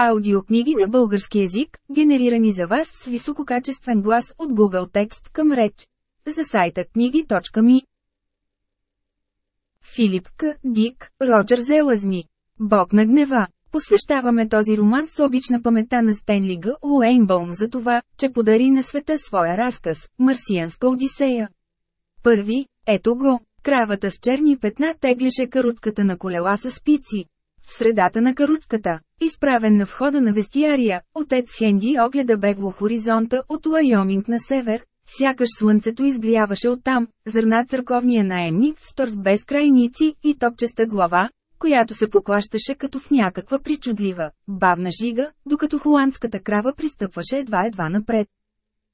Аудиокниги на български език, генерирани за вас с висококачествен глас от Google Текст към реч. За сайта книги.ми Филип К. Дик, Роджер Зелазни. Бог на гнева. Посвещаваме този роман с обична памета на Стенли Г. Уейнбълм за това, че подари на света своя разказ – Марсианска Одисея. Първи, ето го, кравата с черни петна теглеше карутката на колела с спици. В средата на каручката, изправен на входа на вестиария, отец Хенди огледа бегло хоризонта от Лайоминг на север, сякаш слънцето изгряваше оттам, зърна църковния наемник с торс без крайници и топчеста глава, която се поклащаше като в някаква причудлива, бавна жига, докато холандската крава пристъпваше едва-едва напред.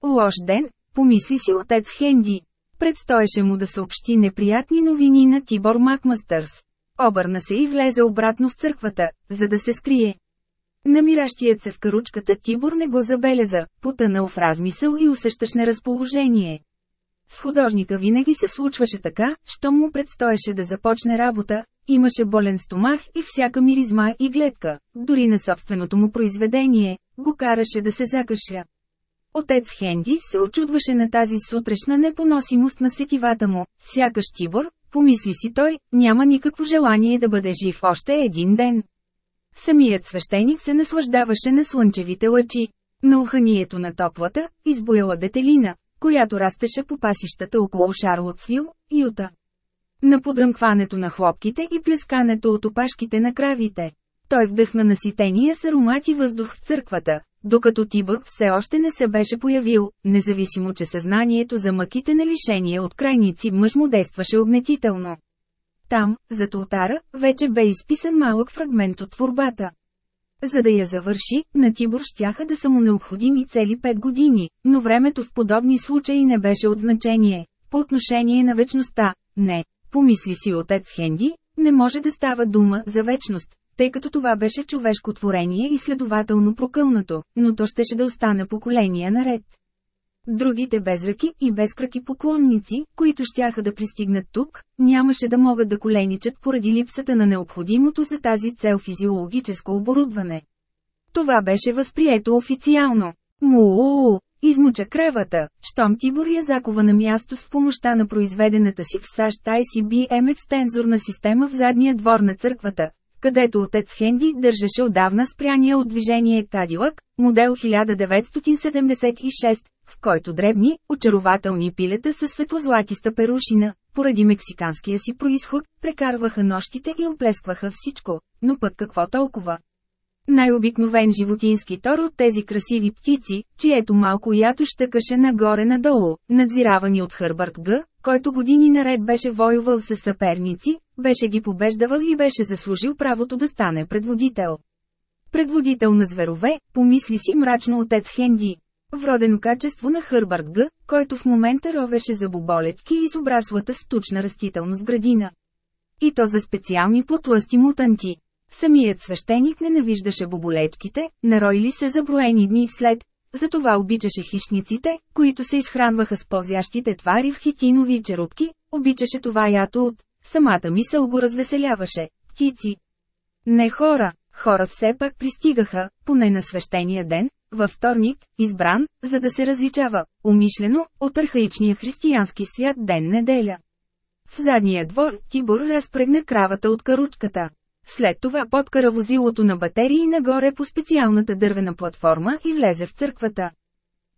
Лош ден, помисли си отец Хенди. Предстоеше му да съобщи неприятни новини на Тибор Макмастърс. Обърна се и влезе обратно в църквата, за да се скрие. Намиращият се в каручката Тибор не го забеляза, потънал в размисъл и усещаш неразположение. С художника винаги се случваше така, що му предстоеше да започне работа, имаше болен стомах и всяка миризма и гледка, дори на собственото му произведение, го караше да се закашля. Отец Хенди се очудваше на тази сутрешна непоносимост на сетивата му, сякаш Тибор, Помисли си той, няма никакво желание да бъде жив още един ден. Самият свещеник се наслаждаваше на слънчевите лъчи, на уханието на топлата, избояла детелина, която растеше по пасищата около Шарлотсвил, Юта. На подръмкването на хлопките и плескането от опашките на кравите. Той вдъхна наситения с аромати въздух в църквата, докато Тибър все още не се беше появил, независимо че съзнанието за мъките на лишение от крайници мъж му действаше огнетително. Там, зад ултара, вече бе изписан малък фрагмент от творбата. За да я завърши, на Тибор щяха да са му необходими цели пет години, но времето в подобни случаи не беше от значение. По отношение на вечността, не, помисли си отец Хенди, не може да става дума за вечност, тъй като това беше човешко творение и следователно прокълнато, но то щеше да остане поколения наред. Другите безръки и безкраки поклонници, които щяха да пристигнат тук, нямаше да могат да коленичат поради липсата на необходимото за тази цел физиологическо оборудване. Това беше възприето официално. Муу, измуча кревата, щом Тибор я закова на място с помощта на произведената си в САЩ ICBM екстензорна система в задния двор на църквата, където отец Хенди държеше отдавна спряния от движение Кадилък, модел 1976, в който дребни, очарователни пилета със светлозлатиста перушина, поради мексиканския си происход, прекарваха нощите и оплескваха всичко, но пък какво толкова. Най-обикновен животински тор от тези красиви птици, чието малко ято щъкаше нагоре-надолу, надзиравани от Хърбърт Г., който години наред беше воювал с съперници, беше ги побеждавал и беше заслужил правото да стане предводител. Предводител на зверове, помисли си мрачно отец Хенди. Вродено качество на Хърбърт Г., който в момента ровеше за боболечки и с обраслата стучна растителност градина. И то за специални потлъсти мутанти. Самият свещеник ненавиждаше боболечките, нароили се за броени дни след, затова обичаше хищниците, които се изхранваха с ползящите твари в хитинови черупки, обичаше това ято от самата мисъл го развеселяваше, птици. Не хора, хора все пак пристигаха, поне на свещения ден, във вторник, избран, за да се различава, умишлено, от архаичния християнски свят ден неделя. В задния двор Тибор разпрегна кравата от каручката. След това подкара возилото на батерии нагоре по специалната дървена платформа и влезе в църквата.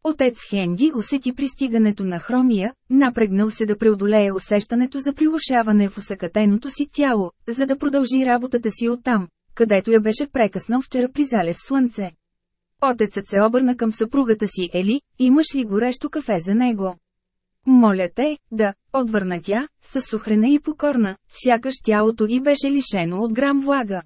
Отец Хенди усети пристигането на хромия, напрегнал се да преодолее усещането за прилушаване в усъкатеното си тяло, за да продължи работата си оттам, където я беше прекъснал вчера при залез слънце. Отецът се обърна към съпругата си Ели, имаш ли горещо кафе за него? Моля те, да, отвърна тя, със сухрена и покорна, сякаш тялото й беше лишено от грам влага.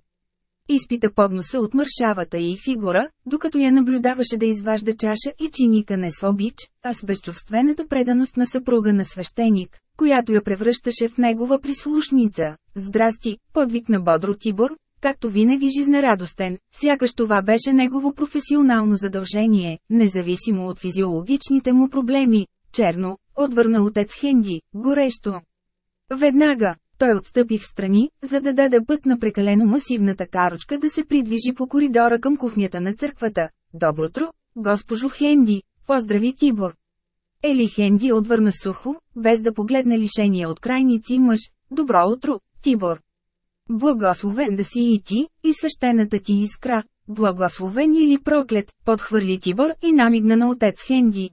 Изпита подноса от мършавата й фигура, докато я наблюдаваше да изважда чаша и чиника не с обич, а с безчувствената преданост на съпруга на свещеник, която я превръщаше в негова прислушница. Здрасти, подвикна бодро Тибор, както винаги жизнерадостен, сякаш това беше негово професионално задължение, независимо от физиологичните му проблеми. Черно, отвърна отец Хенди, горещо. Веднага, Той отстъпи в страни, за да даде път на прекалено масивната карочка да се придвижи по коридора към кухнята на църквата. Добротро, госпожо Хенди, поздрави Тибор. Ели Хенди отвърна сухо, без да погледне лишения от крайници мъж. Добро утро, Тибор. Благословен да си и ти, и свещената ти искра. Благословен или проклет, подхвърли Тибор и намигна на отец Хенди.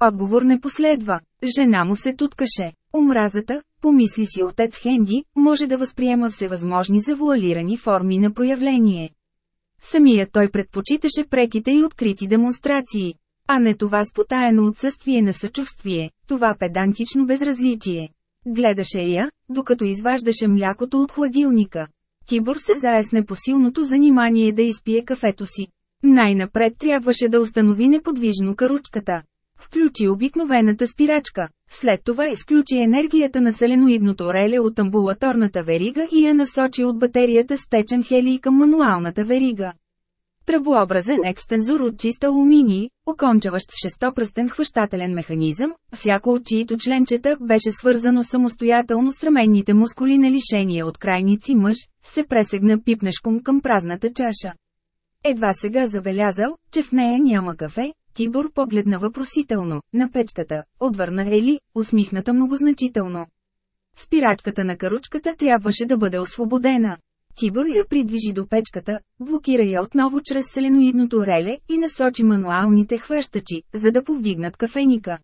Отговор не последва. Жена му се туткаше. Омразата, помисли си отец Хенди, може да възприема всевъзможни завуалирани форми на проявление. Самият той предпочиташе преките и открити демонстрации. А не това спотаено отсъствие на съчувствие, това педантично безразличие. Гледаше я, докато изваждаше млякото от хладилника. Тибор се заесне по силното занимание да изпие кафето си. Най-напред трябваше да установи неподвижно каручката. Включи обикновената спирачка. След това изключи енергията на селеноидното реле от амбулаторната верига и я насочи от батерията с течен хелий към мануалната верига. Тръбообразен екстензор от чист алуминий, окончаващ шестопръстен хващателен механизъм, всяко от чието членчета беше свързано самостоятелно с раменните мускули на лишение от крайници мъж, се пресегна пипнешком към празната чаша. Едва сега забелязал, че в нея няма кафе, Тибор погледна въпросително, на печката, отвърна Ели, усмихната многозначително. Спирачката на каручката трябваше да бъде освободена. Тибор я придвижи до печката, блокира я отново чрез селеноидното реле и насочи мануалните хващачи, за да повдигнат кафеника.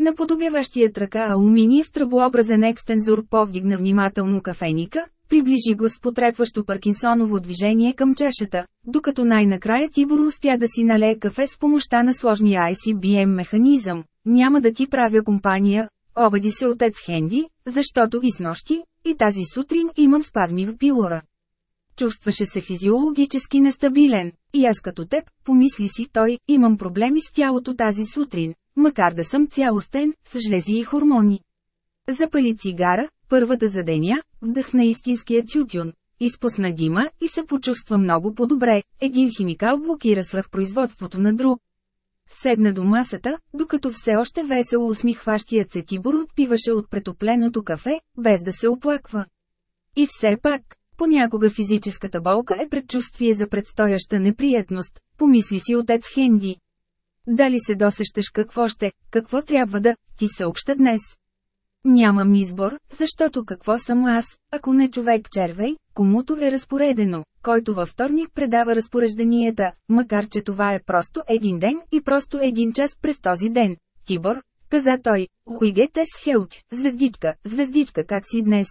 Наподобяващият ръка алуминиев тръбообразен екстензор повдигна внимателно кафеника, приближи го с потрепващо паркинсоново движение към чашата, докато най-накрая Тибор успя да си налее кафе с помощта на сложния ICBM механизъм. Няма да ти правя компания, обади се отец Хенди, защото и с нощи, и тази сутрин имам спазми в пилора. Чувстваше се физиологически нестабилен. И аз като теб, помисли си той, имам проблеми с тялото тази сутрин, макар да съм цялостен, с жлези и хормони. Запали цигара, първата за деня, вдъхна истинския тютюн. Изпусна дима и се почувства много по-добре, един химикал блокира свръхпроизводството на друг. Седна до масата, докато все още весело усмихващият се Тибор отпиваше от претопленото кафе, без да се оплаква. И все пак, Понякога физическата болка е предчувствие за предстояща неприятност, помисли си отец Хенди. Дали се досещаш какво ще, какво трябва да, ти съобща днес. Нямам избор, защото какво съм аз, ако не човек червей, комуто е разпоредено, който във вторник предава разпорежданията, макар че това е просто един ден и просто един час през този ден. Тибор, каза той, Уигетес Хелч, звездичка, звездичка как си днес?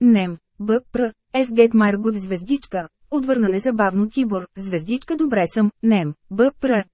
Нем, Б. Пр. Есгет Маргот звездичка. Отвърна незабавно Тибор, звездичка добре съм, нем, Б. Пр.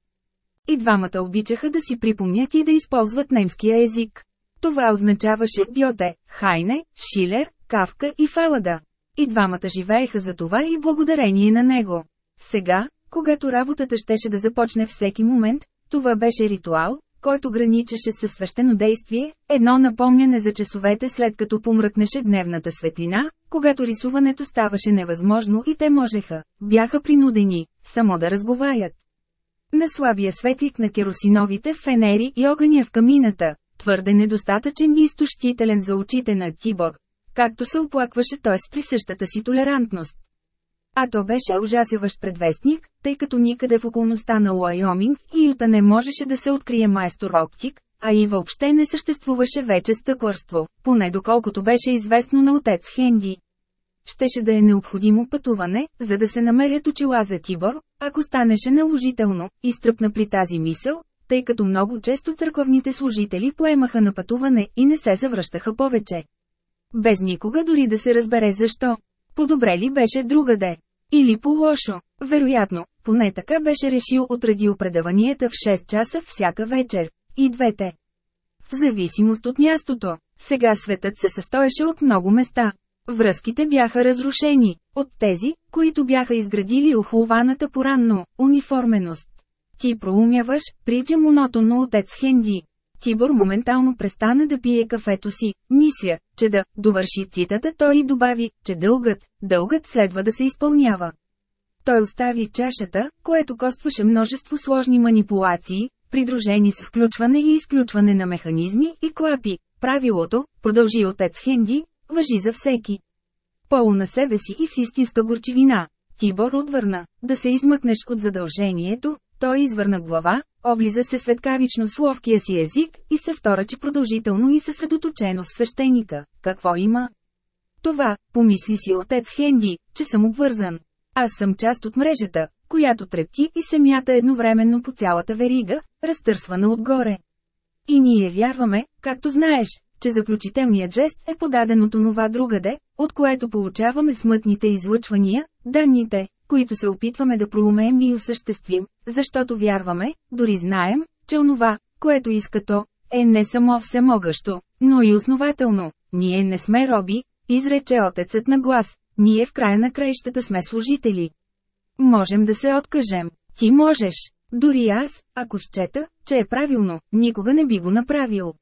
И двамата обичаха да си припомнят и да използват немския език. Това означаваше Бьоте, Хайне, Шилер, Кавка и Фалада. И двамата живееха за това и благодарение на него. Сега, когато работата щеше да започне всеки момент, това беше ритуал, който граничеше със свещено действие, едно напомняне за часовете след като помръкнеше дневната светлина, когато рисуването ставаше невъзможно и те можеха, бяха принудени, само да разговарят. На слабия светлик на керосиновите фенери и огъня в камината, твърде недостатъчен и изтощителен за очите на Тибор, както се оплакваше той с присъщата си толерантност. А то беше ужасяващ предвестник, тъй като никъде в околността на Уайоминг и Юта не можеше да се открие майстор оптик, а и въобще не съществуваше вече стъклърство, поне доколкото беше известно на отец Хенди. Щеше да е необходимо пътуване, за да се намерят очила за Тибор, ако станеше наложително, изтръпна при тази мисъл, тъй като много често църковните служители поемаха на пътуване и не се завръщаха повече. Без никога дори да се разбере защо. По-добре ли беше другаде? Или по-лошо? Вероятно, поне така беше решил от радиопредаванията в 6 часа всяка вечер. И двете. В зависимост от мястото, сега светът се състоеше от много места. Връзките бяха разрушени, от тези, които бяха изградили охулваната поранно, униформеност. Ти проумяваш, припя монотонно отец Хенди. Тибор моментално престана да пие кафето си, мисля, че да довърши цитата той и добави, че дългът, дългът следва да се изпълнява. Той остави чашата, което костваше множество сложни манипулации, придружени с включване и изключване на механизми и клапи. Правилото, продължи отец Хенди, въжи за всеки. Полу на себе си и с истинска горчивина. Тибор отвърна, да се измъкнеш от задължението, той извърна глава, облиза се светкавично с ловкия си език и се вторачи продължително и съсредоточено в свещеника. Какво има? Това, помисли си отец Хенди, че съм обвързан. Аз съм част от мрежата, която трепти и се мята едновременно по цялата верига, разтърсвана отгоре. И ние вярваме, както знаеш, че заключителният жест е подаден от онова другаде, от което получаваме смътните излъчвания, данните, които се опитваме да проумеем и осъществим, защото вярваме, дори знаем, че онова, което иска то, е не само всемогъщо, но и основателно. Ние не сме роби, изрече отецът на глас, ние в края на краищата сме служители. Можем да се откажем. Ти можеш. Дори аз, ако счета, че е правилно, никога не би го направил.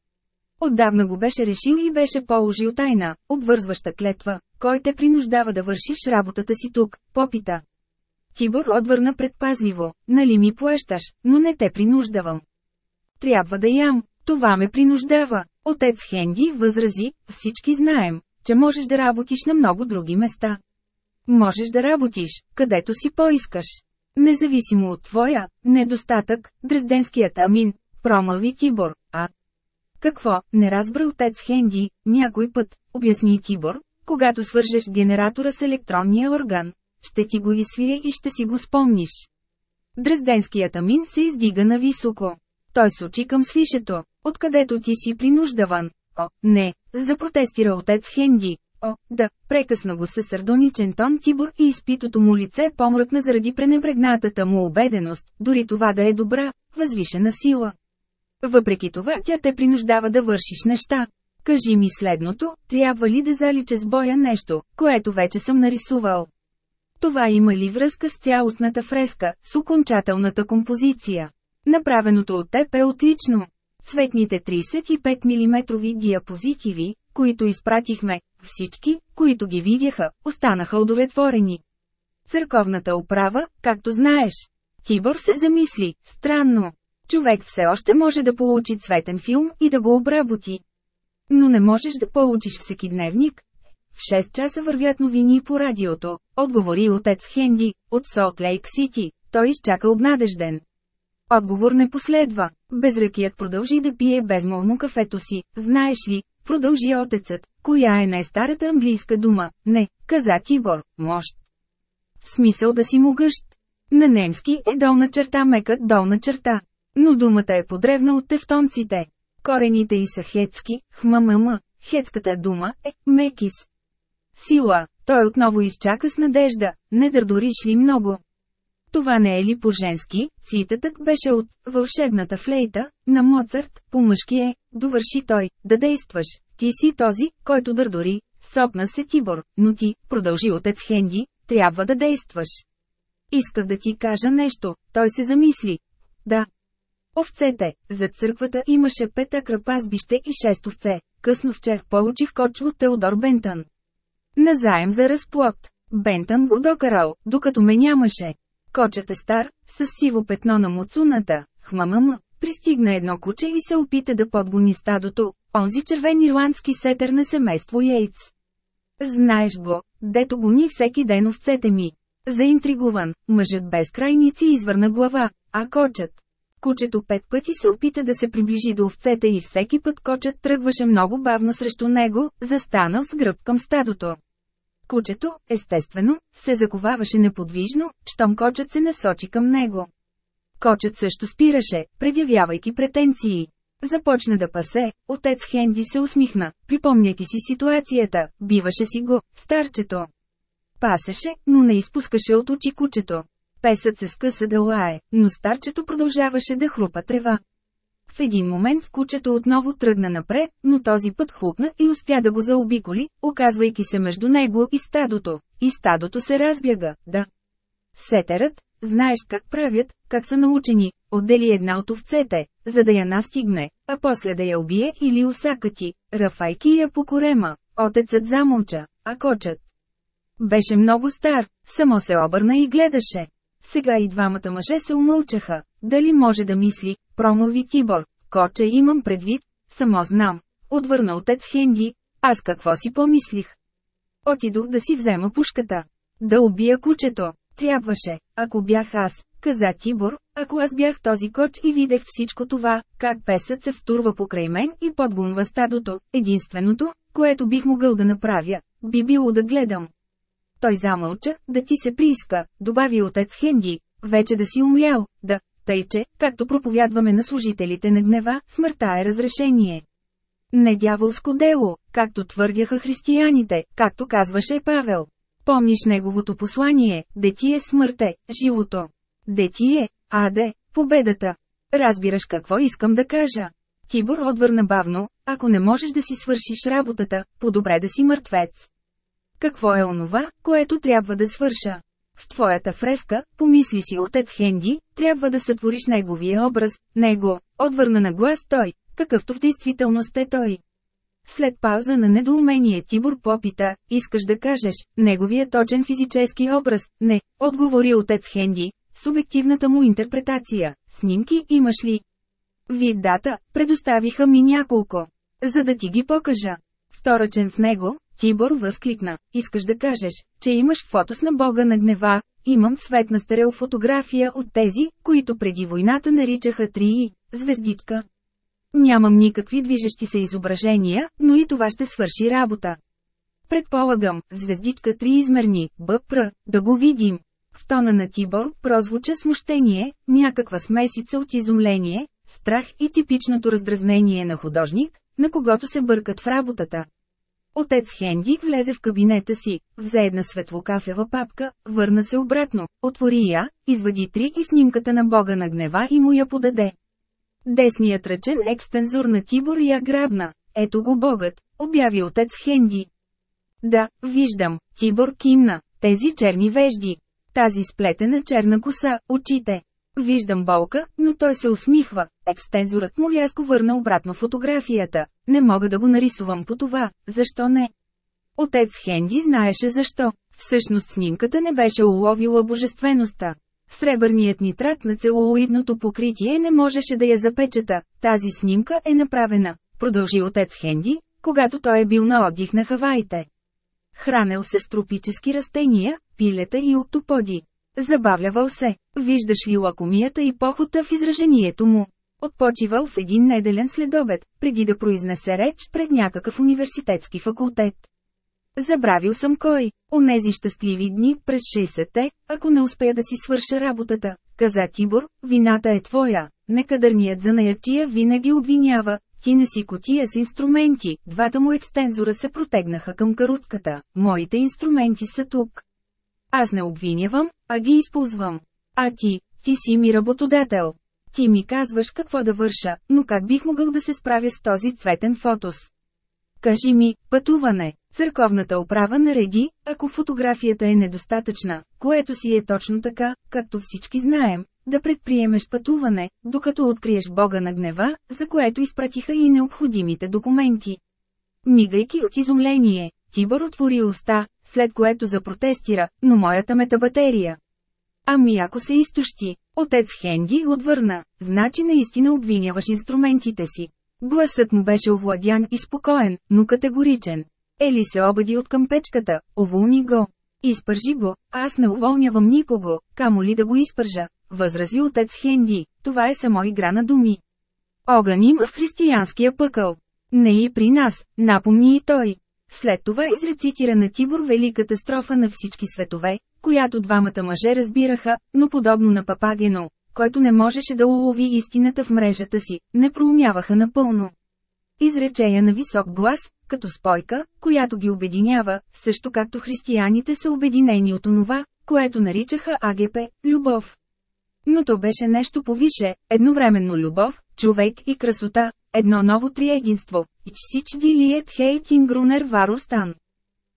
Отдавна го беше решил и беше положил тайна, обвързваща клетва, кой те принуждава да вършиш работата си тук, попита. Тибор отвърна предпазливо, нали ми плащаш, но не те принуждавам. Трябва да ям, това ме принуждава. Отец Хенди възрази, всички знаем, че можеш да работиш на много други места. Можеш да работиш, където си поискаш. Независимо от твоя недостатък, дрезденският амин, промълви Тибор, а какво, не разбра отец Хенди, някой път, обясни Тибор, когато свържеш генератора с електронния орган, ще ти го изсвиря и ще си го спомниш. Дрезденският амин се издига на високо. Той сочи към свишето, откъдето ти си принуждаван. О, не, запротестира отец Хенди. О, да, прекъсна го със сардоничен тон Тибор и изпитото му лице помръкна заради пренебрегнатата му обеденост, дори това да е добра, възвишена сила. Въпреки това тя те принуждава да вършиш неща. Кажи ми следното, трябва ли да залича с боя нещо, което вече съм нарисувал? Това има ли връзка с цялостната фреска, с окончателната композиция? Направеното от теб е отлично. Цветните 35 мм диапозитиви, които изпратихме, всички, които ги видяха, останаха удовлетворени. Църковната управа, както знаеш. Тибор се замисли, странно. Човек все още може да получи цветен филм и да го обработи. Но не можеш да получиш всеки дневник. 6 часа вървят новини по радиото, отговори отец Хенди, от Солт Лейк Сити. Той изчака обнадежден. Отговор не последва. Безръкият продължи да пие безмолно кафето си. Знаеш ли, продължи отецът, коя е най-старата английска дума? Не, каза Тибор, мощ. Смисъл да си могъщ. На немски е долна черта мекът долна черта. Но думата е подревна от тевтонците. Корените й са хетски, хммм, хетската дума е мекис. Сила, той отново изчака с надежда, не дърдориш ли много. Това не е ли по-женски, цитатът беше от «Вълшебната флейта» на Моцарт, по-мъжки е, довърши той, да действаш, ти си този, който дърдори, сопна се Тибор, но ти, продължи отец Хенди, трябва да действаш. Исках да ти кажа нещо, той се замисли. Да, Овцете, зад църквата имаше пет акра пазбище и шест овце. Късно вчер получих коч от Теодор Бентън. Назаем за разплод. Бентън го докарал, докато ме нямаше. Кочът е стар, с сиво петно на муцуната, хмамама. Пристигна едно куче и се опита да подгони стадото, онзи червен ирландски сетер на семейство Йейтс. Знаеш го, дето гони всеки ден овцете ми. Заинтригуван, мъжът без крайници извърна глава, а кочът, Кучето пет пъти се опита да се приближи до овцете и всеки път кочът тръгваше много бавно срещу него, застанал с гръб към стадото. Кучето, естествено, се заковаваше неподвижно, щом кочът се насочи към него. Кочът също спираше, предявявайки претенции. Започна да пасе, отец Хенди се усмихна, припомняйки си ситуацията, биваше си го, старчето. Пасеше, но не изпускаше от очи кучето. Песът се скъса да лае, но старчето продължаваше да хрупа трева. В един момент кучето отново тръгна напред, но този път хлупна и успя да го заобиколи, оказвайки се между него и стадото. И стадото се разбяга, да. Сетерът, знаеш как правят, как са научени, отдели една от овцете, за да я настигне, а после да я убие или усакати, рафайки я по корема. Отецът замълча, а кочът. Беше много стар, само се обърна и гледаше. Сега и двамата мъже се умълчаха. Дали може да мисли, промълви Тибор. Коче имам предвид, само знам. Отвърна отец Хенди, Аз какво си помислих? Отидох да си взема пушката. Да убия кучето. Трябваше, ако бях аз, каза Тибор, ако аз бях този коч и видех всичко това, как песът се втурва покрай мен и подгонва стадото, единственото, което бих могъл да направя, би било да гледам. Той замълча, да ти се прииска, добави отец Хенди, вече да си умрял, да, тъй че, както проповядваме на служителите на гнева, смъртта е разрешение. Не дяволско дело, както твърдяха християните, както казваше Павел. Помниш неговото послание, дети е смърте, живото. Дети е, аде, победата. Разбираш какво искам да кажа. Тибор отвърна бавно, ако не можеш да си свършиш работата, по-добре да си мъртвец. Какво е онова, което трябва да свърша? В твоята фреска, помисли си отец Хенди, трябва да сътвориш неговия образ, него, отвърна на глас той, какъвто в действителност е той. След пауза на недоумение Тибор попита, искаш да кажеш, неговия точен физически образ, не, отговори отец Хенди, субективната му интерпретация, снимки имаш ли? Вид дата, предоставиха ми няколко. За да ти ги покажа. Вторачен в него, Тибор възкликна, искаш да кажеш, че имаш фотос на Бога на гнева, имам цветна стереофотография от тези, които преди войната наричаха 3И, звездичка. Нямам никакви движещи се изображения, но и това ще свърши работа. Предполагам, звездичка триизмерни, БПР, да го видим. В тона на Тибор прозвуча смущение, някаква смесица от изумление, страх и типичното раздразнение на художник, на когото се бъркат в работата. Отец Хенди влезе в кабинета си, взе една светлокафева папка, върна се обратно, отвори я, извади три и снимката на бога на гнева и му я подаде. Десният ръчен екстензор на Тибор я грабна. Ето го богът, обяви отец Хенди. Да, виждам, Тибор кимна, тези черни вежди. Тази сплетена черна коса, очите. Виждам болка, но той се усмихва. Екстензорът му рязко върна обратно фотографията. Не мога да го нарисувам по това, защо не? Отец Хенди знаеше защо. Всъщност снимката не беше уловила божествеността. Сребърният нитрат на целулоидното покритие не можеше да я запечата. Тази снимка е направена, продължи отец Хенди, когато той е бил на отдих на Хаваите. Хранел се с тропически растения, пилета и октоподи. Забавлявал се, виждаш ли лакомията и похота в изражението му. Отпочивал в един неделен следобед, преди да произнесе реч пред някакъв университетски факултет. Забравил съм кой. Онези щастливи дни през 60-те, ако не успея да си свърша работата, каза Тибор, вината е твоя. Некадърният занаячия винаги обвинява, ти не си котия с инструменти, двата му екстензора се протегнаха към карутката, моите инструменти са тук. Аз не обвинявам, а ги използвам. А ти, ти си ми работодател. Ти ми казваш какво да върша, но как бих могъл да се справя с този цветен фотос? Кажи ми, пътуване. Църковната управа нареди, ако фотографията е недостатъчна, което си е точно така, както всички знаем, да предприемеш пътуване, докато откриеш Бога на гнева, за което изпратиха и необходимите документи. Мигайки от изумление, Тибър отвори уста, след което запротестира, но моята метабатерия. Ами ако се изтощи, отец Хенди отвърна, значи наистина обвиняваш инструментите си. Гласът му беше овладян и спокоен, но категоричен. Ели се обади от към печката, уволни го. Изпържи го, аз не уволнявам никого, камо ли да го изпържа, възрази отец Хенди, това е само игра на думи. Огън има в християнския пъкъл. Не и при нас, напомни и той. След това изрецитира на Тибор великата строфа на всички светове, която двамата мъже разбираха, но подобно на Папагено, който не можеше да улови истината в мрежата си, не проумяваха напълно. Изрече я на висок глас, като спойка, която ги обединява, също както християните са обединени от онова, което наричаха АГП – любов. Но то беше нещо повише, едновременно любов, човек и красота, едно ново триединство, чсич дилиет хейтин грунер варостан.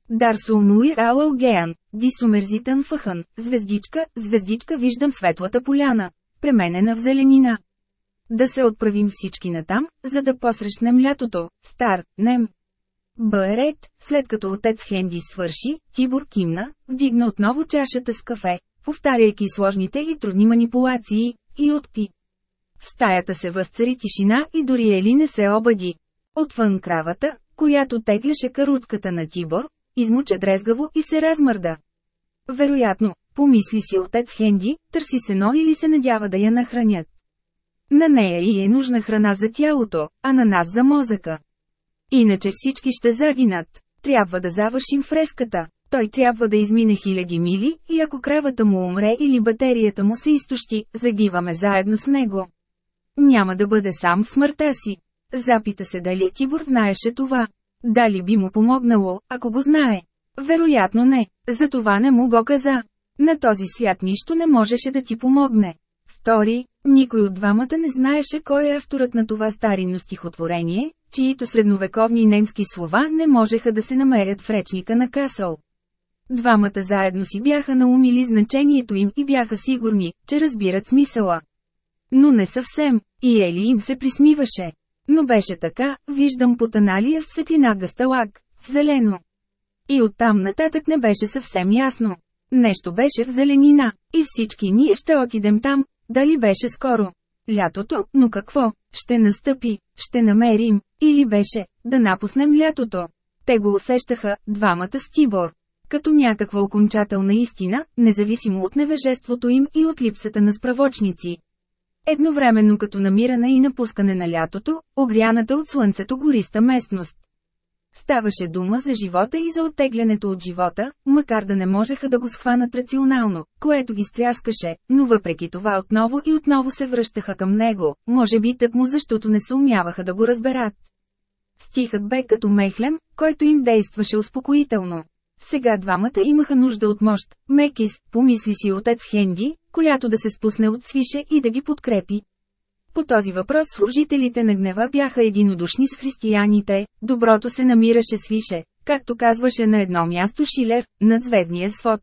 Дарсул Нуир Алалгеян, дисумерзитън фъхън, звездичка, звездичка виждам светлата поляна, пременена в зеленина. Да се отправим всички натам, за да посрещнем лятото, стар, нем. Бъерет, след като отец Хенди свърши, Тибор кимна, вдигна отново чашата с кафе, повтаряйки сложните и трудни манипулации, и отпи. В стаята се възцари тишина и дори Ели не се обади. Отвън кравата, която тегляше карутката на Тибор, измуча дрезгаво и се размърда. Вероятно, помисли си отец Хенди, търси сено или се надява да я нахранят. На нея и е нужна храна за тялото, а на нас за мозъка. Иначе всички ще загинат. Трябва да завършим фреската. Той трябва да измине хиляди мили, и ако кравата му умре или батерията му се изтощи, загиваме заедно с него. Няма да бъде сам в смъртта си. Запита се дали Тибор знаеше това. Дали би му помогнало, ако го знае? Вероятно не, затова не му го каза. На този свят нищо не можеше да ти помогне. Втори, никой от двамата не знаеше кой е авторът на това старинно стихотворение, чието средновековни немски слова не можеха да се намерят в речника на Касъл. Двамата заедно си бяха наумили значението им и бяха сигурни, че разбират смисъла. Но не съвсем, и Ели им се присмиваше. Но беше така, виждам потаналия в светлина гасталак, в зелено. И оттам нататък не беше съвсем ясно. Нещо беше в зеленина, и всички ние ще отидем там, дали беше скоро. Лятото, но какво, ще настъпи, ще намерим, или беше, да напуснем лятото. Те го усещаха, двамата с Тибор. Като някаква окончателна истина, независимо от невежеството им и от липсата на справочници. Едновременно като намиране и напускане на лятото, огряната от слънцето гориста местност. Ставаше дума за живота и за оттеглянето от живота, макар да не можеха да го схванат рационално, което ги стряскаше, но въпреки това отново и отново се връщаха към него, може би тъкмо защото не се умяваха да го разберат. Стихът бе като мехлем, който им действаше успокоително. Сега двамата имаха нужда от мощ, Мекис, помисли си отец Хенди, която да се спусне от свише и да ги подкрепи. По този въпрос служителите на гнева бяха единодушни с християните, доброто се намираше свише, както казваше на едно място Шилер, над звездния свод.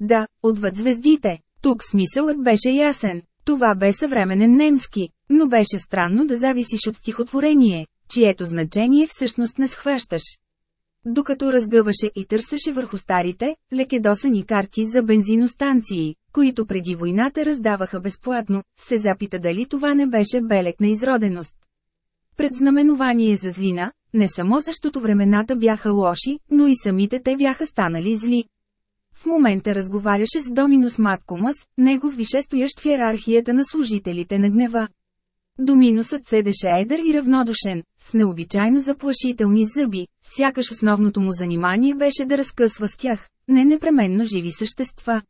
Да, отвъд звездите. Тук смисълът беше ясен. Това бе съвременен немски, но беше странно да зависиш от стихотворение, чието значение всъщност не схващаш. Докато разгъваше и търсеше върху старите, лекедосани карти за бензиностанции, които преди войната раздаваха безплатно, се запита дали това не беше белек на изроденост. Предзнаменование за злина, не само защото времената бяха лоши, но и самите те бяха станали зли. В момента разговаряше с Доминус Маткомас, негов вишестоящ в иерархията на служителите на гнева. Доминусът седеше едър и равнодушен, с необичайно заплашителни зъби, сякаш основното му занимание беше да разкъсва с тях, не непременно живи същества.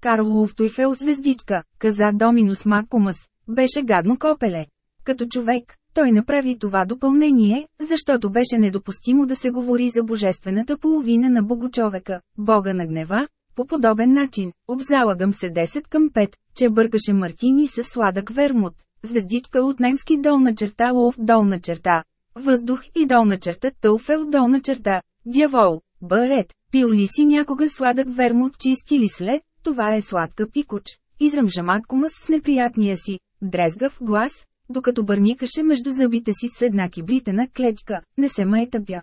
Карл Луфтуйфел звездичка, каза Доминус Макумас, беше гадно копеле. Като човек, той направи това допълнение, защото беше недопустимо да се говори за божествената половина на богочовека, бога на гнева, по подобен начин. Обзалагам се 10 към 5, че бъркаше Мартини с сладък вермут, звездичка от немски долна черта Лов долна черта, въздух и долна черта Тълфел долна черта, дявол, барет, пил ли си някога сладък вермут чисти ли след, това е сладка пикоч. Изръмжа Маткомас с неприятния си, дрезгав глас, докато бърникаше между зъбите си с една кибритена клечка, не се майтъпя.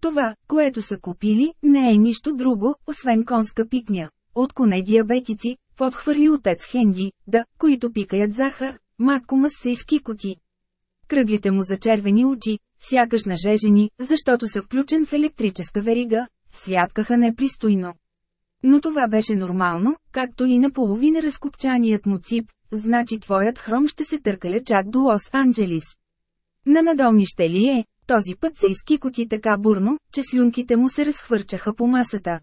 Това, което са купили, не е нищо друго, освен конска пикня. От коне диабетици, подхвърли отец Хенди, да, които пикаят захар, Маткомас се изкикоти. Кръглите му за червени очи, сякаш нажежени, защото са включен в електрическа верига, святкаха непристойно. Но това беше нормално, както и наполовина разкопчаният му цип, значи твоят хром ще се търкаля чак до Лос-Анджелис. На надолнище ли е, този път се изкикоти така бурно, че слюнките му се разхвърчаха по масата.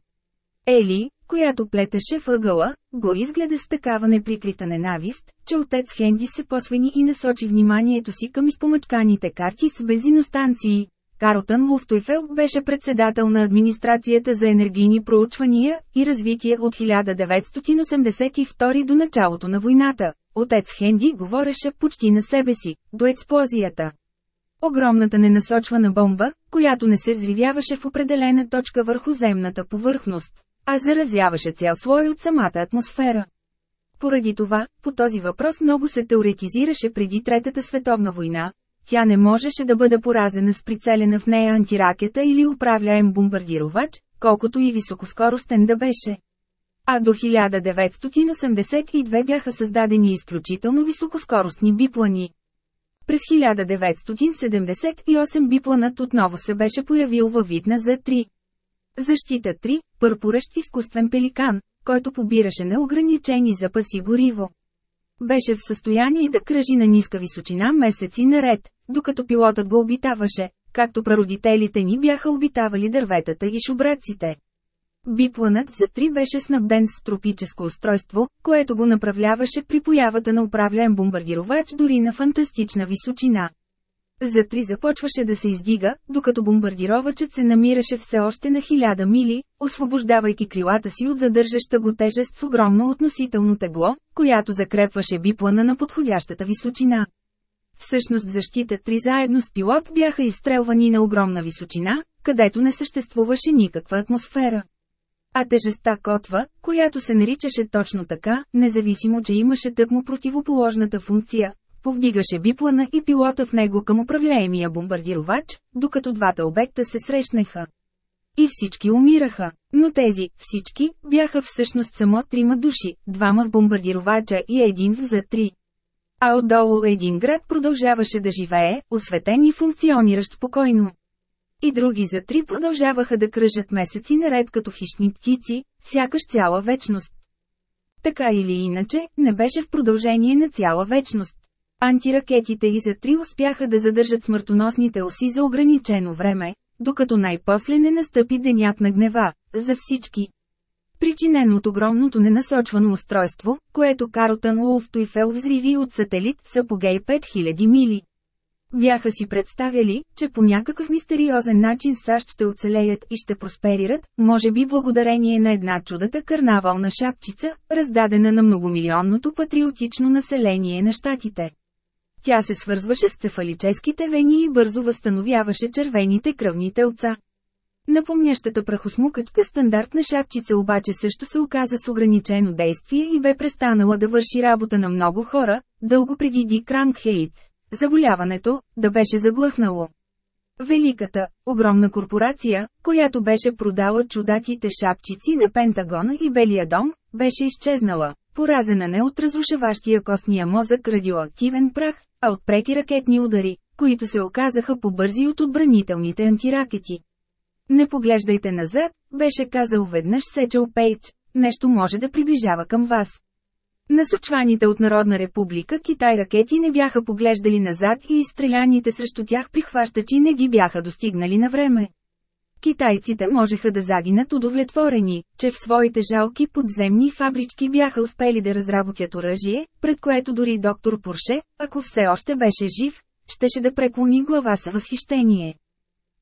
Ели, която плетеше въгъла, го изгледа с такава неприкрита ненавист, че отец Хенди се посвени и насочи вниманието си към изпомъчканите карти с бензиностанции. Карлтън Луфтойфел беше председател на администрацията за енергийни проучвания и развитие от 1982 до началото на войната. Отец Хенди говореше почти на себе си, до експлозията. Огромната ненасочвана бомба, която не се взривяваше в определена точка върху земната повърхност, а заразяваше цял слой от самата атмосфера. Поради това, по този въпрос много се теоретизираше преди Третата световна война, тя не можеше да бъде поразена с прицелена в нея антиракета или управляем бомбардировач, колкото и високоскоростен да беше. А до 1982 бяха създадени изключително високоскоростни биплани. През 1978 бипланът отново се беше появил във вид на Z3. Защита 3, пърпорещ изкуствен пеликан, който побираше неограничени запаси гориво. Беше в състояние да кръжи на ниска височина месеци наред, докато пилотът го обитаваше, както прародителите ни бяха обитавали дърветата и шубраците. Бипланът за три беше снабден с тропическо устройство, което го направляваше при появата на управляем бомбардировач дори на фантастична височина. За три започваше да се издига, докато бомбардировачът се намираше все още на хиляда мили, освобождавайки крилата си от задържаща го тежест с огромно относително тегло, която закрепваше биплана на подходящата височина. Всъщност защита 3 заедно с пилот бяха изстрелвани на огромна височина, където не съществуваше никаква атмосфера. А тежестта котва, която се наричаше точно така, независимо че имаше тъкмо противоположната функция, повдигаше биплана и пилота в него към управляемия бомбардировач, докато двата обекта се срещнаха. И всички умираха, но тези всички бяха всъщност само трима души, двама в бомбардировача и един в за три. А отдолу един град продължаваше да живее, осветен и функциониращ спокойно. И други за три продължаваха да кръжат месеци наред като хищни птици, сякаш цяла вечност. Така или иначе, не беше в продължение на цяла вечност. Антиракетите и за три успяха да задържат смъртоносните оси за ограничено време, докато най-после не настъпи денят на гнева, за всички. Причинен от огромното ненасочвано устройство, което Каротън Улфтойфел взриви от сателит с апогей 5000 мили. Бяха си представяли, че по някакъв мистериозен начин САЩ ще оцелеят и ще просперират, може би благодарение на една чудата карнавална шапчица, раздадена на многомилионното патриотично население на щатите. Тя се свързваше с цефалическите вени и бързо възстановяваше червените кръвни телца. Напомнящата прахосмукачка стандартна шапчица обаче също се оказа с ограничено действие и бе престанала да върши работа на много хора, дълго преди Ди Кранкхейт. Заболяването, да беше заглъхнало. Великата, огромна корпорация, която беше продала чудатите шапчици на Пентагона и Белия дом, беше изчезнала, поразена не от разрушаващия костния мозък радиоактивен прах, а от преки ракетни удари, които се оказаха по-бързи от отбранителните антиракети. Не поглеждайте назад, беше казал веднъж Сечел Пейдж, нещо може да приближава към вас. Насочваните от Народна република Китай ракети не бяха поглеждали назад и изстреляните срещу тях прихващачи не ги бяха достигнали на време. Китайците можеха да загинат удовлетворени, че в своите жалки подземни фабрички бяха успели да разработят оръжие, пред което дори доктор Порше, ако все още беше жив, щеше да преклони глава с възхищение.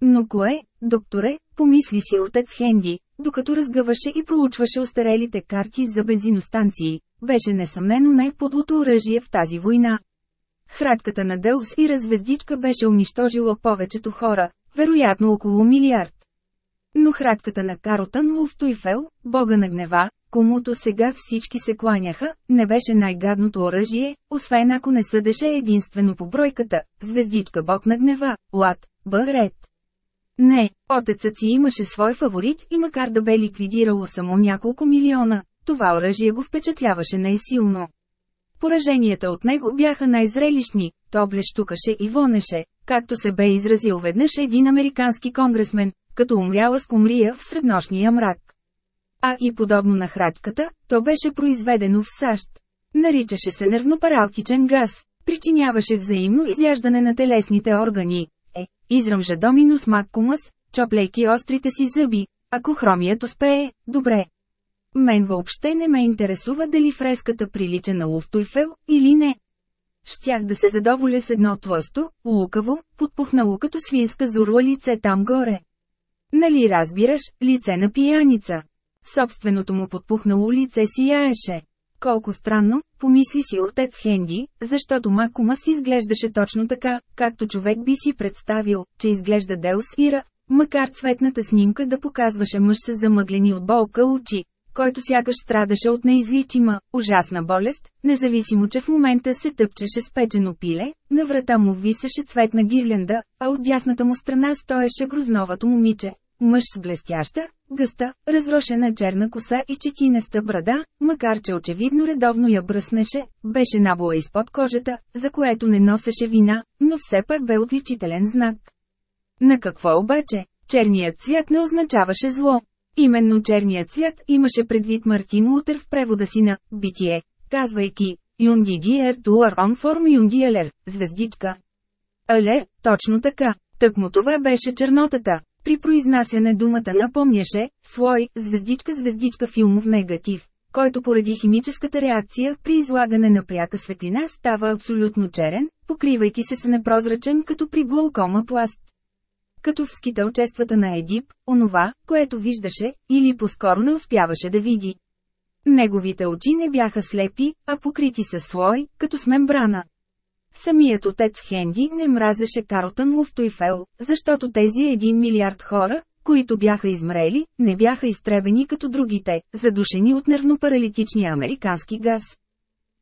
Но кое, докторе, помисли си отец Хенди, докато разгъваше и проучваше остарелите карти за бензиностанции, беше несъмнено най-подлото оръжие в тази война. Хратката на Деус и развездичка беше унищожила повечето хора, вероятно около милиард. Но хратката на Каротън Луфтуйфел, бога на гнева, комуто сега всички се кланяха, не беше най-гадното оръжие, освен ако не съдеше единствено по бройката, звездичка бог на гнева, Лад, Бърет. Не, отецът си имаше свой фаворит и макар да бе ликвидирало само няколко милиона, това оръжие го впечатляваше най-силно. Пораженията от него бяха най-зрелищни, то блещукаше и вонеше, както се бе изразил веднъж един американски конгресмен, като умряла скумрия в среднощния мрак. А и подобно на храчката, то беше произведено в САЩ. Наричаше се нервнопаралтичен газ, причиняваше взаимно изяждане на телесните органи. Е, изръмжа Доминус Маккумас, чоплейки острите си зъби. Ако хромият успее, добре. Мен въобще не ме интересува дали фреската прилича на Луфтуйфел или не. Щях да се задоволя с едно тлъсто, лукаво, подпухнало като свинска зурла лице там горе. Нали разбираш, лице на пияница. Собственото му подпухнало лице сияеше. Колко странно, помисли си отец Хенди, защото Макумас изглеждаше точно така, както човек би си представил, че изглежда Деус Ира, макар цветната снимка да показваше мъж с замъглени от болка очи, който сякаш страдаше от неизличима, ужасна болест, независимо че в момента се тъпчеше с печено пиле, на врата му висеше цветна гирлянда, а от дясната му страна стоеше грозновато момиче, мъж с блестяща, гъста, разрошена черна коса и четинеста брада, макар че очевидно редовно я бръснеше, беше набола изпод кожата, за което не носеше вина, но все пак бе отличителен знак. На какво обаче? Черният цвят не означаваше зло. Именно черният цвят имаше предвид Мартин Лутер в превода си на «Битие», казвайки «Юнди диер туар он форм юнди елер», звездичка. Але, точно така, тъкмо това беше чернотата. При произнасяне думата напомняше слой, звездичка звездичка филмов негатив, който поради химическата реакция при излагане на пряка светлина става абсолютно черен, покривайки се с непрозрачен като при глаукома пласт. Като в скиталчествата на Едип, онова, което виждаше, или по-скоро не успяваше да види. Неговите очи не бяха слепи, а покрити с слой, като с мембрана. Самият отец Хенди не мразеше Карлтън Луфтуйфел, защото тези един милиард хора, които бяха измрели, не бяха изтребени като другите, задушени от нервно-паралитичния американски газ.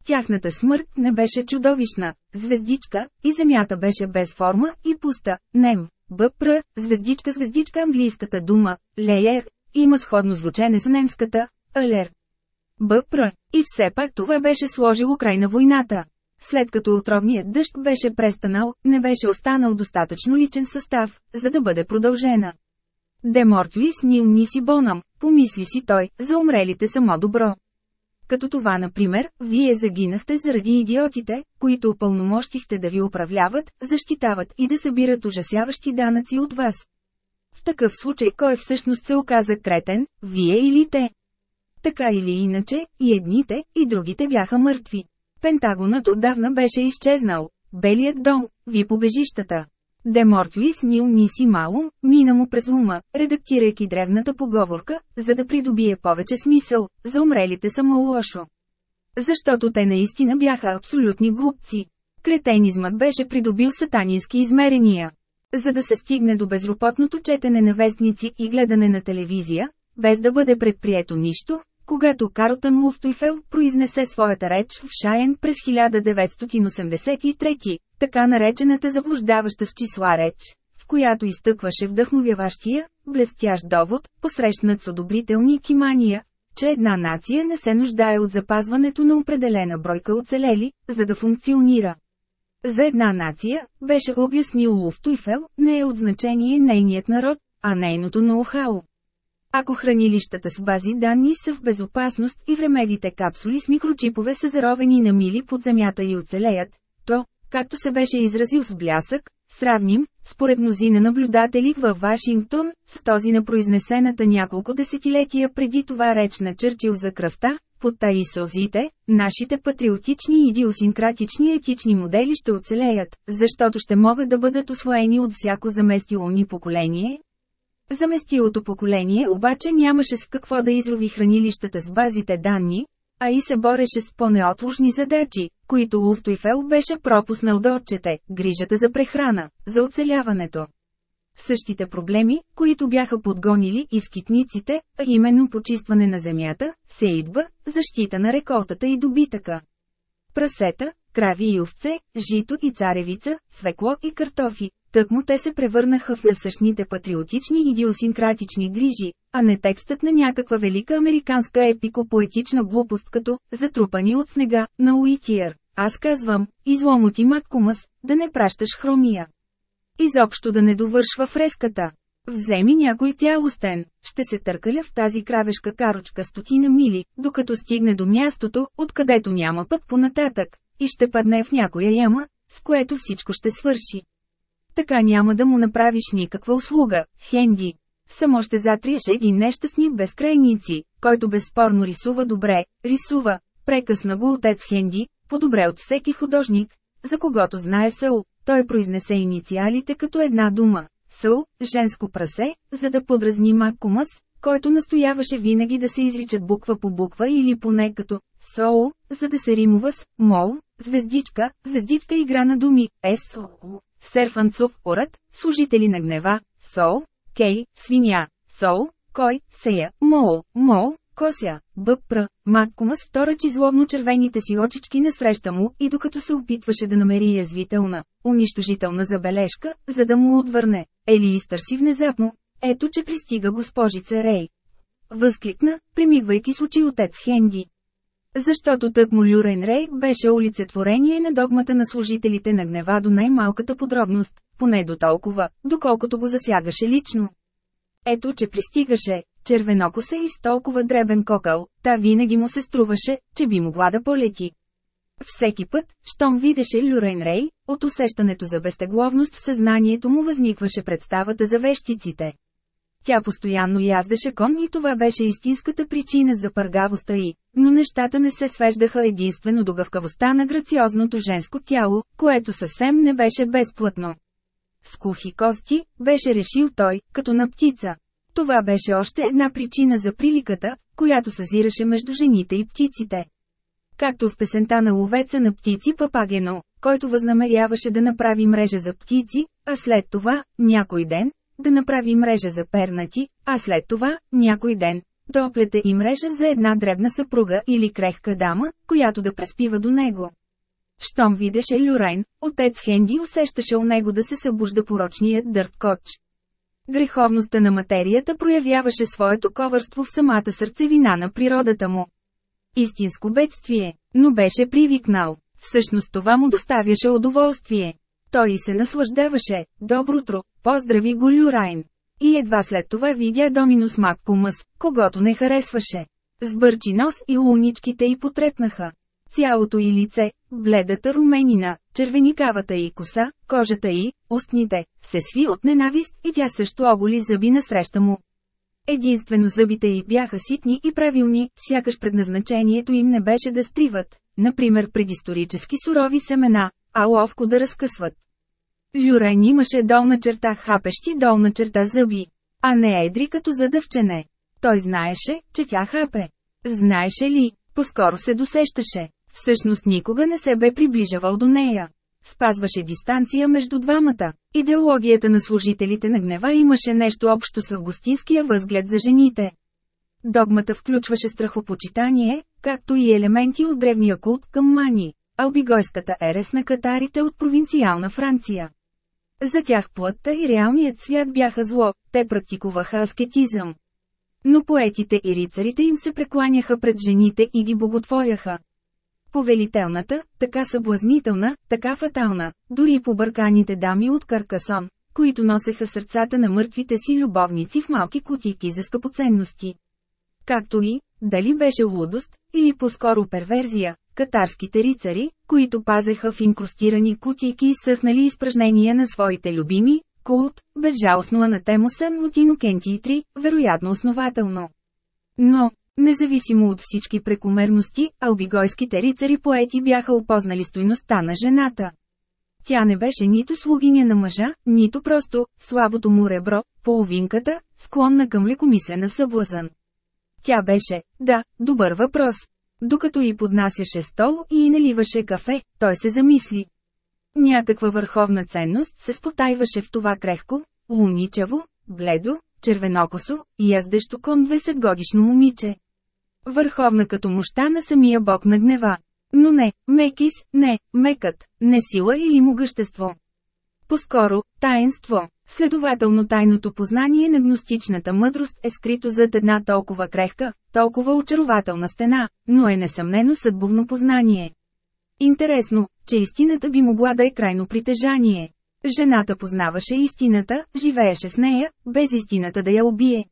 Тяхната смърт не беше чудовищна, звездичка, и земята беше без форма и пуста, нем, бъпра, звездичка звездичка английската дума, леер, има сходно звучене с немската, алер. Бъпра, и все пак това беше сложило край на войната. След като отровният дъжд беше престанал, не беше останал достатъчно личен състав, за да бъде продължена. Де мортвис нил ниси бонам, помисли си той, за умрелите само добро. Като това, например, вие загинахте заради идиотите, които упълномощихте да ви управляват, защитават и да събират ужасяващи данъци от вас. В такъв случай кой всъщност се оказа кретен, вие или те? Така или иначе, и едните, и другите бяха мъртви. Пентагонът отдавна беше изчезнал. Белият дом, ви побежищата. Де мортвис нил ниси мало, мина му през ума, редактирайки древната поговорка, за да придобие повече смисъл, за умрелите само лошо. Защото те наистина бяха абсолютни глупци. Кретенизмът беше придобил сатанински измерения. За да се стигне до безропотното четене на вестници и гледане на телевизия, без да бъде предприето нищо, когато Карлтън Луфтуйфел произнесе своята реч в Шайен през 1983, така наречената заблуждаваща с числа реч, в която изтъкваше вдъхновяващия, блестящ довод, посрещнат с одобрителни кимания, че една нация не се нуждае от запазването на определена бройка оцелели, за да функционира. За една нация, беше обяснил Луфтуйфел, не е от значение нейният народ, а нейното ноу-хау. Ако хранилищата с бази данни са в безопасност и времевите капсули с микрочипове са заровени на мили под земята и оцелеят, то, както се беше изразил с блясък, сравним, според мнозина наблюдатели във Вашингтон, с този на произнесената няколко десетилетия преди това реч на Чърчил за кръвта, пота и сълзите, нашите патриотични и идиосинкратични етични модели ще оцелеят, защото ще могат да бъдат освоени от всяко заместило ни поколение, Заместилото поколение обаче нямаше с какво да изрови хранилищата с базите данни, а и се бореше с по-неотложни задачи, които Луфтуйфел беше пропуснал да отчете – грижата за прехрана, за оцеляването. Същите проблеми, които бяха подгонили и скитниците, а именно почистване на земята, сеидба, защита на реколтата и добитъка. Прасета, крави и овце, жито и царевица, свекло и картофи, Тъкмо те се превърнаха в насъщните патриотични идиосинкратични грижи, а не текстът на някаква велика американска епико-поетична глупост като «затрупани от снега» на Уитиер. Аз казвам, изломоти Маккумас, да не пращаш хромия. Изобщо да не довършва фреската. Вземи някой цялостен, ще се търкаля в тази кравешка карочка стотина мили, докато стигне до мястото, откъдето няма път понататък, и ще падне в някоя яма, с което всичко ще свърши. Така няма да му направиш никаква услуга, Хенди. Само ще затриеш един нещастник без крайници, който безспорно рисува добре, рисува, прекъсна го отец Хенди, по-добре от всеки художник, за когото знае Съл, той произнесе инициалите като една дума. Съл, женско прасе, за да подразни Маккумас, който настояваше винаги да се изричат буква по буква или поне като Соу, за да се римува с Мол, звездичка, звездичка игра на думи, Есо, Серфанцов, Орът, служители на гнева, Сол, Кей, свиня, Сол, Кой, Сея, Мол, Мол, Кося, Бъпра, Маккумас вторачи злобно червените си очички насреща му и докато се опитваше да намери язвителна, унищожителна забележка, за да му отвърне, Ели изтърси внезапно. Ето че пристига госпожица Рей. възкликна, примигвайки с очи отец Хенди. Защото тъкмо Люрен Рей беше олицетворение на догмата на служителите на гнева до най-малката подробност, поне до толкова, доколкото го засягаше лично. Ето че пристигаше, червенокоса и с толкова дребен кокъл, та винаги му се струваше, че би могла да полети. Всеки път, щом видеше Люрен Рей, от усещането за безтегловност в съзнанието му възникваше представата за вещиците. Тя постоянно яздеше кон и това беше истинската причина за пъргавостта й, но нещата не се свеждаха единствено до гъвкавостта на грациозното женско тяло, което съвсем не беше безплътно. С кухи кости, беше решил той, като на птица. Това беше още една причина за приликата, която съзираше между жените и птиците. Както в песента на ловеца на птици Папагено, който възнамеряваше да направи мрежа за птици, а след това, някой ден, да направи мрежа за пернати, а след това, някой ден, да оплете и мрежа за една дребна съпруга или крехка дама, която да преспива до него. Щом видеше Люрайн, отец Хенди усещаше у него да се събужда порочният дърт коч. Греховността на материята проявяваше своето ковърство в самата сърцевина на природата му. Истинско бедствие, но беше привикнал. Всъщност това му доставяше удоволствие. Той и се наслаждаваше. Добротро, поздрави го Люрайн. И едва след това видя Доминус Маккумъс, когато не харесваше. Сбърчи нос и луничките й потрепнаха. Цялото й лице, бледата руменина, червеникавата й коса, кожата й, устните, се сви от ненавист и тя също оголи зъби насреща му. Единствено зъбите й бяха ситни и правилни, сякаш предназначението им не беше да стриват, например предисторически сурови семена, а ловко да разкъсват. Люрен имаше долна черта хапещи долна черта зъби, а не едри като задъвчене. Той знаеше, че тя хапе. Знаеше ли, по-скоро се досещаше. Всъщност никога не се бе приближавал до нея. Спазваше дистанция между двамата. Идеологията на служителите на гнева имаше нещо общо с августинския възглед за жените. Догмата включваше страхопочитание, както и елементи от древния култ към мани, албигойската ерес на катарите от провинциална Франция. За тях плътта и реалният свят бяха зло, те практикуваха аскетизъм. Но поетите и рицарите им се прекланяха пред жените и ги боготворяха повелителната, така съблазнителна, така фатална, дори побърканите дами от Каркасон, които носеха сърцата на мъртвите си любовници в малки кутийки за скъпоценности. Както и, дали беше лудост, или по-скоро перверзия, катарските рицари, които пазеха в инкрустирани кутийки и съхнали изпражнения на своите любими, култ, безжалостно анатемоса от Инокентии 3, вероятно основателно. Но, Независимо от всички прекомерности, албигойските рицари поети бяха опознали стойността на жената. Тя не беше нито слугиня на мъжа, нито просто слабото му ребро, половинката, склонна към лекомислена съблазън. Тя беше, да, добър въпрос. Докато й поднасяше стол и наливаше кафе, той се замисли. Някаква върховна ценност се спотайваше в това крехко, луничаво, бледо, червенокосо, яздещо кон 20 годишно момиче. Върховна като мощта на самия бог на гнева. Но не, мекис, не, мекът, не сила или могъщество. По-скоро, таинство. Следователно тайното познание на гностичната мъдрост е скрито зад една толкова крехка, толкова очарователна стена, но е несъмнено съдбовно познание. Интересно, че истината би могла да е крайно притежание. Жената познаваше истината, живееше с нея, без истината да я убие.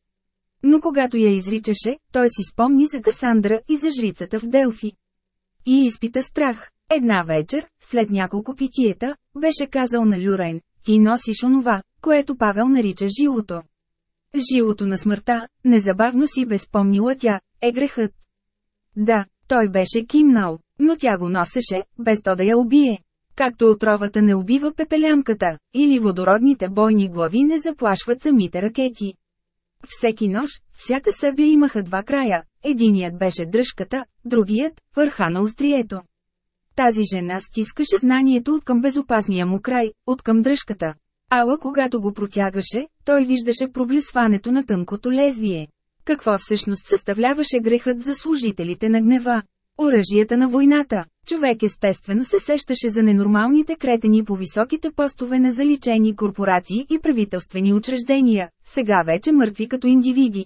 Но когато я изричаше, той си спомни за Касандра и за жрицата в Делфи. И изпита страх. Една вечер, след няколко питиета, беше казал на Люрен, ти носиш онова, което Павел нарича жилото. Жилото на смъртта, незабавно си безпомнила тя, е грехът. Да, той беше кимнал, но тя го носеше, без то да я убие. Както отровата не убива пепелямката, или водородните бойни глави не заплашват самите ракети. Всеки нож, всяка събя имаха два края, единият беше дръжката, другият – върха на острието. Тази жена стискаше знанието от към безопасния му край, от към дръжката. Ала когато го протягаше, той виждаше проблесването на тънкото лезвие. Какво всъщност съставляваше грехът за служителите на гнева? Оръжията на войната. Човек естествено се сещаше за ненормалните кретени по високите постове на заличени корпорации и правителствени учреждения, сега вече мъртви като индивиди.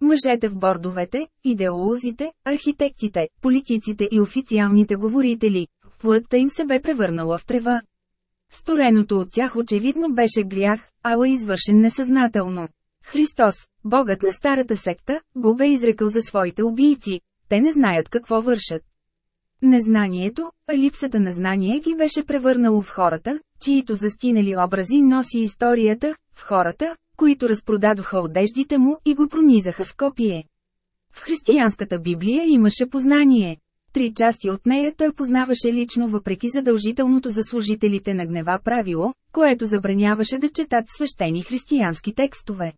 Мъжете в бордовете, идеолозите, архитектите, политиците и официалните говорители, плътта им се бе превърнала в трева. Стореното от тях очевидно беше грях, ала извършен несъзнателно. Христос, богът на старата секта, го бе изрекал за своите убийци, те не знаят какво вършат. Незнанието, а липсата на знание ги беше превърнало в хората, чието застинали образи носи историята, в хората, които разпродадоха одеждите му и го пронизаха с копие. В християнската Библия имаше познание. Три части от нея той познаваше лично въпреки задължителното за служителите на гнева правило, което забраняваше да четат свещени християнски текстове.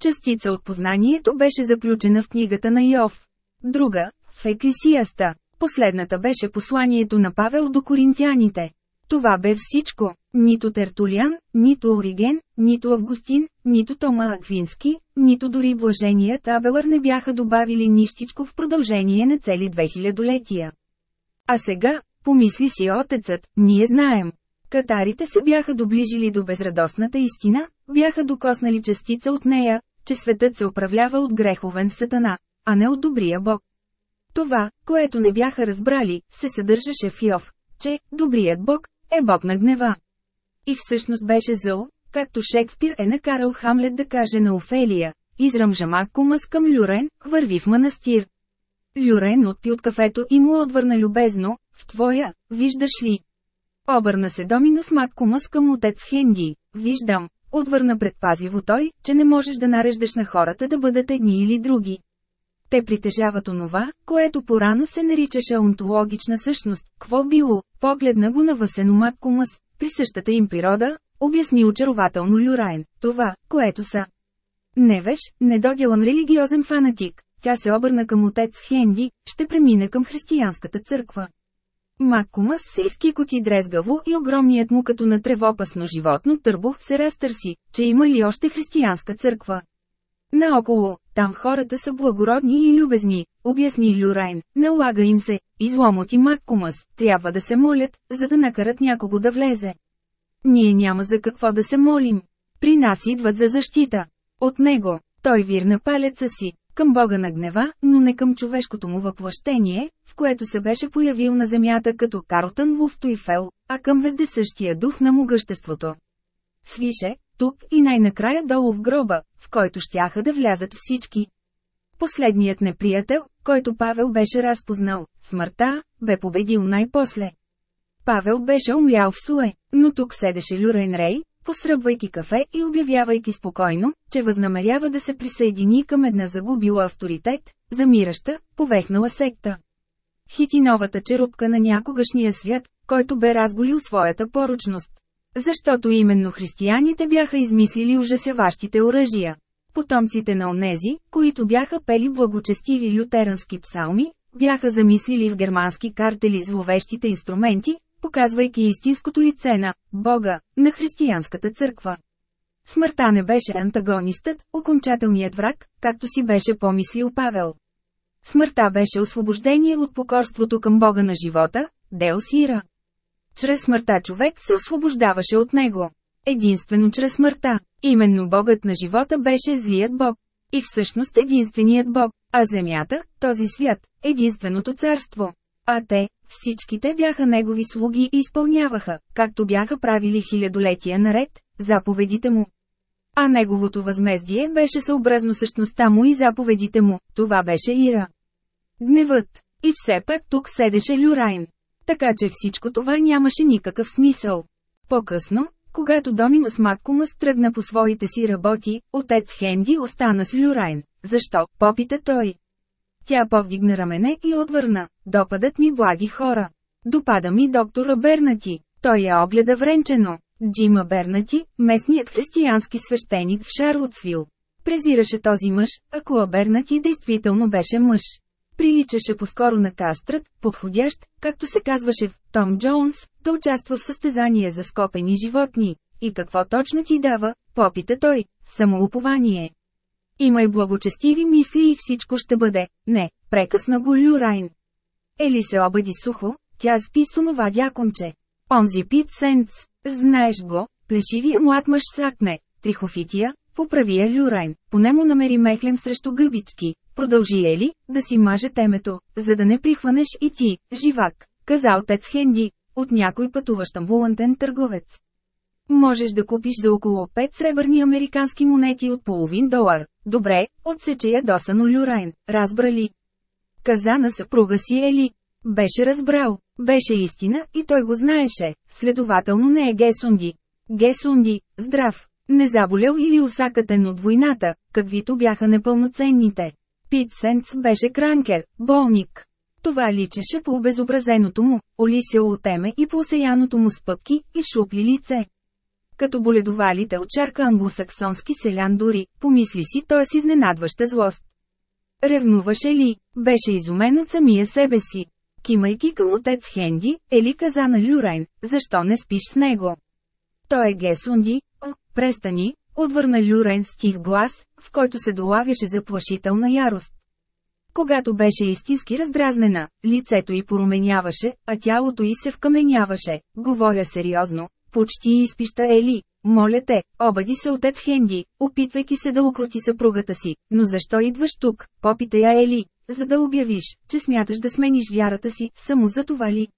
Частица от познанието беше заключена в книгата на Йов. Друга – в Еклисияста. Последната беше посланието на Павел до коринтяните. Това бе всичко. Нито Тертулян, нито Ориген, нито Августин, нито Тома Аквински, нито дори блаженият Абелър не бяха добавили нищичко в продължение на цели 2000-летия. А сега, помисли си отецът, ние знаем. Катарите се бяха доближили до безрадостната истина, бяха докоснали частица от нея, че светът се управлява от греховен сатана, а не от добрия Бог. Това, което не бяха разбрали, се съдържаше в Йов, че «добрият Бог» е Бог на гнева. И всъщност беше зъл, както Шекспир е накарал Хамлет да каже на Офелия, изръмжа Маккумас към Люрен, върви в манастир. Люрен отпи от кафето и му отвърна любезно, в твоя, виждаш ли? Обърна се Доминус Маккумас към отец Хенди, виждам, отвърна предпазиво той, че не можеш да нареждаш на хората да бъдат едни или други. Те притежават онова, което порано се наричаше онтологична същност, кво било, погледна го на Васено Маккумас, при същата им природа, обясни очарователно Люрайн, това, което са. Невеж, недоделан религиозен фанатик, тя се обърна към отец Хенди, ще премине към християнската църква. Маккумас се изкикоти дрезгаво и огромният му като на тревопасно животно търбух се разтърси, че има ли още християнска църква. Наоколо, там хората са благородни и любезни, обясни Люрайн, налага им се, изломоти Маккумас, трябва да се молят, за да накарат някого да влезе. Ние няма за какво да се молим. При нас идват за защита. От него, той вирна палеца си, към Бога на гнева, но не към човешкото му въплъщение, в което се беше появил на земята като Карлтън Луфтуйфел, а към вездесъщия дух на могъществото. Свише, тук и най-накрая долу в гроба, в който щяха да влязат всички. Последният неприятел, който Павел беше разпознал, смъртта, бе победил най-после. Павел беше умрял в Суе, но тук седеше Люрен Рей, посръбвайки кафе и обявявайки спокойно, че възнамерява да се присъедини към една загубила авторитет, замираща, повехнала секта. Хитиновата черупка на някогашния свят, който бе разголил своята поручност. Защото именно християните бяха измислили ужасяващите оръжия. Потомците на онези, които бяха пели благочестиви лютерански псалми, бяха замислили в германски картели зловещите инструменти, показвайки истинското лице на Бога, на християнската църква. Смъртта не беше антагонистът, окончателният враг, както си беше помислил Павел. Смъртта беше освобождение от покорството към Бога на живота, Деос Ира. Чрез смъртта човек се освобождаваше от него. Единствено чрез смъртта. Именно Богът на живота беше злият Бог. И всъщност единственият Бог, а земята, този свят, единственото царство. А те, всичките бяха негови слуги и изпълняваха, както бяха правили хилядолетия наред, заповедите му. А неговото възмездие беше съобразно същността му и заповедите му, това беше Ира. Гневът. И все пак тук седеше Люрайн. Така че всичко това нямаше никакъв смисъл. По-късно, когато Доминус Маккумас тръгна по своите си работи, отец Хенди остана с Люрайн. Защо, попита той. Тя повдигна рамене и отвърна. Допадат ми благи хора. Допада ми доктора Бернати. Той я огледа вренчено. Джима Бернати, местният християнски свещеник в Шарлотсвил. Презираше този мъж, ако Бернати действително беше мъж. Приличаше по-скоро на кастрат, подходящ, както се казваше в Том Джонс, да участва в състезание за скопени животни. И какво точно ти дава, попита той, самоупование. Имай благочестиви мисли и всичко ще бъде. Не, прекъсна го Люрайн. Ели се обади сухо, тя спи с онова дяконче. Онзи Пит Сенц, знаеш го, плешивия млад мъж сакне, Трихофития, поправи я Люрайн, поне му намери мехлем срещу гъбички. Продължи Ели, да си маже темето, за да не прихванеш и ти, живак, каза отец Хенди, от някой пътуващ амбулантен търговец. Можеш да купиш за около 5 сребърни американски монети от половин долар. Добре, отсече ядосано Люрайн, разбра ли? Каза на съпруга си Ели. Беше разбрал, беше истина и той го знаеше, следователно не е Гесунди. Гесунди, здрав, не заболял или усакатен от войната, каквито бяха непълноценните. Пит Сенц беше кранкер, болник. Това личеше по обезобразеното му, олисело теме и по осеяното му с пъпки и шупли лице. Като боледовалите от чарка англосаксонски селян дори, помисли си той с изненадваща злост. Ревнуваше ли, беше изумен от самия себе си. Кимайки към отец Хенди, Ели каза на Люрайн, защо не спиш с него? Той е Гесунди, о, престани, отвърна Люрайн с тих глас, в който се долавяше заплашителна ярост. Когато беше истински раздразнена, лицето й поруменяваше, а тялото й се вкаменяваше. Говоря сериозно, почти изпища Ели. Моля те, обади се отец Хенди, опитвайки се да укроти съпругата си. Но защо идваш тук, попита я Ели, за да обявиш, че смяташ да смениш вярата си, само за това ли?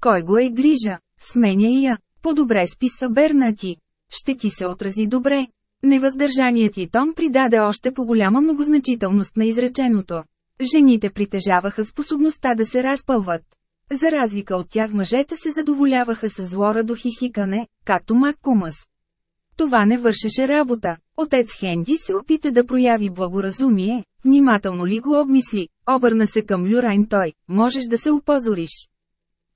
Кой го е грижа? Сменя и я. По-добре списва Бернати. Ще ти се отрази добре. Невъздържаният и тон придаде още по-голяма многозначителност на изреченото. Жените притежаваха способността да се разпълват. За разлика от тях мъжете се задоволяваха с злора до хихикане, както Мак Кумас. Това не вършеше работа. Отец Хенди се опита да прояви благоразумие, внимателно ли го обмисли, обърна се към Люрайн той, можеш да се опозориш.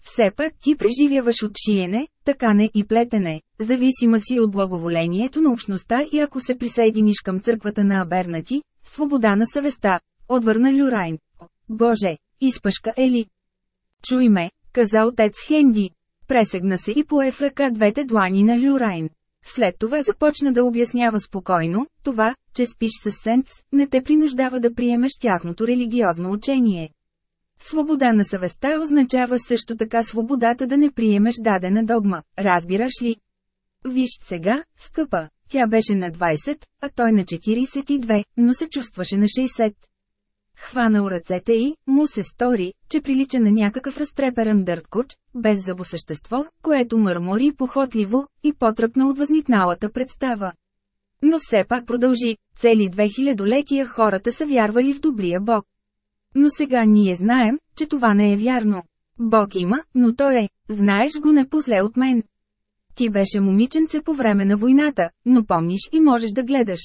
Все пак ти преживяваш от шиене, такане и плетене, зависима си от благоволението на общността и ако се присъединиш към църквата на Абернати, свобода на съвестта, отвърна Люрайн. Боже, изпъшка Ели. Чуй ме, каза отец Хенди. Пресегна се и пое в ръка двете длани на Люрайн. След това започна да обяснява спокойно, това, че спиш с сенц, не те принуждава да приемеш тяхното религиозно учение. Свобода на съвестта означава също така свободата да не приемеш дадена догма, разбираш ли? Виж сега, скъпа, тя беше на 20, а той на 42, но се чувстваше на 60. Хванал ръцете й, му се стори, че прилича на някакъв разтреперан дърткоч, без забосъщество, което мърмори похотливо и потръпна от възникналата представа. Но все пак продължи, цели две хилядолетия хората са вярвали в добрия Бог. Но сега ние знаем, че това не е вярно. Бог има, но той е, знаеш го не после от мен. Ти беше момиченце по време на войната, но помниш и можеш да гледаш.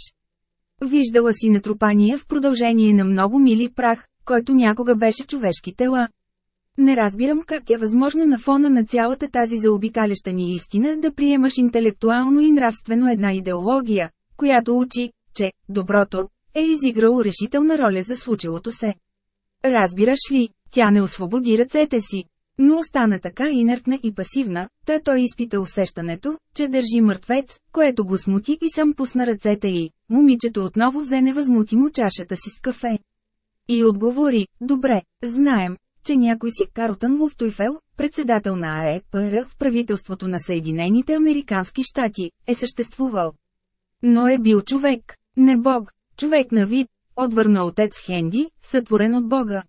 Виждала си натрупания в продължение на много мили прах, който някога беше човешки тела. Не разбирам как е възможно на фона на цялата тази заобикаляща ни истина да приемаш интелектуално и нравствено една идеология, която учи, че «доброто» е изиграло решителна роля за случилото се. Разбираш ли, тя не освободи ръцете си. Но остана така инертна и пасивна, та той изпита усещането, че държи мъртвец, което го смути и сам пусна ръцете й. Момичето отново взе невъзмутимо чашата си с кафе. И отговори, добре, знаем, че някой си Карлтън Луфтуйфел, председател на АЕПР в правителството на Съединените Американски щати, е съществувал. Но е бил човек, не бог, човек на вид, отвърна отец Хенди, сътворен от Бога.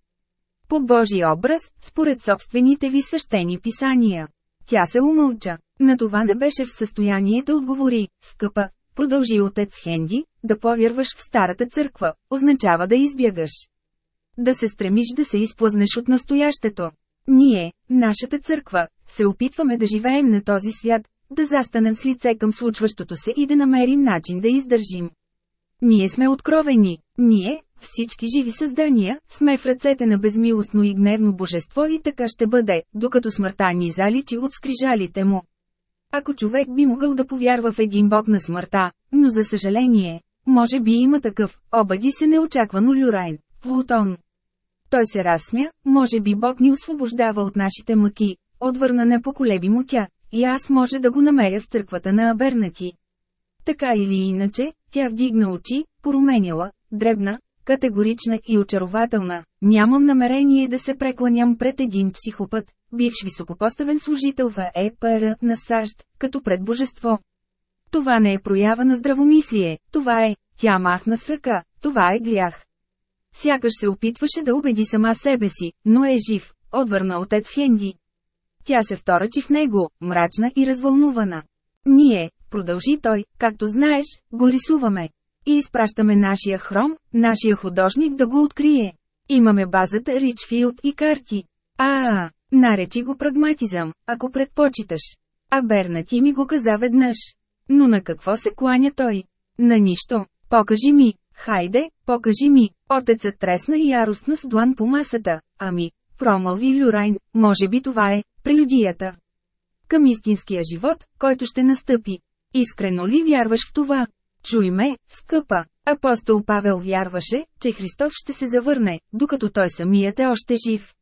По Божи образ, според собствените ви свещени писания. Тя се умълча. На това не беше в състояние да отговори, скъпа, продължи отец Хенди, да повярваш в старата църква, означава да избягаш. Да се стремиш да се изплъзнеш от настоящето. Ние, нашата църква, се опитваме да живеем на този свят, да застанем с лице към случващото се и да намерим начин да издържим. Ние сме откровени. Ние, всички живи създания, сме в ръцете на безмилостно и гневно божество и така ще бъде, докато смъртта ни заличи от скрижалите му. Ако човек би могъл да повярва в един бог на смъртта, но за съжаление, може би има такъв, обади се неочаквано Люрайн, Плутон. Той се разсмя, може би Бог ни освобождава от нашите мъки, отвърна непоколебимо тя, и аз може да го намеря в църквата на Абернати. Така или иначе, тя вдигна очи, поруменяла, дребна, категорична и очарователна. Нямам намерение да се прекланям пред един психопат, бивш високопоставен служител в ЕПР на САЩ, като пред божество. Това не е проява на здравомислие, това е, тя махна с ръка, това е грях. Сякаш се опитваше да убеди сама себе си, но е жив, отвърна отец Хенди. Тя се вторачи в него, мрачна и развълнувана. Ние, продължи той, както знаеш, го рисуваме. И изпращаме нашия хром, нашия художник да го открие. Имаме базата Ричфилд и карти. А, наречи го прагматизъм, ако предпочиташ. А Бернати ми го каза веднъж. Но на какво се кланя той? На нищо. Покажи ми. Хайде, покажи ми. Отецът тресна яростно с длан по масата. Ами, промълви Люрайн, може би това е прелюдията. Към истинския живот, който ще настъпи. Искрено ли вярваш в това? Чуй ме, скъпа. Апостол Павел вярваше, че Христос ще се завърне, докато той самият е още жив.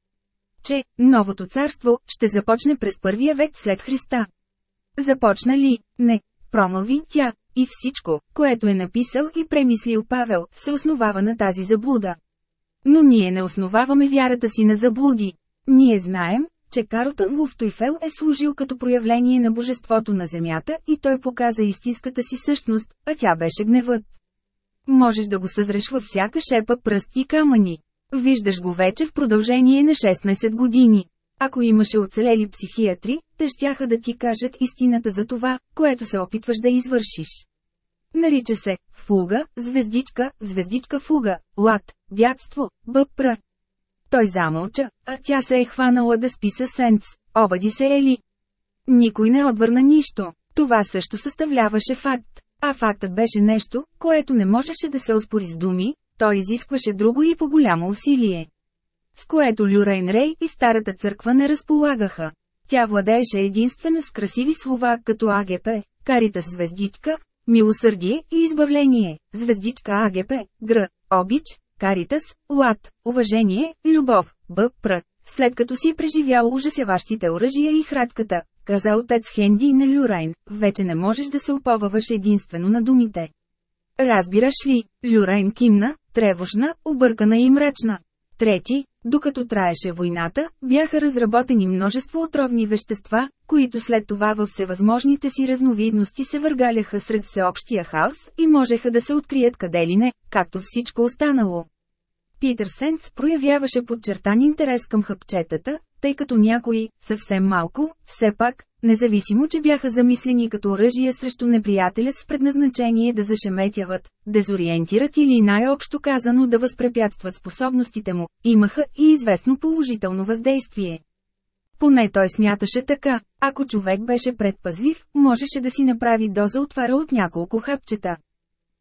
Че, новото царство, ще започне през първия век след Христа. Започна ли? Не. Промълви тя, и всичко, което е написал и премислил Павел, се основава на тази заблуда. Но ние не основаваме вярата си на заблуди. Ние знаем, че Карлтън Луфтойфел е служил като проявление на божеството на земята и той показа истинската си същност, а тя беше гневът. Можеш да го съзреш във всяка шепа пръст и камъни. Виждаш го вече в продължение на 16 години. Ако имаше оцелели психиатри, те щяха да ти кажат истината за това, което се опитваш да извършиш. Нарича се «фуга», «звездичка», «звездичка фуга», «лад», «бягство», «бъпра». Той замълча, а тя се е хванала да спи със сенц. Обади се Ели. Никой не отвърна нищо. Това също съставляваше факт. А фактът беше нещо, което не можеше да се оспори с думи, той изискваше друго и по-голямо усилие. С което Люрейн Рей и Старата църква не разполагаха. Тя владееше единствено с красиви слова като АГП, карита звездичка, милосърдие и избавление, звездичка АГП, гр, обич, каритас, лад, уважение, любов, б, пр. След като си преживял ужасяващите оръжия и хратката, каза отец Хенди на Люрайн, вече не можеш да се уповаваш единствено на думите. Разбираш ли, Люрайн кимна, тревожна, объркана и мрачна. Трети, докато траеше войната, бяха разработени множество отровни вещества, които след това във всевъзможните си разновидности се въргаляха сред всеобщия хаос и можеха да се открият къде ли не, както всичко останало. Питър Сенц проявяваше подчертан интерес към хъпчетата, тъй като някои, съвсем малко, все пак, независимо че бяха замислени като оръжие срещу неприятеля с предназначение да зашеметяват, дезориентират или най-общо казано да възпрепятстват способностите му, имаха и известно положително въздействие. Поне той смяташе така, ако човек беше предпазлив, можеше да си направи доза отвара от няколко хапчета.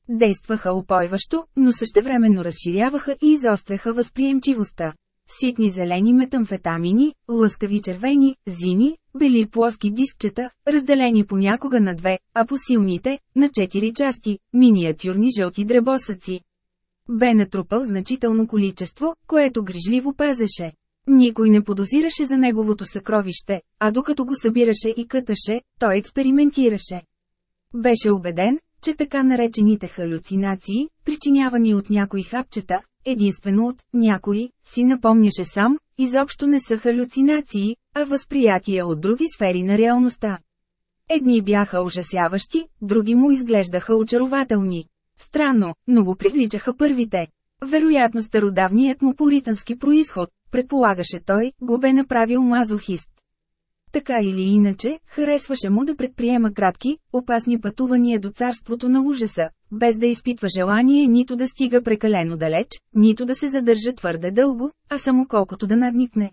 Действаха опойващо, но същевременно разширяваха и изостряха възприемчивостта. Ситни зелени метамфетамини, лъскави червени, зими, бели плоски дискчета, разделени понякога на две, а по силните – на четири части, миниатюрни жълти дребосъци. Бе натрупал значително количество, което грижливо пазеше. Никой не подозираше за неговото съкровище, а докато го събираше и къташе, той експериментираше. Беше убеден, че така наречените халюцинации, причинявани от някои хапчета, единствено от някои, си напомняше сам, изобщо не са халюцинации, а възприятия от други сфери на реалността. Едни бяха ужасяващи, други му изглеждаха очарователни. Странно, но го привличаха първите. Вероятно стародавният му поритански происход, предполагаше той, го бе направил мазохист. Така или иначе, харесваше му да предприема кратки, опасни пътувания до царството на ужаса, без да изпитва желание нито да стига прекалено далеч, нито да се задържа твърде дълго, а само колкото да надникне.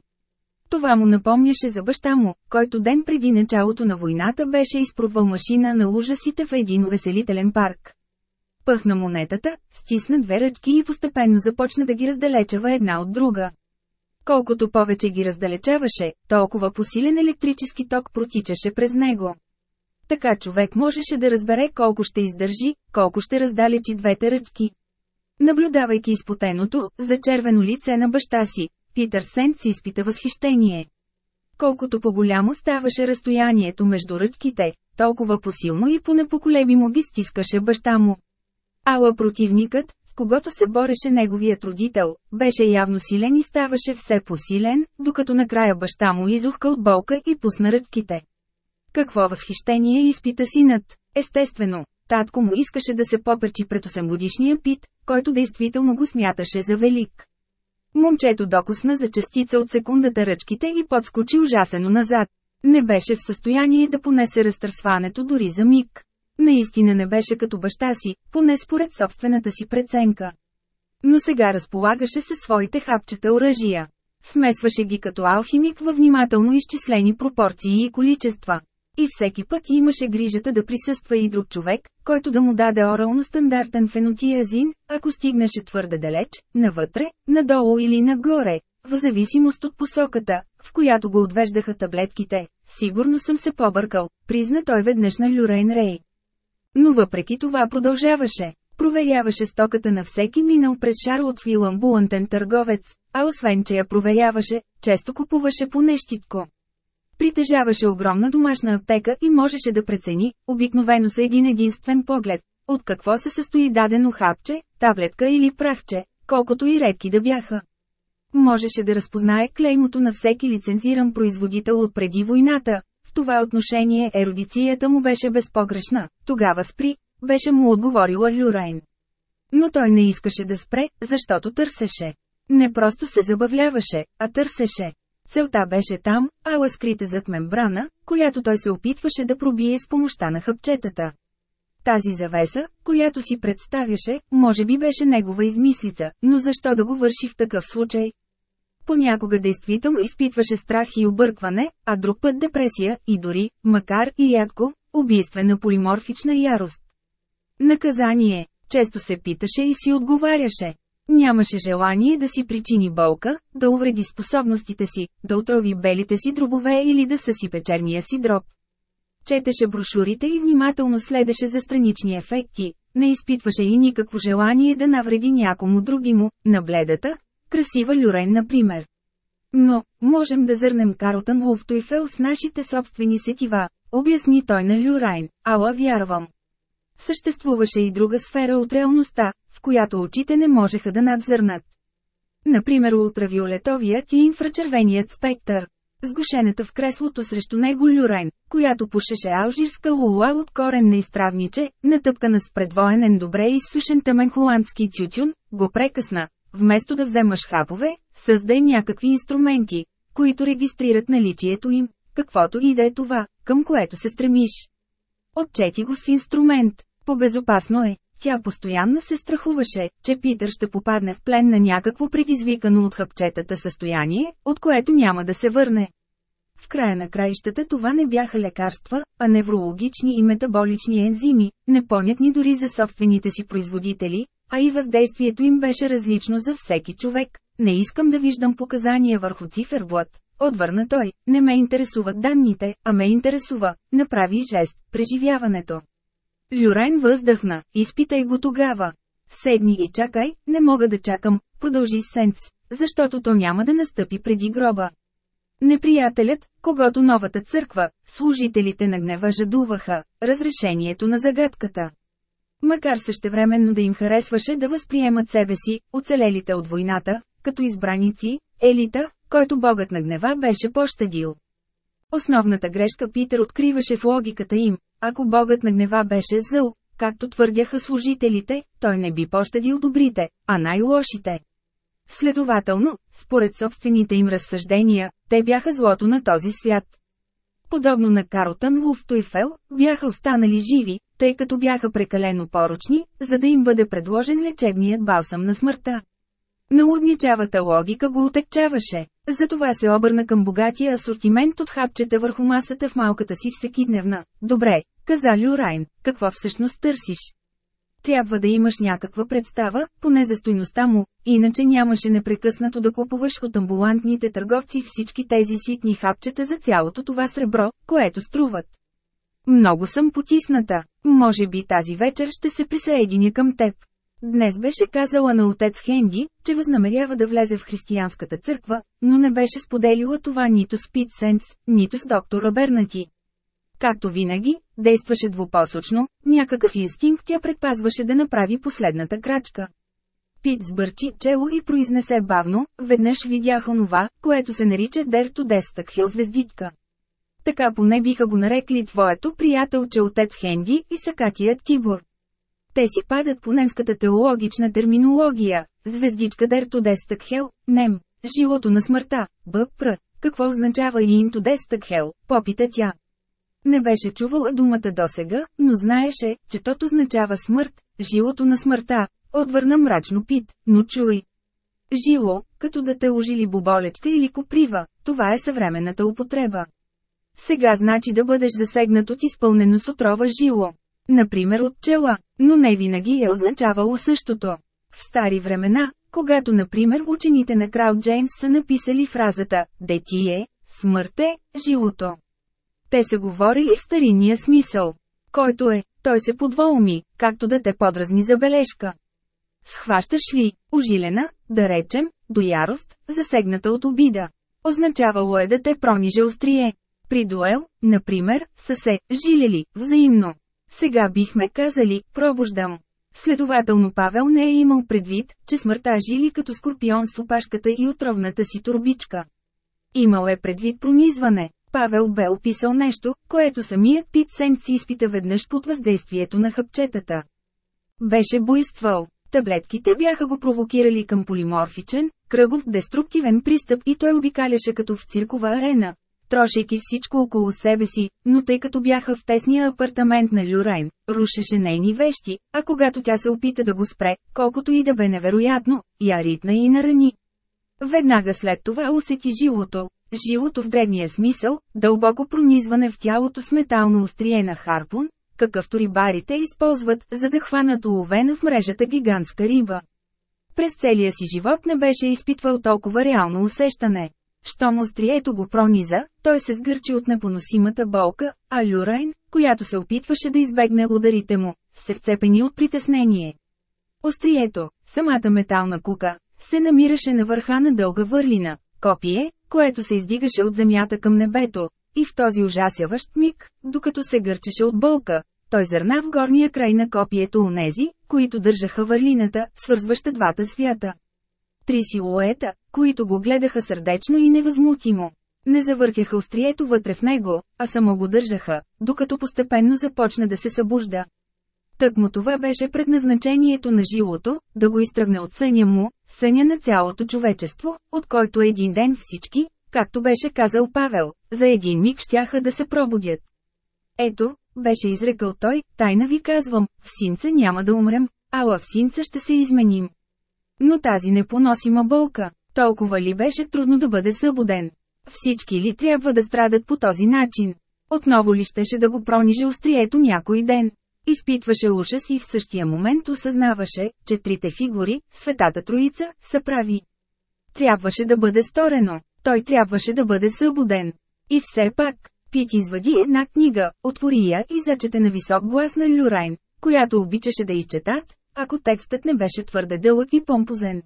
Това му напомняше за баща му, който ден преди началото на войната беше изпробвал машина на ужасите в един увеселителен парк. Пъхна монетата, стисна две ръчки и постепенно започна да ги раздалечава една от друга. Колкото повече ги раздалечаваше, толкова посилен електрически ток протичаше през него. Така човек можеше да разбере колко ще издържи, колко ще раздалечи двете ръчки. Наблюдавайки изпотеното, зачервено лице на баща си, Питър Сент си изпита възхищение. Колкото по-голямо ставаше разстоянието между ръчките, толкова посилно и понепоколебимо ги стискаше баща му. Ала противникът, когото се бореше неговият родител, беше явно силен и ставаше все по-силен, докато накрая баща му изухка болка и пусна ръчките. Какво възхищение изпита синът? Естествено, татко му искаше да се попречи пред 8-годишния Пит, който действително го смяташе за велик. Момчето докосна за частица от секундата ръчките и подскочи ужасено назад. Не беше в състояние да понесе разтърсването дори за миг. Наистина не беше като баща си, поне според собствената си преценка. Но сега разполагаше със своите хапчета оръжия. Смесваше ги като алхимик във внимателно изчислени пропорции и количества. И всеки път имаше грижата да присъства и друг човек, който да му даде орално стандартен фенотиазин, ако стигнеше твърде далеч, навътре, надолу или нагоре, в зависимост от посоката, в която го отвеждаха таблетките. Сигурно съм се побъркал, призна той веднъж на Люрейн Рей. Но въпреки това продължаваше. Проверяваше стоката на всеки минал през Шарлотсвил амбулантен търговец, а освен че я проверяваше, често купуваше по нещитко. Притежаваше огромна домашна аптека и можеше да прецени, обикновено са един единствен поглед, от какво се състои дадено хапче, таблетка или прахче, колкото и редки да бяха. Можеше да разпознае клеймото на всеки лицензиран производител от преди войната. В това отношение ерудицията му беше безпогрешна. Тогава спри, беше му отговорила Люрайн. Но той не искаше да спре, защото търсеше. Не просто се забавляваше, а търсеше. Целта беше там, ала скрита зад мембрана, която той се опитваше да пробие с помощта на хъпчетата. Тази завеса, която си представяше, може би беше негова измислица, но защо да го върши в такъв случай? Понякога действително изпитваше страх и объркване, а друг път депресия и дори, макар и рядко, убийствена полиморфична ярост. Наказание. Често се питаше и си отговаряше. Нямаше желание да си причини болка, да увреди способностите си, да отрови белите си дробове или да съси черния си дроб. Четеше брошурите и внимателно следеше за странични ефекти, не изпитваше и никакво желание да навреди някому другиму, на бледата, красива люрен например. Но, можем да зърнем Карлтън Луфтуйфел с нашите собствени сетива, обясни той на Люрайн, ала вярвам. Съществуваше и друга сфера от реалността, в която очите не можеха да надзърнат. Например ултравиолетовият и инфрачервеният спектър. Сгушената в креслото срещу него Люрайн, която пушеше алжирска лула от корен на изтравниче, натъпкана с предвоенен добре изсушен тъмен холандски тютюн, го прекъсна. Вместо да вземаш хапове, създай някакви инструменти, които регистрират наличието им, каквото и да е това, към което се стремиш. Отчети го с инструмент. По-безопасно е. Тя постоянно се страхуваше, че Питър ще попадне в плен на някакво предизвикано от хъпчетата състояние, от което няма да се върне. В края на краищата това не бяха лекарства, а неврологични и метаболични ензими, непонятни дори за собствените си производители, а и въздействието им беше различно за всеки човек. Не искам да виждам показания върху циферблат. Отвърна той, не ме интересуват данните, а ме интересува, направи жест, преживяването. Люрайн въздъхна, изпитай го тогава. Седни и чакай, не мога да чакам, продължи Сенц, защото то няма да настъпи преди гроба. Неприятелят, когато новата църква, служителите на гнева жадуваха, разрешението на загадката. Макар същевременно да им харесваше да възприемат себе си, оцелелите от войната, като избраници, елита, който богът на гнева беше пощадил. Основната грешка Питер откриваше в логиката им, ако богът на гнева беше зъл, както твърдяха служителите, той не би пощадил добрите, а най-лошите. Следователно, според собствените им разсъждения, те бяха злото на този свят. Подобно на Карлтън Луфтуйфел, бяха останали живи, тъй като бяха прекалено порочни, за да им бъде предложен лечебният балсам на смъртта. Налудничавата логика го отекчаваше. Затова се обърна към богатия асортимент от хапчета върху масата в малката си всекидневна. Добре, каза Люрайн, какво всъщност търсиш? Трябва да имаш някаква представа, поне за стойността му, иначе нямаше непрекъснато да купуваш от амбулантните търговци всички тези ситни хапчета за цялото това сребро, което струват. Много съм потисната. Може би тази вечер ще се присъединя към теб. Днес беше казала на отец Хенди, че възнамерява да влезе в християнската църква, но не беше споделила това нито с Пит Сенс, нито с доктор Робернати. Както винаги, действаше двупосочно, някакъв инстинкт тя предпазваше да направи последната крачка. Пит сбърчи чело и произнесе бавно, веднъж видях онова, което се нарича Дерто Дестък Хил звездичка. Така поне биха го нарекли твоето приятелче отец Хенди и Сакатият Тибор. Те си падат по немската теологична терминология, звездичка Дерто Дестъкхел, нем, жилото на смъртта, бъпр. Какво означава и инто Дестъкхел, попита тя. Не беше чувала думата досега, но знаеше, че тото означава смърт, жилото на смъртта. Отвърна мрачно Пит, но чуй. Жило, като да те ожили боболечка или коприва, това е съвременната употреба. Сега значи да бъдеш засегнат от изпълнено с отрова жило. Например от пчела, но не винаги е означавало същото. В стари времена, когато например учените на крал Джеймс са написали фразата «Детие», «Смърт е», «Жилото». Те са говорили в стариния смисъл. Който е, той се подволми, както да те подразни забележка. Схващаш ли, ожилена, да речем, до ярост, засегната от обида. Означавало е да те прониже острие. При дуел, например, са се жилели взаимно. Сега бихме казали, пробуждам. Следователно Павел не е имал предвид, че смъртта жили като скорпион с опашката и отровната си турбичка. Имал е предвид пронизване. Павел бе описал нещо, което самият Пит Сент си изпита веднъж под въздействието на хъпчетата. Беше буйствал. Таблетките бяха го провокирали към полиморфичен, кръгов деструктивен пристъп и той обикаляше като в циркова арена, трошейки всичко около себе си, но тъй като бяха в тесния апартамент на Люрайн, рушеше нейни вещи, а когато тя се опита да го спре, колкото и да бе невероятно, я ритна и нарани. Веднага след това усети жилото, жилото в древния смисъл, дълбоко пронизване в тялото с метално острие на харпун, какъвто рибарите използват, за да хванат уловена в мрежата гигантска риба. През целия си живот не беше изпитвал толкова реално усещане. Щом острието го прониза, той се сгърчи от непоносимата болка, а Люрайн, която се опитваше да избегне ударите му, се вцепени от притеснение. Острието, самата метална кука, се намираше на върха на дълга върлина, копие, което се издигаше от земята към небето, и в този ужасяващ миг, докато се гърчеше от болка, той зърна в горния край на копието онези, които държаха върлината, свързваща двата свята. Три силуета, които го гледаха сърдечно и невъзмутимо. Не завъртяха острието вътре в него, а само го държаха, докато постепенно започна да се събужда. Тъкмо това беше предназначението на жилото, да го изтръгне от съня му, съня на цялото човечество, от който един ден всички, както беше казал Павел, за един миг щяха да се пробудят. Ето, беше изрекал той, тайна ви казвам, в синца няма да умрем, ала в синца ще се изменим. Но тази непоносима болка, толкова ли беше трудно да бъде събуден? Всички ли трябва да страдат по този начин? Отново ли щеше да го прониже острието някой ден? Изпитваше ужас и в същия момент осъзнаваше, че трите фигури, Светата Троица, са прави. Трябваше да бъде сторено. Той трябваше да бъде събуден. И все пак, Пит извади една книга, отвори я и зачете на висок глас на Люрайн, която обичаше да изчетат, ако текстът не беше твърде дълъг и помпозен.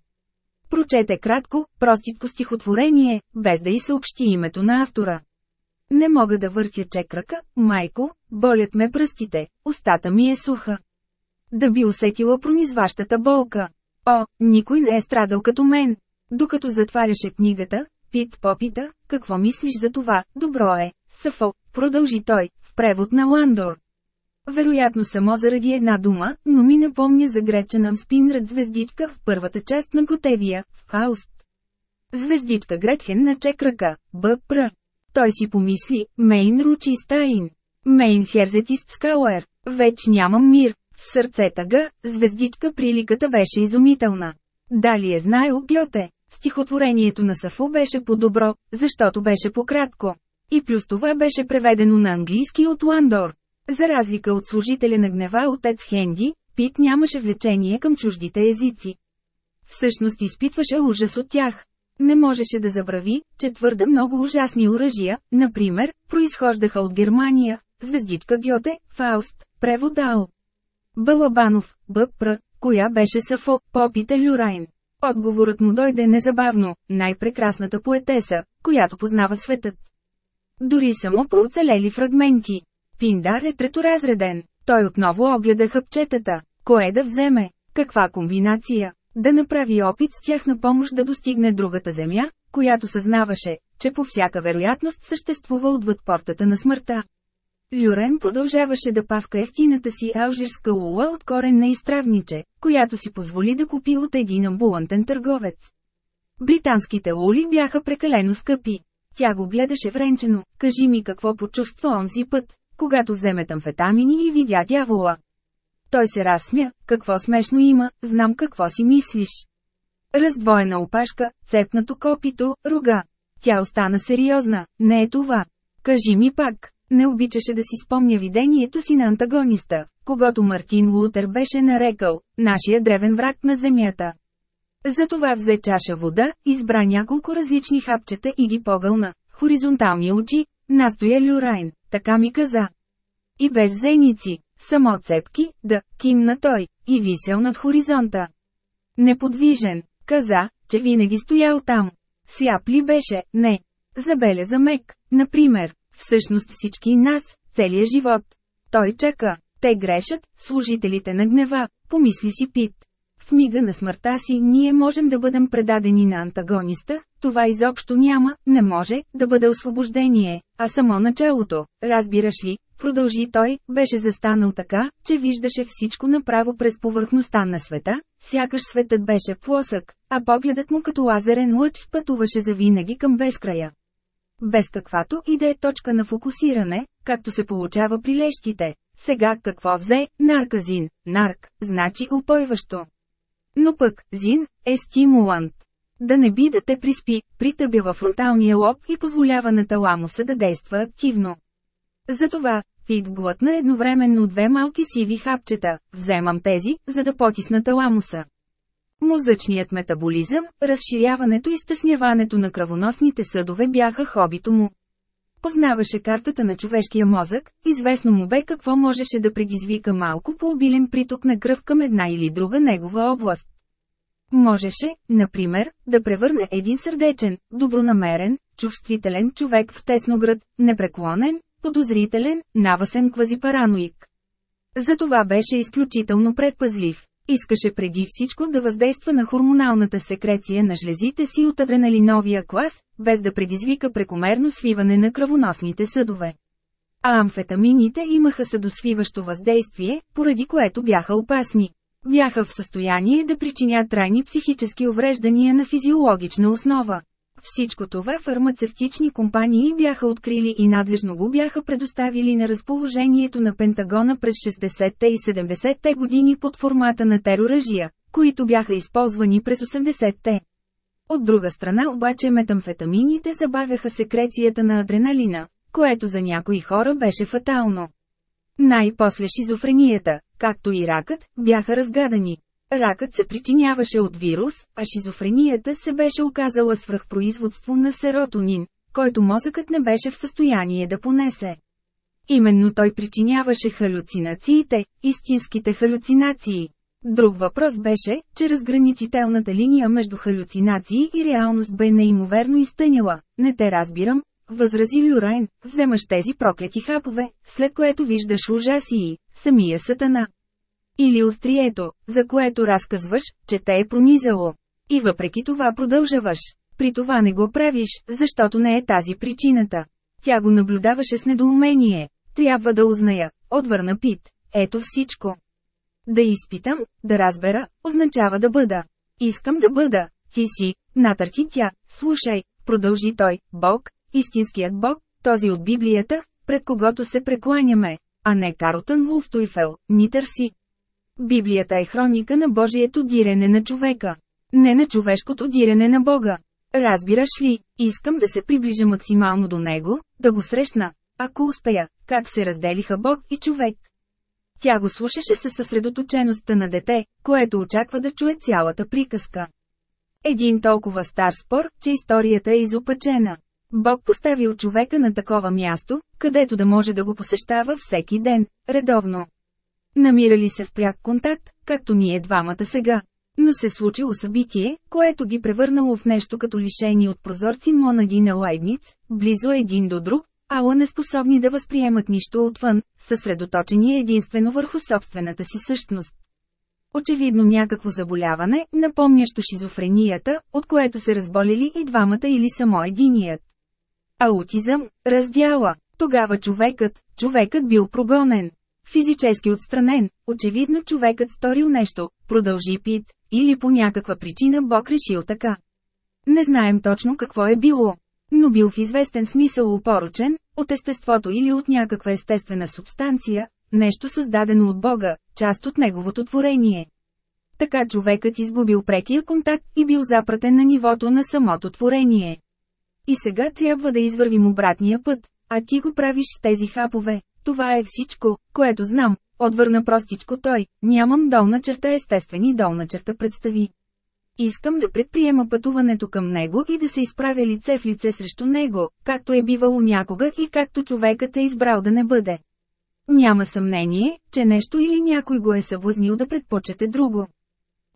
Прочете кратко, проститко стихотворение, без да й съобщи името на автора. Не мога да въртя чекрака, майко, болят ме пръстите, устата ми е суха. Да би усетила пронизващата болка. О, никой не е страдал като мен. Докато затваряше книгата, Пит попита, какво мислиш за това, добро е, Съфо, продължи той, в превод на Ландор. Вероятно само заради една дума, но ми напомня за гречена спинрад звездичка в първата част на Готевия, в Хауст. Звездичка Гретхен на чекрака, Б.Пр. Той си помисли, Мейн Ручи Стайн. Мейн Херзетист Скауер. Веч нямам мир. В сърцета га, звездичка приликата беше изумителна. Дали е знаел Гьоте? Стихотворението на Сафо беше по-добро, защото беше по-кратко. И плюс това беше преведено на английски от Ландор. За разлика от служителя на гнева отец Хенди, Пит нямаше влечение към чуждите езици. Всъщност изпитваше ужас от тях. Не можеше да забрави, че твърде много ужасни оръжия, например, произхождаха от Германия, звездичка Гьоте, Фауст, превод Дао. Балабанов, Б.Пр., коя беше Сафо, попита Люрайн. Отговорът му дойде незабавно, най-прекрасната поетеса, която познава светът. Дори само по оцелели фрагменти. Пиндар е треторазреден. Той отново огледа хъпчетата. Кое да вземе? Каква комбинация? Да направи опит с тях на помощ да достигне другата земя, която съзнаваше, че по всяка вероятност съществува отвъд портата на смъртта. Люрен продължаваше да павка ефтината си алжирска лула от корен на изтравниче, която си позволи да купи от един амбулантен търговец. Британските лули бяха прекалено скъпи. Тя го гледаше вренчено, кажи ми какво почувства онзи път, когато вземе амфетамини и видя дявола. Той се разсмя, какво смешно има, знам какво си мислиш. Раздвоена опашка, цепнато копито, рога. Тя остана сериозна, не е това. Кажи ми пак, не обичаше да си спомня видението си на антагониста, когато Мартин Лутер беше нарекал «нашия древен враг на земята». Затова взе чаша вода, избра няколко различни хапчета и ги погълна. Хоризонтални очи, настоя Люрайн, така ми каза. И без зеници, само цепки, да, кимна той, и висел над хоризонта. Неподвижен, каза, че винаги стоял там. Сляп ли беше? Не. Забеляза мек, например, всъщност всички нас, целият живот. Той чака. Те грешат, служителите на гнева, помисли си Пит. В мига на смъртта си ние можем да бъдем предадени на антагониста, това изобщо няма, не може, да бъде освобождение, а само началото, разбираш ли, продължи той, беше застанал така, че виждаше всичко направо през повърхността на света, сякаш светът беше плосък, а погледът му като лазерен лъч пътуваше завинаги към безкрая. Без каквато и да е точка на фокусиране, както се получава при лещите. Сега какво взе? Нарказин. Нарк, значи упойващо. Но пък, зин, е стимулант. Да не би да те приспи, притъбя в фронталния лоб и позволява на таламуса да действа активно. Затова, Пит глътна едновременно две малки сиви хапчета, вземам тези, за да потисна таламуса. Мозъчният метаболизъм, разширяването и стесняването на кръвоносните съдове бяха хобито му. Познаваше картата на човешкия мозък, известно му бе какво можеше да предизвика малко по-обилен приток на кръв към една или друга негова област. Можеше, например, да превърне един сърдечен, добронамерен, чувствителен човек в тесноград, непреклонен, подозрителен, навасен квазипараноик. Затова беше изключително предпазлив. Искаше преди всичко да въздейства на хормоналната секреция на жлезите си от адреналиновия клас, без да предизвика прекомерно свиване на кръвоносните съдове. А амфетамините имаха съдосвиващо въздействие, поради което бяха опасни. Бяха в състояние да причинят трайни психически увреждания на физиологична основа. Всичко това фармацевтични компании бяха открили и надлежно го бяха предоставили на разположението на Пентагона през 60-те и 70-те години под формата на тероръжия, които бяха използвани през 80-те. От друга страна обаче метамфетамините забавяха секрецията на адреналина, което за някои хора беше фатално. Най-после шизофренията, както и ракът, бяха разгадани. Ракът се причиняваше от вирус, а шизофренията се беше оказала свръхпроизводство на серотонин, който мозъкът не беше в състояние да понесе. Именно той причиняваше халюцинациите, истинските халюцинации. Друг въпрос беше, че разграничителната линия между халюцинации и реалност бе неимоверно изтъняла. Не те разбирам, възрази Люрайн, вземаш тези проклети хапове, след което виждаш ужаси и самия сатана. Или острието, за което разказваш, че те е пронизало. И въпреки това продължаваш. При това не го правиш, защото не е тази причината. Тя го наблюдаваше с недоумение. Трябва да узная, отвърна Пит. Ето всичко. Да изпитам, да разбера, означава да бъда. Искам да бъда. Ти си, натърти тя. Слушай, продължи той, Бог, истинският Бог, този от Библията, пред когото се прекланяме, а не Каротън Луфтуйфел, ни търси. Библията е хроника на Божието дирене на човека. Не на човешкото дирене на Бога. Разбираш ли, искам да се приближа максимално до него, да го срещна, ако успея, как се разделиха Бог и човек. Тя го слушаше със съсредоточеността на дете, което очаква да чуе цялата приказка. Един толкова стар спор, че историята е изопачена. Бог поставил човека на такова място, където да може да го посещава всеки ден, редовно. Намирали се в пряк контакт, както ние двамата сега. Но се случило събитие, което ги превърнало в нещо като лишени от прозорци монади на Лайбниц, близо един до друг, ала неспособни да възприемат нищо отвън, съсредоточени единствено върху собствената си същност. Очевидно някакво заболяване, напомнящо шизофренията, от което се разболели и двамата или само единият. Аутизъм, раздяла. Тогава човекът, човекът бил прогонен. Физически отстранен, очевидно човекът сторил нещо, продължи Пит, или по някаква причина Бог решил така. Не знаем точно какво е било. Но бил в известен смисъл упоручен, от естеството или от някаква естествена субстанция, нещо създадено от Бога, част от неговото творение. Така човекът изгубил прекия контакт и бил запратен на нивото на самото творение. И сега трябва да извървим обратния път, а ти го правиш с тези хапове. Това е всичко, което знам, отвърна простичко той, нямам долна черта естествени долна черта представи. Искам да предприема пътуването към него и да се изправя лице в лице срещу него, както е бивало някога и както човекът е избрал да не бъде. Няма съмнение, че нещо или някой го е съблазнил да предпочете друго.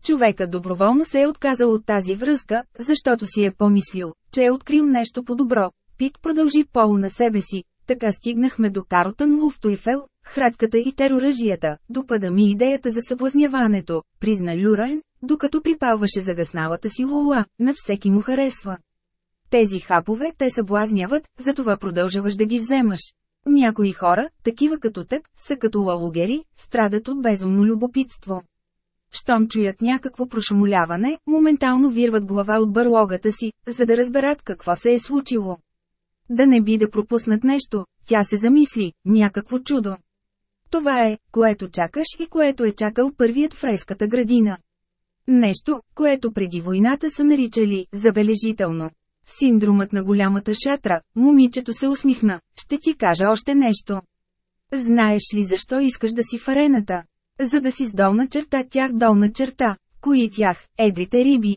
Човека доброволно се е отказал от тази връзка, защото си е помислил, че е открил нещо по-добро. Пит продължи пол на себе си, така стигнахме до Каротън Луфтуйфел, хратката и тероръжията, допада ми идеята за съблазняването, призна Люрайн, докато припалваше загасналата си лула, на всеки му харесва. Тези хапове те съблазняват, затова продължаваш да ги вземаш. Някои хора, такива като тък, са като лалугери, страдат от безумно любопитство. Щом чуят някакво прошумоляване, моментално вирват глава от бърлогата си, за да разберат какво се е случило. Да не би да пропуснат нещо, тя се замисли, някакво чудо. Това е, което чакаш и което е чакал първият в райската градина. Нещо, което преди войната са наричали «забележително». Синдромът на голямата шатра, момичето се усмихна, ще ти кажа още нещо. Знаеш ли защо искаш да си в арената? За да си с долна черта тях долна черта. Кои тях? Едрите риби.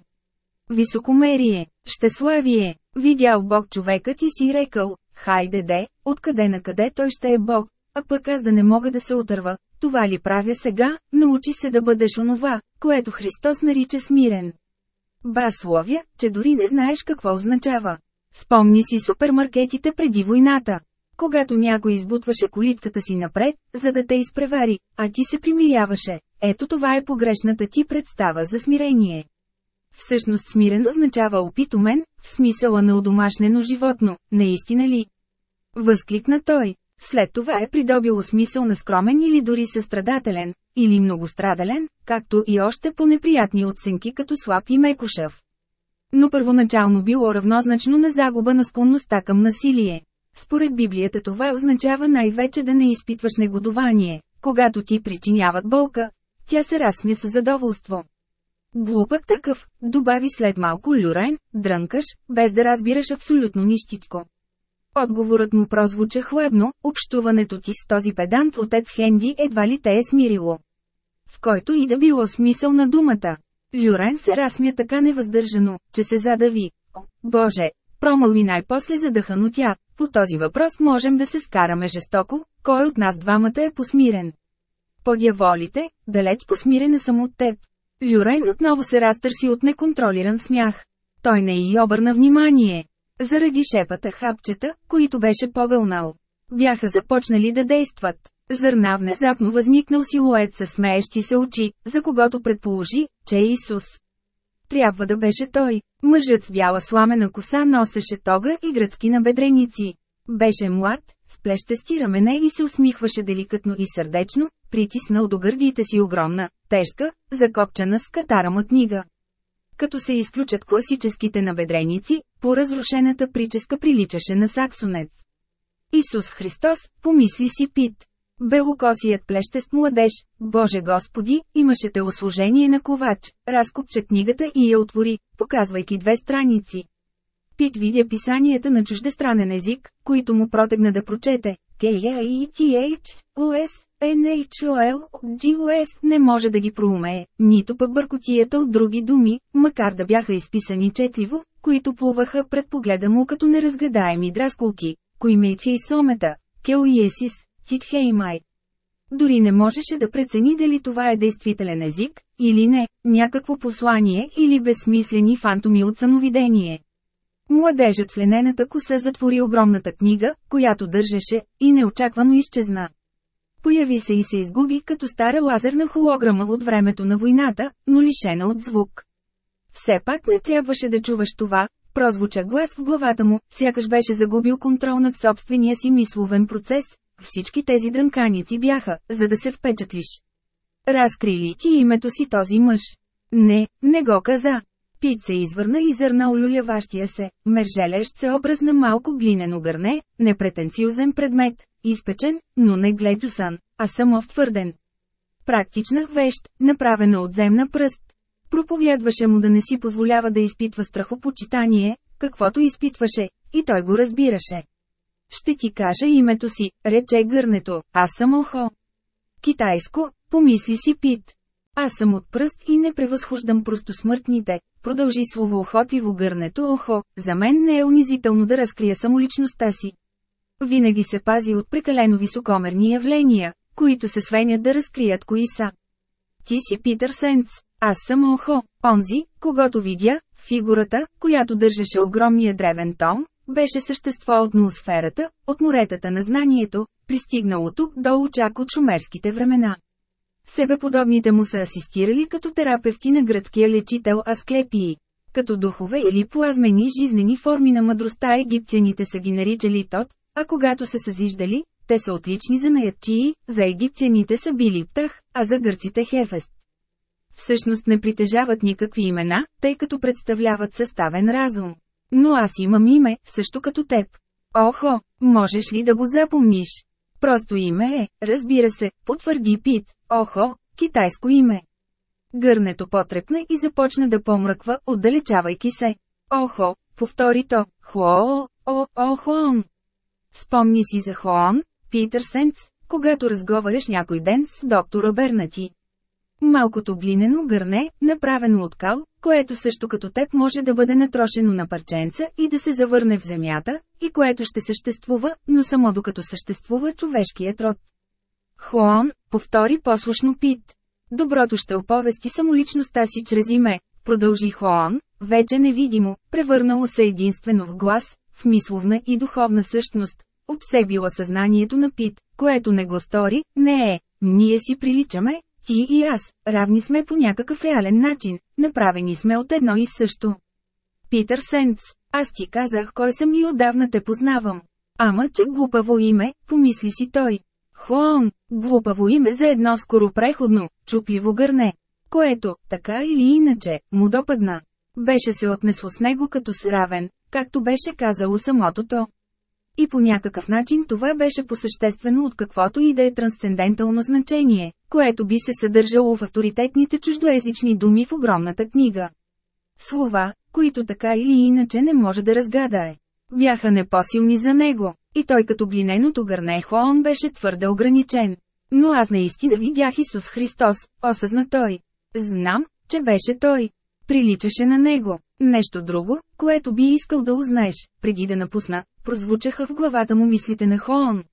Високомерие, щеславие. Видял Бог човекът и си рекал, хайде де, откъде на къде той ще е Бог, а пък аз да не мога да се отърва. Това ли правя сега? Научи се да бъдеш онова, което Христос нарича смирен. Ба словя, че дори не знаеш какво означава. Спомни си супермаркетите преди войната. Когато някой избутваше колитката си напред, за да те изпревари, а ти се примиряваше, ето това е погрешната ти представа за смирение. Всъщност смирен означава опитомен, в смисъла на одомашнено животно, наистина ли? Възкликна той. След това е придобило смисъл на скромен или дори състрадателен, или многострадален, както и още по-неприятни оценки като слаб и мекушав. Но първоначално било равнозначно на загуба на склонността към насилие. Според Библията това означава най-вече да не изпитваш негодование, когато ти причиняват болка. Тя се разсмя с задоволство. Глупък такъв, добави след малко Люрайн, дрънкаш, без да разбираш абсолютно нищичко. Отговорът му прозвуча хладно, общуването ти с този педант отец Хенди едва ли те е смирило. В който и да било смисъл на думата. Люрен се разсмя така невъздържано, че се задави. Боже, промълви най-после задъхано тя, по този въпрос можем да се скараме жестоко, кой от нас двамата е посмирен. Подяволите, далеч посмирена съм от теб. Люрен отново се разтърси от неконтролиран смях. Той не й обърна внимание. Заради шепата хапчета, които беше погълнал. Бяха започнали да действат. Зърна внезапно възникнал силует със смеещи се очи, за когото предположи, че е Исус. Трябва да беше той. Мъжът с бяла сламена коса носеше тога и гръцки на бедреници. Беше млад, с плещести рамене и се усмихваше деликатно и сърдечно, притиснал до гърдите си огромна, тежка, закопчена с катарама книга. Като се изключат класическите набедреници, по-разрушената прическа приличаше на саксонец. Исус Христос, помисли си Пит. Белокосият плещест младеж, Боже Господи, имаше телослужение на ковач, разкопча книгата и я отвори, показвайки две страници. Пит видя писанията на чуждестранен език, които му протегна да прочете. K-A-E-T-H, O-S, NHL, GOS не може да ги проумее, нито пък бъркотията от други думи, макар да бяха изписани четливо, които плуваха пред погледа му като неразгадаеми драскулки, кои мейтхей сомета, кеоиесис, титхеймай. Дори не можеше да прецени дали това е действителен език, или не, някакво послание или безсмислени фантоми от съновидение. Младежът с ленената коса затвори огромната книга, която държеше, и неочаквано изчезна. Появи се и се изгуби като стара лазерна холограма от времето на войната, но лишена от звук. Все пак не трябваше да чуваш това, Прозвуча глас в главата му, сякаш беше загубил контрол над собствения си мисловен процес. Всички тези дрънканици бяха, за да се впечатлиш. Разкри ли ти името си този мъж? Не, не го каза. Пит се извърна и зърна олюляващия се, мержелещ се образ на малко глинено гърне, непретенциозен предмет, изпечен, но не гледюсан, а само твърден. Практична вещ, направена от земна пръст. Проповядваше му да не си позволява да изпитва страхопочитание, каквото изпитваше, и той го разбираше. Ще ти кажа името си, рече гърнето, аз съм Охо. Китайско, помисли си Пит. Аз съм от пръст и не превъзхождам просто смъртните, продължи словоохотиво гърнето Охо, за мен не е унизително да разкрия самоличността си. Винаги се пази от прекалено високомерни явления, които се свенят да разкрият кои са. Ти си Питър Сенц, аз съм Охо, онзи, когато видя, фигурата, която държеше огромния древен том, беше същество от ноосферата, от моретата на знанието, пристигнало тук до очак от шумерските времена. Себеподобните му са асистирали като терапевти на гръцкия лечител Асклепии. Като духове или плазмени жизнени форми на мъдростта египтяните са ги наричали Тот, а когато се съзиждали, те са отлични за наятчии, за египтяните са били Птах, а за гърците Хефест. Всъщност не притежават никакви имена, тъй като представляват съставен разум. Но аз имам име, също като теб. Охо, можеш ли да го запомниш? Просто име е, разбира се, потвърди Пит. Охо, китайско име. Гърнето потрепна и започна да помръква, отдалечавайки се. Охо, повтори то, Хуоо, о, о, Хоон. Спомни си за Хоон, Питър Сенц, когато разговаряш някой ден с доктора Бернати. Малкото глинено гърне, направено от кал, което също като теб може да бъде натрошено на парченца и да се завърне в земята, и което ще съществува, но само докато съществува човешкият род. Хоон, повтори послушно Пит. Доброто ще оповести самоличността си чрез име, продължи Хоон, вече невидимо, превърнало се единствено в глас, в мисловна и духовна същност, обсебила съзнанието на Пит, което не го стори, не е, ние си приличаме, ти и аз, равни сме по някакъв реален начин, направени сме от едно и също. Питър Сенц, аз ти казах кой съм и отдавна те познавам. Ама че глупаво име, помисли си той. Хоон, глупаво име за едно скоро преходно, чупливо гърне. Което, така или иначе, му допадна. Беше се отнесло с него като с равен, както беше казало самото то. И по някакъв начин това беше посъществено от каквото и да е трансцендентално значение, което би се съдържало в авторитетните чуждоезични думи в огромната книга. Слова, които така или иначе не може да разгадае. Бяха непосилни за него, и той като глиненото гърне Хоон беше твърде ограничен. Но аз наистина видях Исус Христос, осъзна той. Знам, че беше той. Приличаше на него. Нещо друго, което би искал да узнаеш, преди да напусна, прозвучаха в главата му мислите на Хоон.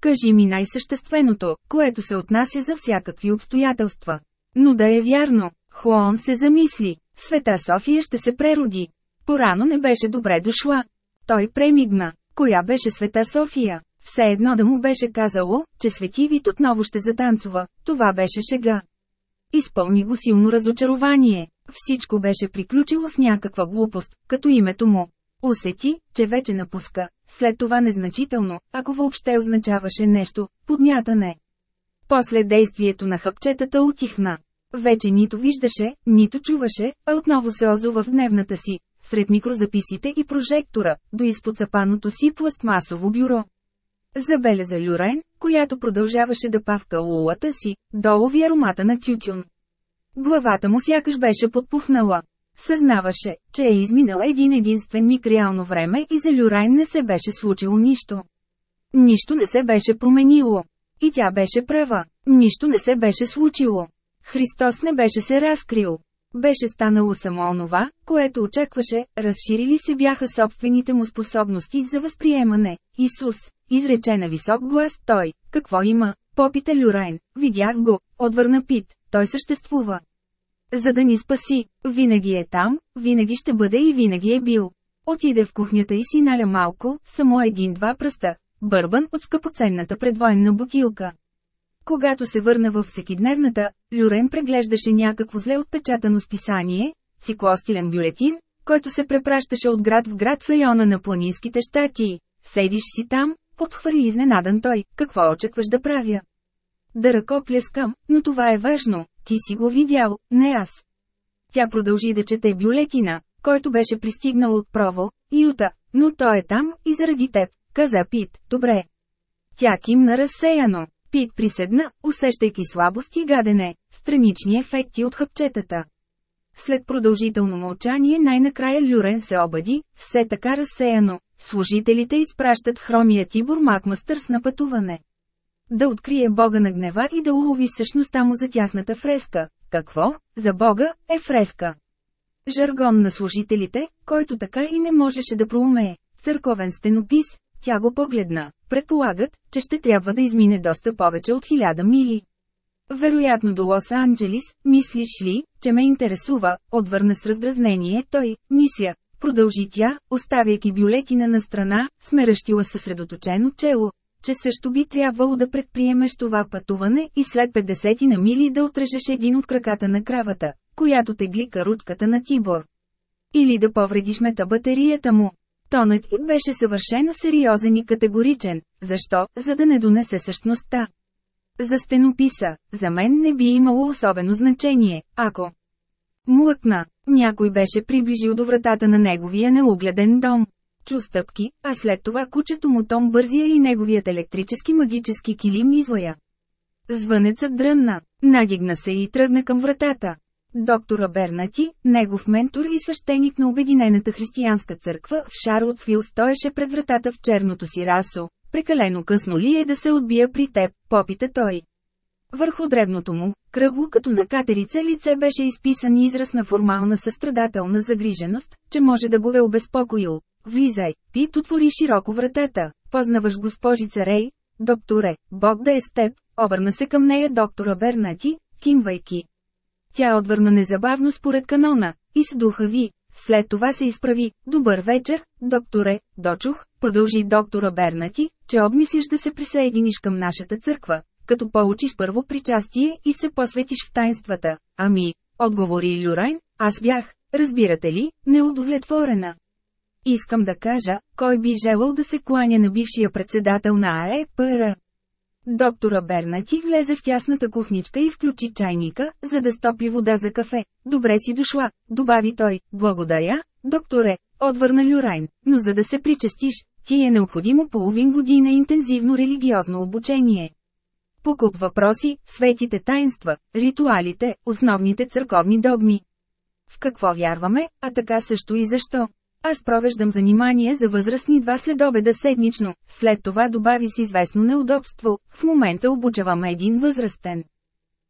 Кажи ми най-същественото, което се отнася за всякакви обстоятелства. Но да е вярно, Хоон се замисли, света София ще се прероди. Порано не беше добре дошла. Той премигна. Коя беше света София? Все едно да му беше казало, че светивит отново ще затанцува, това беше шега. Изпълни го силно разочарование. Всичко беше приключило с някаква глупост, като името му. Усети, че вече напуска, след това незначително, ако въобще означаваше нещо, подмятане. После действието на хъпчетата отихна. Вече нито виждаше, нито чуваше, а отново се озова в дневната си, сред микрозаписите и прожектора, до изпоцапаното си пластмасово бюро. Забеляза Люрен, която продължаваше да павка лулата си, долови аромата на тютюн. Главата му сякаш беше подпухнала. Съзнаваше, че е изминал един единствен миг реално време и за Люрайн не се беше случило нищо. Нищо не се беше променило. И тя беше права. Нищо не се беше случило. Христос не беше се разкрил. Беше станало само онова, което очакваше, разширили се бяха собствените му способности за възприемане. Исус, изрече на висок глас той, какво има, попита Люрайн, видях го, отвърна Пит, той съществува. За да ни спаси, винаги е там, винаги ще бъде и винаги е бил. Отиде в кухнята и си наля малко, само един-два пръста, бърбан от скъпоценната предвоенна бутилка. Когато се върна във всекидневната, Люрен преглеждаше някакво зле отпечатано списание, циклостилен бюлетин, който се препращаше от град в град в района на планинските щати. Седиш си там, подхвърли изненадан той, какво очакваш да правя? Да ръкопляскам, но това е важно, ти си го видял, не аз. Тя продължи да чете бюлетина, който беше пристигнал от Прово, Юта, но той е там и заради теб, каза Пит, добре. Тя кимна разсеяно. Пит приседна, усещайки слабост и гадене, странични ефекти от хъпчетата. След продължително мълчание най-накрая Люрен се обади, все така разсеяно. Служителите изпращат хромия Тибор Макмастърс на пътуване. Да открие Бога на гнева и да улови същността му за тяхната фреска. Какво, за Бога, е фреска? Жаргон на служителите, който така и не можеше да проумее. Църковен стенопис, тя го погледна. Предполагат, че ще трябва да измине доста повече от хиляда мили. Вероятно до Лос-Анджелис, мислиш ли, че ме интересува, отвърна с раздразнение той, мисля, продължи тя, оставяйки бюлетина на страна, смеръщила съсредоточено чело, че също би трябвало да предприемеш това пътуване и след 50 на мили да отрежеш един от краката на кравата, която тегли каручката на Тибор. Или да повредиш метабатерията му. Тонът беше съвършено сериозен и категоричен. Защо? За да не донесе същността. За стенописа, за мен не би имало особено значение, ако... Млъкна. Някой беше приближил до вратата на неговия неугледен дом. Чу стъпки, а след това кучето му Том бързия и неговият електрически магически килим излая. Звънецът дрънна, надигна се и тръгна към вратата. Доктора Бернати, негов ментор и свещеник на Обединената християнска църква в Шарлотсвил стоеше пред вратата в черното си расо. Прекалено късно ли е да се отбия при теб, попита той. Върху дребното му, кръгло като на катерица лице беше изписан израз на формална състрадателна загриженост, че може да го е обезпокоил. Влизай, Пит отвори широко вратата. Познаваш госпожица Рей? Докторе, Бог да е с теб, обърна се към нея доктора Бернати, кимвайки. Тя отвърна незабавно според канона, и с духа ви. След това се изправи. Добър вечер, докторе, дочух, продължи доктора Бернати, че обмислиш да се присъединиш към нашата църква, като получиш първо причастие и се посветиш в тайнствата. Ами, отговори Люрайн, аз бях, разбирате ли, неудовлетворена. Искам да кажа, кой би желал да се кланя на бившия председател на АЕПР. Доктора Бернати влезе в тясната кухничка и включи чайника, за да стопли вода за кафе. Добре си дошла, добави той. Благодаря, докторе, отвърна Люрайн, но за да се причастиш, ти е необходимо половин година интензивно религиозно обучение. Покуп въпроси, светите таинства, ритуалите, основните църковни догми. В какво вярваме, а така също и защо. Аз провеждам занимание за възрастни два следобеда седмично, след това добави с известно неудобство, в момента обучавам един възрастен.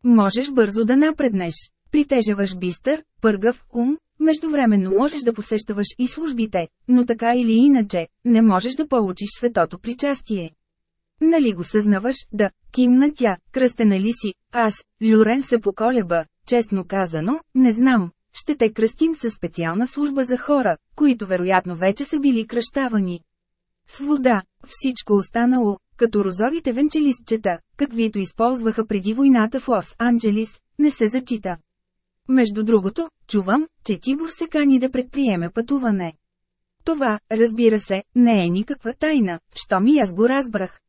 Можеш бързо да напреднеш. Притежаваш бистър, пъргав ум, междувременно можеш да посещаваш и службите, но така или иначе, не можеш да получиш светото причастие. Нали го съзнаваш, да, кимна тя, кръстена ли си, аз, Люрен се поколеба, честно казано, не знам, ще те кръстим със специална служба за хора, които вероятно вече са били кръщавани. С вода, всичко останало, като розовите венчелистчета, каквито използваха преди войната в Лос-Анджелис, не се зачита. Между другото, чувам, че Тибор се кани да предприеме пътуване. Това, разбира се, не е никаква тайна, що ми аз го разбрах.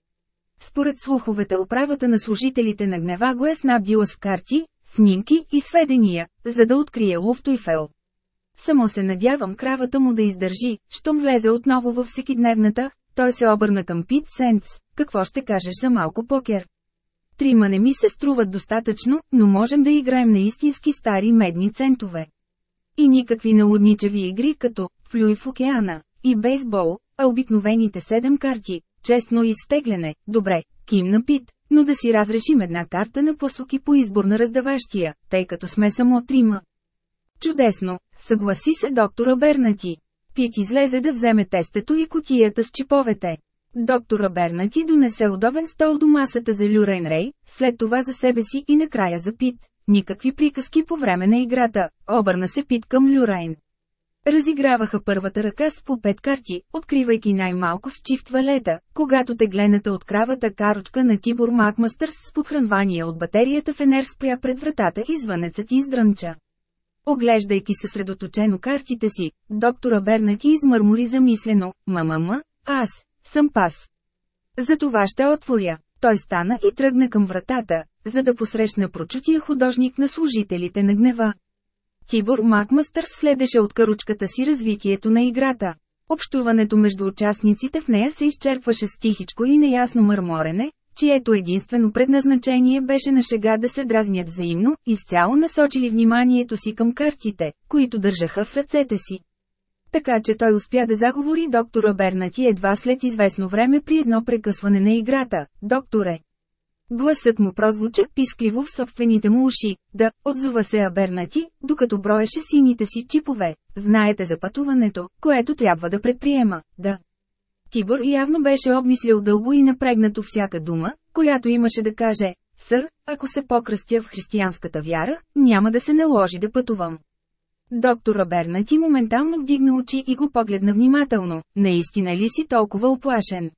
Според слуховете управата на служителите на гнева го е снабдила с карти, снимки и сведения, за да открие Луфтуйфел. Само се надявам кравата му да издържи, щом влезе отново във всекидневната, той се обърна към Пит Сенц, какво ще кажеш за малко покер? Трима не ми се струват достатъчно, но можем да играем на истински стари медни центове. И никакви налудничеви игри като «Флюй в океана» и бейсбол, а обикновените седем карти, честно изтегляне, добре, кимна Пит, но да си разрешим една карта на посоки по избор на раздаващия, тъй като сме само трима. Чудесно, съгласи се доктора Бернати. Пит излезе да вземе тестето и котията с чиповете. Доктора Бернати донесе удобен стол до масата за Люрен Рей, след това за себе си и накрая за Пит. Никакви приказки по време на играта, обърна се Пит към Люрайн. Разиграваха първата ръка с по пет карти, откривайки най-малко с чифт валета, когато теглената от кравата карочка на Тибор Макмастърс с подхранвание от батерията Фенер спря пред вратата и звънецът издрънча. Оглеждайки съсредоточено картите си, доктора Бернати измърмори замислено, мамама, аз, съм пас. За това ще отворя. Той стана и тръгна към вратата, за да посрещна прочутия художник на служителите на гнева. Тибор Макмастърс следеше от каручката си развитието на играта. Общуването между участниците в нея се изчерпваше с тихичко и неясно мърморене, чието единствено предназначение беше на шега да се дразнят взаимно, изцяло насочили вниманието си към картите, които държаха в ръцете си. Така че той успя да заговори доктора Бернати едва след известно време при едно прекъсване на играта. Докторе! Гласът му прозвуча пискливо в собствените му уши. Да, отзова се Абернати, докато броеше сините си чипове. Знаете за пътуването, което трябва да предприема. Да. Тибор явно беше обмислял дълго и напрегнато всяка дума, която имаше да каже. Сър, ако се покръстя в християнската вяра, няма да се наложи да пътувам. Доктора Бернати моментално вдигна очи и го погледна внимателно. Наистина ли си толкова оплашен?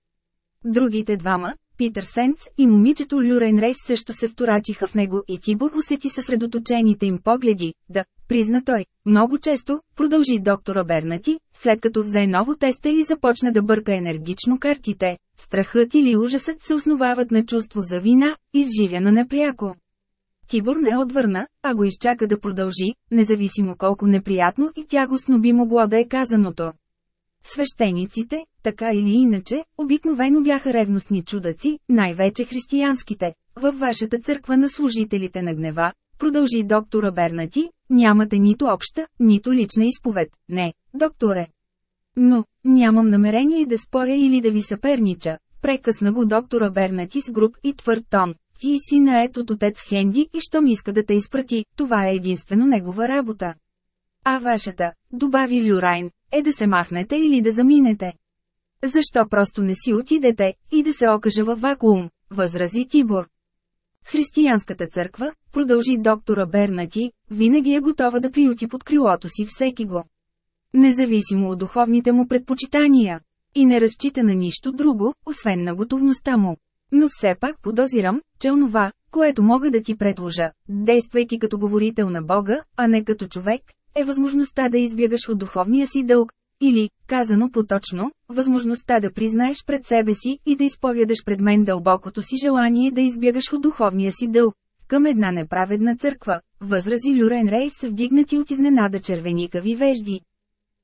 Другите двама, Питър Сенц и момичето Люрен Рейс също се вторачиха в него и Тибор усети съсредоточените им погледи, да, призна той. Много често, продължи доктора Бернати, след като взе ново теста и започна да бърка енергично картите, страхът или ужасът се основават на чувство за вина, изживяна непряко. Тибор не отвърна, а го изчака да продължи, независимо колко неприятно и тягостно би могло да е казаното. Свещениците, така или иначе, обикновено бяха ревностни чудаци, най-вече християнските. Във вашата църква на служителите на гнева, продължи доктора Бернати, нямате нито обща, нито лична изповед. Не, докторе. Но, нямам намерение да споря или да ви съпернича. Прекъсна го доктора Бернати с груб и твърд тон. Ти си наед от отец Хенди и щом иска да те изпрати, това е единствено негова работа. А вашата, добави Люрайн, е да се махнете или да заминете. Защо просто не си отидете и да се окаже във вакуум, възрази Тибор. Християнската църква, продължи доктора Бернати, винаги е готова да приюти под крилото си всеки го. Независимо от духовните му предпочитания. И не разчита на нищо друго, освен на готовността му. Но все пак подозирам, че онова, което мога да ти предложа, действайки като говорител на Бога, а не като човек, е възможността да избягаш от духовния си дълг, или, казано поточно, възможността да признаеш пред себе си и да изповядаш пред мен дълбокото си желание да избягаш от духовния си дълг. Към една неправедна църква, възрази Люрен Рейс са вдигнати от изненада червеникави вежди.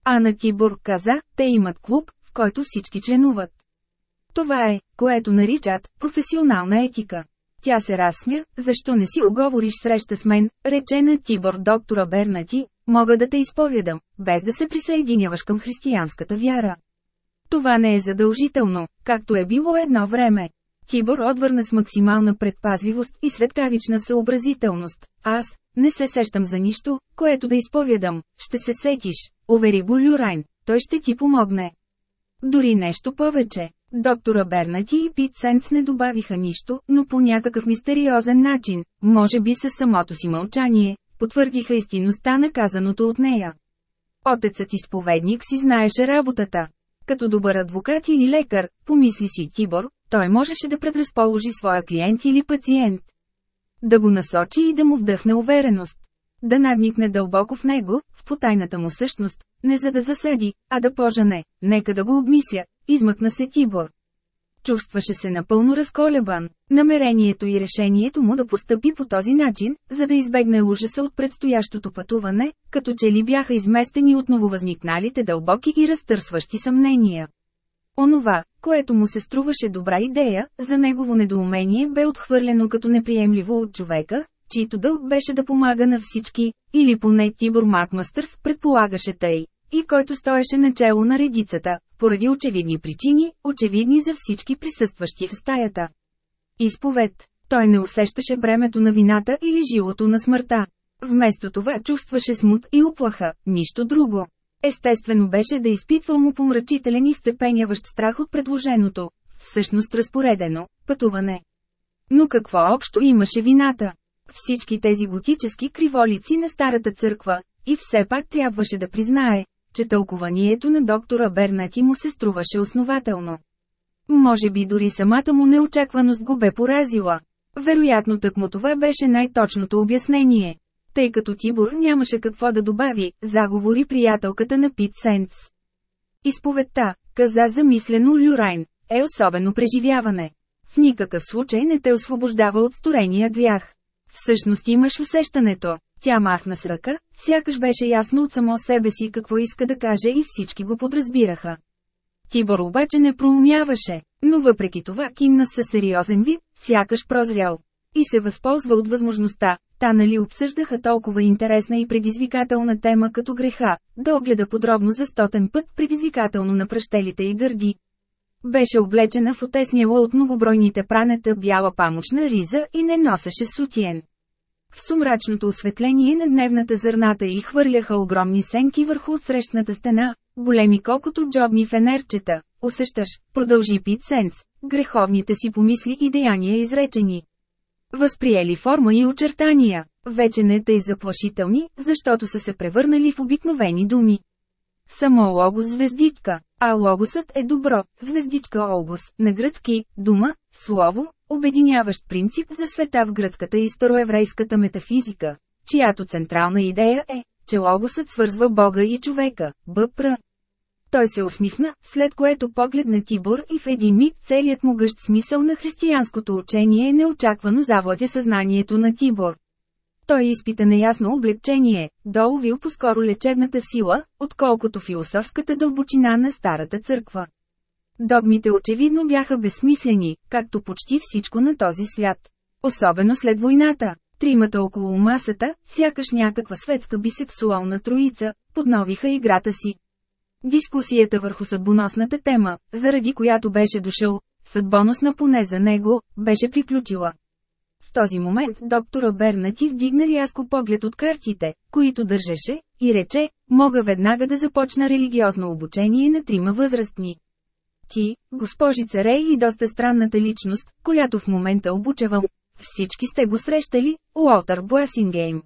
Ана Тибор каза, те имат клуб, в който всички членуват. Това е, което наричат професионална етика. Тя се разсмя, защо не си оговориш среща с мен, рече на Тибор доктора Бернати, мога да те изповядам, без да се присъединяваш към християнската вяра. Това не е задължително, както е било едно време. Тибор отвърна с максимална предпазливост и светкавична съобразителност. Аз, не се сещам за нищо, което да изповядам, ще се сетиш, увери го Люрайн, той ще ти помогне. Дори нещо повече. Доктора Бернати и Пит Сенц не добавиха нищо, но по някакъв мистериозен начин, може би със самото си мълчание, потвърдиха истинността на казаното от нея. Отецът изповедник си знаеше работата. Като добър адвокат или лекар, помисли си Тибор, той можеше да предразположи своя клиент или пациент. Да го насочи и да му вдъхне увереност. Да надникне дълбоко в него, в потайната му същност, не за да засъди, а да пожане, нека да го обмисля, измъкна се Тибор. Чувстваше се напълно разколебан. Намерението и решението му да постъпи по този начин, за да избегне ужаса от предстоящото пътуване, като че ли бяха изместени от нововъзникналите дълбоки и разтърсващи съмнения. Онова, което му се струваше добра идея, за негово недоумение бе отхвърлено като неприемливо от човека, чийто дълг беше да помага на всички, или поне Тибор Макмастърс предполагаше тъй, и който стоеше начало на редицата, поради очевидни причини, очевидни за всички присъстващи в стаята. Изповед. Той не усещаше бремето на вината или жилото на смъртта. Вместо това чувстваше смут и оплаха, нищо друго. Естествено беше да изпитвал му помрачителен и вцепеняващ страх от предложеното, всъщност разпоредено, пътуване. Но какво общо имаше вината? Всички тези готически криволици на старата църква, и все пак трябваше да признае, че тълкованието на доктора Бернати му се струваше основателно. Може би дори самата му неочакваност го бе поразила. Вероятно тъкмо това беше най-точното обяснение. Тъй като Тибор нямаше какво да добави, заговори приятелката на Пит Сенс. Изповедта, каза замислено Люрайн, е особено преживяване. В никакъв случай не те освобождава от сторения грях. Всъщност имаш усещането. Тя махна с ръка, сякаш беше ясно от само себе си какво иска да каже и всички го подразбираха. Тибор обаче не проумяваше, но въпреки това кимна със сериозен вид, сякаш прозрял. И се възползва от възможността, та нали обсъждаха толкова интересна и предизвикателна тема като греха, да огледа подробно за стотен път предизвикателно на пръщелите и гърди. Беше облечена в отесняла от многобройните пранета бяла памучна риза и не носеше сутиен. В сумрачното осветление на дневната зърната и хвърляха огромни сенки върху отсрещната стена, големи колкото джобни фенерчета. Усещаш, продължи Пит Сенс, греховните си помисли и деяния изречени. Възприели форма и очертания, вече не тъй заплашителни, защото са се превърнали в обикновени думи. Само логос звездичка, а логосът е добро, звездичка олгос, на гръцки, дума, слово, обединяващ принцип за света в гръцката и староеврейската метафизика, чиято централна идея е, че логосът свързва Бога и човека, Бпр. Той се усмихна, след което погледна Тибор и в един миг целият му гъщ смисъл на християнското учение неочаквано завладя съзнанието на Тибор. Той изпита неясно облегчение, доловил по-скоро лечебната сила, отколкото философската дълбочина на Старата църква. Догмите очевидно бяха безсмислени, както почти всичко на този свят. Особено след войната. Тримата около масата, сякаш някаква светска бисексуална троица, подновиха играта си. Дискусията върху съдбоносната тема, заради която беше дошъл, съдбоносна поне за него, беше приключила. В този момент доктора Бернати вдигна рязко поглед от картите, които държеше, и рече, мога веднага да започна религиозно обучение на трима възрастни. Ти, госпожица Рей и доста странната личност, която в момента обучавам. Всички сте го срещали, Уолтър Бласингейм.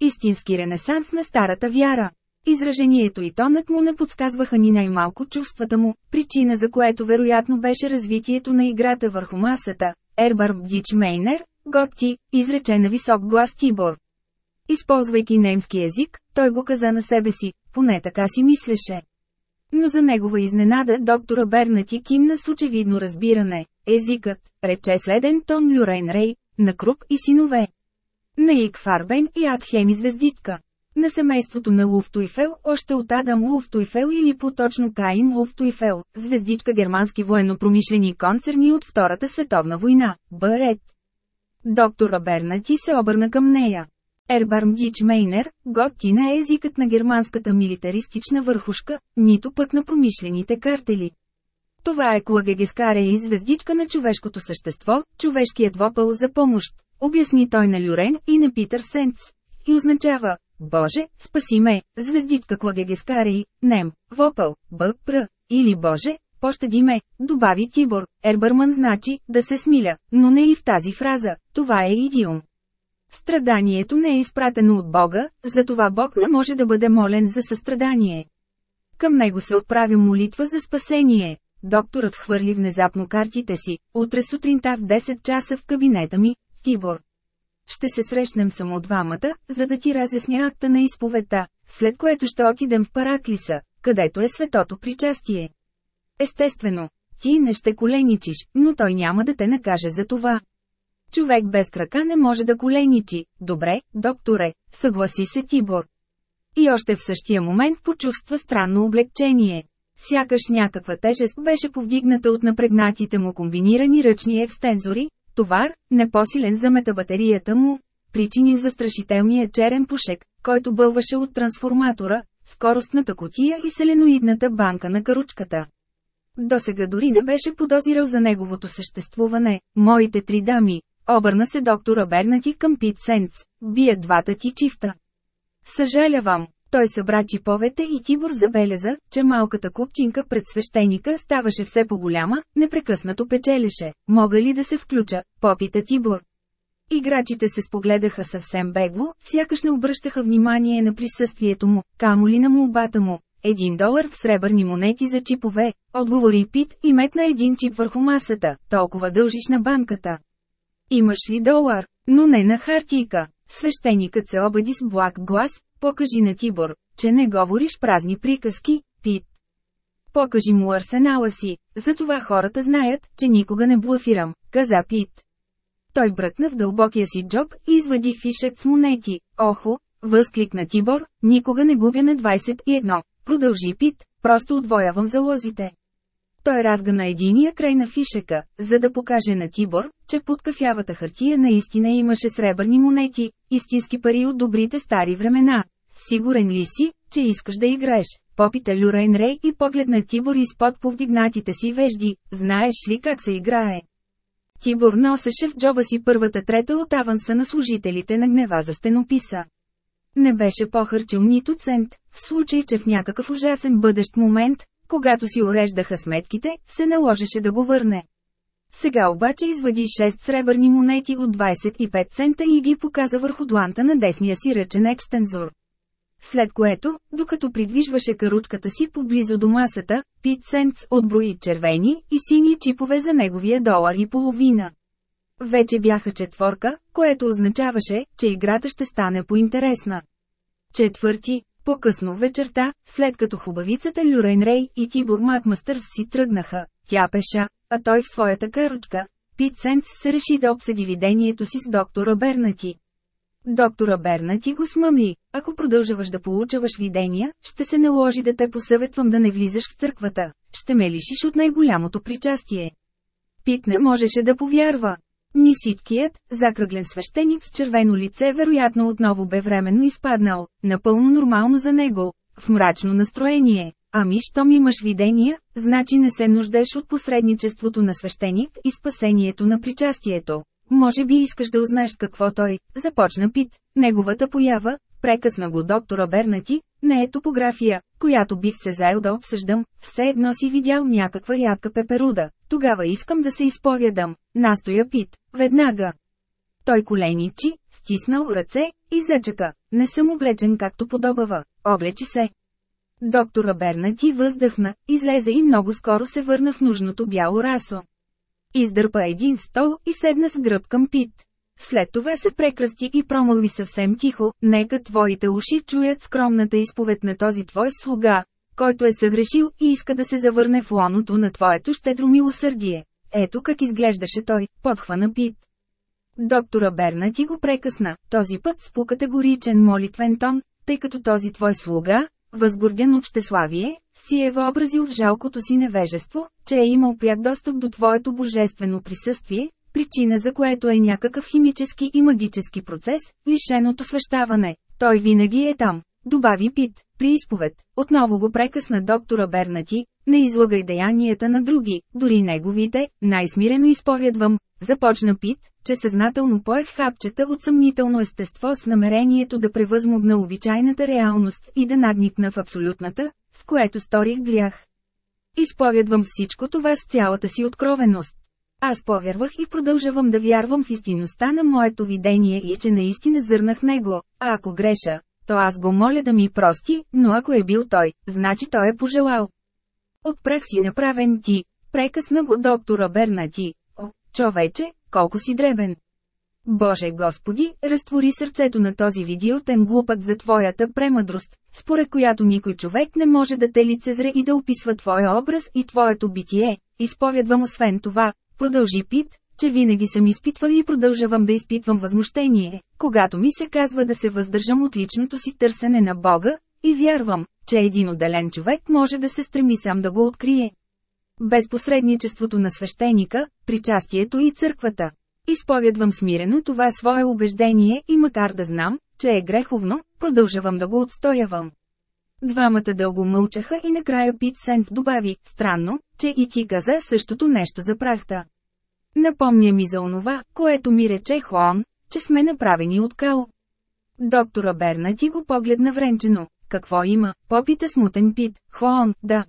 Истински ренесанс на старата вяра. Изражението и тонът му не подсказваха ни най-малко чувствата му, причина за което вероятно беше развитието на играта върху масата. Ербар Бдич Мейнер, Готти, изрече на висок глас Тибор. Използвайки немски език, той го каза на себе си, поне така си мислеше. Но за негова изненада доктора Бернати кимна с очевидно разбиране. Езикът, рече следен тон Люрен Рей, на Круп и синове. На Ик Фарбен и Адхеми звездичка. На семейството на Луфтуйфел, още от Адам Луфтуйфел или по-точно Каин Луфтуйфел, звездичка германски военно-промишлени концерни от Втората световна война, Барет. Доктора Бернати се обърна към нея. Ербарм Дич Мейнер, готти не е езикът на германската милитаристична върхушка, нито пък на промишлените картели. Това е клагегескаре и звездичка на човешкото същество, човешкият вопъл за помощ, обясни той на Люрен и на Питър Сенц. И означава, Боже, спаси ме, звездичка клагегескаре нем, вопъл, бъпр, или Боже, пощади ме, добави Тибор. Ербърман значи, да се смиля, но не и в тази фраза, това е идиом. Страданието не е изпратено от Бога, затова Бог не може да бъде молен за състрадание. Към него се отправя молитва за спасение. Докторът хвърли внезапно картите си, утре сутринта в 10 часа в кабинета ми, Тибор. Ще се срещнем само двамата, за да ти разясня акта на изповедта, след което ще отидем в Параклиса, където е светото причастие. Естествено, ти не ще коленичиш, но той няма да те накаже за това. Човек без крака не може да коленичи. Добре, докторе, съгласи се Тибор. И още в същия момент почувства странно облегчение. Сякаш някаква тежест беше повдигната от напрегнатите му комбинирани ръчни екстензори, товар, не по-силен за метабатерията му, причинил застрашителния черен пушек, който бълваше от трансформатора, скоростната котия и селеноидната банка на каручката. До сега дори не беше подозирал за неговото съществуване. Моите три дами, обърна се доктора Бернати към Пит Сенц, бият двата ти чифта. Съжалявам, той събра чиповете и Тибор забеляза, че малката купчинка пред свещеника ставаше все по-голяма, непрекъснато печелеше. Мога ли да се включа? Попита Тибор. Играчите се спогледаха съвсем бегло, сякаш не обръщаха внимание на присъствието му, камо ли на молбата му. Един долар в сребърни монети за чипове, отговори Пит и метна един чип върху масата, толкова дължиш на банката. Имаш ли долар, но не на хартийка. Свещеникът се обади с благ глас, покажи на Тибор, че не говориш празни приказки, Пит. Покажи му арсенала си, затова хората знаят, че никога не блафирам, каза Пит. Той бръкна в дълбокия си джоб и извади фишек с монети. Охо, възкликна Тибор, никога не губя на 21. Продължи Пит, просто отвоявам залозите. Той разгана единия край на фишека, за да покаже на Тибор, че под кафявата хартия наистина имаше сребърни монети, истински пари от добрите стари времена. Сигурен ли си, че искаш да играеш? Попита Люрайн Рей и погледна Тибор изпод повдигнатите си вежди, знаеш ли как се играе? Тибор носеше в джоба си първата трета от аванса на служителите на гнева за стенописа. Не беше похарчил нито цент, в случай, че в някакъв ужасен бъдещ момент, когато си уреждаха сметките, се наложеше да го върне. Сега обаче извади 6 сребърни монети от 25 цента и ги показа върху дланта на десния си ръчен екстензор. След което, докато придвижваше каручката си поблизо до масата, Пит Сенц отброи червени и сини чипове за неговия долар и половина. Вече бяха четворка, което означаваше, че играта ще стане поинтересна. Четвърти, по-късно вечерта, след като хубавицата Люрен Рей и Тибор Макмастърс си тръгнаха, тя пеша, а той в своята каручка, Пит Сенц се реши да обсъди видението си с доктора Бернати. Доктора Бернати го смъмли, ако продължаваш да получаваш видения, ще се наложи да те посъветвам да не влизаш в църквата, ще ме лишиш от най-голямото причастие. Пит не можеше да повярва. Ниситкият, закръглен свещеник с червено лице вероятно отново бе временно изпаднал, напълно нормално за него, в мрачно настроение. Ами, щом имаш видения, значи не се нуждеш от посредничеството на свещеник и спасението на причастието. Може би искаш да узнаеш какво той, започна Пит, неговата поява, прекъсна го доктора Бернати, не е топография, която бих се заел да обсъждам, все едно си видял някаква рядка пеперуда, тогава искам да се изповядам, настоя Пит, веднага. Той коленичи, стиснал ръце и зачака, не съм облечен както подобава, облечи се. Доктора Бернати въздъхна, излезе и много скоро се върна в нужното бяло расо. Издърпа един стол и седна с гръб към Пит. След това се прекръсти и промълви съвсем тихо, нека твоите уши чуят скромната изповед на този твой слуга, който е съгрешил и иска да се завърне в лоното на твоето щедро милосърдие. Ето как изглеждаше той, подхвана Пит. Доктора Берна ти го прекъсна, този път с по-категоричен молитвен тон, тъй като този твой слуга, възгорден от щеславие, си е въобразил в жалкото си невежество, че е имал пряк достъп до твоето божествено присъствие, причина за което е някакъв химически и магически процес, лишеното свещаване. Той винаги е там, добави Пит, при изповед. Отново го прекъсна доктора Бернати, не излагай деянията на други, дори неговите, най-смирено изповядвам, започна Пит, че съзнателно пое в хапчета от съмнително естество с намерението да превъзмогна обичайната реалност и да надникна в абсолютната, с което сторих грях. Изповядвам всичко това с цялата си откровеност. Аз повярвах и продължавам да вярвам в истинността на моето видение и че наистина зърнах него, а ако греша, то аз го моля да ми прости, но ако е бил той, значи той е пожелал. Отпрах си направен ти, прекъсна го доктора Бернати. О, човече, колко си дребен. Боже Господи, разтвори сърцето на този видиотен глупак за Твоята премъдрост, според която никой човек не може да те лицезре и да описва Твоя образ и Твоето битие. Изповядвам освен това, продължи Пит, че винаги съм изпитвал и продължавам да изпитвам възмущение, когато ми се казва да се въздържам от личното си търсене на Бога, и вярвам, че един отделен човек може да се стреми сам да го открие. Без посредничеството на свещеника, причастието и църквата. Изповядвам смирено това свое убеждение и макар да знам, че е греховно, продължавам да го отстоявам. Двамата дълго мълчаха и накрая Пит Сенс добави, странно, че и ти каза същото нещо за прахта. Напомня ми за онова, което ми рече Хуан, че сме направени от кал. Доктора Бернати го погледна вренчено. Какво има? Попита смутен Пит. Хуан, да.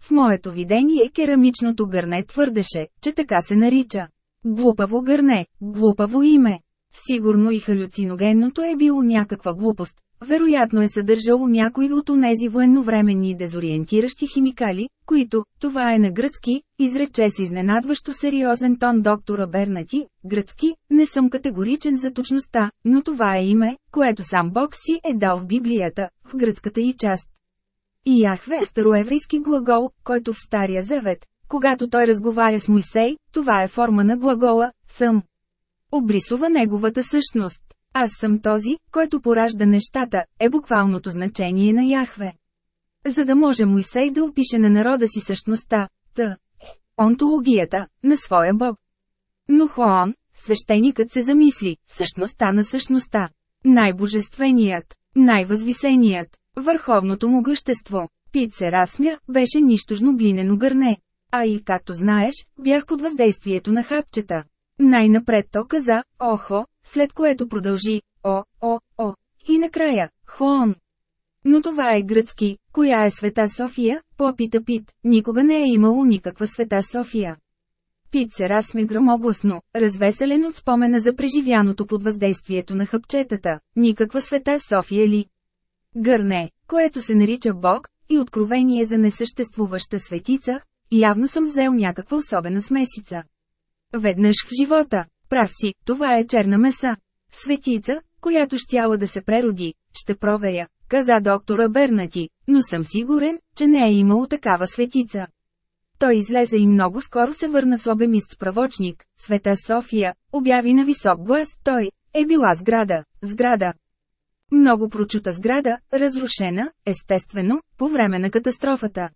В моето видение керамичното гърне твърдеше, че така се нарича. Глупаво гърне, глупаво име. Сигурно и халюциногенното е било някаква глупост, вероятно е съдържало някои от онези военновременни дезориентиращи химикали, които, това е на гръцки, изрече с изненадващо сериозен тон доктора Бернати, гръцки, не съм категоричен за точността, но това е име, което сам Бог си е дал в Библията, в гръцката и част. И Яхве е староеврейски глагол, който в Стария Завет, когато той разговаря с Мойсей, това е форма на глагола «съм». Обрисува неговата същност. Аз съм този, който поражда нещата, е буквалното значение на Яхве. За да може Мойсей да опише на народа си същността, т. онтологията, на своя Бог. Но Хоон, свещеникът се замисли, същността на същността. Най-божественият, най-възвисеният, върховното му гъщество. Пит се разсмя, беше нищожно глинено гърне. А и както знаеш, бях под въздействието на хапчета. Най-напред то каза, охо, след което продължи, о, о, о, и накрая, хоон. Но това е гръцки, коя е света София, попита Пит, никога не е имало никаква света София. Пит се разсме грамогласно, развеселен от спомена за преживяното под въздействието на хъпчетата, никаква света София ли. Гърне, което се нарича Бог, и откровение за несъществуваща светица, явно съм взел някаква особена смесица. Веднъж в живота, прав си, това е черна меса. Светица, която щяла да се прероди, ще проверя, каза доктора Бернати, но съм сигурен, че не е имало такава светица. Той излезе и много скоро се върна с обемист справочник, Света София, обяви на висок глас, той, е била сграда, сграда. Много прочута сграда, разрушена, естествено, по време на катастрофата.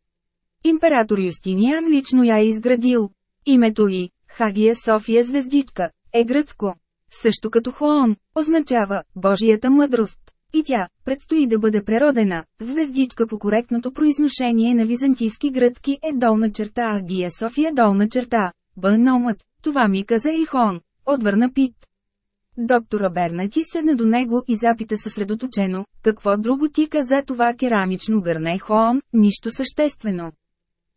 Император Юстиниан лично я е изградил. Името й, Хагия София звездичка, е гръцко. Също като Хоон, означава Божията мъдрост. И тя, предстои да бъде преродена, звездичка по коректното произношение на византийски гръцки е долна черта Агия София долна черта. Бъномът, това ми каза и Хон, отвърна Пит. Доктора Бернати седна до него и запита съсредоточено, какво друго ти каза това керамично гърне Хоон, нищо съществено.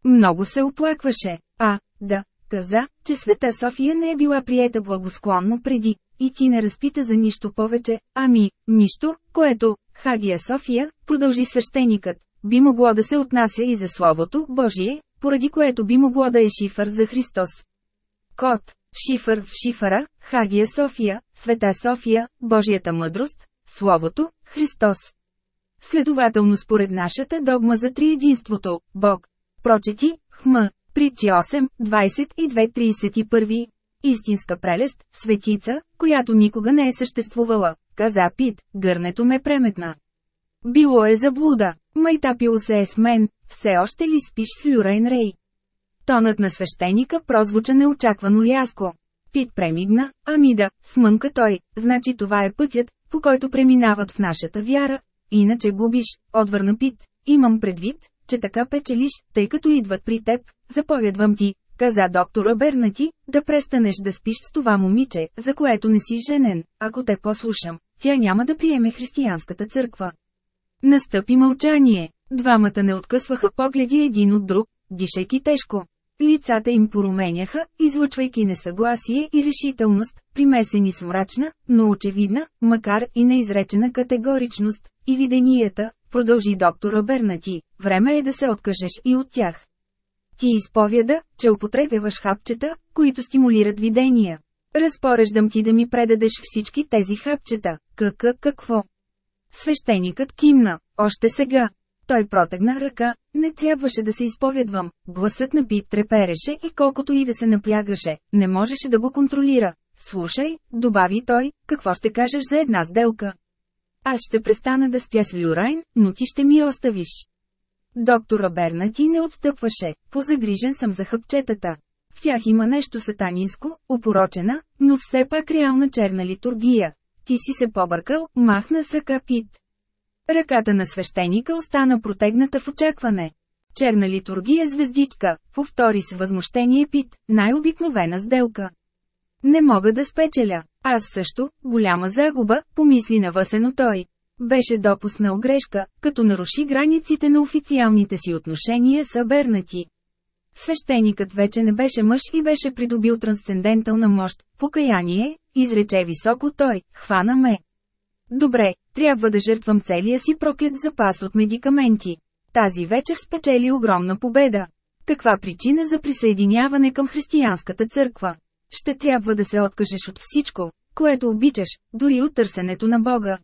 Много се оплакваше, а, да, каза, че света София не е била приета благосклонно преди, и ти не разпита за нищо повече, ами, нищо, което, Хагия София, продължи свещеникът, би могло да се отнася и за Словото Божие, поради което би могло да е шифър за Христос. Код, шифър в шифъра, Хагия София, Света София, Божията мъдрост, Словото, Христос. Следователно според нашата догма за триединството, Бог. Прочети, хм, Притчи 8, 22-31. Истинска прелест, светица, която никога не е съществувала, каза Пит, гърнето ме преметна. Било е заблуда, майтапило се е с мен, все още ли спиш с Люрайн Рей? Тонът на свещеника прозвуча неочаквано рязко. Пит премигна, ами да, смънка той, значи това е пътят, по който преминават в нашата вяра, иначе губиш, отвърна Пит, имам предвид, че така печелиш, тъй като идват при теб, заповядвам ти, каза доктора Бернати, да престанеш да спиш с това момиче, за което не си женен, ако те послушам, тя няма да приеме християнската църква. Настъпи мълчание. Двамата не откъсваха погледи един от друг, дишайки тежко. Лицата им поруменяха, излъчвайки несъгласие и решителност, примесени с мрачна, но очевидна, макар и неизречена категоричност, и виденията, продължи доктора Бернати, време е да се откажеш и от тях. Ти изповяда, че употребяваш хапчета, които стимулират видения. Разпореждам ти да ми предадеш всички тези хапчета. Какъ какво? Свещеникът кимна, още сега. Той протегна ръка, не трябваше да се изповядвам. Гласът на Пит трепереше и колкото и да се напрягаше, не можеше да го контролира. Слушай, добави той, какво ще кажеш за една сделка? Аз ще престана да спя с Люрайн, но ти ще ми оставиш. Доктора Бернати не отстъпваше, позагрижен съм за хъпчетата. В тях има нещо сатанинско, опорочена, но все пак реална черна литургия. Ти си се побъркал, махна с ръка Пит. Ръката на свещеника остана протегната в очакване. Черна литургия звездичка, повтори с възмущение Пит, най-обикновена сделка. Не мога да спечеля. Аз също, голяма загуба, помисли навъсено той. Беше допуснал грешка, като наруши границите на официалните си отношения с Абернати. Свещеникът вече не беше мъж и беше придобил трансцендентална мощ, покаяние, изрече високо той, хвана ме. Добре, Трябва да жертвам целия си проклет запас от медикаменти. Тази вечер спечели огромна победа. Каква причина за присъединяване към християнската църква? Ще трябва да се откажеш от всичко, което обичаш, дори от търсенето на Бога.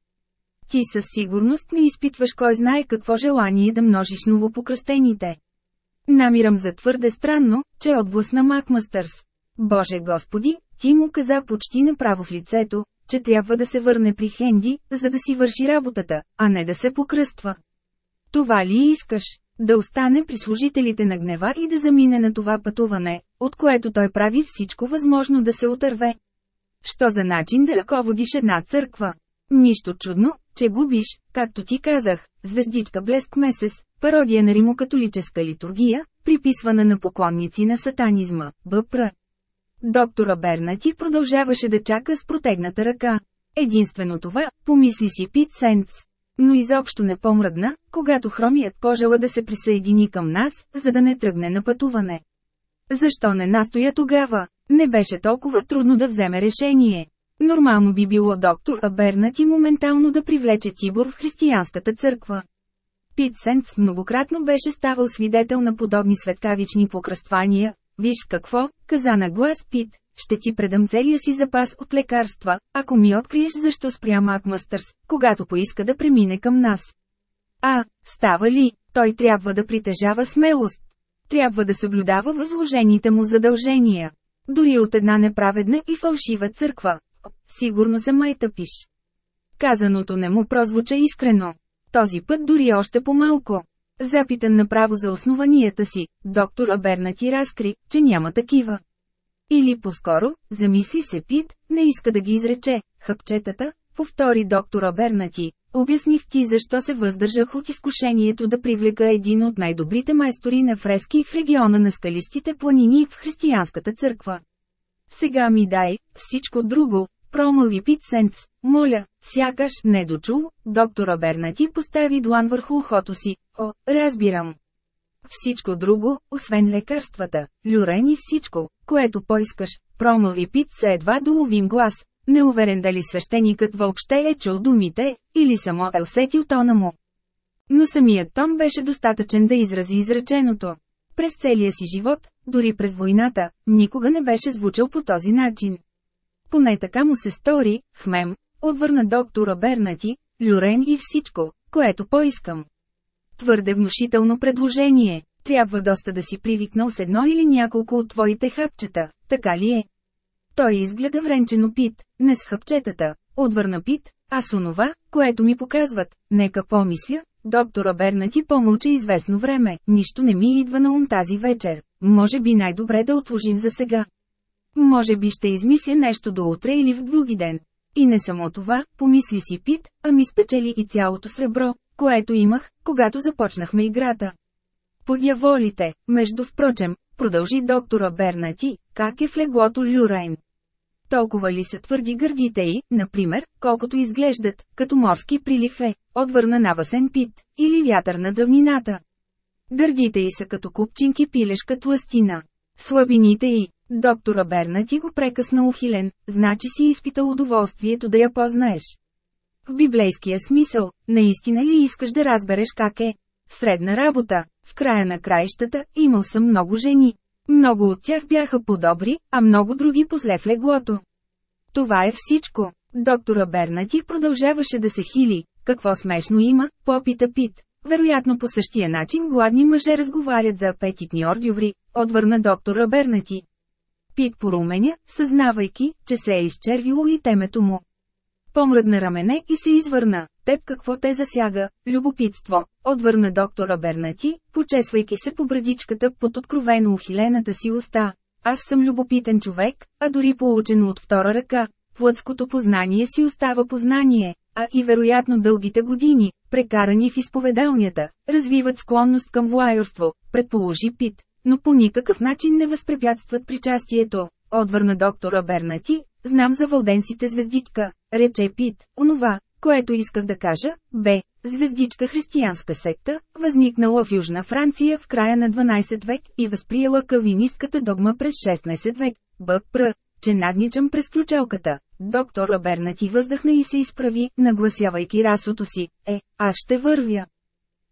Ти със сигурност не изпитваш кой знае какво желание да множиш новопокръстените. Намирам за твърде странно, че отблъсна Макмастърс. Боже Господи, ти му каза почти направо в лицето, че трябва да се върне при Хенди, за да си върши работата, а не да се покръства. Това ли искаш? Да остане при служителите на гнева и да замине на това пътуване, от което той прави всичко възможно да се отърве. Що за начин да ръководиш една църква? Нищо чудно, че губиш, както ти казах, звездичка блеск месец, пародия на римокатолическа литургия, приписвана на поклонници на сатанизма, БПР. Доктора Бернати продължаваше да чака с протегната ръка. Единствено това, помисли си Пит Сенц. Но изобщо не помръдна, когато хромият пожела да се присъедини към нас, за да не тръгне на пътуване. Защо не настоя тогава? Не беше толкова трудно да вземе решение. Нормално би било доктор Абернати моментално да привлече Тибор в християнската църква. Пит Сенц многократно беше ставал свидетел на подобни светкавични покръствания. Виж какво, каза на глас Пит, ще ти предам целия си запас от лекарства, ако ми откриеш защо спря Макмастърс, когато поиска да премине към нас. А, става ли, той трябва да притежава смелост. Трябва да съблюдава възложените му задължения. Дори от една неправедна и фалшива църква. Сигурно се майтъпиш. Казаното не му прозвуча искрено. Този път дори още по-малко. Запитан направо за основанията си, доктор Абернати разкри, че няма такива. Или по-скоро, замисли се Пит, не иска да ги изрече, хъпчетата, повтори доктор Абернати. Обясних ти защо се въздържах от изкушението да привлека един от най-добрите майстори на фрески в региона на скалистите планини в християнската църква. Сега ми дай всичко друго, промълви Пит Сенц, моля, сякаш не дочул, доктора Бернати постави длан върху ухото си, о, разбирам. Всичко друго, освен лекарствата, люрен и всичко, което поискаш, промълви Пит се едва доловим глас, неуверен дали свещеникът въобще е чул думите, или само е усетил тона му. Но самият тон беше достатъчен да изрази изреченото. През целия си живот, дори през войната, никога не беше звучал по този начин. Поне така му се стори, хмем, отвърна доктора Бернати, люрен и всичко, което поискам. Твърде внушително предложение. Трябва доста да си привикнал с едно или няколко от твоите хапчета, така ли е? Той изгледа вренчено Пит, не с хапчетата, отвърна Пит, а с онова, което ми показват, нека помисля, доктора Бернати помълча известно време, нищо не ми идва на ум тази вечер, може би най-добре да отложим за сега. Може би ще измисля нещо до утре или в други ден. И не само това, помисли си Пит, а ми спечели и цялото сребро, което имах, когато започнахме играта. Подяволите, между впрочем, продължи доктора Бернати, как е в леглото Люрайн. Толкова ли са твърди гърдите й, например, колкото изглеждат, като морски прилив е, отвърна навасен пит, или вятър на дъвнината. Гърдите й са като купчинки пилешка тластина. Слабините й, доктора Бернати го прекъсна ухилен, значи си изпитал удоволствието да я познаеш. В библейския смисъл, наистина ли искаш да разбереш как е? Средна работа. В края на краищата, имал съм много жени. Много от тях бяха по-добри, а много други после в леглото. Това е всичко. Доктора Бернати продължаваше да се хили. Какво смешно има, попита Пит. Вероятно по същия начин гладни мъже разговарят за апетитни ордюври, отвърна доктора Бернати. Пит поруменя, съзнавайки, че се е изчервило и темето му. Помръдна рамене и се извърна. Теб какво те засяга? Любопитство. Отвърна доктора Бернати, почесвайки се по брадичката под откровено ухилената си уста. Аз съм любопитен човек, а дори получено от втора ръка. Плътското познание си остава познание, а и вероятно дългите години, прекарани в изповедалнята, развиват склонност към влайорство, предположи Пит, но по никакъв начин не възпрепятстват причастието. Отвърна доктора Бернати, знам за вълденците звездичка, рече Пит, онова, което исках да кажа, бе, звездичка християнска секта, възникнала в Южна Франция в края на 12 век и възприела кавинистката догма през 16 век, БПР, че надничам през ключалката, Доктор Абернати въздъхна и се изправи, нагласявайки расото си. Е, аз ще вървя.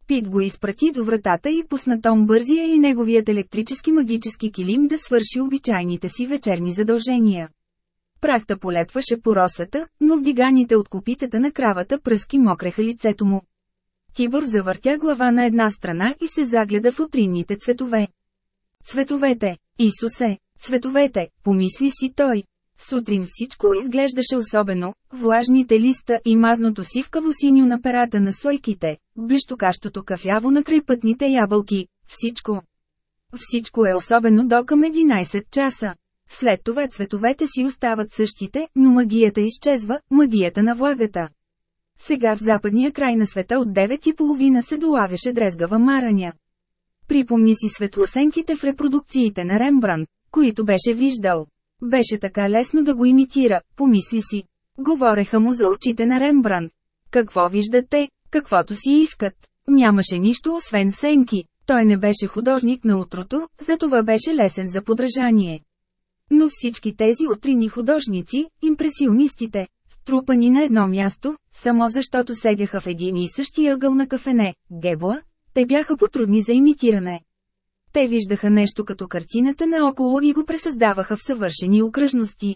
Пит го изпрати до вратата и пусна Том бързия и неговият електрически магически килим да свърши обичайните си вечерни задължения. Прахта полетваше по росата, но вдиганите от копитата на кравата пръски мокреха лицето му. Тибор завъртя глава на една страна и се загледа в утринните цветове. Цветовете, Исусе, цветовете, помисли си той. Сутрин всичко изглеждаше особено, влажните листа и мазното сивкаво синьо на перата на сойките, блищокащото кафяво на крайпътните ябълки, всичко. Всичко е особено до към 11 часа. След това цветовете си остават същите, но магията изчезва, магията на влагата. Сега в западния край на света от 9.30 се долагаше дрезгава мараня. Припомни си светлосенките в репродукциите на Рембрандт, които беше виждал. Беше така лесно да го имитира, помисли си. Говореха му за очите на Рембрандт. Какво виждат те, каквото си искат. Нямаше нищо освен сенки. Той не беше художник на утрото, затова беше лесен за подражание. Но всички тези утрини художници, импресионистите, струпани на едно място, само защото седяха в един и същи ъгъл на кафене, Гебла, те бяха потрудни за имитиране. Те виждаха нещо като картината наоколо и го пресъздаваха в съвършени окръжности.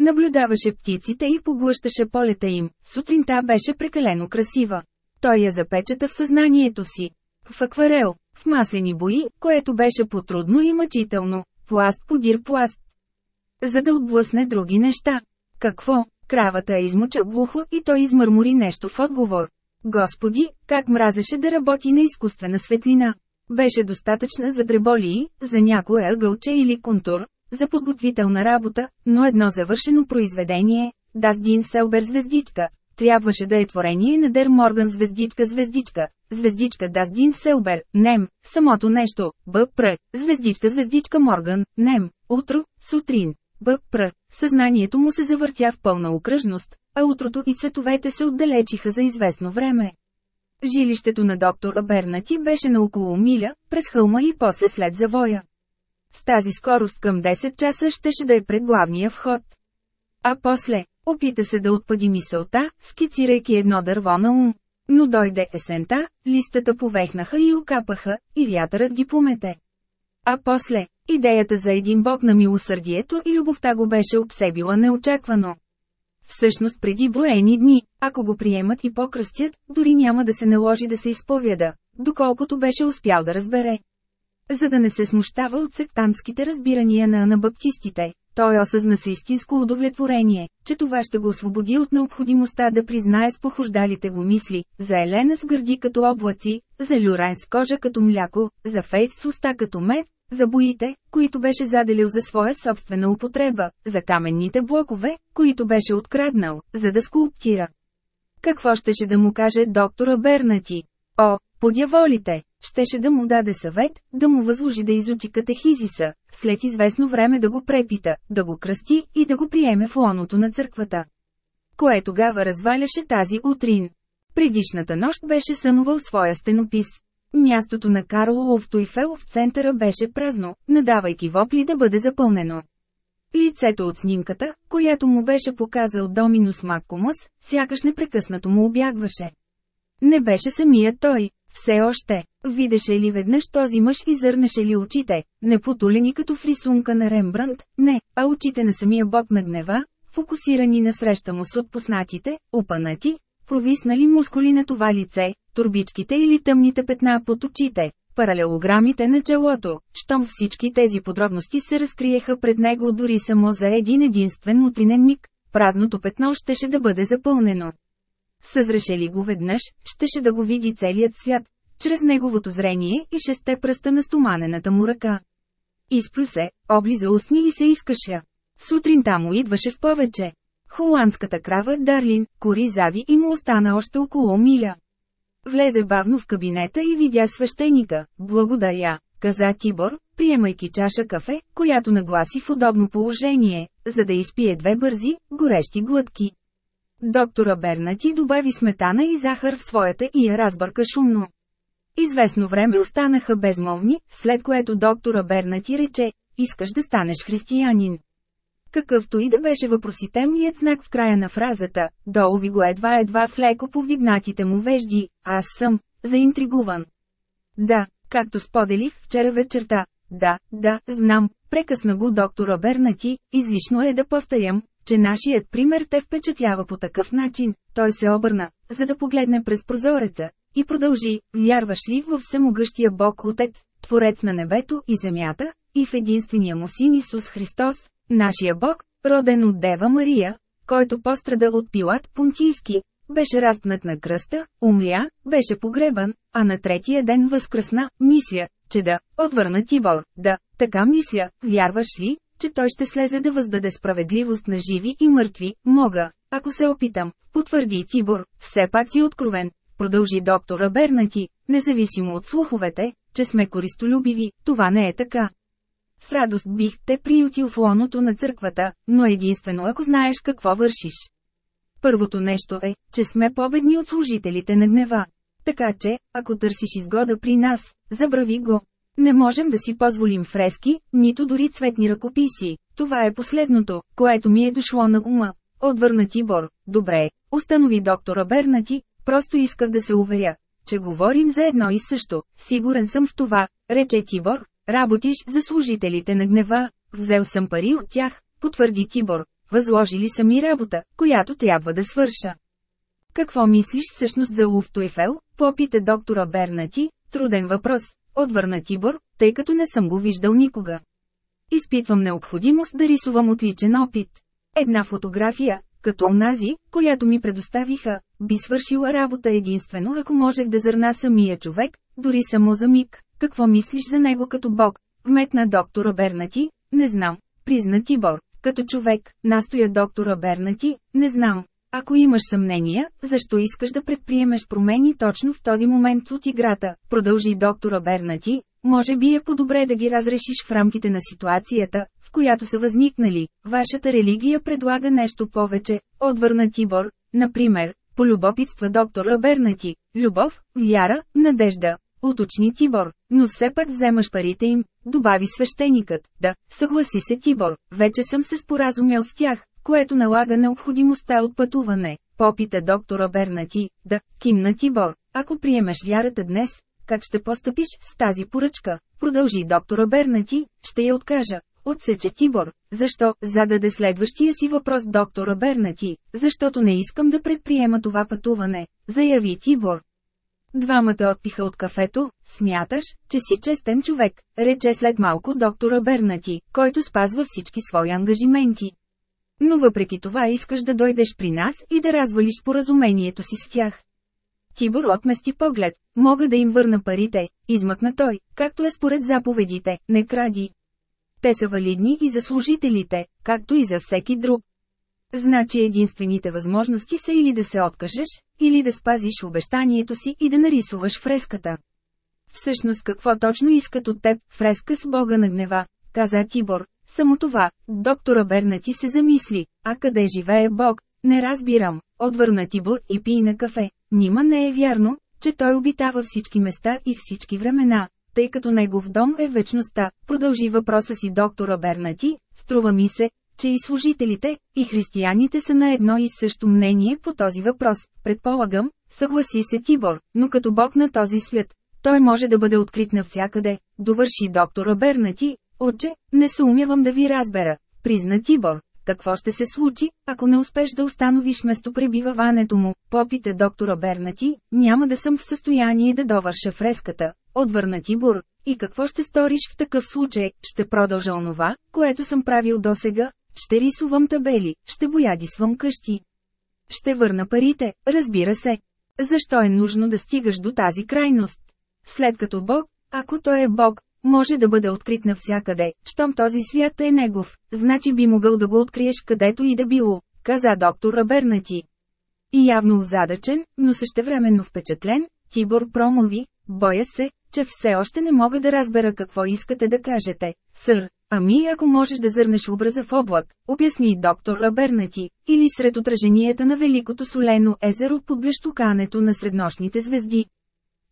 Наблюдаваше птиците и поглъщаше полета им, сутринта беше прекалено красива. Той я запечата в съзнанието си. В акварел, в маслени бои, което беше потрудно и мъчително, пласт подир пласт. За да отблъсне други неща. Какво? Кравата измуча глухо и той измърмори нещо в отговор. Господи, как мразеше да работи на изкуствена светлина. Беше достатъчна за дреболии, за някое ъгълче или контур, за подготвителна работа, но едно завършено произведение, Даздин Селбер звездичка, трябваше да е творение на Дер Морган звездичка звездичка, звездичка Даздин Селбер, Нем, самото нещо, Б.Пр. звездичка звездичка Морган, Нем, утро, сутрин, Б.Пр. Съзнанието му се завъртя в пълна окръжност, а утрото и цветовете се отдалечиха за известно време. Жилището на доктор Бернати беше на около миля, през хълма и после след завоя. С тази скорост към 10 часа щеше да е пред главния вход. А после, опита се да отпади мисълта, скицирайки едно дърво на ум. Но дойде есента, листата повехнаха и окапаха, и вятърът ги помете. А после, идеята за един бог на милосърдието и любовта го беше обсебила неочаквано. Всъщност преди броени дни, ако го приемат и покръстят, дори няма да се наложи да се изповяда, доколкото беше успял да разбере. За да не се смущава от сектантските разбирания на анабаптистите, той осъзна с истинско удовлетворение, че това ще го освободи от необходимостта да признае с похождалите го мисли, за Елена с гърди като облаци, за Люрайн с кожа като мляко, за Фейс с уста като мед, за боите, които беше заделил за своя собствена употреба, за каменните блокове, които беше откраднал, за да скулптира. Какво щеше да му каже доктора Бернати? О, подяволите! Щеше да му даде съвет, да му възложи да изучи катехизиса, след известно време да го препита, да го кръсти и да го приеме в лоното на църквата. Кое тогава разваляше тази утрин? Предишната нощ беше сънувал своя стенопис. Мястото на Карл Луфтуйфел в центъра беше празно, надавайки вопли да бъде запълнено. Лицето от снимката, която му беше показал Доминус Маккомус, сякаш непрекъснато му обягваше. Не беше самият той, все още. Видеше ли веднъж този мъж и зърнеше ли очите, не потулени като в рисунка на Рембрандт, не, а очите на самия бог на гнева, фокусирани на среща му с отпуснатите, опанати, провиснали мускули на това лице, турбичките или тъмните петна под очите, паралелограмите на челото, щом всички тези подробности се разкриеха пред него дори само за един единствен утринен миг, празното петно щеше да бъде запълнено. Съзреше ли го веднъж, щеше да го види целият свят, чрез неговото зрение и шесте пръста на стоманената му ръка. Изплю се, облиза устни и се изкаша. Сутринта му идваше в повече. Холандската крава Дарлин, кори зави и му остана още около миля. Влезе бавно в кабинета и видя свещеника. Благодаря, каза Тибор, приемайки чаша кафе, която нагласи в удобно положение, за да изпие две бързи, горещи глътки. Доктора Бернати добави сметана и захар в своята и я разбърка шумно. Известно време останаха безмолвни, след което доктора Бернати рече, искаш да станеш християнин. Какъвто и да беше въпросителният знак в края на фразата, долу ви го едва-едва в леко повдигнатите му вежди, аз съм, заинтригуван. Да, както споделих вчера вечерта. Да, да, знам, прекъсна го доктора Бернати, излишно е да повторям, че нашият пример те впечатлява по такъв начин. Той се обърна, за да погледне през прозореца, и продължи, вярваш ли в всемогъщия Бог Отец, Творец на небето и земята, и в единствения му син Исус Христос, нашия Бог, роден от Дева Мария, който пострада от Пилат Понтийски, беше разпнат на кръста, умря, беше погребан, а на третия ден възкръсна, мисля, че да, отвърна Тибор, да, така мисля, вярваш ли, че той ще слезе да въздаде справедливост на живи и мъртви, мога, ако се опитам, потвърди Тибор, все пак си откровен, продължи доктора Бернати, независимо от слуховете, че сме користолюбиви, това не е така. С радост бих те приютил в лоното на църквата, но единствено ако знаеш какво вършиш. Първото нещо е, че сме победни от служителите на гнева. Така че, ако търсиш изгода при нас, забрави го. Не можем да си позволим фрески, нито дори цветни ръкописи. Това е последното, което ми е дошло на ума. Отвърна Тибор. Добре, установи доктора Бернати, просто исках да се уверя, че говорим за едно и също. Сигурен съм в това, рече Тибор. Работиш за служителите на гнева. Взел съм пари от тях, потвърди Тибор. Възложили са ми работа, която трябва да свърша. Какво мислиш всъщност за Луфтуефел? Попита доктора Бернати, труден въпрос, отвърна Тибор, тъй като не съм го виждал никога. Изпитвам необходимост да рисувам отличен опит. Една фотография, като онази, която ми предоставиха, би свършила работа единствено ако можех да зърна самия човек, дори само за миг. Какво мислиш за него като бог? Вметна доктора Бернати, не знам, призна Тибор. Като човек, настоя доктора Бернати, не знам. Ако имаш съмнения, защо искаш да предприемеш промени точно в този момент от играта, продължи доктора Бернати, може би е по-добре да ги разрешиш в рамките на ситуацията, в която са възникнали. Вашата религия предлага нещо повече, отвърна Тибор, например, полюбопитства доктора Бернати, любов, вяра, надежда, уточни Тибор, но все пак вземаш парите им, добави свещеникът, да, съгласи се Тибор, вече съм се споразумял с тях, което налага необходимостта от пътуване. Попита доктора Бернати, да, кимна Тибор, ако приемеш вярата днес, как ще постъпиш с тази поръчка? Продължи доктора Бернати, ще я откажа. Отсече Тибор. Защо? Зададе следващия си въпрос доктора Бернати. Защото не искам да предприема това пътуване, заяви Тибор. Двамата отпиха от кафето, смяташ, че си честен човек, рече след малко доктора Бернати, който спазва всички свои ангажименти. Но въпреки това искаш да дойдеш при нас и да развалиш поразумението си с тях. Тибор отмести поглед, мога да им върна парите, измъкна той, както е според заповедите, не кради. Те са валидни и за служителите, както и за всеки друг. Значи единствените възможности са или да се откажеш, или да спазиш обещанието си и да нарисуваш фреската. Всъщност какво точно искат от теб, фреска с Бога на гнева, каза Тибор. Само това, доктора Бернати се замисли, а къде живее Бог, не разбирам, отвърна Тибор и пи на кафе. Нима не е вярно, че той обитава всички места и всички времена, тъй като негов дом е вечността, продължи въпроса си доктора Бернати, струва ми се, че и служителите, и християните са на едно и също мнение по този въпрос, предполагам, съгласи се Тибор, но като бог на този свят, той може да бъде открит навсякъде, довърши доктора Бернати, отче, не се умявам да ви разбера, призна Тибор. Какво ще се случи, ако не успеш да установиш местопребиваването му, попита доктора Бернати, няма да съм в състояние да довърша фреската, отвърна Тибор. И какво ще сториш в такъв случай, ще продължа онова, което съм правил досега, ще рисувам табели, ще боядисвам къщи. Ще върна парите, разбира се. Защо е нужно да стигаш до тази крайност? След като Бог, ако Той е Бог, може да бъде открит навсякъде, щом този свят е негов, значи би могъл да го откриеш където и да било, каза доктор Абернати. И явно озадачен, но същевременно впечатлен, Тибор промови, боя се, че все още не мога да разбера какво искате да кажете, сър. Ами ако можеш да зърнеш образа в облак, обясни доктор Абернати, или сред отраженията на Великото солено езеро под блещукането на среднощните звезди.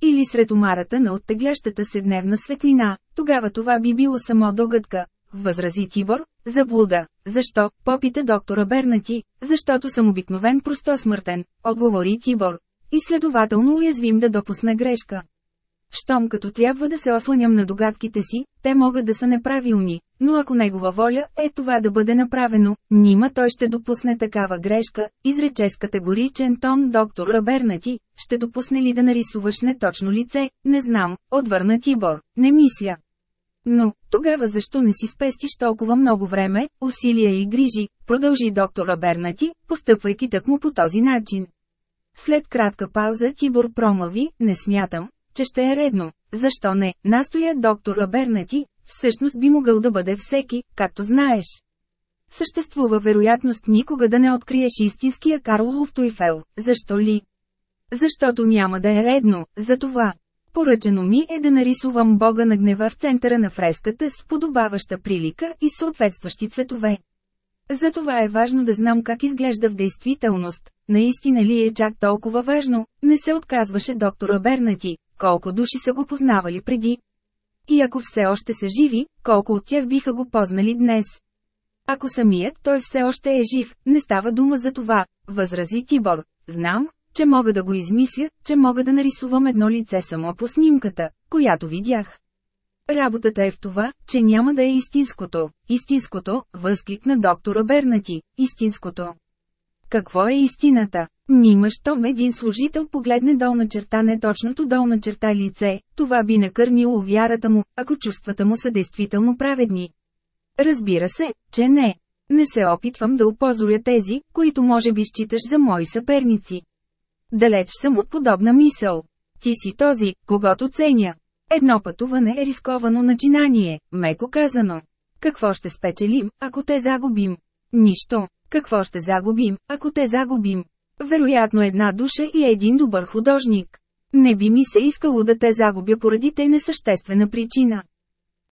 Или сред омарата на оттеглящата се дневна светлина, тогава това би било само догадка. възрази Тибор, заблуда. Защо? Попита доктора Бернати, защото съм обикновен просто смъртен, отговори Тибор. И следователно уязвим да допусна грешка. Щом като трябва да се осланям на догадките си, те могат да са неправилни, но ако негова воля е това да бъде направено, нима той ще допусне такава грешка, изрече с категоричен тон доктор Рабернати, ще допусне ли да нарисуваш неточно лице, не знам, отвърна Тибор, не мисля. Но, тогава защо не си спестиш толкова много време, усилия и грижи, продължи доктор Рабернати, постъпвайки тъкмо по този начин. След кратка пауза Тибор промъви, не смятам, че ще е редно. Защо не, настоя доктор Абернати, всъщност би могъл да бъде всеки, както знаеш. Съществува вероятност никога да не откриеш истинския Карлов Туйфел, защо ли? Защото няма да е редно, за това. Поръчено ми е да нарисувам Бога на гнева в центъра на фреската с подобаваща прилика и съответстващи цветове. Затова е важно да знам как изглежда в действителност. Наистина ли е чак толкова важно, не се отказваше доктора Бернати, колко души са го познавали преди. И ако все още са живи, колко от тях биха го познали днес. Ако самият той все още е жив, не става дума за това, възрази Тибор. Знам, че мога да го измисля, че мога да нарисувам едно лице само по снимката, която видях. Работата е в това, че няма да е истинското. Истинското, възкликна доктора Бернати, истинското. Какво е истината? Нима щом един служител погледне долна черта неточното долна черта лице, това би накърнило вярата му, ако чувствата му са действително праведни. Разбира се, че не. Не се опитвам да опозоря тези, които може би считаш за мои съперници. Далеч съм от подобна мисъл. Ти си този, когато ценя. Едно пътуване е рисковано начинание, меко казано. Какво ще спечелим, ако те загубим? Нищо. Какво ще загубим, ако те загубим? Вероятно една душа и един добър художник. Не би ми се искало да те загубя поради те несъществена причина.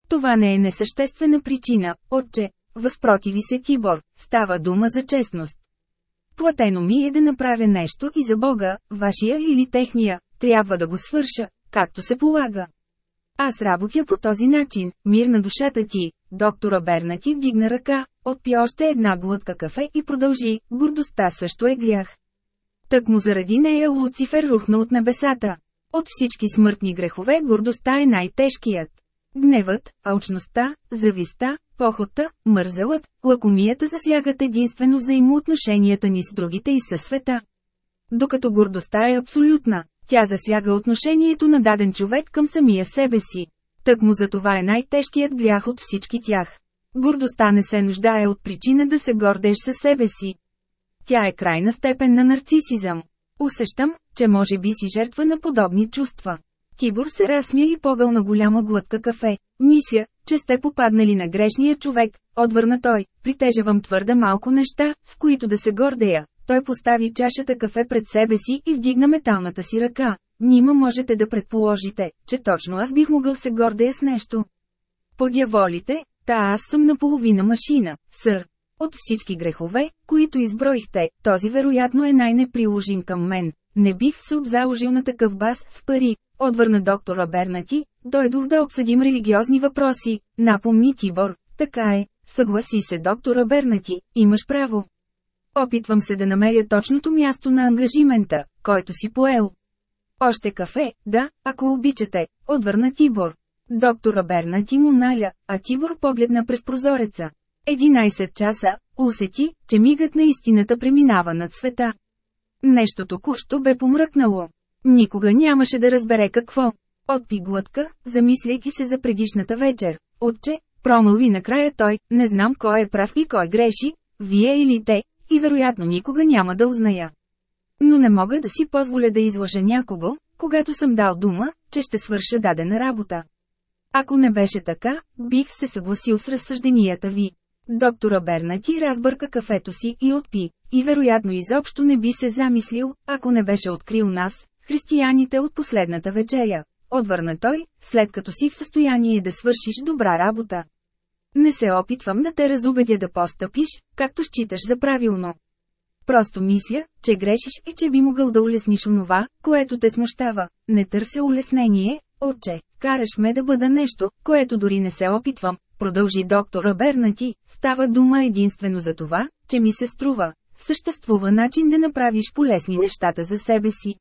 Това не е несъществена причина, отче. Възпротиви се Тибор, става дума за честност. Платено ми е да направя нещо и за Бога, вашия или техния, трябва да го свърша, както се полага. Аз работя по този начин, мир на душата ти. Доктора Бернати вдигна ръка, отпи още една глътка кафе и продължи, гордостта също е грях. Тък му заради нея Луцифер рухна от небесата. От всички смъртни грехове гордостта е най-тежкият. Гневът, алчността, зависта, похота, мързелът, лакомията засягат единствено взаимоотношенията ни с другите и със света. Докато гордостта е абсолютна, тя засяга отношението на даден човек към самия себе си. Тък му за това е най-тежкият грях от всички тях. Гордостта не се нуждае от причина да се гордеш със себе си. Тя е крайна степен на нарцисизъм. Усещам, че може би си жертва на подобни чувства. Тибор се разсмя и погъл на голяма глътка кафе. Мисля, че сте попаднали на грешния човек, отвърна той. Притежавам твърде малко неща, с които да се гордея. Той постави чашата кафе пред себе си и вдигна металната си ръка. Нима можете да предположите, че точно аз бих могъл се гордея с нещо. Подяволите, та аз съм наполовина машина, сър. От всички грехове, които изброихте, този вероятно е най-неприложим към мен. Не бих се обзаложил на такъв бас с пари, отвърна доктора Бернати, дойдох да обсъдим религиозни въпроси, напомни Тибор. Така е, съгласи се доктора Бернати, имаш право. Опитвам се да намеря точното място на ангажимента, който си поел. Още кафе, да, ако обичате, отвърна Тибор. Доктора Бернати му наля, а Тибор погледна през прозореца. 11 часа, усети, че мигът на истината преминава над света. Нещо току-що бе помръкнало. Никога нямаше да разбере какво. Отпи глътка, замисляйки се за предишната вечер. Отче, промълви накрая той, не знам кой е прав и кой греши, вие или те, и вероятно никога няма да узная. Но не мога да си позволя да излъжа някого, когато съм дал дума, че ще свърша дадена работа. Ако не беше така, бих се съгласил с разсъжденията ви. Доктора Бернати разбърка кафето си и отпи, и вероятно изобщо не би се замислил, ако не беше открил нас, християните от последната вечеря. Отвърна той, след като си в състояние да свършиш добра работа. Не се опитвам да те разубедя да постъпиш, както считаш за правилно. Просто мисля, че грешиш и че би могъл да улесниш онова, което те смущава. Не търся улеснение, отче, караш ме да бъда нещо, което дори не се опитвам, продължи доктора Бернати, става дума единствено за това, че ми се струва. Съществува начин да направиш полезни нещата за себе си.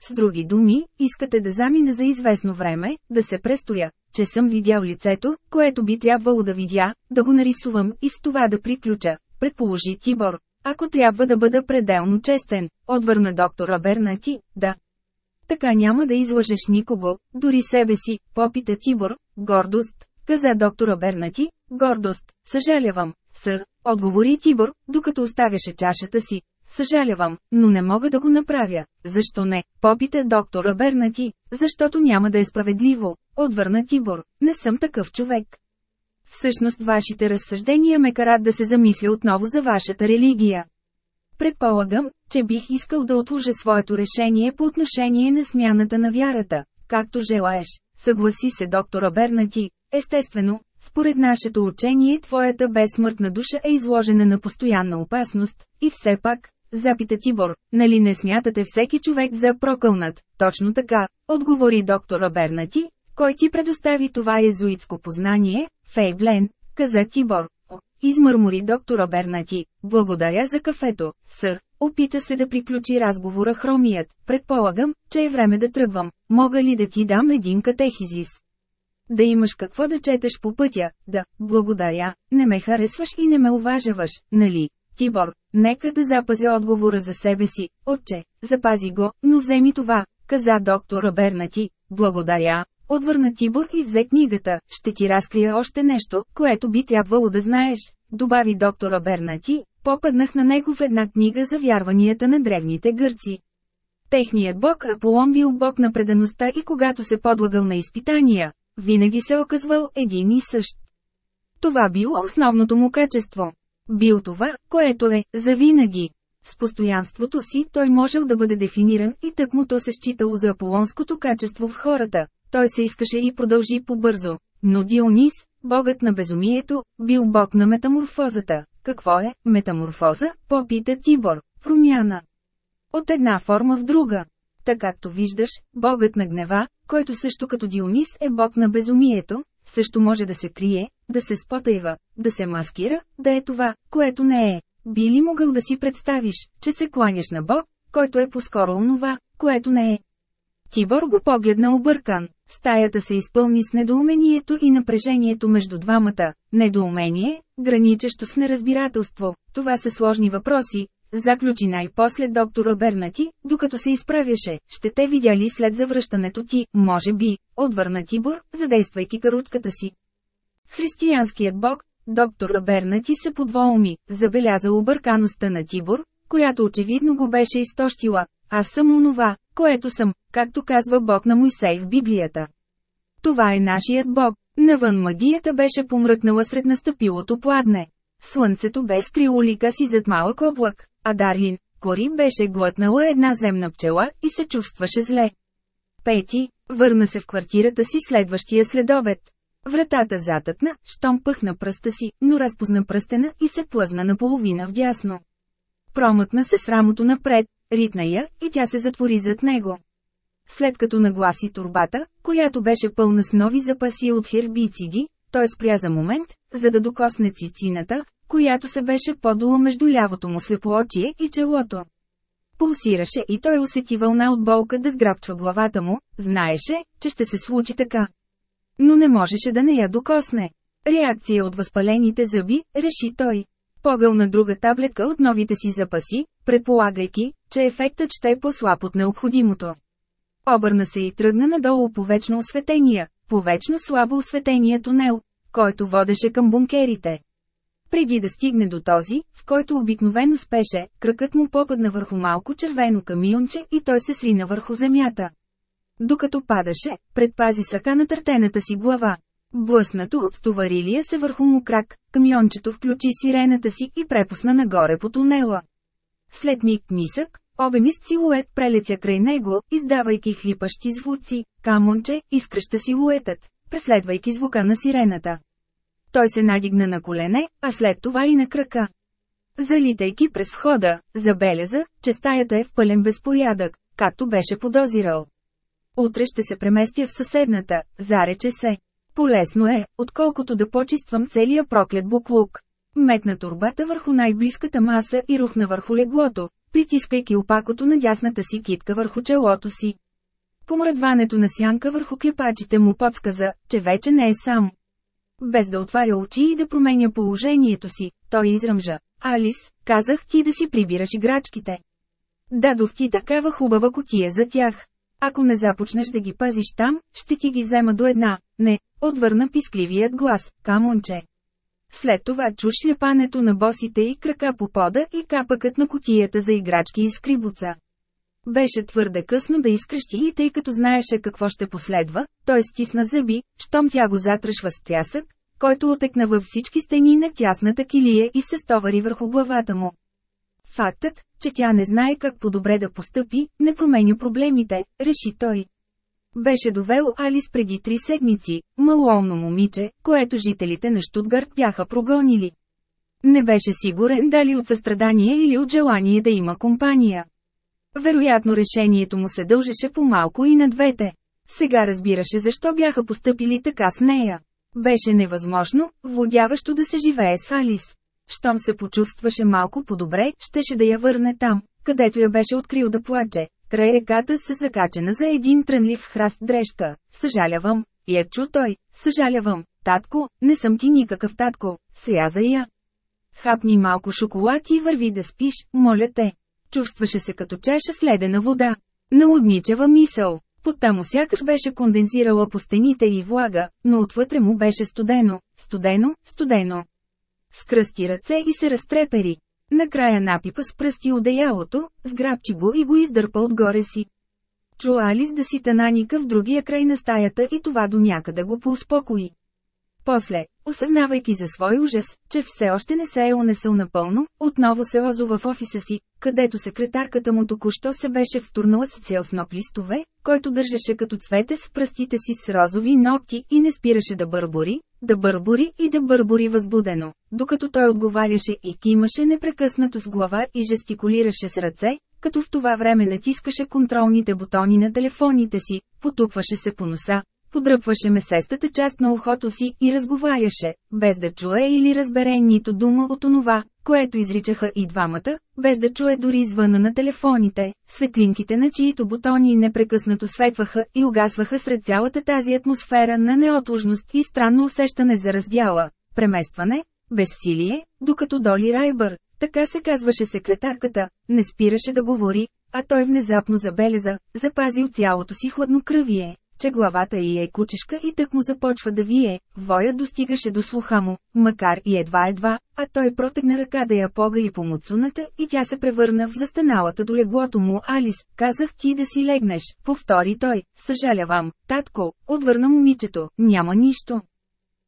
С други думи, искате да замина за известно време, да се престоя, че съм видял лицето, което би трябвало да видя, да го нарисувам и с това да приключа, предположи Тибор. Ако трябва да бъда пределно честен, отвърна доктора Бернати, да. Така няма да излъжеш никого, дори себе си, попита Тибор, гордост, каза доктора Бернати, гордост, съжалявам, сър, отговори Тибор, докато оставяше чашата си. Съжалявам, но не мога да го направя. Защо не? Попита доктора Бернати, защото няма да е справедливо. Отвърна Тибор, не съм такъв човек. Всъщност вашите разсъждения ме карат да се замисля отново за вашата религия. Предполагам, че бих искал да отложа своето решение по отношение на смяната на вярата, както желаеш, съгласи се доктора Бернати. Естествено, според нашето учение твоята безсмъртна душа е изложена на постоянна опасност, и все пак, запита Тибор, нали не смятате всеки човек за прокълнат, точно така, отговори доктора Бернати, кой ти предостави това езуитско познание, Фейблен, каза Тибор. Измърмори доктора Бернати, благодаря за кафето, сър. Опита се да приключи разговора хромият. Предполагам, че е време да тръгвам. Мога ли да ти дам един катехизис? Да имаш какво да четеш по пътя, да, благодаря, не ме харесваш и не ме уважаваш, нали? Тибор, нека да запазя отговора за себе си, отче, запази го, но вземи това, каза доктора Бернати, благодаря, Отвърна Тибор и взе книгата, ще ти разкрия още нещо, което би трябвало да знаеш, добави доктора Бернати, попаднах на него в една книга за вярванията на древните гърци. Техният бог Аполон бил бог на предаността и когато се подлагал на изпитания, винаги се оказвал един и същ. Това било основното му качество. Бил това, което е, завинаги. С постоянството си той можел да бъде дефиниран и тъкмо то се считало за аполонското качество в хората, той се искаше и продължи побързо. Но Дионис, богът на безумието, бил бог на метаморфозата. Какво е метаморфоза? Попита Тибор. Промяна. От една форма в друга. Така както виждаш, богът на гнева, който също като Дионис е бог на безумието, също може да се крие, да се спотайва, да се маскира, да е това, което не е. Би ли могъл да си представиш, че се кланяш на Бог, който е по-скоро онова, което не е? Тибор го погледна объркан. Стаята се изпълни с недоумението и напрежението между двамата. Недоумение, граничещо с неразбирателство. Това са сложни въпроси. Заключи най-после доктора Бернати, докато се изправяше. Ще те видяли след завръщането ти, може би, отвърна Тибор, задействайки карутката си. Християнският бог, доктор Бернати се подволми, забеляза объркаността на Тибор, която очевидно го беше изтощила. Аз съм онова, което съм, както казва Бог на Мойсей в Библията. Това е нашият Бог. Навън магията беше помръкнала сред настъпилото пладне. Слънцето бе скрило лика си зад малък облак, а Дарлин, Кори беше глътнала една земна пчела и се чувстваше зле. Пети, върна се в квартирата си следващия следобед. Вратата затъкна, щом пъхна пръста си, но разпозна пръстена и се плъзна наполовина вдясно. Промъкна се с рамото напред, ритна я, и тя се затвори зад него. След като нагласи турбата, която беше пълна с нови запаси от хербициди, той спря за момент, за да докосне цицината, която се беше подула между лявото му слепоочие и челото. Пулсираше и той усети вълна от болка да сграбчва главата му, знаеше, че ще се случи така. Но не можеше да не я докосне. Реакция от възпалените зъби, реши той. Погъл на друга таблетка от новите си запаси, предполагайки, че ефектът ще е по-слаб от необходимото. Обърна се и тръгна надолу по вечно осветения, по вечно слабо осветения тунел, който водеше към бункерите. Преди да стигне до този, в който обикновено спеше, кръкът му попадна върху малко червено камионче и той се срина върху земята. Докато падаше, предпази с ръка на търтената си глава. Блъснато от стоварилия се върху му крак, камиончето включи сирената си и препусна нагоре по тунела. След миг нисък, обемист силует прелетя край него, издавайки хлипащи звуци, камонче, изкръща силуетът, преследвайки звука на сирената. Той се надигна на колене, а след това и на крака. Залитайки през входа, забеляза, че стаята е в пълен безпорядък, както беше подозирал. Утре ще се преместя в съседната, зарече се. Полесно е, отколкото да почиствам целия проклет буклук. Метна турбата върху най-близката маса и рухна върху леглото, притискайки опакото на дясната си китка върху челото си. Помръдването на сянка върху клепачите му подсказа, че вече не е сам. Без да отваря очи и да променя положението си, той изръмжа. Алис, казах ти да си прибираш играчките. Дадох ти такава хубава котия за тях. Ако не започнеш да ги пазиш там, ще ти ги взема до една. Не, отвърна пискливият глас, камонче. След това чуш шлепането на босите и крака по пода и капъкът на котията за играчки и скрибуца. Беше твърде късно да изкръщи и тъй като знаеше какво ще последва, той стисна зъби, щом тя го затръшва с трясък, който отекна във всички стени на тясната килия и се стовари върху главата му. Фактът, че тя не знае как по-добре да постъпи, не променя проблемите, реши той. Беше довел Алис преди три седмици, малолно момиче, което жителите на Штутгарт бяха прогонили. Не беше сигурен дали от състрадание или от желание да има компания. Вероятно решението му се дължеше по-малко и на двете. Сега разбираше защо бяха поступили така с нея. Беше невъзможно, владяващо да се живее с Алис. Щом се почувстваше малко по-добре, щеше да я върне там, където я беше открил да плаче. Край реката се закачена за един трънлив храст дрежка. Съжалявам, я чу той. Съжалявам, татко, не съм ти никакъв татко, за я. Хапни малко шоколад и върви да спиш, моля те. Чувстваше се като чаша следена вода. Налудничева мисъл. Пота му сякаш беше кондензирала по стените и влага, но отвътре му беше студено, студено, студено. Скръсти ръце и се разтрепери. Накрая напипа с пръсти одеялото, сграбчи го и го издърпа отгоре си. Чу Алис да си тананика в другия край на стаята и това до някъде го поуспокои. После, осъзнавайки за свой ужас, че все още не се е унесъл напълно, отново се озова в офиса си, където секретарката му току-що се беше втурнала с цял сноп листове, който държеше като цвете с пръстите си с розови ногти и не спираше да бърбори, да бърбори и да бърбори възбудено, докато той отговаряше и кимаше непрекъснато с глава и жестикулираше с ръце, като в това време натискаше контролните бутони на телефоните си, потупваше се по носа, Подръпваше месестата част на ухото си и разговаряше, без да чуе или разбере нито дума от онова, което изричаха и двамата, без да чуе дори звъна на телефоните, светлинките на чието бутони непрекъснато светваха и угасваха сред цялата тази атмосфера на неотложност и странно усещане за раздяла, преместване, безсилие, докато Доли Райбър, така се казваше секретарката, не спираше да говори, а той внезапно забелеза, запазил цялото си хладнокръвие, че главата й е кучешка и тък му започва да вие, воя достигаше до слуха му, макар и едва-едва, а той протегна ръка да я погари по муцуната и тя се превърна в застаналата до леглото му Алис, казах ти да си легнеш, повтори той, съжалявам, татко, отвърна момичето, няма нищо.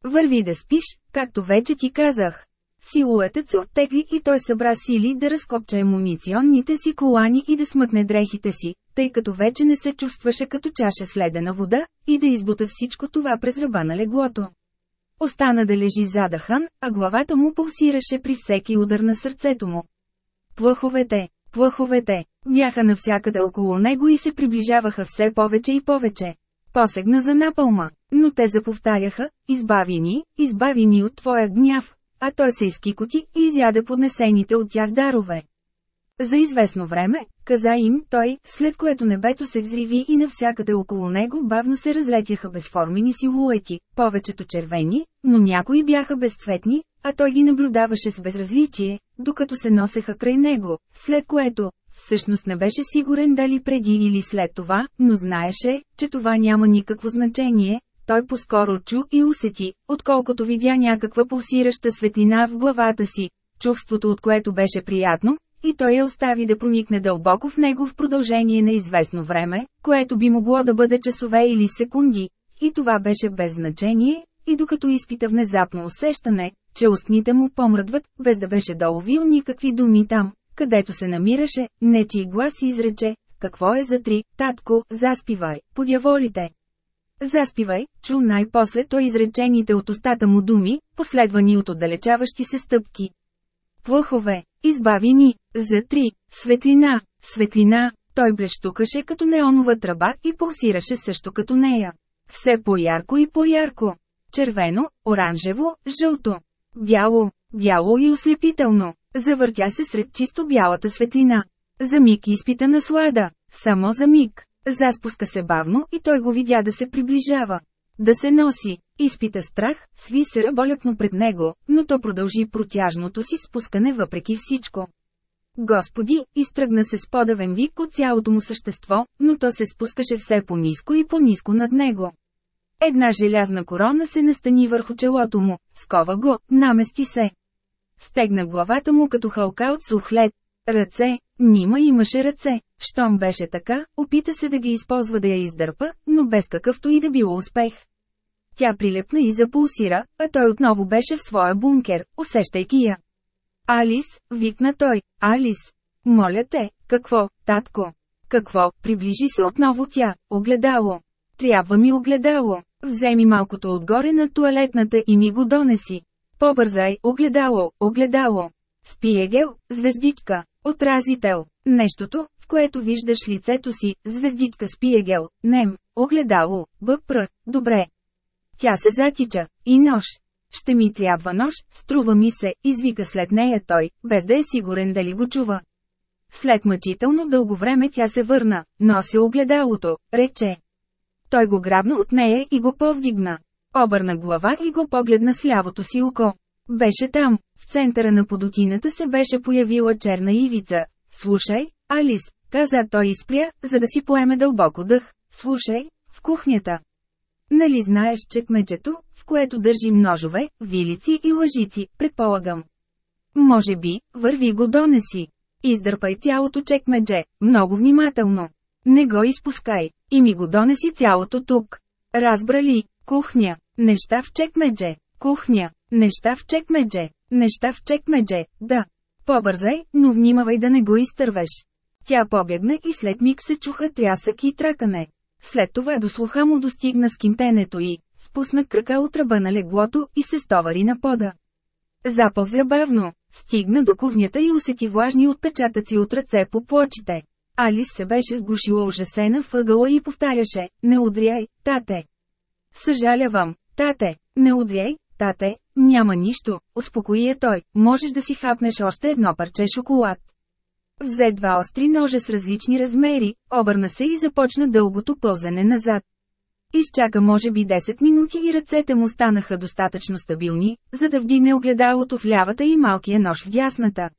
Върви да спиш, както вече ти казах. Силуетът се оттегли и той събра сили да разкопча емуниционните си колани и да смъкне дрехите си, тъй като вече не се чувстваше като чаша следена вода, и да избута всичко това през ръба на леглото. Остана да лежи задахан, а главата му пулсираше при всеки удар на сърцето му. Плъховете, плъховете, бяха навсякъде около него и се приближаваха все повече и повече. Посегна за напълма, но те заповтаряха, избави ни, избави ни от твоя гняв, а той се изкикоти и изяде поднесените от тях дарове. За известно време, каза им той, след което небето се взриви и навсякъде около него бавно се разлетяха безформени силуети, повечето червени, но някои бяха безцветни, а той ги наблюдаваше с безразличие, докато се носеха край него, след което, всъщност не беше сигурен дали преди или след това, но знаеше, че това няма никакво значение, той по-скоро чу и усети, отколкото видя някаква пулсираща светлина в главата си, чувството от което беше приятно, и той я остави да проникне дълбоко в него в продължение на известно време, което би могло да бъде часове или секунди, и това беше без значение, и докато изпита внезапно усещане, че устните му помръдват, без да беше доловил никакви думи там, където се намираше, нечи глас изрече, какво е за три, татко, заспивай, подяволите. Заспивай, чу най-после той изречените от устата му думи, последвани от отдалечаващи се стъпки. Плъхове, избави ни, за три, светлина, светлина, той блещукаше като неонова тръба и пулсираше също като нея. Все по-ярко и по-ярко. червено, оранжево, жълто, бяло, бяло и ослепително. Завъртя се сред чисто бялата светлина. За миг изпита наслада, само за миг. Заспуска се бавно и той го видя да се приближава. Да се носи. Изпита страх, сви се ръболепно пред него, но то продължи протяжното си спускане въпреки всичко. Господи, изтръгна се с подавен вик от цялото му същество, но то се спускаше все по-низко и по-низко над него. Една желязна корона се настани върху челото му, скова го, намести се. Стегна главата му като халка от сух лед. Ръце, нима имаше ръце. Щом беше така, опита се да ги използва да я издърпа, но без какъвто и да било успех. Тя прилепна и запулсира, а той отново беше в своя бункер, усещайки я. Алис, викна той, Алис. Моля те, какво, татко? Какво, приближи се отново тя, огледало. Трябва ми огледало. Вземи малкото отгоре на туалетната и ми го донеси. Побързай, огледало, огледало. Спиегел, звездичка, отразител. Нещото, в което виждаш лицето си, звездичка спиегел, нем, огледало, бъпр, добре. Тя се затича, и нож. Ще ми трябва нож, струва ми се, извика след нея той, без да е сигурен дали го чува. След мъчително дълго време тя се върна, носи огледалото, рече. Той го грабна от нея и го повдигна. Обърна глава и го погледна с лявото си око. Беше там, в центъра на подотината се беше появила черна ивица. Слушай, Алис, каза той и спря, за да си поеме дълбоко дъх. Слушай, в кухнята. Нали знаеш чекмеджето, в което държим ножове, вилици и лъжици, предполагам. Може би, върви го донеси. Издърпай цялото чекмедже, много внимателно. Не го изпускай, и ми го донеси цялото тук. Разбра ли, кухня, неща в чекмедже, кухня, неща в чекмедже, неща в чекмедже, да. Побързай, но внимавай да не го изтървеш. Тя побягна и след миг се чуха трясък и тракане. След това до слуха му достигна скимтенето и, спусна кръка от ръба на леглото и се стовари на пода. Запълзя бавно, стигна до кухнята и усети влажни отпечатъци от ръце по плочите. Алис се беше сгушила ужасена въгъла и повтаряше, не удряй, тате. Съжалявам, тате, не удряй, тате, няма нищо, успокои е той, можеш да си хапнеш още едно парче шоколад. Взе два остри ножа с различни размери, обърна се и започна дългото пълзане назад. Изчака може би 10 минути и ръцете му станаха достатъчно стабилни, за да вдигне огледалото в лявата и малкия нож в дясната.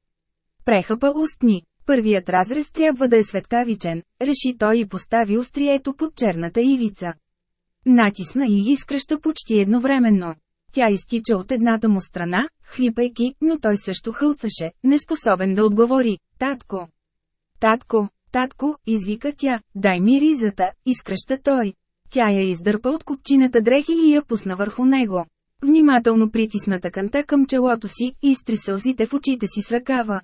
Прехъпа устни. Първият разрез трябва да е светкавичен, реши той и постави острието под черната ивица. Натисна и изкръща почти едновременно. Тя изтича от едната му страна, хлипайки, но той също хълцаше, неспособен да отговори. Татко! Татко! Татко! извика тя, дай ми ризата, изкръща той. Тя я издърпа от купчината дрехи и я пусна върху него. Внимателно притисна тъканта към челото си и изтри сълзите в очите си с ръкава.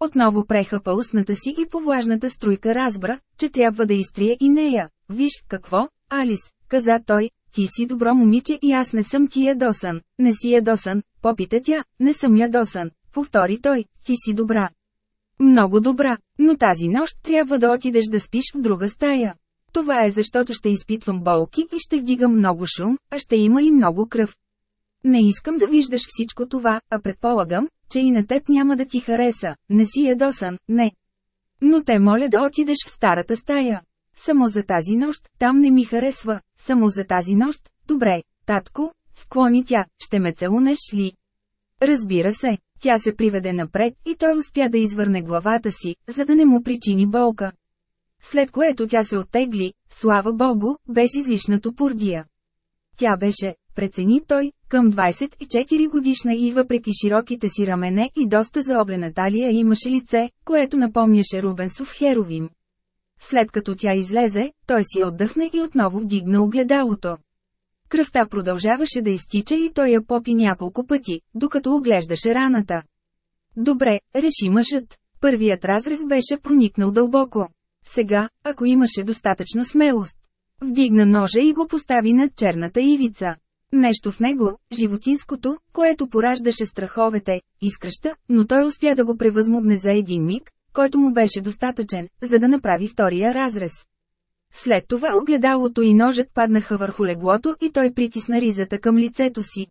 Отново прехапа устната си и по влажната струйка разбра, че трябва да изтрие и нея. Виж, какво, Алис, каза той, ти си добро момиче и аз не съм ти ядосан. Не си ядосан, попита тя, не съм ядосан. Повтори той, ти си добра. Много добра, но тази нощ трябва да отидеш да спиш в друга стая. Това е защото ще изпитвам болки и ще вдигам много шум, а ще има и много кръв. Не искам да виждаш всичко това, а предполагам, че и на теб няма да ти хареса, не си ядосан, не. Но те моля да отидеш в старата стая. Само за тази нощ, там не ми харесва, само за тази нощ, добре, татко, склони тя, ще ме целунеш ли? Разбира се, тя се приведе напред и той успя да извърне главата си, за да не му причини болка. След което тя се оттегли, слава богу, без излишната пордия. Тя беше, прецени той, към 24 годишна и въпреки широките си рамене и доста заоблена талия имаше лице, което напомняше Рубенсов Херовим. След като тя излезе, той си отдъхна и отново вдигна огледалото. Кръвта продължаваше да изтича и той я попи няколко пъти, докато оглеждаше раната. Добре, реши мъжът. Първият разрез беше проникнал дълбоко. Сега, ако имаше достатъчно смелост. Вдигна ножа и го постави над черната ивица. Нещо в него, животинското, което пораждаше страховете, изкръща, но той успя да го превъзмогне за един миг, който му беше достатъчен, за да направи втория разрез. След това огледалото и ножът паднаха върху леглото и той притисна ризата към лицето си.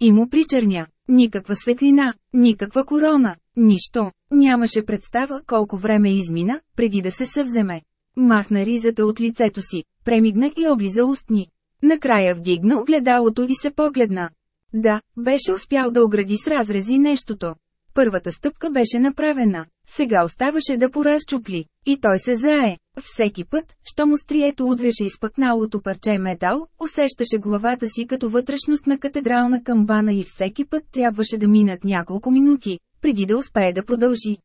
И му причерня. Никаква светлина, никаква корона, нищо. Нямаше представа колко време измина, преди да се съвземе. Махна ризата от лицето си, премигна и облиза устни. Накрая вдигна огледалото и се погледна. Да, беше успял да огради с разрези нещото. Първата стъпка беше направена. Сега оставаше да поразчупли. И той се зае. Всеки път, що му стрието удреше изпъкналото парче метал, усещаше главата си като вътрешност на катедрална камбана и всеки път трябваше да минат няколко минути, преди да успее да продължи.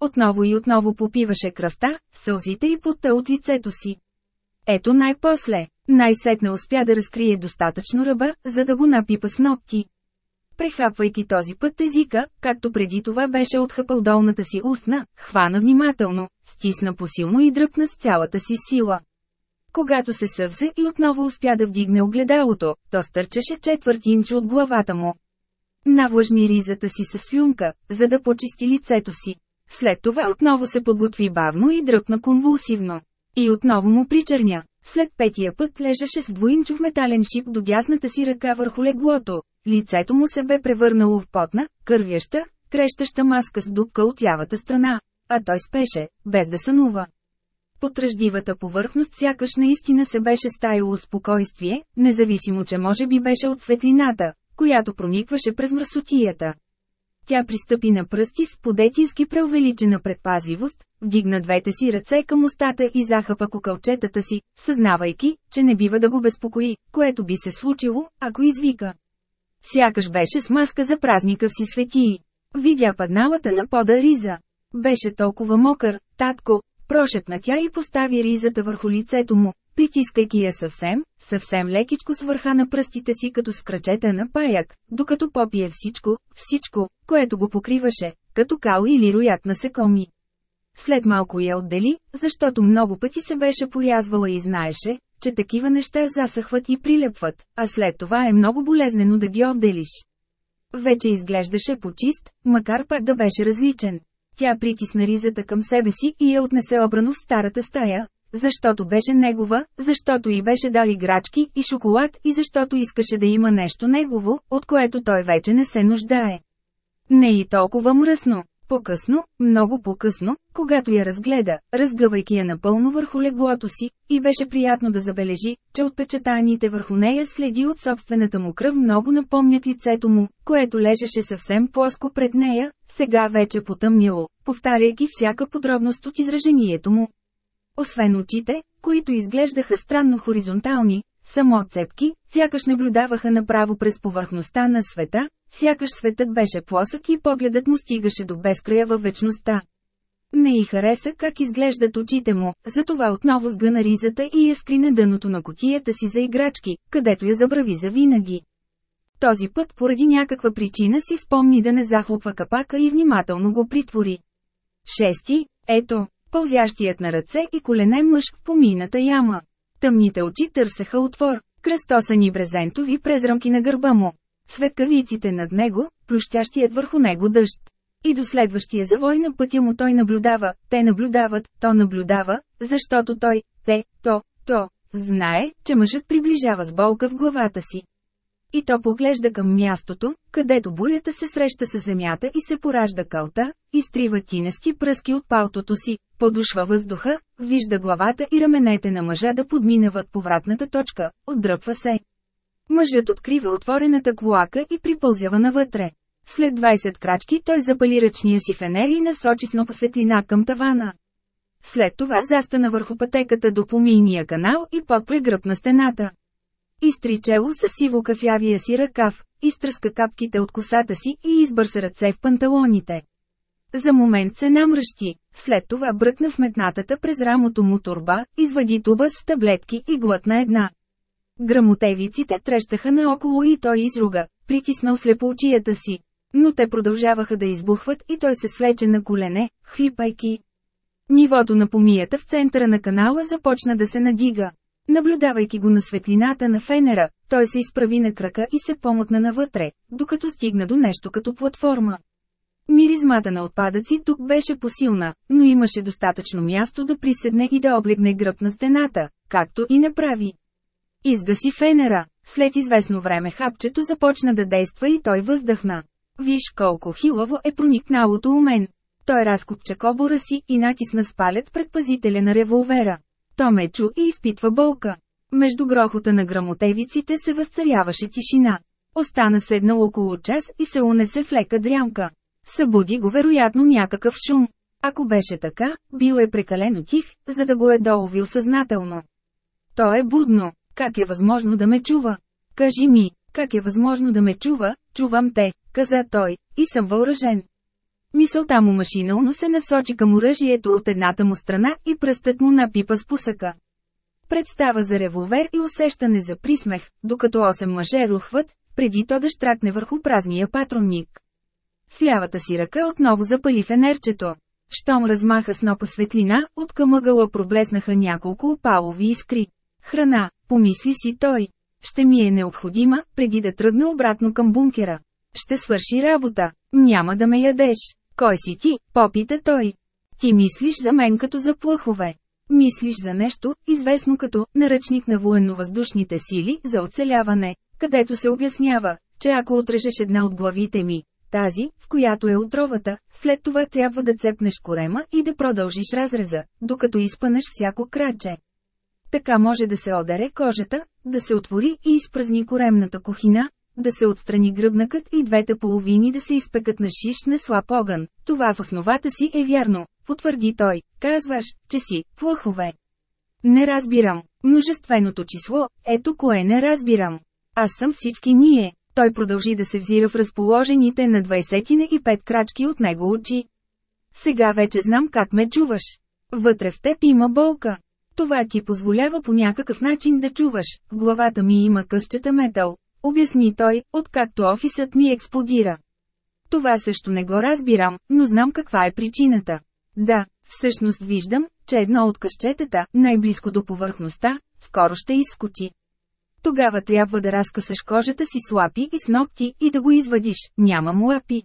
Отново и отново попиваше кръвта, сълзите и пота от лицето си. Ето най-после, най-сетне успя да разкрие достатъчно ръба, за да го напипа с ногти. Прехапвайки този път езика, както преди това беше отхъпал долната си устна, хвана внимателно, стисна посилно и дръпна с цялата си сила. Когато се съвзе и отново успя да вдигне огледалото, то стърчеше четвърт инч от главата му. Навлъжни ризата си със слюнка, за да почисти лицето си. След това отново се подготви бавно и дръпна конвулсивно. И отново му причърня. След петия път лежеше с двоинчов метален шип до дясната си ръка върху леглото. Лицето му се бе превърнало в потна, кървяща, крещаща маска с дупка от лявата страна, а той спеше, без да сънува. Под ръждивата повърхност сякаш наистина се беше стаяло спокойствие, независимо че може би беше от светлината, която проникваше през мръсотията. Тя пристъпи на пръсти с подетински преувеличена предпазливост, вдигна двете си ръце към устата и захапа кокълчетата си, съзнавайки, че не бива да го безпокои, което би се случило, ако извика. Сякаш беше с маска за празника си светии. Видя падналата на пода риза. Беше толкова мокър, татко, прошепна тя и постави ризата върху лицето му, притискайки я съвсем, съвсем лекичко с върха на пръстите си като с кръчета на паяк, докато попие всичко, всичко, което го покриваше, като кал или роят на секоми. След малко я отдели, защото много пъти се беше порязвала и знаеше, че такива неща засъхват и прилепват, а след това е много болезнено да ги отделиш. Вече изглеждаше почист, макар пак да беше различен. Тя притисна ризата към себе си и я отнесе обрано в старата стая, защото беше негова, защото й беше дали грачки и шоколад и защото искаше да има нещо негово, от което той вече не се нуждае. Не и толкова мръсно. По-късно, много по-късно, когато я разгледа, разгъвайки я напълно върху леглото си, и беше приятно да забележи, че отпечатаните върху нея следи от собствената му кръв много напомнят лицето му, което лежеше съвсем плоско пред нея, сега вече потъмнило, повтаряйки всяка подробност от изражението му. Освен очите, които изглеждаха странно хоризонтални, само цепки, сякаш наблюдаваха направо през повърхността на света, сякаш светът беше плосък и погледът му стигаше до безкрая във вечността. Не й хареса как изглеждат очите му, затова отново сгъна ризата и я скри на дъното на котията си за играчки, където я забрави за винаги. Този път поради някаква причина си спомни да не захлопва капака и внимателно го притвори. Шести, ето, пълзящият на ръце и колене мъж в помината яма. Тъмните очи търсеха отвор, кръстосани брезентови през рамки на гърба му. Светкавиците над него, плющящият върху него дъжд. И до следващия завой на пътя му той наблюдава, те наблюдават, то наблюдава, защото той, те, то, то, знае, че мъжът приближава с болка в главата си. И то поглежда към мястото, където бурята се среща с земята и се поражда кълта, изтрива тинести пръски от палтото си, подушва въздуха, вижда главата и раменете на мъжа да подминават повратната точка, отдръпва се. Мъжът открива отворената клоака и припълзява навътре. След 20 крачки той запали ръчния си фенер и насочи снопа светлина към тавана. След това застана върху пътеката до помийния канал и подпре гръб на стената. Изтри чело с сиво кафявия си ръкав, изтръска капките от косата си и избърса ръце в панталоните. За момент се намръщи, след това бръкна в метнатата през рамото му турба, извади туба с таблетки и глътна една. Грамотевиците трещаха наоколо и той изруга, притиснал слепоочията си. Но те продължаваха да избухват и той се свече на колене, хлипайки. Нивото на помията в центъра на канала започна да се надига. Наблюдавайки го на светлината на фенера, той се изправи на крака и се помотна навътре, докато стигна до нещо като платформа. Миризмата на отпадъци тук беше посилна, но имаше достатъчно място да приседне и да облегне гръб на стената, както и направи. Изгаси фенера. След известно време хапчето започна да действа и той въздъхна. Виж колко хилаво е проникналото у мен. Той разкопча кобора си и натисна с палец предпазителя на револвера. То ме чу и изпитва болка. Между грохота на грамотевиците се възцаряваше тишина. Остана седнал около час и се унесе в лека дрямка. Събуди го вероятно някакъв шум. Ако беше така, бил е прекалено тих, за да го е доловил съзнателно. То е будно. Как е възможно да ме чува? Кажи ми, как е възможно да ме чува? Чувам те, каза той, и съм въоръжен. Мисълта му машинално се насочи към оръжието от едната му страна и пръстът му напипа с пусъка. Представа за револвер и усещане за присмех, докато 8 мъже рухват, преди то да штракне върху празния патронник. С лявата си ръка отново запали фенерчето. Щом размаха снопа светлина, от къмъгъла проблеснаха няколко опалови искри. Храна, помисли си той. Ще ми е необходима, преди да тръгна обратно към бункера. Ще свърши работа. Няма да ме ядеш. Кой си ти? Попита той. Ти мислиш за мен като за плъхове. Мислиш за нещо, известно като наръчник на военновъздушните сили за оцеляване, където се обяснява, че ако отрежеш една от главите ми, тази, в която е отровата, след това трябва да цепнеш корема и да продължиш разреза, докато изпънеш всяко краче. Така може да се одаре кожата, да се отвори и изпразни коремната кухина, да се отстрани гръбнакът и двете половини да се изпекат на шиш на слаб огън. Това в основата си е вярно, потвърди той. Казваш, че си, плъхове. Не разбирам. Множественото число, ето кое не разбирам. Аз съм всички ние. Той продължи да се взира в разположените на 25 крачки от него очи. Сега вече знам как ме чуваш. Вътре в теб има болка. Това ти позволява по някакъв начин да чуваш. В главата ми има късчета метал. Обясни той, откакто офисът ми експлодира. Това също не го разбирам, но знам каква е причината. Да, всъщност виждам, че едно от късчетата, най-близко до повърхността, скоро ще изскочи. Тогава трябва да разкъсаш кожата си с лапи и с ногти и да го извадиш, нямам лапи.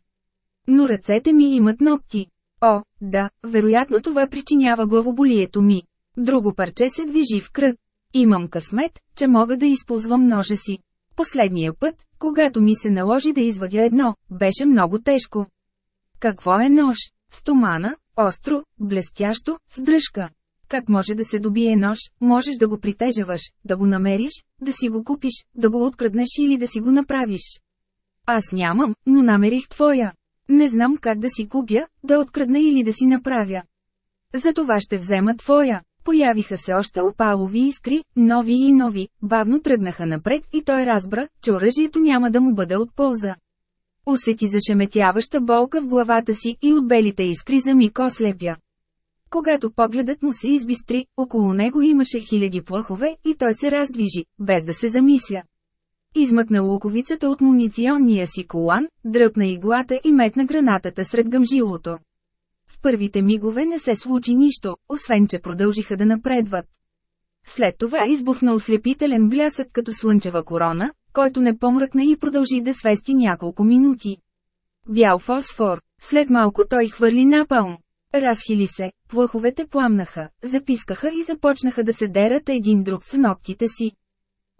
Но ръцете ми имат ногти. О, да, вероятно това причинява главоболието ми. Друго парче се движи в кръг. Имам късмет, че мога да използвам ножа си. Последния път, когато ми се наложи да извадя едно, беше много тежко. Какво е нож? Стомана, остро, блестящо, с дръжка. Как може да се добие нож, можеш да го притежаваш, да го намериш, да си го купиш, да го откраднеш или да си го направиш. Аз нямам, но намерих твоя. Не знам как да си купя, да открадна или да си направя. Затова ще взема твоя. Появиха се още опалови искри, нови и нови, бавно тръгнаха напред и той разбра, че оръжието няма да му бъде от полза. Усети зашеметяваща болка в главата си и от белите искри за миг ослепя. Когато погледът му се избистри, около него имаше хиляди плъхове и той се раздвижи, без да се замисля. Измъкна луковицата от муниционния си колан, дръпна иглата и метна гранатата сред гъмжилото. В първите мигове не се случи нищо, освен че продължиха да напредват. След това избухна ослепителен блясък като слънчева корона, който не помръкна и продължи да свести няколко минути. Бял фосфор, след малко той хвърли напалм. Разхили се, плъховете пламнаха, запискаха и започнаха да се дерат един друг с ногтите си.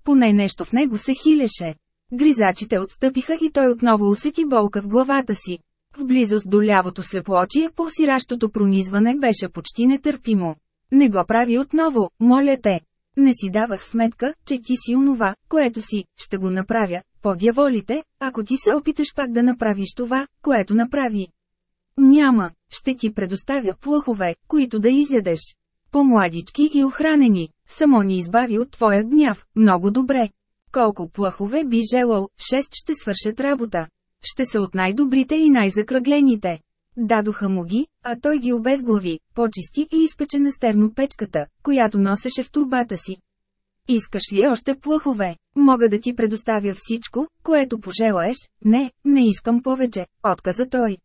Поне нещо в него се хилеше. Гризачите отстъпиха и той отново усети болка в главата си. В близост до лявото слепоочие пулсиращото пронизване беше почти нетърпимо. Не го прави отново, моля те. Не си давах сметка, че ти си онова, което си, ще го направя, по дяволите, ако ти се опиташ пак да направиш това, което направи. Няма, ще ти предоставя плъхове, които да изядеш. По-младички и охранени, само ни избави от твоя гняв, много добре. Колко плъхове би желал, шест ще свършат работа. Ще са от най-добрите и най-закръглените. Дадоха му ги, а той ги обезглави, почисти и изпече на стерно печката, която носеше в турбата си. Искаш ли още плъхове? Мога да ти предоставя всичко, което пожелаеш. Не, не искам повече, отказа той.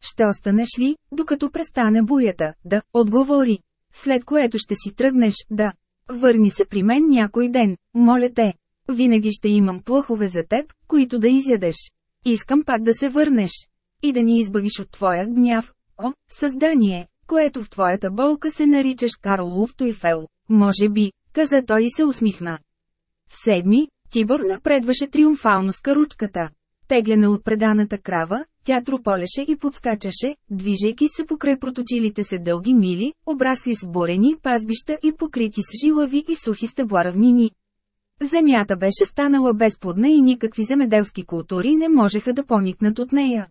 Ще останеш ли, докато престане бурята? Да, отговори. След което ще си тръгнеш, да. Върни се при мен някой ден, моля те. Винаги ще имам плъхове за теб, които да изядеш. Искам пак да се върнеш. и да ни избавиш от твоя гняв. О, създание, което в твоята болка се наричаш Карл Луфтуйфел. Може би, каза той и се усмихна. Седми, Тибор напредваше триумфално с каручката. Теглена от преданата крава, тя трополеше и подскачаше, движейки се покрай проточилите се дълги мили, обрасли с борени пазбища и покрити с жилави и сухи стъбла равнини. Земята беше станала безплодна и никакви земеделски култури не можеха да поникнат от нея.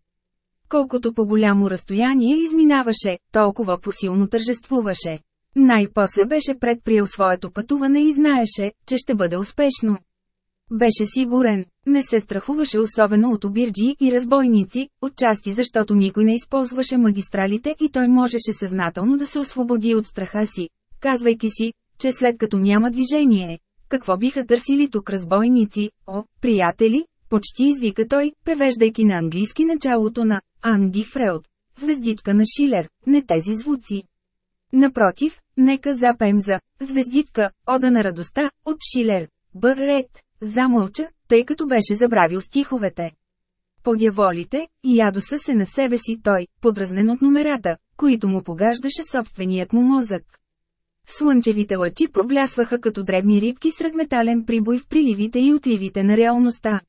Колкото по-голямо разстояние изминаваше, толкова посилно тържествуваше. Най-после беше предприел своето пътуване и знаеше, че ще бъде успешно. Беше сигурен, не се страхуваше особено от обирджи и разбойници, отчасти защото никой не използваше магистралите и той можеше съзнателно да се освободи от страха си, казвайки си, че след като няма движение, какво биха търсили тук разбойници, о, приятели, почти извика той, превеждайки на английски началото на Анди Фреуд, звездичка на Шилер, не тези звуци. Напротив, нека запеем за «Звездичка, ода на радостта» от Шилер. Бъррет, замълча, тъй като беше забравил стиховете. Подяволите, и ядоса се на себе си той, подразнен от номерата, които му погаждаше собственият му мозък. Слънчевите лъчи проблясваха като дребни рибки сред метален прибой в приливите и отливите на реалността.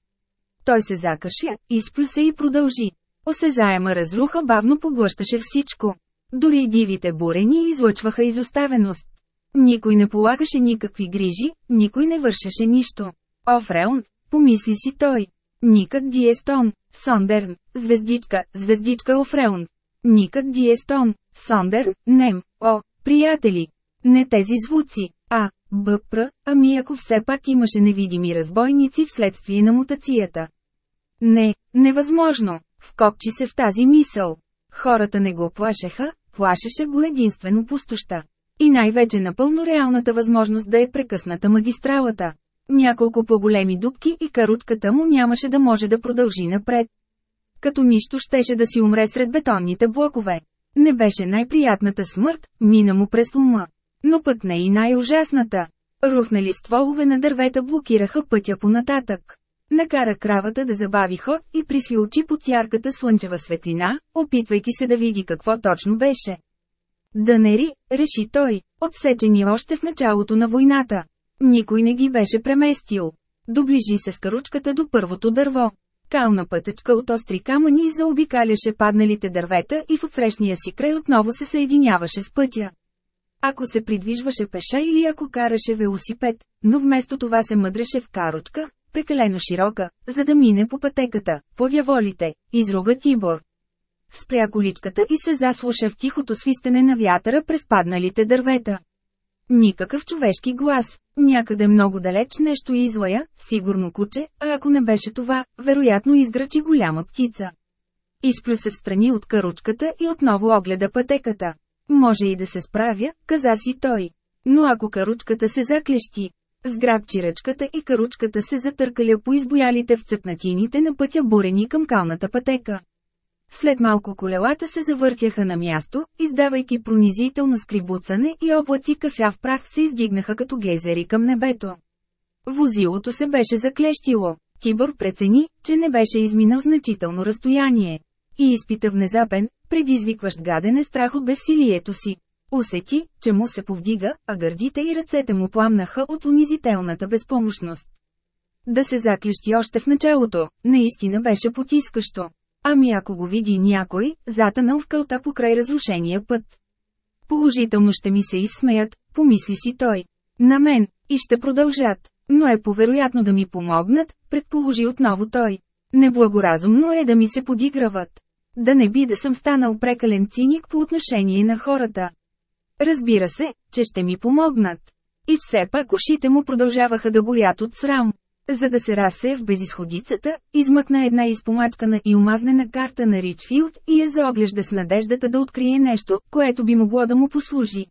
Той се закашля, изплю се и продължи. Осезаема разруха бавно поглъщаше всичко. Дори дивите бурени излъчваха изоставеност. Никой не полагаше никакви грижи, никой не вършеше нищо. Офреун, помисли си той. Никът Диестон, Сондерн, звездичка, звездичка Офреун. Никът Диестон, Сондерн, Нем, О, приятели. Не тези звуци, а, бъпра, ами ако все пак имаше невидими разбойници вследствие на мутацията. Не, невъзможно, вкопчи се в тази мисъл. Хората не го плашеха, плашеше го единствено пустоща. И най-вече напълно реалната възможност да е прекъсната магистралата. Няколко по-големи дубки и карутката му нямаше да може да продължи напред. Като нищо щеше да си умре сред бетонните блокове. Не беше най-приятната смърт, мина му през ума. Но пък не и най-ужасната. Рухнали стволове на дървета блокираха пътя по нататък. Накара кравата да забави ход и присви очи под ярката слънчева светлина, опитвайки се да види какво точно беше. Дънери, реши той, отсечени още в началото на войната. Никой не ги беше преместил. Доближи се с каручката до първото дърво. Кална пътечка от остри камъни заобикаляше падналите дървета и в отсрещния си край отново се съединяваше с пътя. Ако се придвижваше пеша или ако караше велосипед, но вместо това се мъдреше в карочка, прекалено широка, за да мине по пътеката, по дяволите, изруга Тибор. Спря количката и се заслуша в тихото свистене на вятъра през падналите дървета. Никакъв човешки глас, някъде много далеч нещо излая, сигурно куче, а ако не беше това, вероятно изграчи голяма птица. Изплю се встрани от каручката и отново огледа пътеката. Може и да се справя, каза си той. Но ако каручката се заклещи, сграбчи ръчката и каручката се затъркаля по избоялите в цепнатините на пътя бурени към калната пътека. След малко колелата се завъртяха на място, издавайки пронизително скрибуцане и облаци кафяв прах се издигнаха като гейзери към небето. Возилото се беше заклещило. Тибор прецени, че не беше изминал значително разстояние. И изпита внезапен, предизвикващ гадене страх от безсилието си. Усети, че му се повдига, а гърдите и ръцете му пламнаха от унизителната безпомощност. Да се заклещи още в началото, наистина беше потискащо. Ами ако го види някой, затънал в кълта покрай разрушения път. Положително ще ми се изсмеят, помисли си той. На мен, и ще продължат. Но е повероятно да ми помогнат, предположи отново той. Неблагоразумно е да ми се подиграват. Да не би да съм станал прекален циник по отношение на хората. Разбира се, че ще ми помогнат. И все пак ушите му продължаваха да горят от срам. За да се разсее в безисходицата, измъкна една изпомачкана и омазнена карта на Ричфилд и я заоглежда с надеждата да открие нещо, което би могло да му послужи.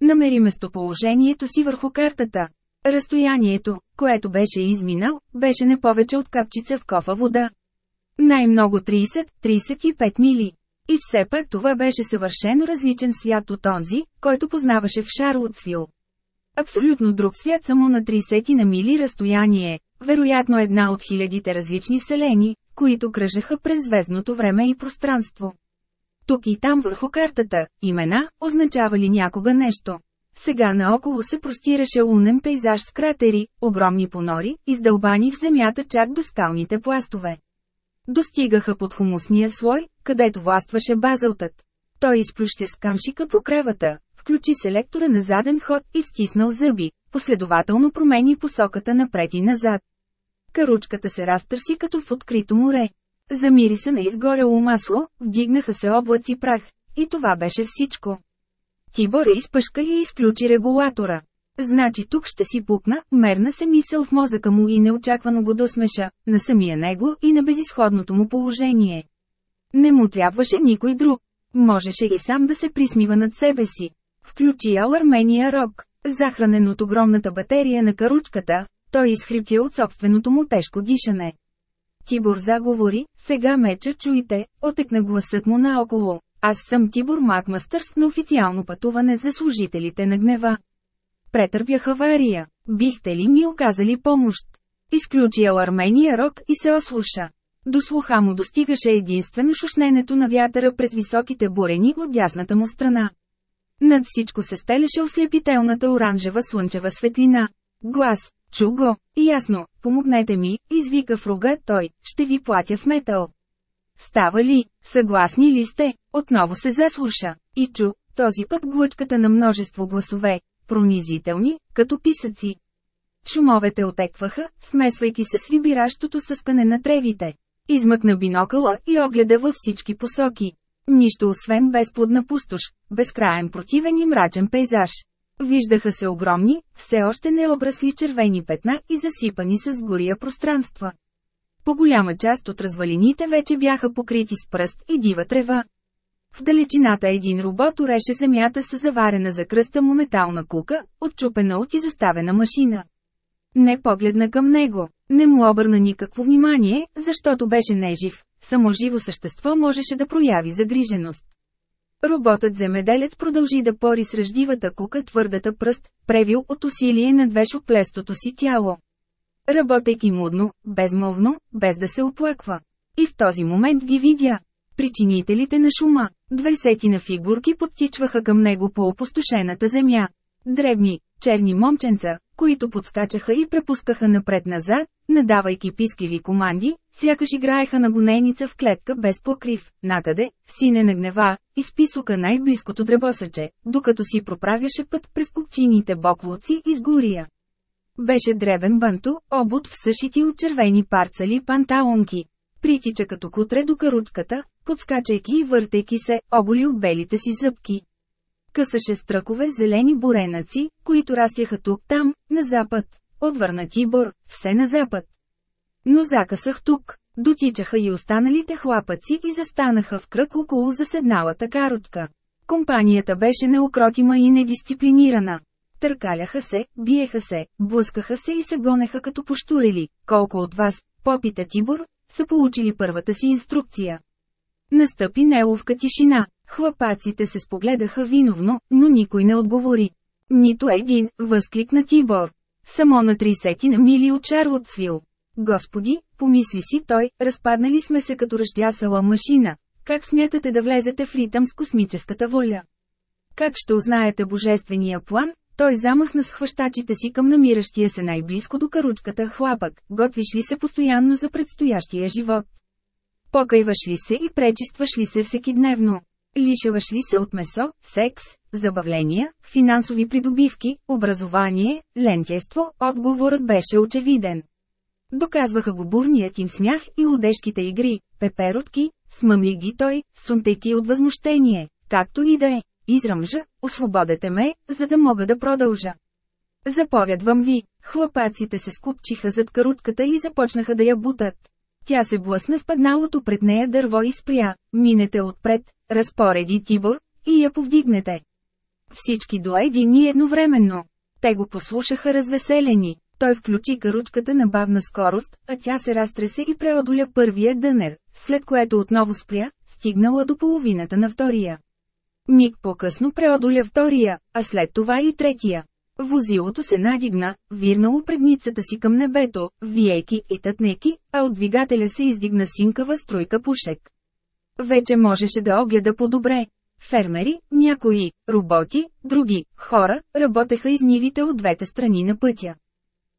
Намери местоположението си върху картата. Разстоянието, което беше изминал, беше не повече от капчица в кофа вода. Най-много 30-35 мили. И все пак това беше съвършено различен свят от онзи, който познаваше в Шарлотсвил. Абсолютно друг свят само на 30 на мили разстояние, вероятно една от хилядите различни вселени, които кръжаха през звездното време и пространство. Тук и там върху картата, имена, означавали някога нещо. Сега наоколо се простираше лунен пейзаж с кратери, огромни понори, издълбани в земята чак до скалните пластове. Достигаха под хумусния слой, където властваше базалтът. Той изплющя с камшика по кревата, включи селектора на заден ход и стиснал зъби, последователно промени посоката напред и назад. Каручката се разтърси като в открито море. Замири се на изгорело масло, вдигнаха се облаци прах. И това беше всичко. Тибор изпъшка и изключи регулатора. Значи тук ще си пукна, мерна се мисъл в мозъка му и неочаквано го досмеша, на самия него и на безисходното му положение. Не му трябваше никой друг. Можеше и сам да се присмива над себе си. Включи Армения Рок, захранен от огромната батерия на каручката, той изхрипти от собственото му тежко дишане. Тибор заговори, сега меча чуйте, отекна гласът му наоколо. Аз съм Тибор Макмастърс на официално пътуване за служителите на гнева. Претърпях авария. Бихте ли ми оказали помощ? Изключи Армения рок и се ослуша. До слуха му достигаше единствено шушненето на вятъра през високите бурени от дясната му страна. Над всичко се стелеше ослепителната оранжева слънчева светлина. Глас, чу го, ясно, помогнете ми, извика в рога той, ще ви платя в метал. Става ли, съгласни ли сте? Отново се заслуша. И чу, този път глъчката на множество гласове, пронизителни, като писъци. Шумовете отекваха, смесвайки се с вибиращото съспане на тревите. Измъкна бинокъла и огледа във всички посоки. Нищо освен безплодна пустош, безкраен противен и мрачен пейзаж. Виждаха се огромни, все още не обрасли червени петна и засипани с гория пространства. По голяма част от развалините вече бяха покрити с пръст и дива трева. В далечината един робот уреше земята с заварена за кръста му метална кука, отчупена от изоставена машина. Не погледна към него, не му обърна никакво внимание, защото беше нежив, само живо същество можеше да прояви загриженост. Роботът земеделец продължи да пори с ръждивата кука твърдата пръст, превил от усилие на две шоплестото си тяло. Работейки мудно, безмълвно, без да се оплаква. И в този момент ги видя. Причинителите на шума, две сетина фигурки подтичваха към него по опустошената земя. Дребни, черни момченца, които подскачаха и препускаха напред-назад, надавайки пискиви команди, сякаш играеха на гоненица в клетка без покрив, накъде, сине на гнева, изписока най-близкото дребосъче, докато си проправяше път през купчините боклуци из гория. Беше дребен банто, обут в същите от червени парцали панталонки. Притича като кутре до каручката, подскачайки и въртейки се, оголи от белите си зъбки. Късаше стръкове зелени буренаци, които растяха тук-там, на запад. Отвърна Тибор, все на запад. Но закъсах тук. Дотичаха и останалите хлапъци и застанаха в кръг около заседналата каротка. Компанията беше неукротима и недисциплинирана. Търкаляха се, биеха се, блъскаха се и се гонеха като поштурили. Колко от вас, попита Тибор, са получили първата си инструкция. Настъпи неловка тишина. Хлапаците се спогледаха виновно, но никой не отговори. Нито един, възкликна Тибор. Само на 30 на мили от Шарлотсвил. Господи, помисли си той, разпаднали сме се като ръждясала машина. Как смятате да влезете в ритъм с космическата воля? Как ще узнаете божествения план? Той замахна с хващачите си към намиращия се най-близко до каручката хлапък. Готвиш ли се постоянно за предстоящия живот? Покайваш ли се и пречистваш ли се всекидневно? Лишаваш ли се от месо, секс, забавления, финансови придобивки, образование, лентейство? Отговорът беше очевиден. Доказваха го бурният им смях и лудежките игри, пеперотки, смъмли ги той, сумтейки от възмущение, както и да е. Изръмжа, освободете ме, за да мога да продължа. Заповядвам ви, хлопаците се скупчиха зад карутката и започнаха да я бутат. Тя се блъсна в падналото пред нея дърво и спря. Минете отпред, разпореди Тибор, и я повдигнете. Всички до един и едновременно. Те го послушаха развеселени. Той включи каручката на бавна скорост, а тя се разтресе и преодоля първия дънер, след което отново спря, стигнала до половината на втория. Миг по-късно преодоля втория, а след това и третия. Возилото се надигна, вирнало предницата си към небето, виеки и тътнеки, а от двигателя се издигна синкава струйка пушек. Вече можеше да огледа по-добре. Фермери, някои, роботи, други, хора, работеха из нивите от двете страни на пътя.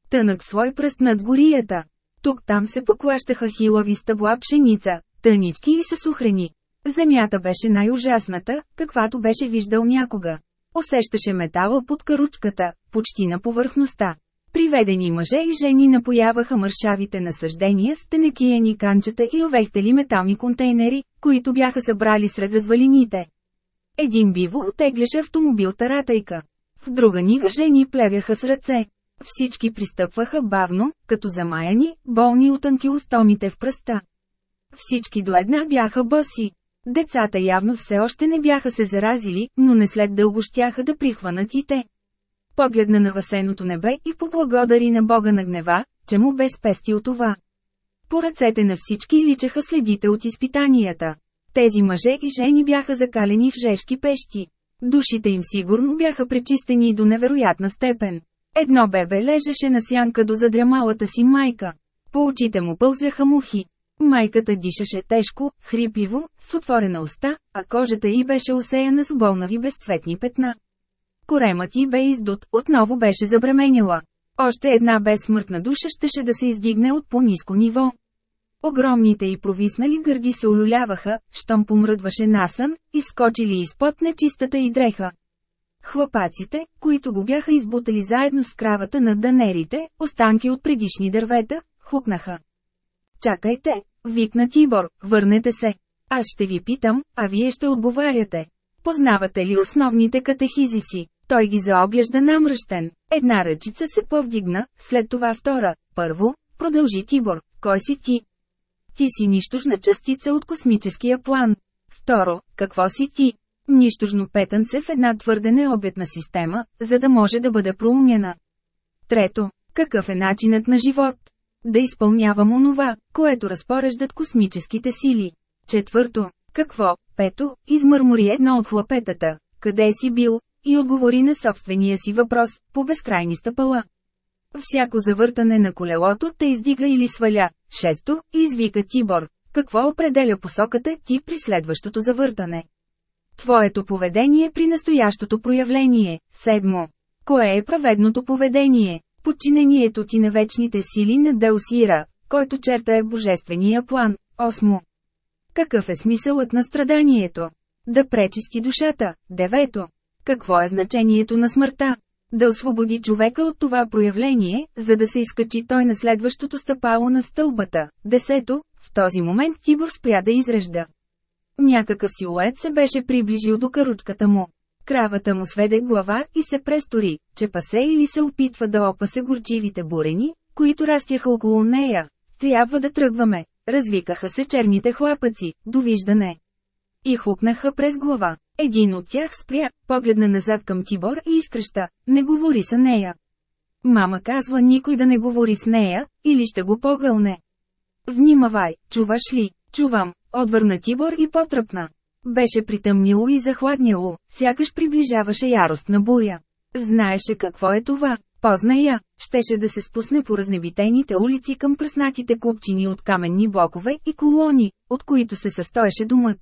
Тънък свой пръст над горията. Тук-там се поклащаха хилави стъбла пшеница, тънички и съсухрени. Земята беше най-ужасната, каквато беше виждал някога. Усещаше метала под каручката, почти на повърхността. Приведени мъже и жени напояваха мършавите насъждения с тенекияни канчета и овехтели метални контейнери, които бяха събрали сред развалините. Един биво отегляше автомобил таратайка. В друга нива жени плевяха с ръце. Всички пристъпваха бавно, като замаяни, болни от анкилостомите в пръста. Всички до една бяха боси. Децата явно все още не бяха се заразили, но не след дълго щяха да прихванат и те. Погледна на васеното небе и поблагодари на Бога на гнева, че му бе спестил това. По ръцете на всички личаха следите от изпитанията. Тези мъже и жени бяха закалени в жешки пещи. Душите им сигурно бяха пречистени до невероятна степен. Едно бебе лежеше на сянка до задрямалата си майка. По очите му пълзяха мухи. Майката дишаше тежко, хрипливо, с отворена уста, а кожата й беше усеяна с болнави безцветни петна. Коремът й бе издут, отново беше забременяла. Още една безсмъртна душа щеше да се издигне от по-низко ниво. Огромните и провиснали гърди се олюляваха, щом помръдваше насън, изскочили изпод нечистата и дреха. Хлопаците, които го бяха избутали заедно с кравата на данерите, останки от предишни дървета, хукнаха. Чакайте, викна Тибор, върнете се. Аз ще ви питам, а вие ще отговаряте. Познавате ли основните катехизи си? Той ги заоглежда намръщен. Една ръчица се повдигна, след това втора. Първо, продължи Тибор, кой си ти? Ти си нищожна частица от космическия план. Второ, какво си ти? Нищожно петънце в една твърде необетна система, за да може да бъде проумяна. Трето, какъв е начинът на живот? Да изпълнявам онова, което разпореждат космическите сили. Четвърто, какво? Пето, измърмори едно от хлапетата. Къде си бил? И отговори на собствения си въпрос, по безкрайни стъпала. Всяко завъртане на колелото те издига или сваля. Шесто, извика Тибор. Какво определя посоката ти при следващото завъртане? Твоето поведение при настоящото проявление. Седмо. Кое е праведното поведение? Подчинението ти на вечните сили на Деусира, който черта е божествения план. Осмо. Какъв е смисълът на страданието? Да пречисти душата. Девето. Какво е значението на смъртта? Да освободи човека от това проявление, за да се изкачи той на следващото стъпало на стълбата. Десето, в този момент Тибор спря да изрежда. Някакъв силует се беше приближил до каручката му. Кравата му сведе глава и се престори, че пасе или се опитва да опасе горчивите бурени, които растяха около нея. Трябва да тръгваме. Развикаха се черните хлапъци. Довиждане. И хукнаха през глава. Един от тях спря, погледна назад към Тибор и изкръща. Не говори с нея. Мама казва никой да не говори с нея, или ще го погълне. Внимавай, чуваш ли? Чувам, отвърна Тибор и потръпна. Беше притъмнило и захладняло, сякаш приближаваше яростна буря. Знаеше какво е това, позна я, щеше да се спусне по разнебитените улици към пръснатите купчини от каменни блокове и колони, от които се състоеше домът.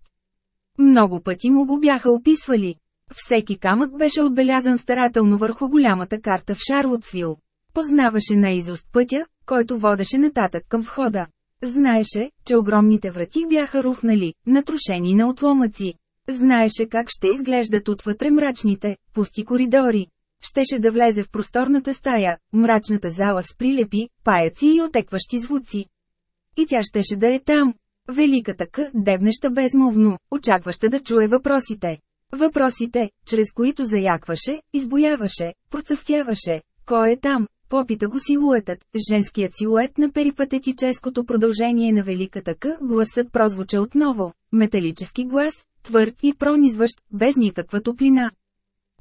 Много пъти му го бяха описвали. Всеки камък беше отбелязан старателно върху голямата карта в Шарлотсвил. Познаваше наизуст пътя, който водеше нататък към входа. Знаеше, че огромните врати бяха рухнали, натрушени на отломъци. Знаеше как ще изглеждат отвътре мрачните, пусти коридори. Щеше да влезе в просторната стая, мрачната зала с прилепи, паяци и отекващи звуци. И тя щеше да е там. Великата къ, дебнеща безмолвно, очакваща да чуе въпросите. Въпросите, чрез които заякваше, избояваше, процъфтяваше. Кой е там? Попита го силуетът, женският силует на перипатетическото продължение на Великата К. Гласът прозвуча отново. Металически глас, твърд и пронизващ, без никаква топлина.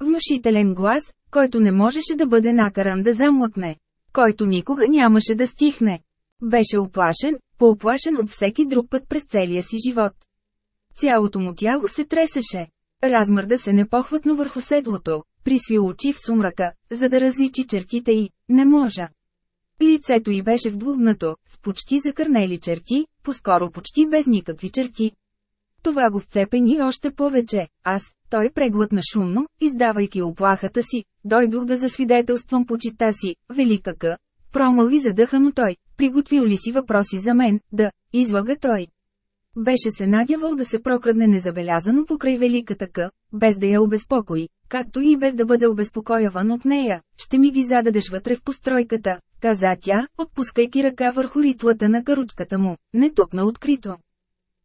Внушителен глас, който не можеше да бъде накаран да замлъкне. Който никога нямаше да стихне. Беше оплашен, пооплашен от всеки друг път през целия си живот. Цялото му тяло се тресеше. Размърда се непохватно върху седлото, присви очи в сумрака, за да различи чертите й. Не можа. Лицето й беше вдлъбнато, с почти закърнели черти, по-скоро почти без никакви черти. Това го вцепени още повече. Аз, той преглътна шумно, издавайки оплахата си, дойдох да засвидетелствам почита си, велика къ. Промълви задъхано той, приготвил ли си въпроси за мен, да, излага той. Беше се надявал да се прокрадне незабелязано покрай великата къ, без да я обезпокои, както и без да бъде обезпокояван от нея. Ще ми ги зададеш вътре в постройката, каза тя, отпускайки ръка върху ритлата на каручката му, не тук на открито.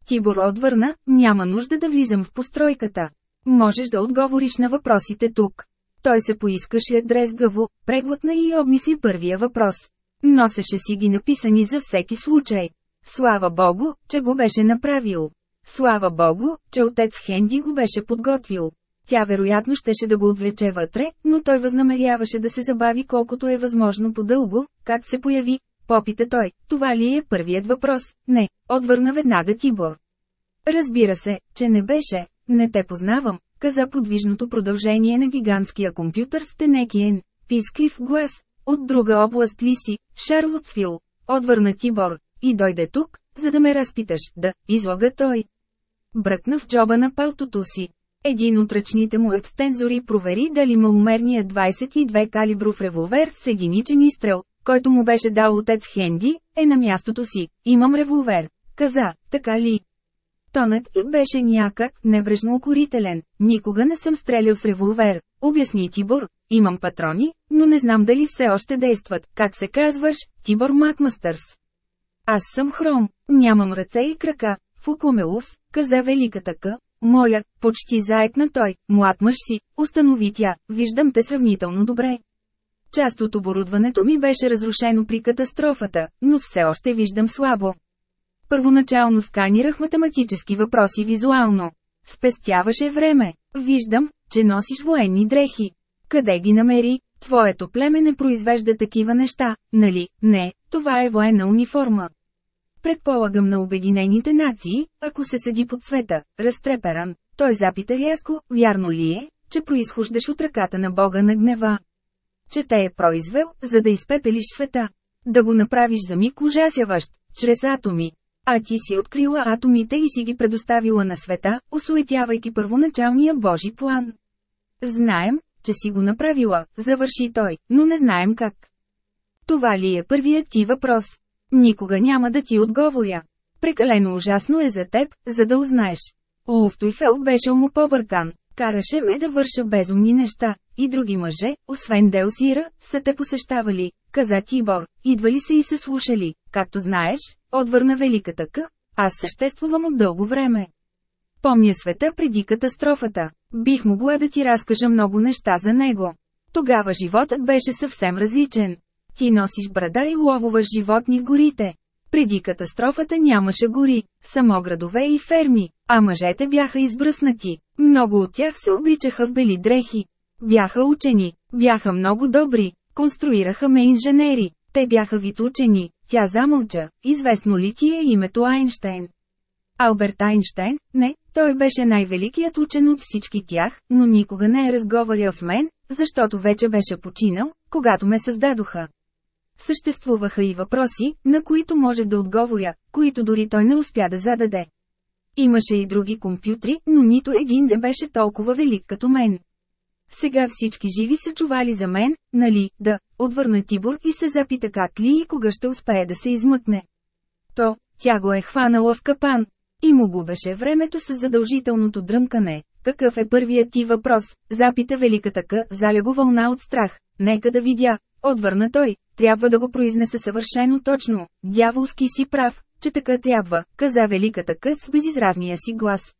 Тибор отвърна, няма нужда да влизам в постройката. Можеш да отговориш на въпросите тук. Той се поискаше дрезгаво, преглътна и обмисли първия въпрос. Носеше си ги написани за всеки случай. Слава Богу, че го беше направил. Слава Богу, че отец Хенди го беше подготвил. Тя вероятно щеше да го отвлече вътре, но той възнамеряваше да се забави колкото е възможно по-дълго, как се появи. Попита той, това ли е първият въпрос? Не, отвърна веднага Тибор. Разбира се, че не беше, не те познавам, каза подвижното продължение на гигантския компютър с Тенекиен, писклив глас. От друга област ли си, Шарлотсвил? Отвърна Тибор, и дойде тук, за да ме разпиташ, да, излага той. Бръкна в джоба на палтото си. Един от ръчните му екстензори провери дали маломерният 22 калибров револвер с единичен изстрел, който му беше дал отец Хенди, е на мястото си. Имам револвер. Каза, така ли? Тонът беше някак небрежно укорителен. Никога не съм стрелял с револвер. Обясни Тибор. Имам патрони, но не знам дали все още действат. Как се казваш? Тибор Макмастърс. Аз съм хром. Нямам ръце и крака. Фукомелус, каза великата къ. Моля, почти заекна той, млад мъж си, установи тя, виждам те сравнително добре. Част от оборудването ми беше разрушено при катастрофата, но все още виждам слабо. Първоначално сканирах математически въпроси визуално. Спестяваше време. Виждам, че носиш военни дрехи. Къде ги намери? Твоето племе не произвежда такива неща, нали? Не, това е военна униформа. Предполагам на Обединените нации, ако се седи под света, разтреперан. Той запита рязко, вярно ли е, че произхождаш от ръката на Бога на гнева? Че те е произвел, за да изпепелиш света. Да го направиш за миг ужасяващ, чрез атоми, а ти си открила атомите и си ги предоставила на света, осуетявайки първоначалния Божи план. Знаем, че си го направила, завърши той, но не знаем как. Това ли е първият ти въпрос? Никога няма да ти отговоря. Прекалено ужасно е за теб, за да узнаеш. Луфтойфел беше му побъркан. Караше ме да върша безумни неща, и други мъже, освен Делсира, са те посещавали, каза Тибор, идвали се и се слушали, както знаеш, отвърна великата К, аз съществувам от дълго време. Помня света преди катастрофата. Бих могла да ти разкажа много неща за него. Тогава животът беше съвсем различен. Ти носиш брада и ловуваш животни в горите. Преди катастрофата нямаше гори, само градове и ферми, а мъжете бяха избръснати. Много от тях се обличаха в бели дрехи. Бяха учени, бяха много добри, конструираха ме инженери. Те бяха вид учени, тя замълча, известно ли ти е името Айнштейн? Алберт Айнштейн, не, той беше най-великият учен от всички тях, но никога не е разговарял с мен, защото вече беше починал, когато ме създадоха. Съществуваха и въпроси, на които може да отговоря, които дори той не успя да зададе. Имаше и други компютри, но нито един не беше толкова велик като мен. Сега всички живи са чували за мен, нали, да, отвърна Тибор и се запита как ли и кога ще успее да се измъкне. То, тя го е хванала в капан. И му губеше времето с задължителното дръмкане. Какъв е първият ти въпрос? Запита великата къ, заляго вълна от страх. Нека да видя. Отвърна той. Трябва да го произнесе съвършено точно. Дяволски си прав, че така трябва, каза великата къ с безизразния си глас.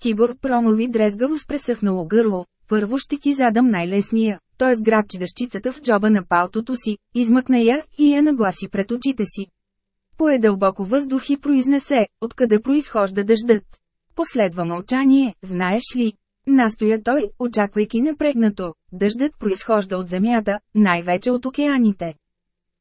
Тибор промови дрезгаво с пресъхнало гърло. Първо ще ти задам най-лесния, т.е. грабчи дъщицата в джоба на палтото си, измъкна я и я нагласи пред очите си. Пое дълбоко въздух и произнесе, откъде произхожда дъждът. Последва мълчание, знаеш ли? Настоя той, очаквайки напрегнато. Дъждът произхожда от земята, най-вече от океаните.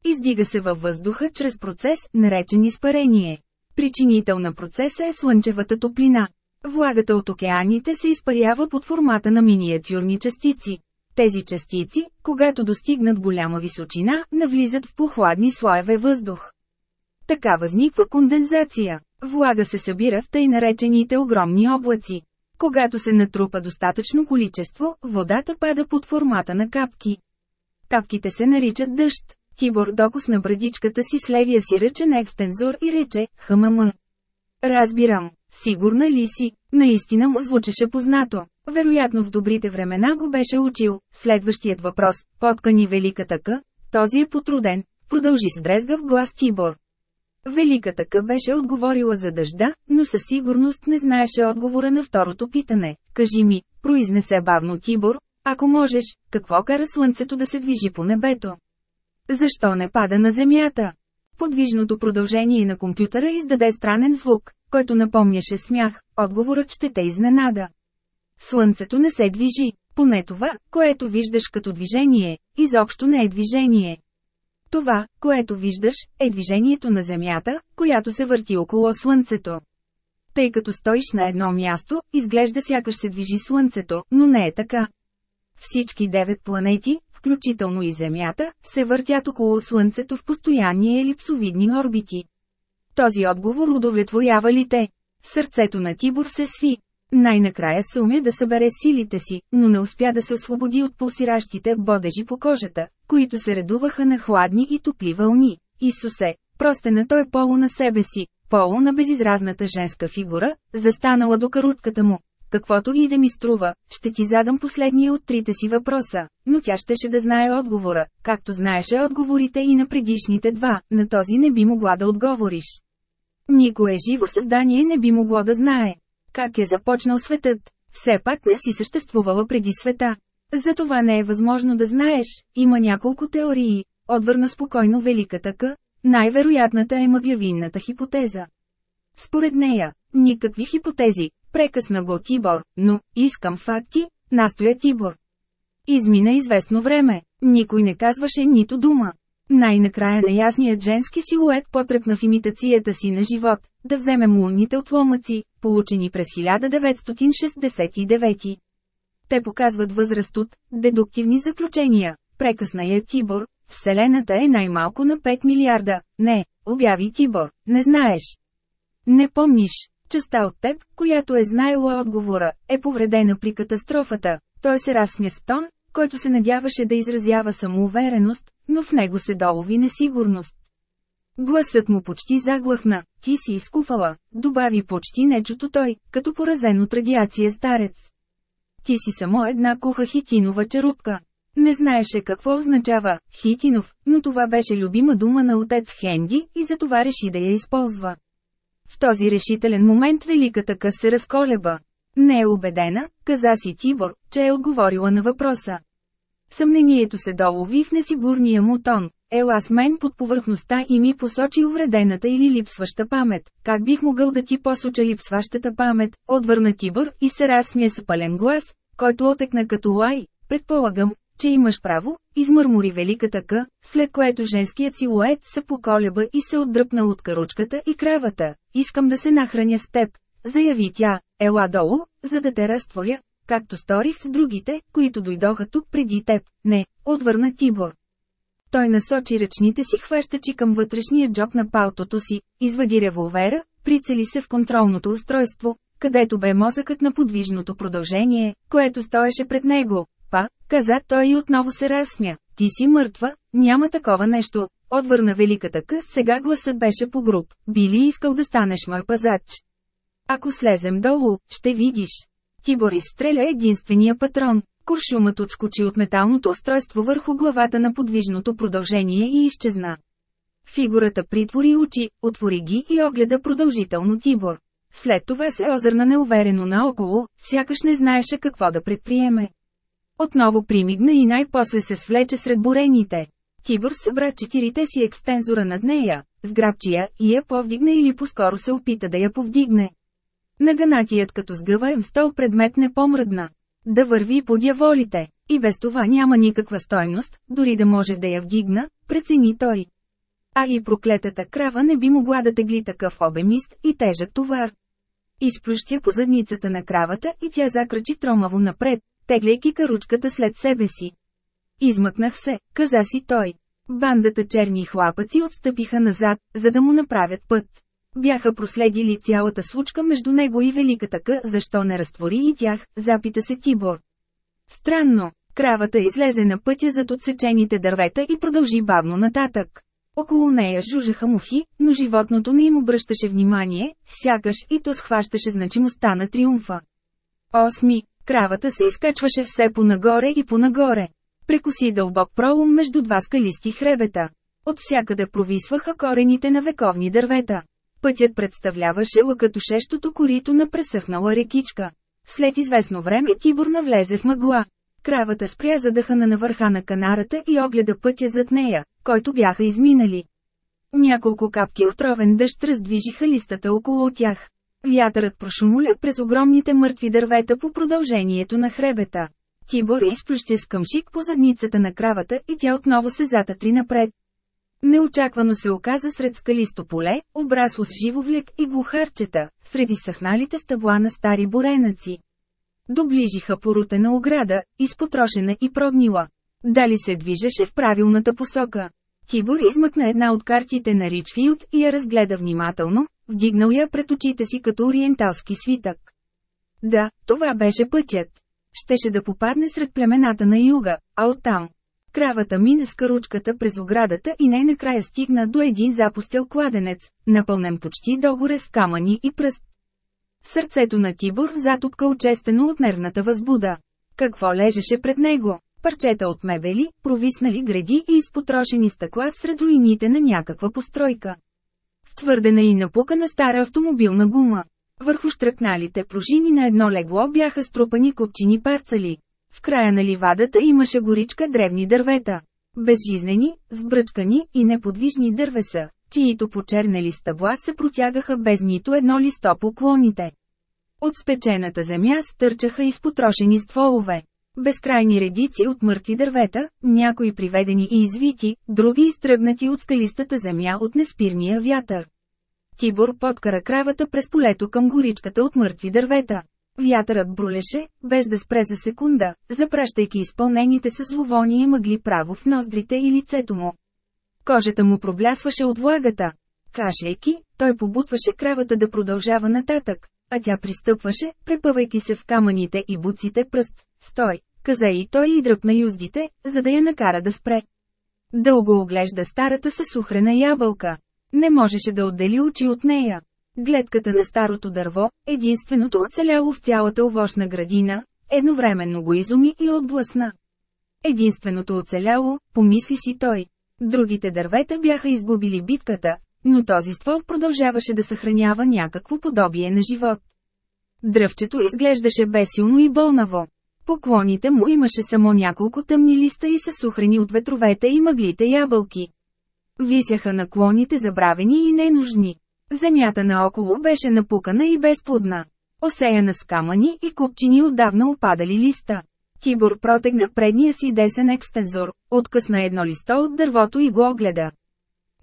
Издига се във въздуха чрез процес, наречен изпарение. Причинител на процеса е слънчевата топлина. Влагата от океаните се изпарява под формата на миниатюрни частици. Тези частици, когато достигнат голяма височина, навлизат в похладни слоеве въздух. Така възниква кондензация. Влага се събира в тъй наречените огромни облаци. Когато се натрупа достатъчно количество, водата пада под формата на капки. Капките се наричат дъжд. Тибор докосна брадичката си с левия си ръчен екстензор и рече «ХММ». Разбирам. Сигурна ли си? Наистина му звучеше познато. Вероятно в добрите времена го беше учил. Следващият въпрос, подкани великата К, този е потруден, продължи с дрезгав глас Тибор. Великата К беше отговорила за дъжда, но със сигурност не знаеше отговора на второто питане. Кажи ми, произнесе бавно Тибор, ако можеш, какво кара слънцето да се движи по небето? Защо не пада на земята? Подвижното продължение на компютъра издаде странен звук, който напомняше смях, отговорът ще те изненада. Слънцето не се движи, поне това, което виждаш като движение, изобщо не е движение. Това, което виждаш, е движението на Земята, която се върти около Слънцето. Тъй като стоиш на едно място, изглежда сякаш се движи Слънцето, но не е така. Всички девет планети, включително и Земята, се въртят около Слънцето в постоянни елипсовидни орбити. Този отговор удовлетворява ли те? Сърцето на Тибор се сви. Най-накрая се умя да събере силите си, но не успя да се освободи от пулсиращите бодежи по кожата, които се редуваха на хладни и топли вълни. Исусе, простена той полу на себе си, полу на безизразната женска фигура, застанала до карутката му. Каквото и да ми струва, ще ти задам последния от трите си въпроса, но тя щеше да знае отговора, както знаеше отговорите и на предишните два, на този не би могла да отговориш. Никое живо създание не би могло да знае. Как е започнал светът? Все пак не си съществувала преди света. Затова не е възможно да знаеш, има няколко теории, отвърна спокойно великата К, най-вероятната е мъглявинната хипотеза. Според нея, никакви хипотези, прекъсна го Тибор, но, искам факти, настоя Тибор. Измина известно време, никой не казваше нито дума. Най-накрая неясният женски силует потрепна в имитацията си на живот, да вземем лунните отломъци, получени през 1969. Те показват възраст от дедуктивни заключения, прекъсна я Тибор, Вселената е най-малко на 5 милиарда. Не, обяви Тибор, не знаеш. Не помниш, частта от теб, която е знаела отговора, е повредена при катастрофата. Той се разсмя с тон, който се надяваше да изразява самоувереност, но в него се долови несигурност. Гласът му почти заглъхна, ти си изкуфала, добави почти нечото той, като поразен от радиация старец. Ти си само една куха хитинова черупка. Не знаеше какво означава «хитинов», но това беше любима дума на отец Хенди и затова реши да я използва. В този решителен момент великата къс се разколеба. Не е убедена, каза си Тибор, че е отговорила на въпроса. Съмнението се долови в несигурния му тон. Ела с мен под повърхността и ми посочи увредената или липсваща памет. Как бих могъл да ти посоча липсващата памет, отвърна Тибър и се разсмя с пълен глас, който отекна като лай. Предполагам, че имаш право, измърмори великата къ, след което женският силует се поколеба и се отдръпна от каручката и кравата. Искам да се нахраня с теб, заяви тя, ела долу, за да те разтворя, както сторих с другите, които дойдоха тук преди теб. Не, отвърна Тибор. Той насочи ръчните си хващачи към вътрешния джоб на палтото си, извади револвера, прицели се в контролното устройство, където бе мозъкът на подвижното продължение, което стоеше пред него. Па, каза той и отново се разсмя. Ти си мъртва, няма такова нещо. Отвърна великата къ, сега гласът беше по груб. Би ли искал да станеш мой пазач? Ако слезем долу, ще видиш. Тибор изстреля единствения патрон. Куршумът отскочи от металното устройство върху главата на подвижното продължение и изчезна. Фигурата притвори очи, отвори ги и огледа продължително Тибор. След това се озърна неуверено наоколо, сякаш не знаеше какво да предприеме. Отново примигна и най-после се свлече сред бурените. Тибор събра четирите си екстензора над нея, сграбчия и я повдигна или по-скоро се опита да я повдигне. Наганатият като сгъваем стол предмет не помръдна. Да върви по дяволите. И без това няма никаква стойност, дори да може да я вдигна, прецени той. А и проклетата крава не би могла да тегли такъв обемист и тежък товар. Изплющя по задницата на кравата и тя закрачи тромаво напред, тегляйки каручката след себе си. Измъкнах се, каза си той. Бандата черни хлапаци отстъпиха назад, за да му направят път. Бяха проследили цялата случка между него и великата къ, защо не разтвори и тях, запита се Тибор. Странно, кравата излезе на пътя зад отсечените дървета и продължи бавно нататък. Около нея жужаха мухи, но животното не им обръщаше внимание, сякаш и то схващаше значимостта на триумфа. Осми. Кравата се изкачваше все по-нагоре и по-нагоре. Прекоси дълбок пролом между два скалисти хребета. От всякъде провисваха корените на вековни дървета. Пътят представляваше лъкатошещото корито на пресъхнала рекичка. След известно време Тибор навлезе в мъгла. Кравата спря задъхана на върха на канарата и огледа пътя зад нея, който бяха изминали. Няколко капки отровен дъжд раздвижиха листата около тях. Вятърът прошумуля през огромните мъртви дървета по продължението на хребета. Тибор изплющи с по задницата на кравата и тя отново се затътри напред. Неочаквано се оказа сред скалисто поле, обрасло с живовлек и глухарчета, среди съхналите стъбла на стари буренаци. Доближиха порутена ограда, изпотрошена и прогнила. Дали се движеше в правилната посока. Тибор измъкна една от картите на Ричфилд и я разгледа внимателно, вдигнал я пред очите си като ориенталски свитък. Да, това беше пътят. Щеше да попадне сред племената на юга, а оттам. Кравата мина с каручката през оградата и най-накрая стигна до един запустел кладенец, напълнен почти догоре с камъни и пръст. Сърцето на Тибор затопка очестено от нервната възбуда. Какво лежеше пред него? Парчета от мебели, провиснали гради и изпотрошени стъкла сред руините на някаква постройка. Втвърдена и напукана стара автомобилна гума. Върху штръкналите пружини на едно легло бяха струпани копчини парцали. В края на ливадата имаше горичка древни дървета. Безжизнени, сбръчкани и неподвижни дървеса, чието почернели стъбла се протягаха без нито едно листо по клоните. От спечената земя стърчаха изпотрошени стволове. Безкрайни редици от мъртви дървета, някои приведени и извити, други изтръгнати от скалистата земя от неспирния вятър. Тибор подкара кравата през полето към горичката от мъртви дървета. Вятърът брулеше, без да спре за секунда, запращайки изпълнените с зловоние мъгли право в ноздрите и лицето му. Кожата му проблясваше от влагата. Кашейки, той побутваше кравата да продължава нататък, а тя пристъпваше, препъвайки се в камъните и буците пръст. Стой, каза и той и дръпна юздите, за да я накара да спре. Дълго оглежда старата със сухрена ябълка. Не можеше да отдели очи от нея. Гледката на старото дърво, единственото оцеляло в цялата овощна градина, едновременно го изуми и отблъсна. Единственото оцеляло, помисли си той. Другите дървета бяха изгубили битката, но този ствол продължаваше да съхранява някакво подобие на живот. Дръвчето изглеждаше бесилно и болнаво. Поклоните му имаше само няколко тъмни листа и са сухрени от ветровете и мъглите ябълки. Висяха на клоните забравени и ненужни. Земята наоколо беше напукана и безплодна. Осеяна с камъни и купчини отдавна опадали листа. Тибор протегна предния си десен екстензор, откъсна едно листо от дървото и го огледа.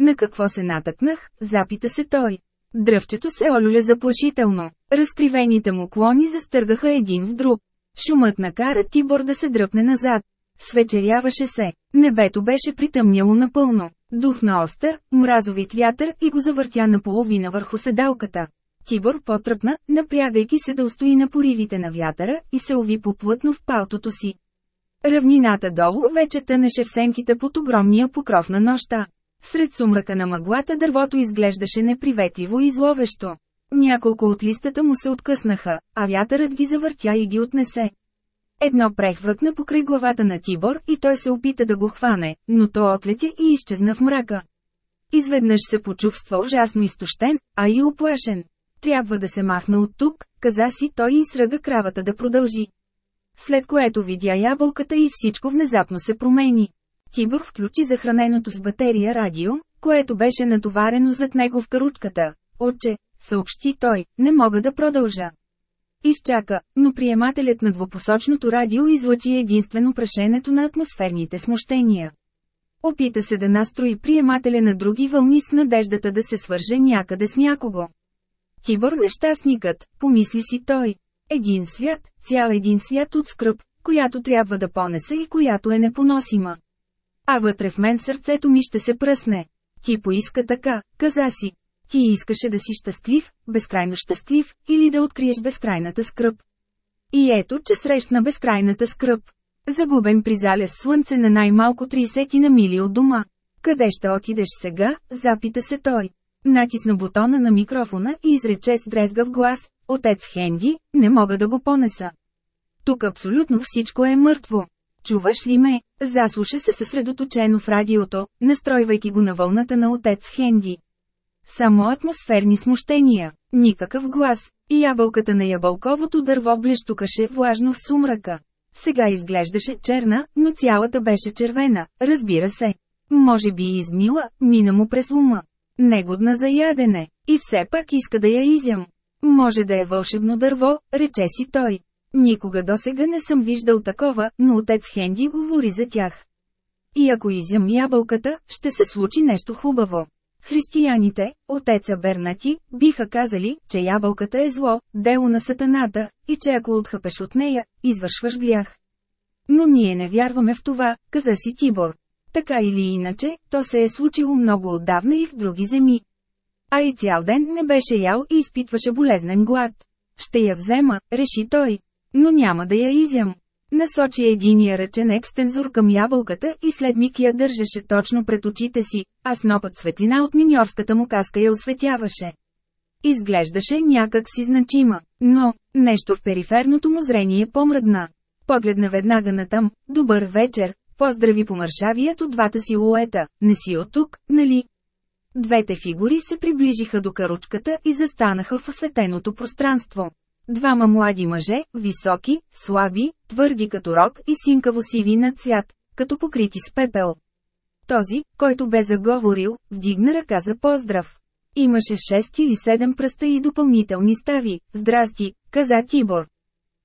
На какво се натъкнах, запита се той. Дръвчето се олюля заплашително. Разкривените му клони застъргаха един в друг. Шумът накара Тибор да се дръпне назад. Свечеряваше се. Небето беше притъмняло напълно. Дух на остър, мразовит вятър и го завъртя наполовина върху седалката. Тибор потръпна, напрягайки се да устои на поривите на вятъра и се уви поплътно в палтото си. Равнината долу вече тънеше в сенките под огромния покров на нощта. Сред сумрака на мъглата дървото изглеждаше неприветливо и зловещо. Няколко от листата му се откъснаха, а вятърът ги завъртя и ги отнесе. Едно прехвъркна покрай главата на Тибор и той се опита да го хване, но то отлетя и изчезна в мрака. Изведнъж се почувства ужасно изтощен, а и оплашен. Трябва да се махна от тук, каза си той и сръга кравата да продължи. След което видя ябълката и всичко внезапно се промени. Тибор включи захраненото с батерия радио, което беше натоварено зад него в каручката. Отче, съобщи той, не мога да продължа. Изчака, но приемателят на двупосочното радио излъчи единствено прашенето на атмосферните смущения. Опита се да настрои приемателя на други вълни с надеждата да се свърже някъде с някого. Тибор нещастникът, помисли си той. Един свят, цял един свят от скръп, която трябва да понеса и която е непоносима. А вътре в мен сърцето ми ще се пръсне. Ти поиска така, каза си. Ти искаше да си щастлив, безкрайно щастлив, или да откриеш безкрайната скръп. И ето, че срещна безкрайната скръп. Загубен при залез слънце на най-малко 30 на мили от дома. Къде ще отидеш сега, запита се той. Натисна бутона на микрофона и изрече с дрезгав глас, отец Хенди, не мога да го понеса. Тук абсолютно всичко е мъртво. Чуваш ли ме? Заслуша се съсредоточено в радиото, настройвайки го на вълната на отец Хенди. Само атмосферни смущения, никакъв глас, ябълката на ябълковото дърво блещукаше влажно в сумрака. Сега изглеждаше черна, но цялата беше червена, разбира се. Може би изгнила, мина му през ума. Негодна за ядене, и все пак иска да я изям. Може да е вълшебно дърво, рече си той. Никога досега не съм виждал такова, но отец Хенди говори за тях. И ако изям ябълката, ще се случи нещо хубаво. Християните, отеца Бернати, биха казали, че ябълката е зло, дело на сатаната, и че ако отхъпеш от нея, извършваш грях. Но ние не вярваме в това, каза си Тибор. Така или иначе, то се е случило много отдавна и в други земи. А и цял ден не беше ял и изпитваше болезнен глад. Ще я взема, реши той. Но няма да я изям. Насочи единия ръчен екстензор към ябълката и след миг я държеше точно пред очите си, а снопът светлина от миньорската му каска я осветяваше. Изглеждаше някак си значима, но, нещо в периферното му зрение помръдна. Погледна веднага натам, добър вечер, поздрави по мършавият от двата силуета, не си от тук, нали? Двете фигури се приближиха до каручката и застанаха в осветеното пространство. Двама млади мъже, високи, слаби, твърди като рок и синкаво сиви на цвят, като покрити с пепел. Този, който бе заговорил, вдигна ръка за поздрав. Имаше шест или седем пръста и допълнителни стави. Здрасти, каза Тибор.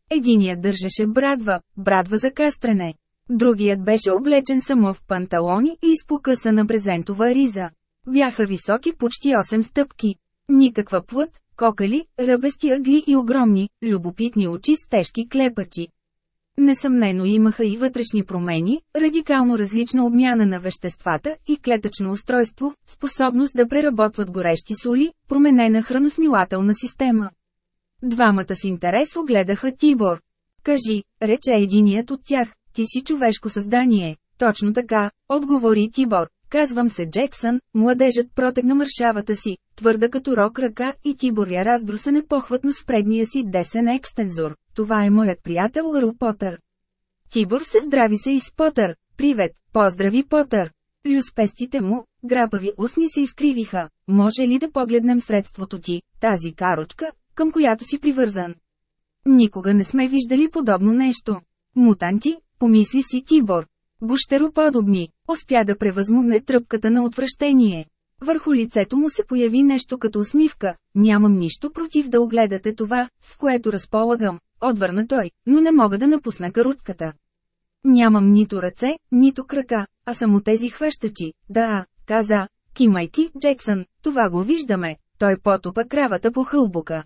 Единият държеше брадва, брадва за кастрене. Другият беше облечен само в панталони и изпокъсана брезентова риза. Бяха високи почти 8 стъпки. Никаква плът, кокали, ръбести ъгли и огромни, любопитни очи с тежки клепачи. Несъмнено имаха и вътрешни промени, радикално различна обмяна на веществата и клетъчно устройство, способност да преработват горещи соли, променена храносмилателна система. Двамата с интерес огледаха Тибор. Кажи, рече единият от тях, ти си човешко създание. Точно така, отговори Тибор. Казвам се Джексън, младежът протегна мършавата си, твърда като рок ръка и Тибор я разбруса непохватно с предния си десен екстензор. Това е моят приятел Ру Потър. Тибор се здрави се и с Потър. Привет, поздрави Потър. Люспестите му, грабави устни се изкривиха. Може ли да погледнем средството ти, тази карочка, към която си привързан? Никога не сме виждали подобно нещо. Мутанти, помисли си Тибор. Гущероподобни, успя да превъзмогне тръпката на отвращение. Върху лицето му се появи нещо като усмивка. Нямам нищо против да огледате това, с което разполагам, отвърна той, но не мога да напусна карутката. Нямам нито ръце, нито крака, а само тези хващачи. Да, каза, кимайки, Джексън, това го виждаме. Той потопа кравата по хълбука.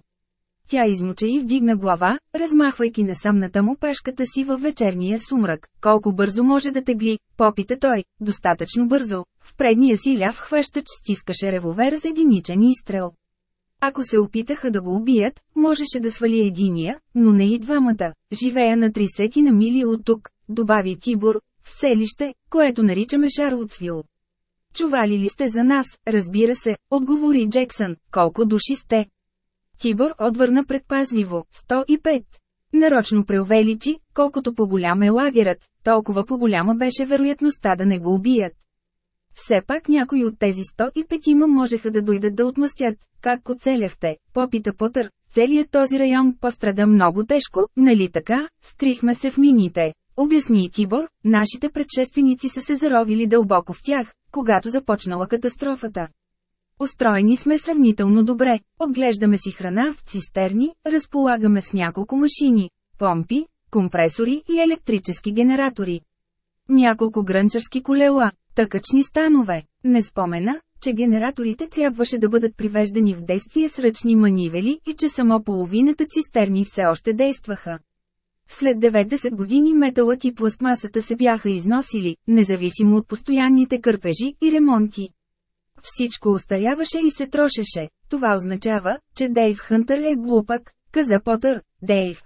Тя измуча и вдигна глава, размахвайки насамната му пешката си във вечерния сумрак. Колко бързо може да тегли, попита той, достатъчно бързо. В предния си ляв хващач стискаше револвер за единичен изстрел. Ако се опитаха да го убият, можеше да свали единия, но не и двамата. Живея на 30 на мили от тук, добави Тибор, в селище, което наричаме Шарлотсвил. Чували ли сте за нас, разбира се, отговори Джексън, колко души сте. Тибор отвърна предпазливо, 105. Нарочно преувеличи, колкото по-голям е лагерът, толкова по-голяма беше вероятността да не го убият. Все пак някои от тези 105 има можеха да дойдат да отмъстят, как оцеляхте, попита Потър, целият този район пострада много тежко, нали така, скрихме се в мините. Обясни Тибор, нашите предшественици са се заровили дълбоко в тях, когато започнала катастрофата. Устроени сме сравнително добре, отглеждаме си храна в цистерни, разполагаме с няколко машини, помпи, компресори и електрически генератори. Няколко грънчарски колела, тъкачни станове. Не спомена, че генераторите трябваше да бъдат привеждани в действие с ръчни манивели и че само половината цистерни все още действаха. След 90 години металът и пластмасата се бяха износили, независимо от постоянните кърпежи и ремонти. Всичко остаряваше и се трошеше. Това означава, че Дейв Хънтър е глупак, каза Потър, Дейв.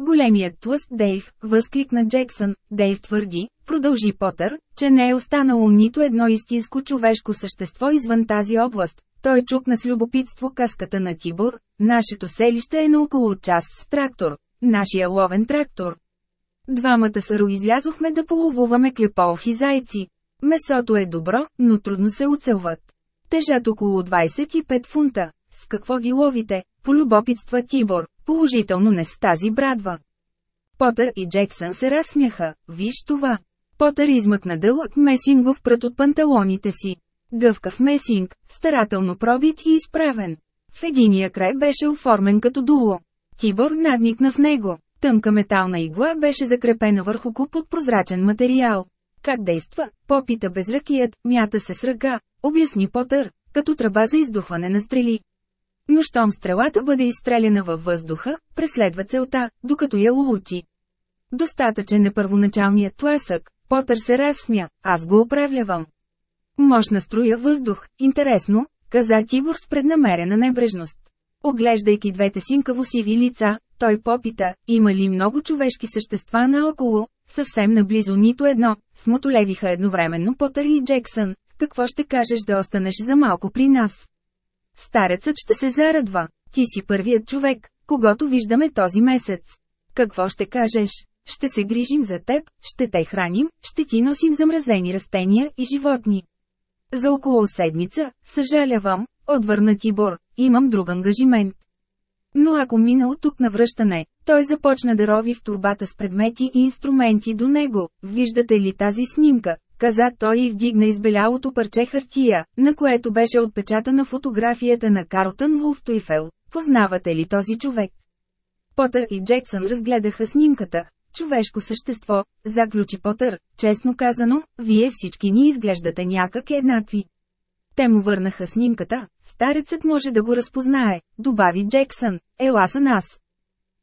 Големият тлъст Дейв, възкликна Джексън, Дейв твърди, продължи Потър, че не е останало нито едно истинско човешко същество извън тази област. Той чукна с любопитство каската на Тибор, нашето селище е на около час с трактор, нашия ловен трактор. Двамата саро излязохме да половуваме клеполхи зайци. Месото е добро, но трудно се оцелват. Тежат около 25 фунта. С какво ги ловите? Полюбопитства Тибор, положително не с тази брадва. Потър и Джексън се разсмяха, виж това. Потър измъкна дълъг месингов прът от панталоните си. Гъвкав месинг, старателно пробит и изправен. В единия край беше оформен като дуло. Тибор надникна в него. Тънка метална игла беше закрепена върху куп от прозрачен материал. Как действа? Попита безръкият, мята се с ръка, обясни Потър, като тръба за издухване на стрели. Но щом стрелата бъде изстреляна във въздуха, преследва целта, докато я улучи. Достатъчен е първоначалният тласък, Потър се разсмя, аз го управлявам. Мощна струя въздух, интересно, каза Тибор с преднамерена небрежност. Оглеждайки двете синкаво сиви лица, той попита, има ли много човешки същества наоколо, съвсем наблизо нито едно, смотолевиха едновременно Потър и Джексън, какво ще кажеш да останеш за малко при нас? Старецът ще се зарадва, ти си първият човек, когато виждаме този месец. Какво ще кажеш? Ще се грижим за теб, ще те храним, ще ти носим замразени растения и животни. За около седмица, съжалявам, отвърна Тибор, имам друг ангажимент. Но ако мина от тук на връщане, той започна да рови в турбата с предмети и инструменти до него. Виждате ли тази снимка? Каза той и вдигна избелялото парче хартия, на което беше отпечатана фотографията на Карлтън Вулфтуйфел. Познавате ли този човек? Потър и Джексън разгледаха снимката. Човешко същество, заключи Потър, честно казано, вие всички ни изглеждате някак еднакви. Те му върнаха снимката, старецът може да го разпознае, добави Джексън, ела са нас.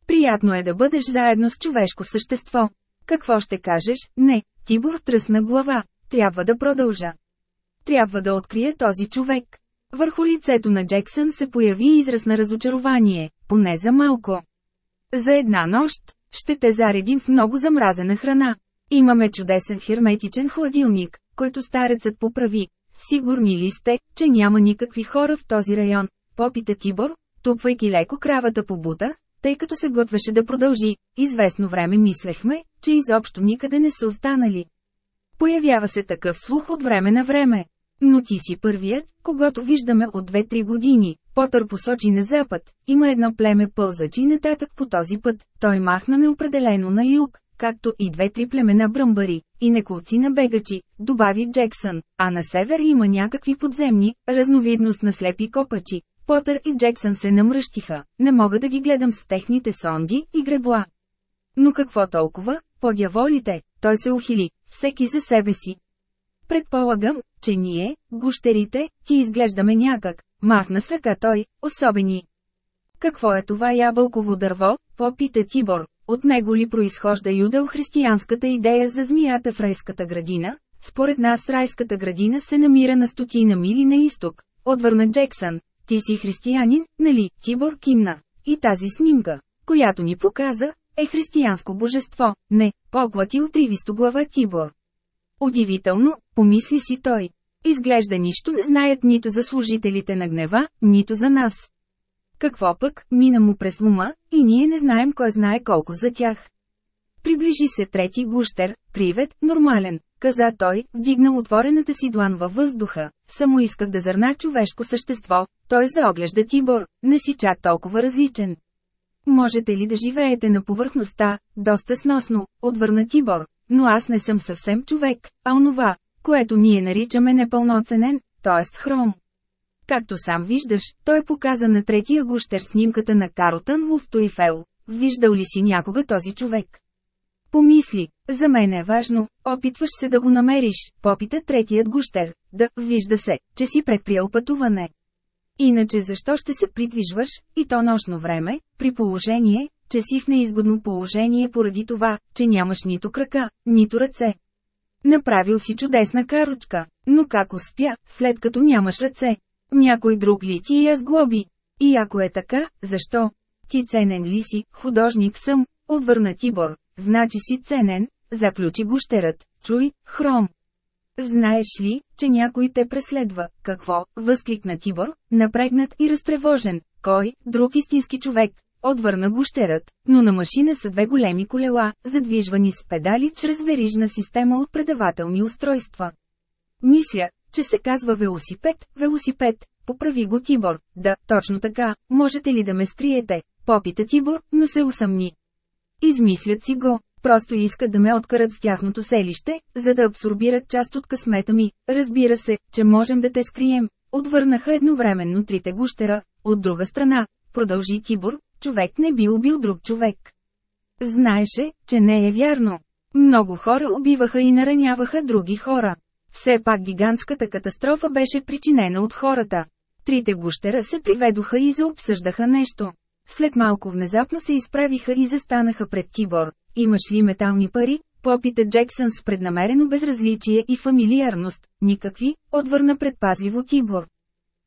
Приятно е да бъдеш заедно с човешко същество. Какво ще кажеш? Не, Тибор тръсна глава. Трябва да продължа. Трябва да открия този човек. Върху лицето на Джексън се появи израз на разочарование, поне за малко. За една нощ, ще те заредим с много замразена храна. Имаме чудесен херметичен хладилник, който старецът поправи. Сигурни ли сте, че няма никакви хора в този район? Попита Тибор, тупвайки леко кравата по бута, тъй като се готвеше да продължи. Известно време мислехме, че изобщо никъде не са останали. Появява се такъв слух от време на време. Но ти си първият, когато виждаме от 2-3 години. Потър посочи на запад. Има едно племе пълзачи нататък по този път. Той махна неопределено на юг, както и две-три племена бръмбари, и неколци на бегачи, добави Джексън, а на север има някакви подземни, разновидност на слепи копачи. Потър и Джексън се намръщиха, не мога да ги гледам с техните сонди и гребла. Но какво толкова, подяволите, той се ухили, всеки за себе си. Предполагам, че ние, гущерите, ти изглеждаме някак, махна с ръка той, особени. Какво е това ябълково дърво, попита Тибор, от него ли произхожда юдел-християнската идея за змията в райската градина? Според нас райската градина се намира на стотина мили на изток, отвърна Джексън. Ти си християнин, нали, Тибор кимна. И тази снимка, която ни показа, е християнско божество, не, поглати отривисто глава Тибор. Удивително, помисли си той. Изглежда нищо не знаят нито за служителите на гнева, нито за нас. Какво пък, мина му през ума, и ние не знаем кой знае колко за тях. Приближи се трети гущер, привет, нормален, каза той, вдигнал отворената си длан във въздуха. Само исках да зърна човешко същество, той заоглежда Тибор, не си чак толкова различен. Можете ли да живеете на повърхността, доста сносно, отвърна Тибор, но аз не съм съвсем човек, а онова, което ние наричаме непълноценен, т.е. хром. Както сам виждаш, той показа на третия гущер снимката на Каротън Луфтуифел. Виждал ли си някога този човек? Помисли, за мен е важно, опитваш се да го намериш, попита третият гущер, да, вижда се, че си предприел пътуване. Иначе защо ще се придвижваш, и то нощно време, при положение, че си в неизгодно положение поради това, че нямаш нито крака, нито ръце. Направил си чудесна каручка, но как успя, след като нямаш ръце? Някой друг ли ти я сглоби? И ако е така, защо? Ти ценен ли си, художник съм, отвърна Тибор, значи си ценен, заключи гущерът, чуй, хром. Знаеш ли, че някой те преследва? Какво? Възкликна Тибор, напрегнат и разтревожен. Кой? Друг истински човек. Отвърна гущерът, но на машина са две големи колела, задвижвани с педали чрез верижна система от предавателни устройства. Мисля, че се казва велосипед, велосипед, поправи го Тибор. Да, точно така, можете ли да ме скриете? Попита Тибор, но се усъмни. Измислят си го, просто искат да ме откарат в тяхното селище, за да абсорбират част от късмета ми. Разбира се, че можем да те скрием. Отвърнаха едновременно трите гущера. От друга страна, продължи Тибор, човек не би убил друг човек. Знаеше, че не е вярно. Много хора убиваха и нараняваха други хора. Все пак гигантската катастрофа беше причинена от хората. Трите гущера се приведоха и заобсъждаха нещо. След малко внезапно се изправиха и застанаха пред Тибор. Имаш ли метални пари? Попита Джексън с преднамерено безразличие и фамилиарност. Никакви, отвърна предпазливо Тибор.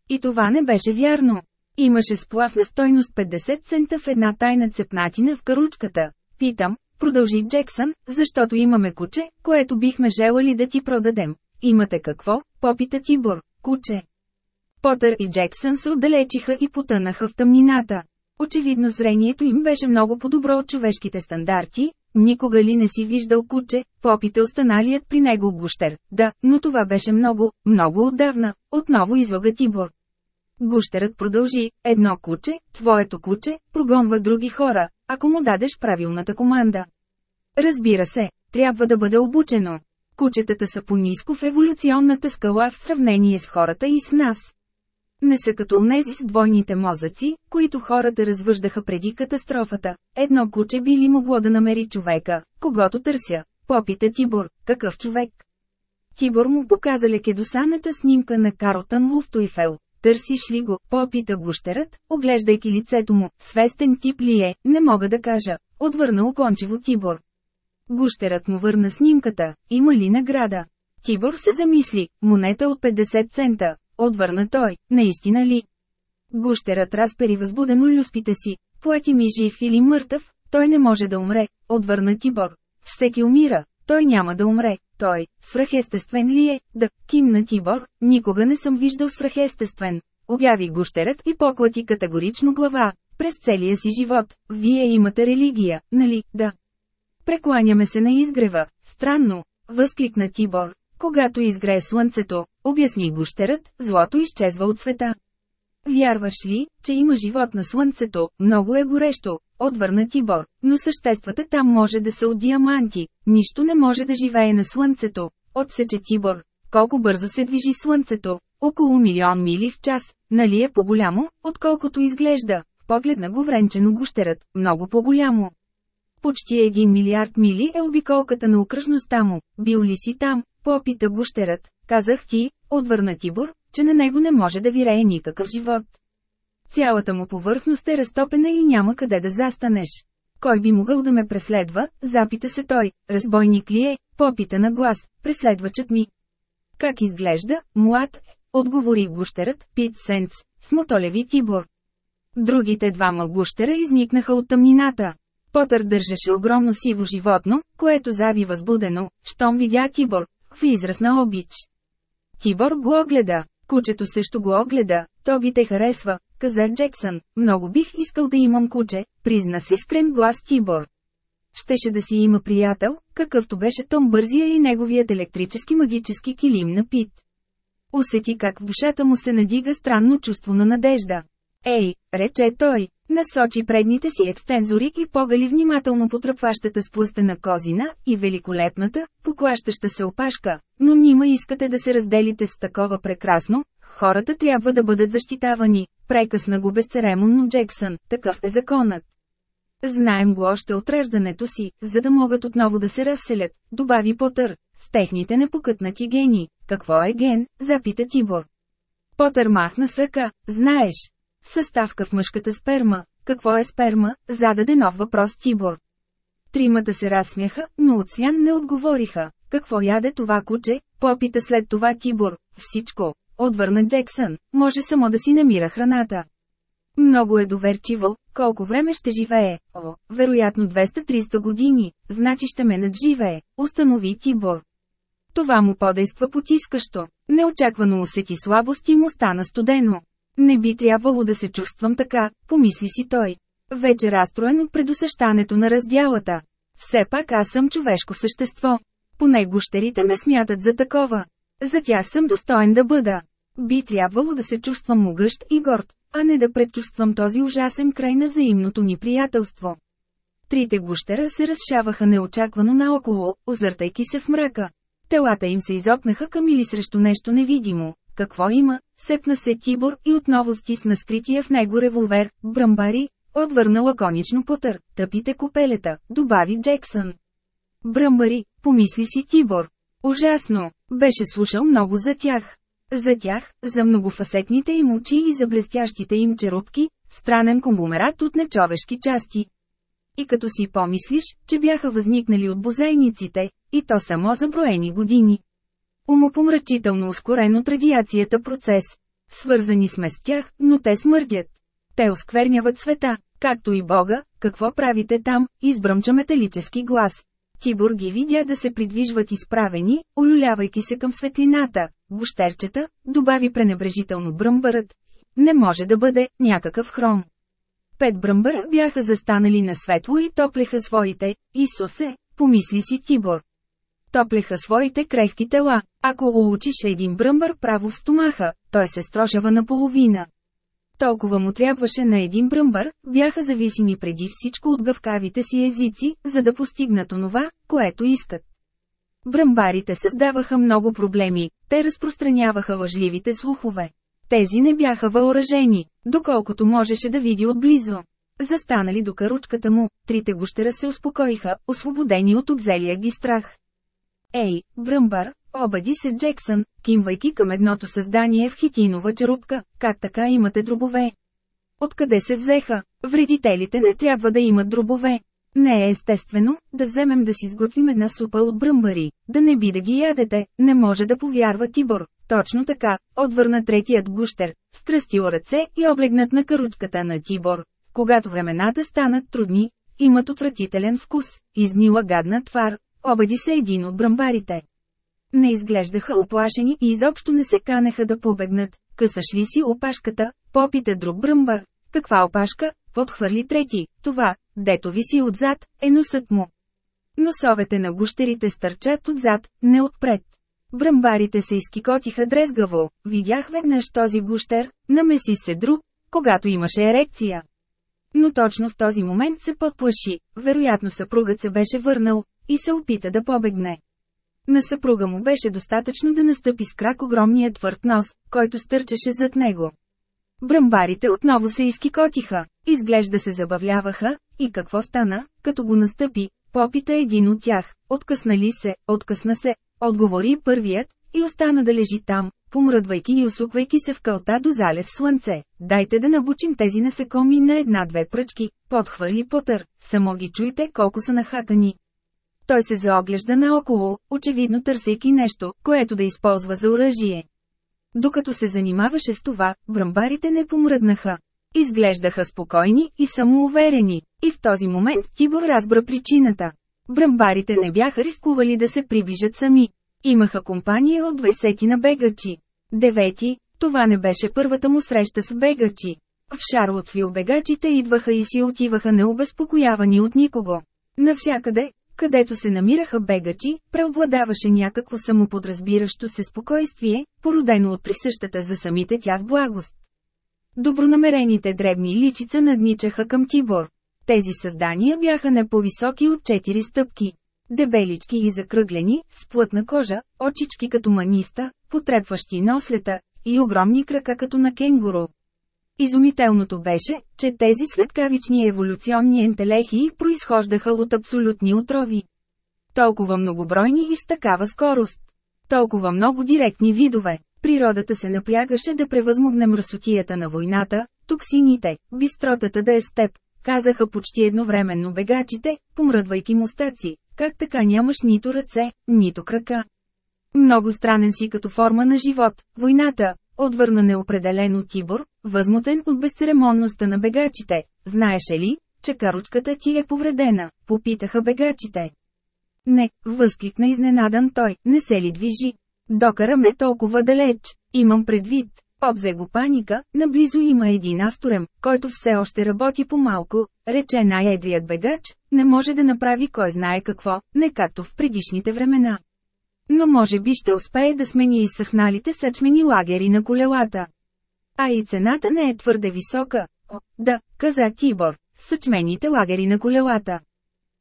И това не беше вярно. Имаше сплав на стойност 50 цента в една тайна цепнатина в каручката. Питам, продължи Джексън, защото имаме куче, което бихме желали да ти продадем. Имате какво? Попита Тибор. Куче. Потър и Джексън се отдалечиха и потънаха в тъмнината. Очевидно зрението им беше много по-добро от човешките стандарти, никога ли не си виждал куче, попите останалият при него гущер. Да, но това беше много, много отдавна, отново излага Тибор. Гущерът продължи, едно куче, твоето куче, прогонва други хора, ако му дадеш правилната команда. Разбира се, трябва да бъде обучено. Кучетата са по-низко в еволюционната скала в сравнение с хората и с нас. Не са като нези с двойните мозъци, които хората развъждаха преди катастрофата. Едно куче би ли могло да намери човека, когато търся? Попита Тибор, какъв човек? Тибор му показа лекедосаната снимка на Карлтън Луфтуйфел. Търсиш ли го? Попита гущерът, оглеждайки лицето му. Свестен тип ли е? Не мога да кажа. Отвърна окончево Тибор. Гущерът му върна снимката. Има ли награда? Тибор се замисли. Монета от 50 цента. Отвърна той, наистина ли? Гущерът разпери възбудено люспите си. Плати ми жив или мъртъв, той не може да умре, отвърна Тибор. Всеки умира, той няма да умре. Той, свръхестествен ли е? Да, кимна Тибор, никога не съм виждал свръхестествен. Обяви гущерът и поклати категорично глава. През целия си живот, вие имате религия, нали, да. Прекланяме се на изгрева. Странно, възкликна Тибор. Когато изгрее слънцето, обясни гущерът, злото изчезва от света. Вярваш ли, че има живот на слънцето, много е горещо, отвърна Тибор, но съществата там може да са от диаманти, нищо не може да живее на слънцето, отсече Тибор. Колко бързо се движи слънцето? Около милион мили в час, нали е по-голямо, отколкото изглежда? Погледна го вренчено гущерът, много по-голямо. Почти един милиард мили е обиколката на окръжността му. Бил ли си там? Попита гущерът. Казах ти, отвърна Тибор, че на него не може да вирее никакъв живот. Цялата му повърхност е разтопена и няма къде да застанеш. Кой би могъл да ме преследва, запита се той, разбойник ли е, попита на глас, преследвачът ми. Как изглежда, млад, отговори гущерът, Пит Сенц, с мотолеви Тибор. Другите двама гущера изникнаха от тъмнината. Потър държеше огромно сиво животно, което зави възбудено, щом видя Тибор, в израз на обич. Тибор го огледа, кучето също го огледа, то би те харесва, каза Джексън, много бих искал да имам куче, призна с искрен глас Тибор. Щеше да си има приятел, какъвто беше Том Бързия и неговият електрически магически килим на Пит. Усети как в душата му се надига странно чувство на надежда. Ей, рече той, насочи предните си екстензори и погали внимателно потръпващата сплъстена козина и великолепната, поклащаща се опашка, но нима искате да се разделите с такова прекрасно, хората трябва да бъдат защитавани, прекъсна го безцеремонно Джексън, такъв е законът. Знаем го още от раждането си, за да могат отново да се разселят, добави Потър, с техните непокътнати гени. Какво е ген? запита Тибор. Потър махна с ръка, знаеш, Съставка в мъжката сперма, какво е сперма, зададе нов въпрос Тибор. Тримата се разсмяха, но от свян не отговориха. Какво яде това куче? Попита след това Тибор. Всичко. Отвърна Джексън. Може само да си намира храната. Много е доверчиво, колко време ще живее, о, вероятно 200-300 години, значи ще ме надживее, установи Тибор. Това му подейства потискащо. Неочаквано усети слабост и му стана студено. Не би трябвало да се чувствам така, помисли си той. Вече разстроен от предусещането на раздялата. Все пак аз съм човешко същество. Поне гущерите ме смятат за такова. За тях съм достоен да бъда. Би трябвало да се чувствам могъщ и горд, а не да предчувствам този ужасен край на взаимното ни приятелство. Трите гущера се разшаваха неочаквано наоколо, озъртайки се в мрака. Телата им се изопнаха към или срещу нещо невидимо. Какво има? Сепна се Тибор и отново стисна скрития в него револвер, бръмбари, отвърна лаконично потър, тъпите копелета, добави Джексън. Бръмбари, помисли си Тибор. Ужасно, беше слушал много за тях. За тях, за многофасетните им очи и за блестящите им черупки, странен конгломерат от нечовешки части. И като си помислиш, че бяха възникнали от бозайниците, и то само за броени години. Умопомрачително ускорен от радиацията процес. Свързани сме с тях, но те смърдят. Те оскверняват света, както и Бога, какво правите там, избръмча металически глас. Тибор ги видя да се придвижват изправени, олюлявайки се към светлината. Гущерчета, добави пренебрежително бръмбърът. Не може да бъде някакъв хром. Пет бръмбъра бяха застанали на светло и топлеха своите, Исусе, помисли си Тибор. Топлеха своите крехки тела. Ако улучиш един бръмбър право в стомаха, той се строжава наполовина. Толкова му трябваше на един бръмбър, бяха зависими преди всичко от гъвкавите си езици, за да постигнат онова, което искат. Бръмбарите създаваха много проблеми, те разпространяваха лъжливите слухове. Тези не бяха въоръжени, доколкото можеше да види отблизо. Застанали до каручката му, трите гущера се успокоиха, освободени от обзелия ги страх. Ей, Бръмбар, обади се Джексън, кимвайки към едното създание в хитинова черупка, как така имате дробове? Откъде се взеха? Вредителите не трябва да имат дробове. Не е естествено, да вземем да си сготвим една супа от бръмбари, да не би да ги ядете, не може да повярва Тибор. Точно така, отвърна третият гущер, стръстил ръце и облегнат на каручката на Тибор. Когато времената станат трудни, имат отвратителен вкус, изнила гадна твар, обади се един от бръмбарите. Не изглеждаха оплашени и изобщо не се канеха да побегнат. Късаш ли си опашката? Попита друг бръмбар. Каква опашка? Подхвърли трети. Това, дето виси отзад, е носът му. Носовете на гущерите стърчат отзад, не отпред. Бръмбарите се изкикотиха дрезгаво. Видях веднъж този гущер, намеси се друг, когато имаше ерекция. Но точно в този момент се подплаши, вероятно съпругът се беше върнал, и се опита да побегне. На съпруга му беше достатъчно да настъпи с крак огромния твърд нос, който стърчеше зад него. Бръмбарите отново се изкикотиха, изглежда се забавляваха, и какво стана, като го настъпи, попита един от тях, откъсна ли се, откъсна се, отговори първият, и остана да лежи там, помръдвайки и усуквайки се в кълта до залез слънце. Дайте да набучим тези насекоми на една-две пръчки, подхвърли Потър, само ги чуйте колко са нахакани. Той се заоглежда наоколо, очевидно търсейки нещо, което да използва за оръжие. Докато се занимаваше с това, бръмбарите не помръднаха. Изглеждаха спокойни и самоуверени, и в този момент Тибор разбра причината. Бръмбарите не бяха рискували да се приближат сами. Имаха компания от 20 на бегачи. Девети, това не беше първата му среща с бегачи. В Шарлотсвил бегачите идваха и си отиваха необезпокоявани от никого. Навсякъде, където се намираха бегачи, преобладаваше някакво самоподразбиращо се спокойствие, породено от присъщата за самите тях благост. Добронамерените дребни личица надничаха към Тибор. Тези създания бяха не по-високи от 4 стъпки. Дебелички и закръглени, с плътна кожа, очички като маниста, потрепващи нослета, и огромни крака като на кенгуру. Изумителното беше, че тези светкавични еволюционни ентелехии произхождаха от абсолютни отрови. Толкова многобройни и с такава скорост. Толкова много директни видове. Природата се напрягаше да превъзмогне мръсотията на войната, токсините, бистротата да е с теб, казаха почти едновременно бегачите, помръдвайки мустаци. Как така нямаш нито ръце, нито крака? Много странен си като форма на живот, войната, отвърна неопределено Тибор, възмутен от безцеремонността на бегачите. Знаеше ли, че каручката ти е повредена, попитаха бегачите. Не, възкликна изненадан той, не се ли движи. Докара ме толкова далеч, имам предвид. Обзе го паника, наблизо има един авторем, който все още работи по-малко, рече най-едрият бегач, не може да направи кой знае какво, не както в предишните времена. Но може би ще успее да смени изсъхналите съчмени лагери на колелата. А и цената не е твърде висока. О, да, каза Тибор, съчмените лагери на колелата.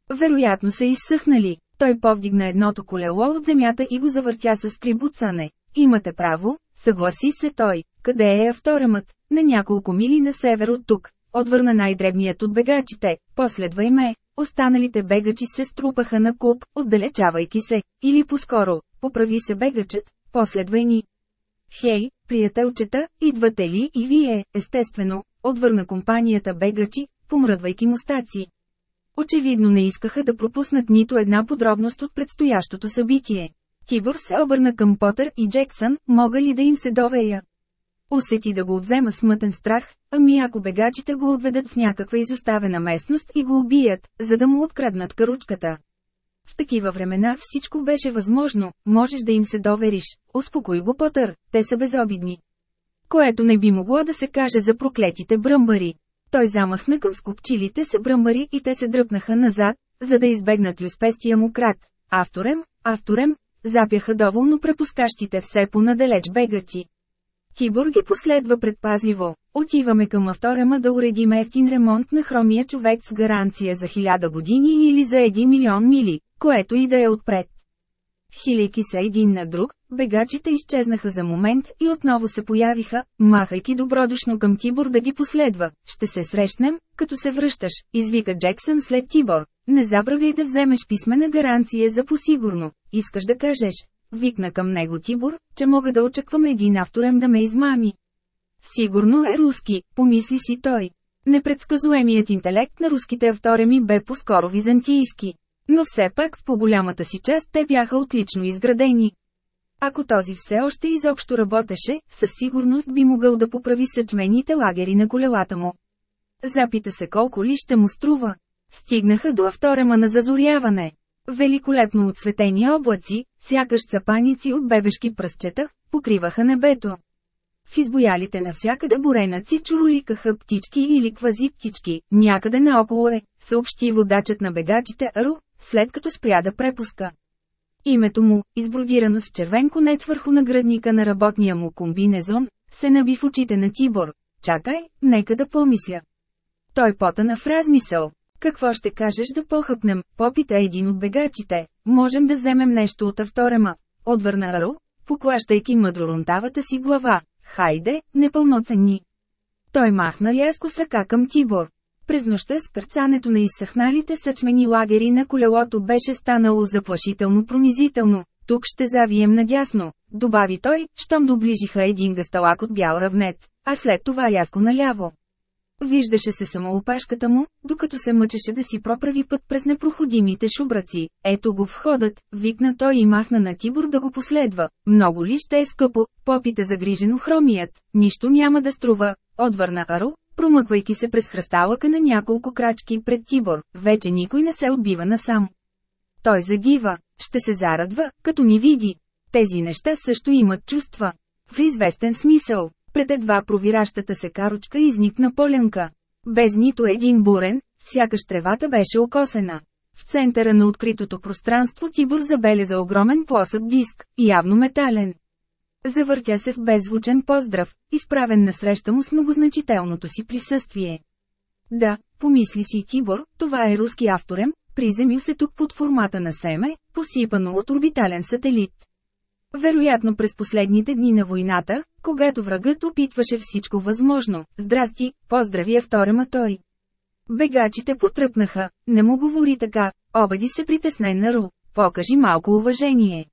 Вероятно са изсъхнали. Той повдигна едното колело от земята и го завъртя с крибуцане. Имате право, съгласи се той. Къде е авторамът? На няколко мили на север от тук. Отвърна най-дребният от бегачите. Последвай ме. Останалите бегачи се струпаха на куп, отдалечавайки се. Или по-скоро, поправи се бегачът, последвай ни. Хей, приятелчета, идвате ли и вие, естествено, отвърна компанията бегачи, помръдвайки мустаци. Очевидно не искаха да пропуснат нито една подробност от предстоящото събитие. Тибор се обърна към Потър и Джексън, мога ли да им се доверя? Усети да го отзема смътен страх, ами ако бегачите го отведат в някаква изоставена местност и го убият, за да му откраднат каручката. В такива времена всичко беше възможно, можеш да им се довериш, успокой го Потър, те са безобидни. Което не би могло да се каже за проклетите бръмбари. Той замахна към скопчилите се бръмбари и те се дръпнаха назад, за да избегнат люспестия му крак. Авторем, авторем, запяха доволно препускащите все по-надалеч бегачи. Тибор ги последва предпазливо. Отиваме към авторема да уредим ефтин ремонт на хромия човек с гаранция за хиляда години или за 1 милион мили, което и да е отпред. Хилейки се един на друг, бегачите изчезнаха за момент и отново се появиха, махайки добродушно към Тибор да ги последва. Ще се срещнем, като се връщаш, извика Джексън след Тибор. Не забравяй да вземеш писмена гаранция за посигурно. Искаш да кажеш, викна към него Тибор, че мога да очаквам един авторем да ме измами. Сигурно е руски, помисли си той. Непредсказуемият интелект на руските автореми бе по-скоро византийски. Но все пак в по-голямата си част те бяха отлично изградени. Ако този все още изобщо работеше, със сигурност би могъл да поправи съчмените лагери на колелата му. Запита се колко ли ще му струва. Стигнаха до авторема на зазоряване. Великолепно отсветени облаци, сякаш цапаници от бебешки пръстчета, покриваха небето. В избоялите навсякъде буренаци чуроликаха птички или квази птички, някъде наоколо е, съобщи водачът на бегачите Ару, след като спря да препуска. Името му, избродирано с червен конец върху наградника на работния му комбинезон, се наби в очите на Тибор. Чакай, нека да помисля. Той потана в размисъл. Какво ще кажеш да похъпнем, попита един от бегачите. Можем да вземем нещо от авторема. Отвърна Аро, поклащайки мъдрорунтавата си глава. Хайде, непълноценни. Той махна рязко с ръка към Тибор. През нощта с кърцането на изсъхналите съчмени лагери на колелото беше станало заплашително пронизително. Тук ще завием надясно, добави той, щом доближиха един гасталак от бял равнец, а след това яско наляво. Виждаше се само опашката му, докато се мъчеше да си проправи път през непроходимите шубраци. Ето го входът, викна той и махна на Тибор да го последва. Много ли ще е скъпо, попите загрижено хромият, нищо няма да струва, отвърна Аро, промъквайки се през хръсталъка на няколко крачки пред Тибор. Вече никой не се отбива насам. Той загива, ще се зарадва, като ни види. Тези неща също имат чувства. В известен смисъл, пред едва провиращата се карочка изникна поленка. Без нито един бурен, сякаш тревата беше окосена. В центъра на откритото пространство Тибор забеляза огромен плосък диск, явно метален. Завъртя се в беззвучен поздрав, изправен насреща му с многозначителното си присъствие. Да, помисли си Тибор, това е руски авторем, приземил се тук под формата на семе, посипано от орбитален сателит. Вероятно през последните дни на войната, когато врагът опитваше всичко възможно, здрасти, поздрави вторема той. Бегачите потръпнаха, не му говори така, обади се притеснен на Ру, покажи малко уважение.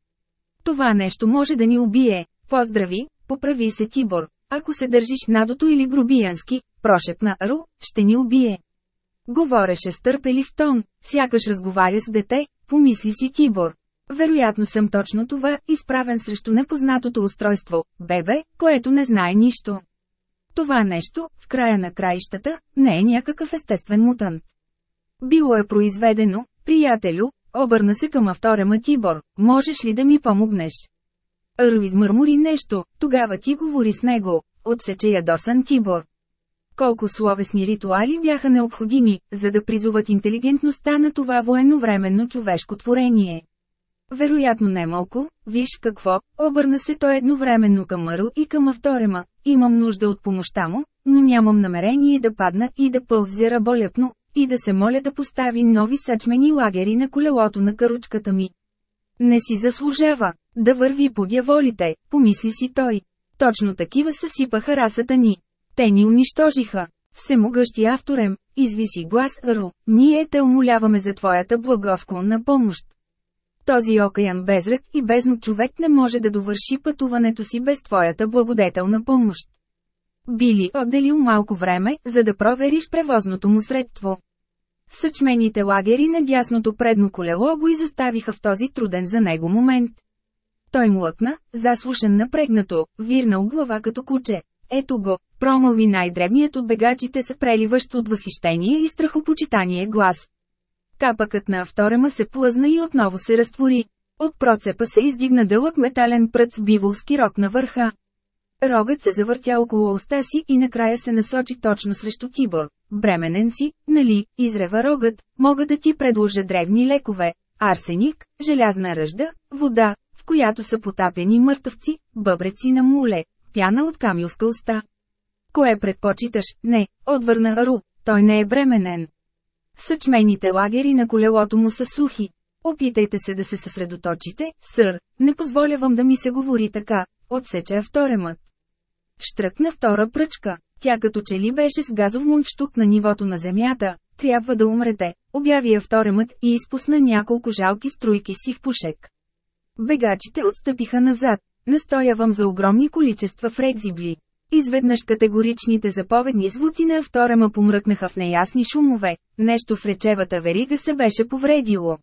Това нещо може да ни убие, поздрави, поправи се Тибор, ако се държиш надото или грубиянски, Прошепна Ару, ще ни убие. Говореше с търпелив тон, сякаш разговаря с дете, помисли си Тибор. Вероятно съм точно това, изправен срещу непознатото устройство, бебе, което не знае нищо. Това нещо, в края на краищата, не е някакъв естествен мутант. Било е произведено, приятелю, обърна се към авторема Тибор, можеш ли да ми помогнеш? Ару измърмори нещо, тогава ти говори с него, отсече ядосан Тибор. Колко словесни ритуали бяха необходими, за да призуват интелигентността на това военновременно човешко творение. Вероятно не малко, виж какво, обърна се той едновременно към Мару и към авторема, имам нужда от помощта му, но нямам намерение да падна и да пълзя раболепно, и да се моля да постави нови съчмени лагери на колелото на каручката ми. Не си заслужава, да върви по дяволите, помисли си той. Точно такива съсипаха расата ни. Те ни унищожиха. Всемогъщи авторем, извиси глас Ро, ние те умоляваме за твоята благосклонна помощ. Този окаян безрък и безно човек не може да довърши пътуването си без твоята благодетелна помощ. Били отделил малко време, за да провериш превозното му средство. Съчмените лагери на дясното предно колело го изоставиха в този труден за него момент. Той млъкна, заслушан напрегнато, вирнал глава като куче. Ето го, промълви най-дребният от бегачите са преливащ от възхищение и страхопочитание глас. Капъкът на авторема се плъзна и отново се разтвори. От процепа се издигна дълъг метален прът с биволски рок на върха. Рогът се завъртя около уста си и накрая се насочи точно срещу Тибор. Бременен си, нали, изрева рогът, мога да ти предложа древни лекове. Арсеник, желязна ръжда, вода, в която са потапени мъртъвци, бъбреци на муле, пяна от камилска уста. Кое предпочиташ? Не, отвърна Ру, той не е бременен. Съчмените лагери на колелото му са сухи. Опитайте се да се съсредоточите, сър, не позволявам да ми се говори така, отсече вторемът. Штръкна втора пръчка, тя като че ли беше с газов мундштук на нивото на земята, трябва да умрете, обяви вторемът и изпусна няколко жалки струйки си в пушек. Бегачите отстъпиха назад, настоявам за огромни количества фрекзибли. Изведнъж категоричните заповедни звуци на авторема помръкнаха в неясни шумове, нещо в речевата верига се беше повредило.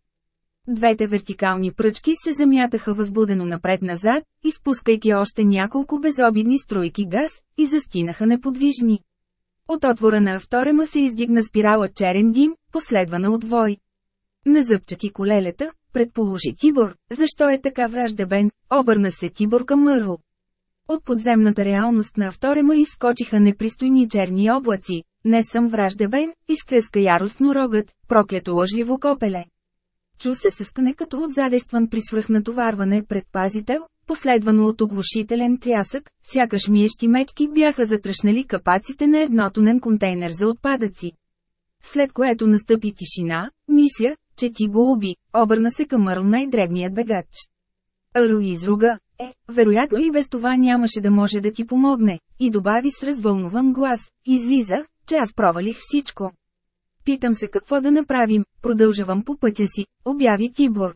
Двете вертикални пръчки се замятаха възбудено напред-назад, изпускайки още няколко безобидни струйки газ, и застинаха неподвижни. От отвора на авторема се издигна спирала черен дим, последвана от вой. На зъбчати колелета, предположи Тибор, защо е така враждебен, обърна се Тибор към Мърл. От подземната реалност на авторема изскочиха непристойни черни облаци. Не съм враждебен, изкреска яростно рогът, проклято лъжливо копеле. Чу се съскане като от задействан при свръхнатоварване предпазител, последвано от оглушителен трясък, сякаш миещи мечки бяха затръшнали капаците на еднотонен контейнер за отпадъци. След което настъпи тишина, мисля, че ти го уби, обърна се към Ару най-дребният бегач. Ару изруга, е, вероятно и без това нямаше да може да ти помогне, и добави с развълнуван глас, излиза, че аз провалих всичко. Питам се какво да направим, продължавам по пътя си, обяви Тибор.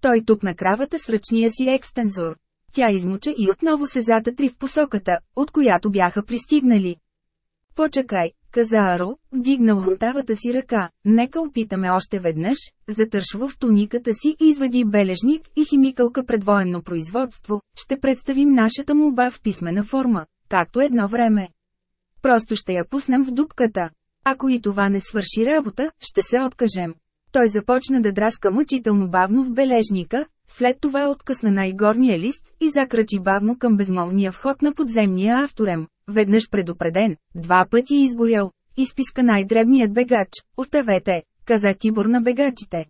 Той тупна кравата с ръчния си екстензор. Тя измуча и отново се затътри в посоката, от която бяха пристигнали. Почакай, каза Аро, вдигнал рутавата си ръка, нека опитаме още веднъж, затършва в туниката си и извади бележник и химикалка пред военно производство, ще представим нашата молба в писмена форма, както едно време. Просто ще я пуснем в дупката. Ако и това не свърши работа, ще се откажем. Той започна да драска мъчително бавно в бележника, след това откъсна най-горния лист и закрачи бавно към безмолвния вход на подземния авторем. Веднъж предупреден, два пъти изгорял, изписка най-дребният бегач, оставете, каза Тибор на бегачите.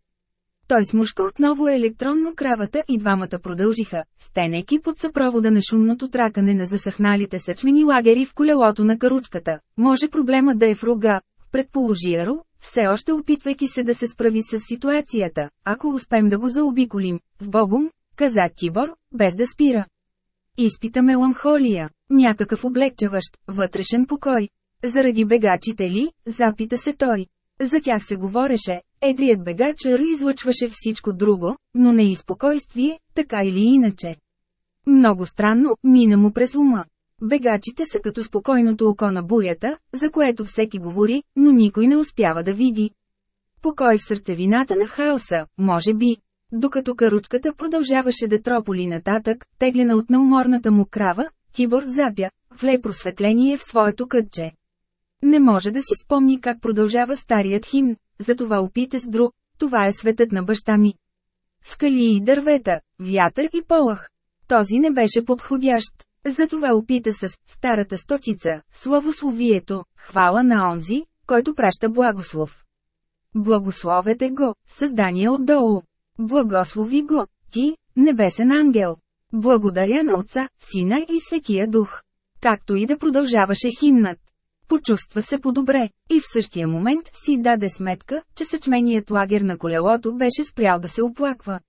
Той смушка отново електронно кравата и двамата продължиха, стенейки под съпровода на шумното тракане на засъхналите съчмени лагери в колелото на каручката. Може проблема да е в рога, предположи Аро, все още опитвайки се да се справи с ситуацията, ако успеем да го заобиколим, с Богом, каза Тибор, без да спира. Изпита меланхолия, някакъв облегчаващ, вътрешен покой. Заради бегачите ли, запита се той. За тях се говореше, едрият бегачър излъчваше всичко друго, но не и спокойствие, така или иначе. Много странно, мина му през ума. Бегачите са като спокойното око на бурята, за което всеки говори, но никой не успява да види. Покой в сърцевината на хаоса, може би. Докато каручката продължаваше да трополи нататък, теглена от неуморната му крава, Тибор запя, вле просветление в своето кътче. Не може да си спомни как продължава старият химн, затова опита с друг, това е светът на баща ми. Скали и дървета, вятър и полах. Този не беше подходящ. Затова опита с старата стотица, славословието, хвала на онзи, който праща благослов. Благословете го, създание отдолу. Благослови го, ти, небесен ангел. Благодаря на Отца, Сина и Светия Дух. Както и да продължаваше химнат. Почувства се по-добре, и в същия момент си даде сметка, че съчменият лагер на колелото беше спрял да се оплаква.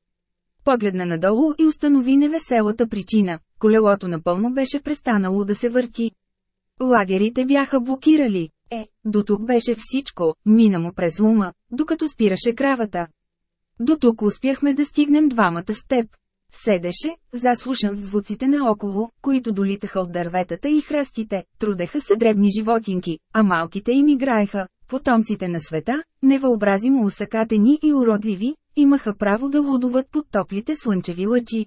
Погледна надолу и установи невеселата причина – колелото напълно беше престанало да се върти. Лагерите бяха блокирали. Е, до тук беше всичко, мина му през ума, докато спираше кравата. До тук успяхме да стигнем двамата с теб. Седеше, заслушан в звуците наоколо, които долитаха от дърветата и храстите, трудеха се дребни животинки, а малките им играеха. Потомците на света, невъобразимо усъкатени и уродливи, имаха право да лудуват под топлите слънчеви лъчи.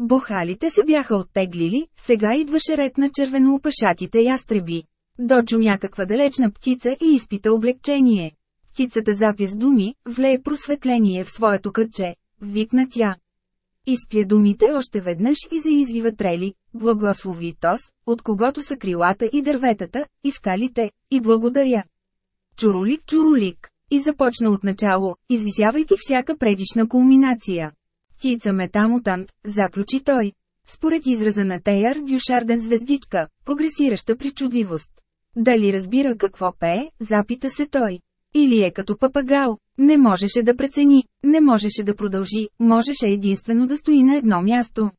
Бухалите се бяха оттеглили, сега идваше ред на червеноопашатите ястреби. Дочу някаква далечна птица и изпита облегчение. Птицата запя с думи, влее просветление в своето кътче. Викна тя. Изпя думите още веднъж и заизвива трели, благослови Тос, от когото са крилата и дърветата, и скалите, и благодаря. Чурулик, чурулик. И започна от начало, извисявайки всяка предишна кулминация. Птица метамутант, заключи той. Според израза на Тейър Дюшарден звездичка, прогресираща причудливост. Дали разбира какво пее, запита се той. Или е като папагал. Не можеше да прецени, не можеше да продължи, можеше единствено да стои на едно място.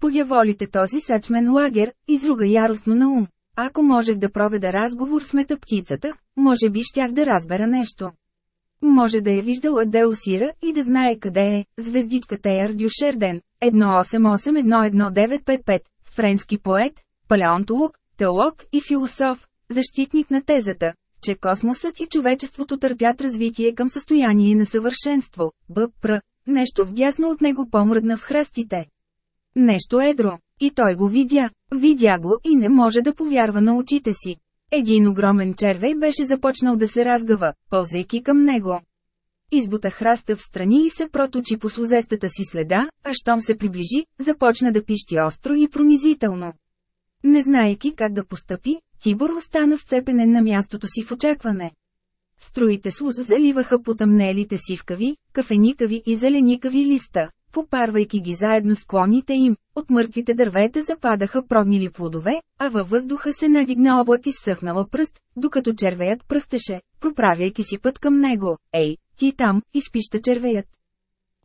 Подяволите този сачмен лагер, изруга яростно на ум. Ако можех да проведа разговор с метаптицата, може би щях да разбера нещо. Може да е виждала Деосира и да знае къде е, звездичка Теяр Дюшерден, 188111955, френски поет, палеонтолог, теолог и философ, защитник на тезата, че космосът и човечеството търпят развитие към състояние на съвършенство, БПР, нещо вдясно от него помръдна в храстите. Нещо едро. И той го видя. Видя го и не може да повярва на очите си. Един огромен червей беше започнал да се разгъва, пълзайки към него. Избута храста в страни и се проточи по слузестата си следа, а щом се приближи, започна да пищи остро и пронизително. Не знаеки как да постъпи, Тибор остана вцепенен на мястото си в очакване. Струите слуза заливаха потъмнелите сивкави, кафеникави и зеленикави листа, попарвайки ги заедно с клоните им, от мъртвите дървета западаха прогнили плодове, а във въздуха се надигна облак и съхнала пръст, докато червеят пръхтеше, проправяйки си път към него. Ей, ти там, изпища червеят.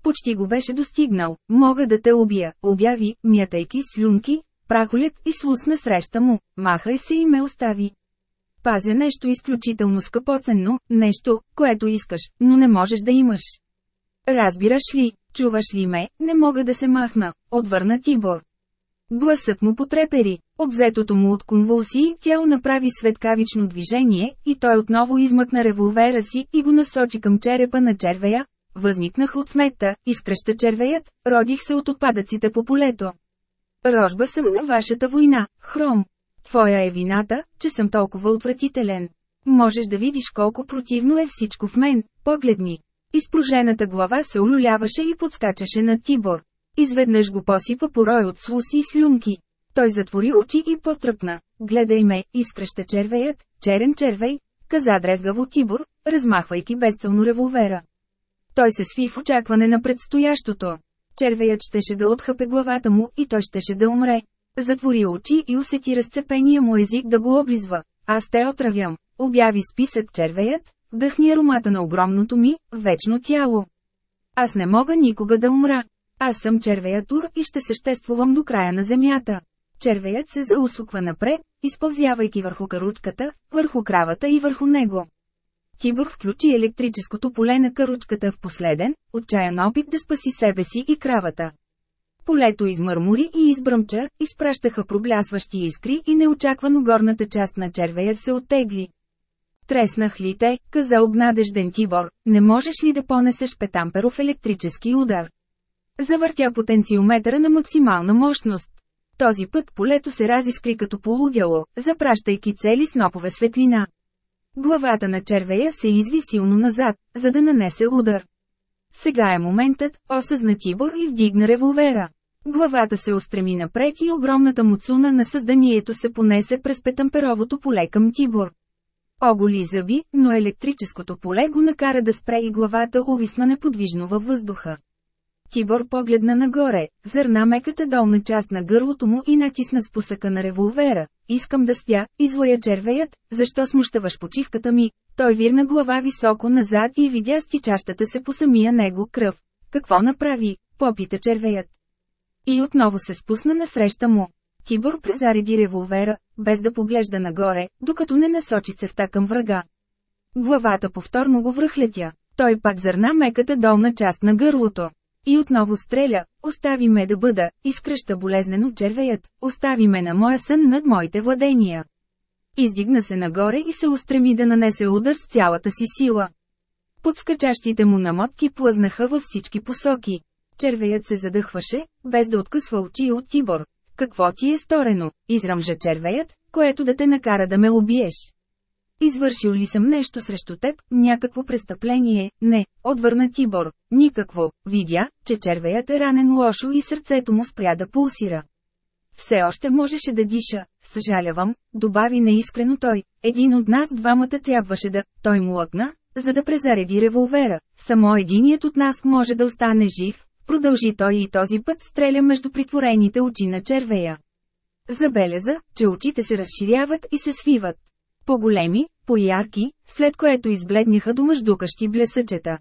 Почти го беше достигнал, мога да те убия, обяви, мятайки слюнки, прахолят и слусна среща му, махай се и ме остави. Пазя нещо изключително скъпоценно, нещо, което искаш, но не можеш да имаш. Разбираш ли, чуваш ли ме, не мога да се махна, отвърна Тибор. Гласът му потрепери, обзетото му от конвулсии тяло направи светкавично движение, и той отново измъкна револвера си и го насочи към черепа на червея. Възникнах от смета, изкръща червеят, родих се от отпадъците по полето. Рожба съм на вашата война, Хром. Твоя е вината, че съм толкова отвратителен. Можеш да видиш колко противно е всичко в мен, погледни. Изпружената глава се улюляваше и подскачаше на Тибор. Изведнъж го посипа порой от слуси и слюнки. Той затвори очи и потръпна. Гледай ме, изкръща червеят, черен червей, каза дрезгаво Тибор, размахвайки безцелно револвера. Той се сви в очакване на предстоящото. Червеят щеше да отхъпе главата му и той щеше да умре. Затвори очи и усети разцепения му език да го облизва. Аз те отравям. Обяви списък червеят, Дъхни аромата на огромното ми, вечно тяло. Аз не мога никога да умра. Аз съм червеят тур и ще съществувам до края на земята. Червеят се заусуква напред, изпълзявайки върху каручката, върху кравата и върху него. Тибор включи електрическото поле на каручката в последен, отчаян опит да спаси себе си и кравата. Полето измърмори и избръмча, изпращаха проблясващи искри и неочаквано горната част на червея се оттегли. Треснах ли те, каза обнадежден Тибор, не можеш ли да понесеш петамперов електрически удар? Завъртя потенциометъра на максимална мощност. Този път полето се разискри като полудяло, запращайки цели снопове светлина. Главата на червея се изви силно назад, за да нанесе удар. Сега е моментът, осъзна Тибор и вдигна револвера. Главата се устреми напред и огромната муцуна на създанието се понесе през петамперовото поле към Тибор. Оголи зъби, но електрическото поле го накара да спре и главата увисна неподвижно във въздуха. Тибор погледна нагоре, зърна меката долна част на гърлото му и натисна спусъка на револвера. Искам да спя, излая червеят, защо смущаваш почивката ми? Той вирна глава високо назад и видя стичащата се по самия него кръв. Какво направи? Попита червеят. И отново се спусна насреща му. Тибор презареди револвера, без да поглежда нагоре, докато не насочи цевта към врага. Главата повторно го връхлетя. Той пак зърна меката долна част на гърлото. И отново стреля, остави ме да бъда, изкръща болезнено червеят, остави ме на моя сън над моите владения. Издигна се нагоре и се устреми да нанесе удар с цялата си сила. Подскачащите му намотки плъзнаха във всички посоки. Червеят се задъхваше, без да откъсва очи от Тибор. Какво ти е сторено? Изръмжа червеят, което да те накара да ме убиеш. Извършил ли съм нещо срещу теб, някакво престъпление? Не, отвърна Тибор. Никакво. Видя, че червеят е ранен лошо и сърцето му спря да пулсира. Все още можеше да диша, съжалявам, добави неискрено той. Един от нас двамата трябваше да, той му лъкна, за да презареди револвера. Само единият от нас може да остане жив, продължи той и този път стреля между притворените очи на червея. Забеляза, че очите се разширяват и се свиват. По-големи, по-ярки, след което избледняха до мъждукащи блесъчета.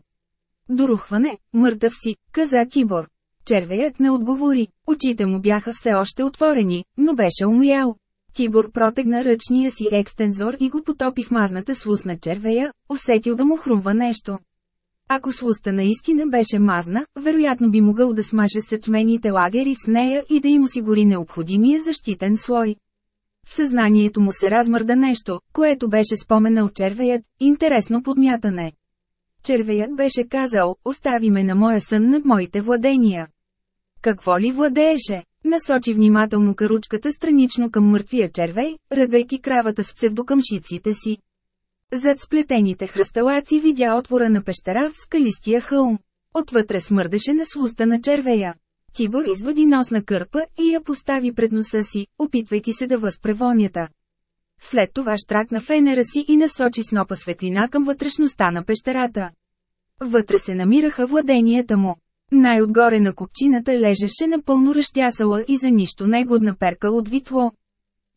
Дорухване, мъртъв си, каза Тибор. Червеят не отговори, очите му бяха все още отворени, но беше умрял. Тибор протегна ръчния си екстензор и го потопи в мазната слуст на червея, усетил да му хрумва нещо. Ако слуста наистина беше мазна, вероятно би могъл да смаже съчмените лагери с нея и да им осигури необходимия защитен слой. В съзнанието му се размърда нещо, което беше споменал червеят, интересно подмятане. Червеят беше казал, остави ме на моя сън над моите владения. Какво ли владееше? Насочи внимателно каручката странично към мъртвия червей, ръгайки кравата с псевдокъмшиците си. Зад сплетените хръсталаци видя отвора на пещера в скалистия хълм. Отвътре смърдеше на слуста на червея. Тибор извади носна кърпа и я постави пред носа си, опитвайки се да възпре вонята. След това штракна фенера си и насочи снопа светлина към вътрешността на пещерата. Вътре се намираха владенията му. Най-отгоре на копчината лежеше напълно разтясала и за нищо негодна перка от витло.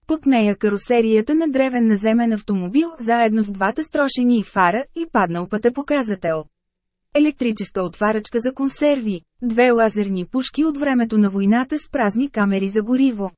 Под нея карусерията на древен наземен автомобил, заедно с двата строшени и фара и паднал пътепоказател. Електрическа отварачка за консерви, две лазерни пушки от времето на войната с празни камери за гориво.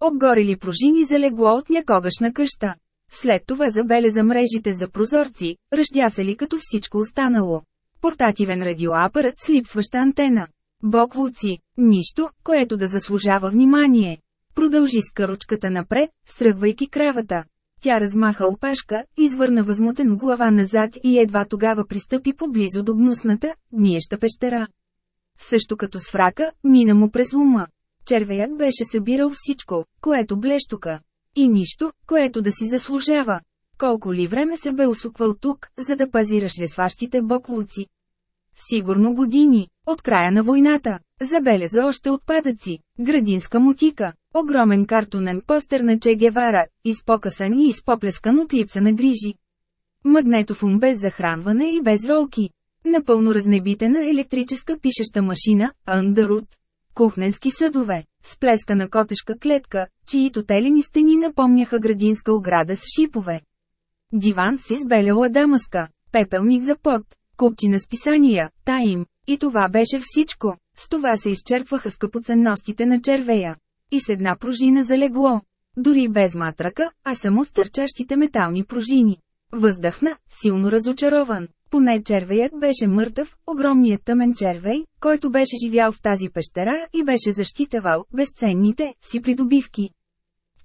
Обгорели пружини за легло от някогашна къща. След това забелеза мрежите за прозорци, ръждясали като всичко останало. Портативен радиоапарат с липсваща антена. Боклуци, нищо, което да заслужава внимание. Продължи с каручката напред, сръгвайки кравата. Тя размаха опашка, извърна възмутено глава назад и едва тогава пристъпи поблизо до гнусната, гниеща пещера. Също като с врака, мина му през ума. Червеят беше събирал всичко, което блещука. И нищо, което да си заслужава. Колко ли време се бе усуквал тук, за да пазираш лесващите боклуци? Сигурно години, от края на войната. Забеляза още отпадъци, градинска мутика, огромен картонен постер на Че Гевара, изпокъсан и изпоплескан от липса на грижи. Магнетофон без захранване и без ролки. Напълно разнебитена електрическа пишеща машина, Андерут. Кухненски съдове, сплескана котешка клетка, чието телени стени напомняха градинска ограда с шипове. Диван с избеляла дамаска, пепелник за пот, купчина с писания, таим. И това беше всичко. С това се изчерпваха скъпоценностите на червея. И с една пружина за легло. Дори без матрака, а само стърчащите метални пружини. Въздъхна, силно разочарован. Поне червеят беше мъртъв, огромният тъмен червей, който беше живял в тази пещера и беше защитавал безценните си придобивки.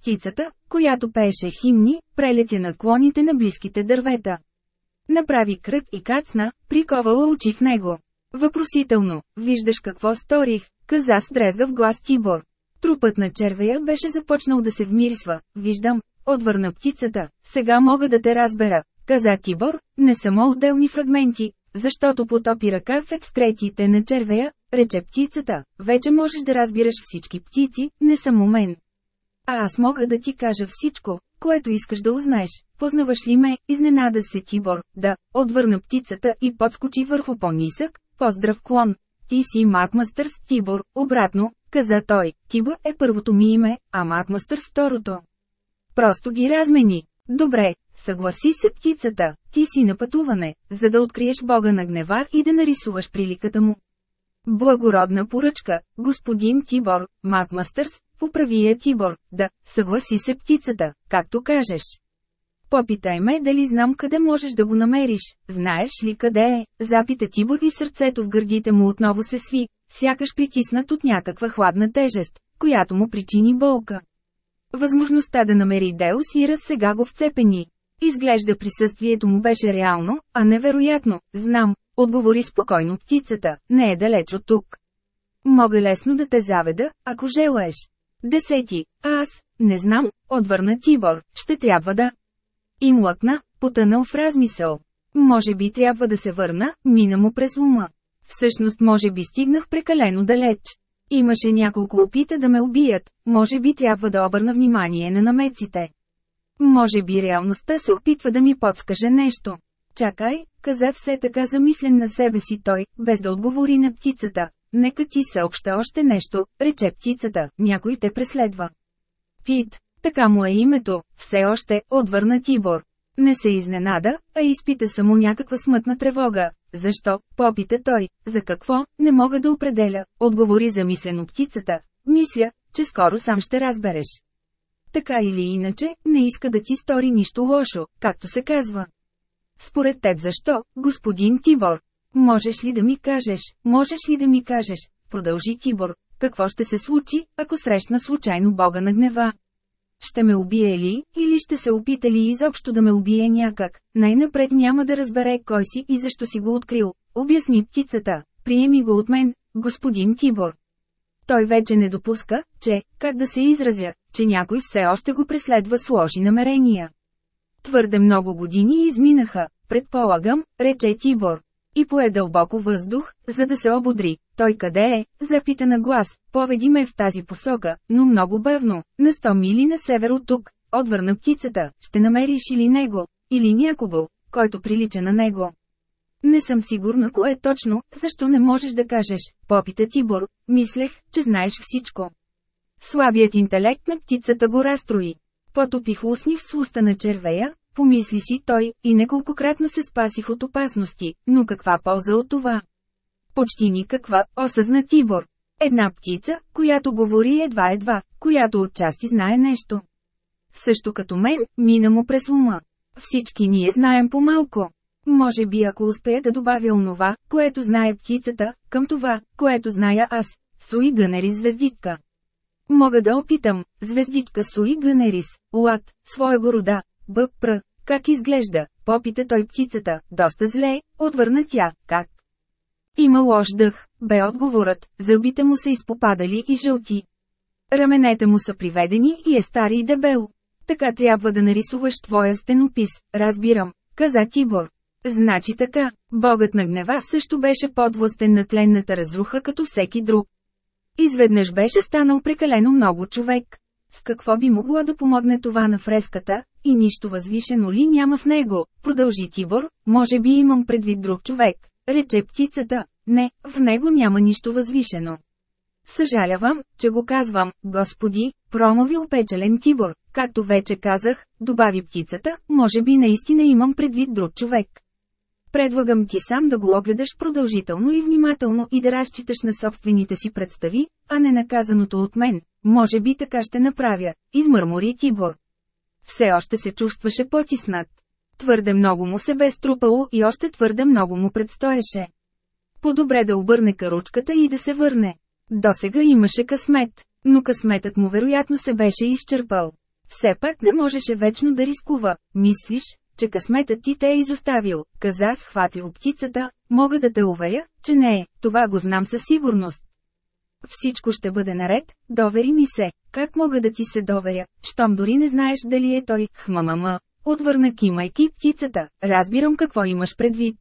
Птицата, която пееше химни, прелетя на клоните на близките дървета. Направи кръг и кацна, приковала очи в него. Въпросително, виждаш какво сторих, каза с дрезгав глас Тибор. Трупът на червея беше започнал да се вмирисва, виждам, отвърна птицата, сега мога да те разбера, каза Тибор, не само отделни фрагменти, защото потопи ръка в екскретите на червея, рече птицата, вече можеш да разбираш всички птици, не само мен. А аз мога да ти кажа всичко, което искаш да узнаеш. Познаваш ли ме? Изненада се Тибор. Да, отвърна птицата и подскочи върху по-нисък, поздрав клон. Ти си Макмастърс Тибор, обратно, каза той. Тибор е първото ми име, а Макмастърс второто. Просто ги размени. Добре, съгласи се птицата, ти си на пътуване, за да откриеш бога на гнева и да нарисуваш приликата му. Благородна поръчка, господин Тибор, Макмастърс, поправи я Тибор, да, съгласи се птицата, както кажеш. Попитай ме дали знам къде можеш да го намериш, знаеш ли къде е, запита Тибор и сърцето в гърдите му отново се сви, сякаш притиснат от някаква хладна тежест, която му причини болка. Възможността да намери Деус Ира сега го вцепени. Изглежда присъствието му беше реално, а невероятно, знам, отговори спокойно птицата, не е далеч от тук. Мога лесно да те заведа, ако желаеш. Десети, аз, не знам, отвърна Тибор, ще трябва да. И млъкна, потънал в размисъл. Може би трябва да се върна, мина му през ума. Всъщност може би стигнах прекалено далеч. Имаше няколко опита да ме убият, може би трябва да обърна внимание на намеците. Може би реалността се опитва да ми подскаже нещо. Чакай, каза все така замислен на себе си той, без да отговори на птицата. Нека ти съобща още нещо, рече птицата, някой те преследва. Пит, така му е името, все още, отвърна Тибор. Не се изненада, а изпита само някаква смътна тревога. Защо? Попита той. За какво? Не мога да определя, отговори замислено птицата. Мисля, че скоро сам ще разбереш. Така или иначе, не иска да ти стори нищо лошо, както се казва. Според теб защо, господин Тибор? Можеш ли да ми кажеш, можеш ли да ми кажеш, продължи Тибор, какво ще се случи, ако срещна случайно Бога на гнева? Ще ме убие ли, или ще се опита ли изобщо да ме убие някак? Най-напред няма да разбере кой си и защо си го открил. Обясни птицата, приеми го от мен, господин Тибор. Той вече не допуска, че, как да се изразя, че някой все още го преследва с лоши намерения. Твърде много години изминаха, предполагам, рече Тибор. И пое дълбоко въздух, за да се ободри. Той къде е? Запита на глас. Поведи ме в тази посока, но много бавно, на 100 мили на север от тук. Отвърна птицата. Ще намериш или него, или някого, който прилича на него. Не съм сигурна кое точно, защо не можеш да кажеш, попита Тибор, мислех, че знаеш всичко. Слабият интелект на птицата го разстрои. Потопих устни в суста на червея, помисли си той, и неколкократно се спасих от опасности, но каква полза от това? Почти никаква, осъзна Тибор. Една птица, която говори едва-едва, която отчасти знае нещо. Също като мен, мина му през ума. Всички ние знаем по-малко. Може би ако успея да добавя онова, което знае птицата, към това, което зная аз, Суи Гънери звездитка. Мога да опитам, звездичка Суи Гънерис, Лад, своего рода, Бъпр, как изглежда, попита той птицата, доста зле, отвърна тя, как. Има лош дъх, бе отговорът, зъбите му са изпопадали и жълти. Раменете му са приведени и е стари и дебел. Така трябва да нарисуваш твоя стенопис, разбирам, каза Тибор. Значи така, богът на гнева също беше подвластен на тленната разруха като всеки друг. Изведнъж беше станал прекалено много човек. С какво би могло да помогне това на фреската, и нищо възвишено ли няма в него, продължи Тибор, може би имам предвид друг човек, рече птицата, не, в него няма нищо възвишено. Съжалявам, че го казвам, господи, промови опечелен Тибор, както вече казах, добави птицата, може би наистина имам предвид друг човек. Предлагам ти сам да го огледаш продължително и внимателно и да разчиташ на собствените си представи, а не наказаното от мен. Може би така ще направя, измърмори Тибор. Все още се чувстваше потиснат. Твърде много му се бе струпало и още твърде много му предстоеше. По-добре да обърне каручката и да се върне. Досега имаше късмет, но късметът му вероятно се беше изчерпал. Все пак не можеше вечно да рискува. Мислиш, че късметът ти те е изоставил, каза схватил птицата, мога да те уверя, че не е, това го знам със сигурност. Всичко ще бъде наред, довери ми се, как мога да ти се доверя, щом дори не знаеш дали е той, хмамама, отвърна кимайки птицата, разбирам какво имаш предвид.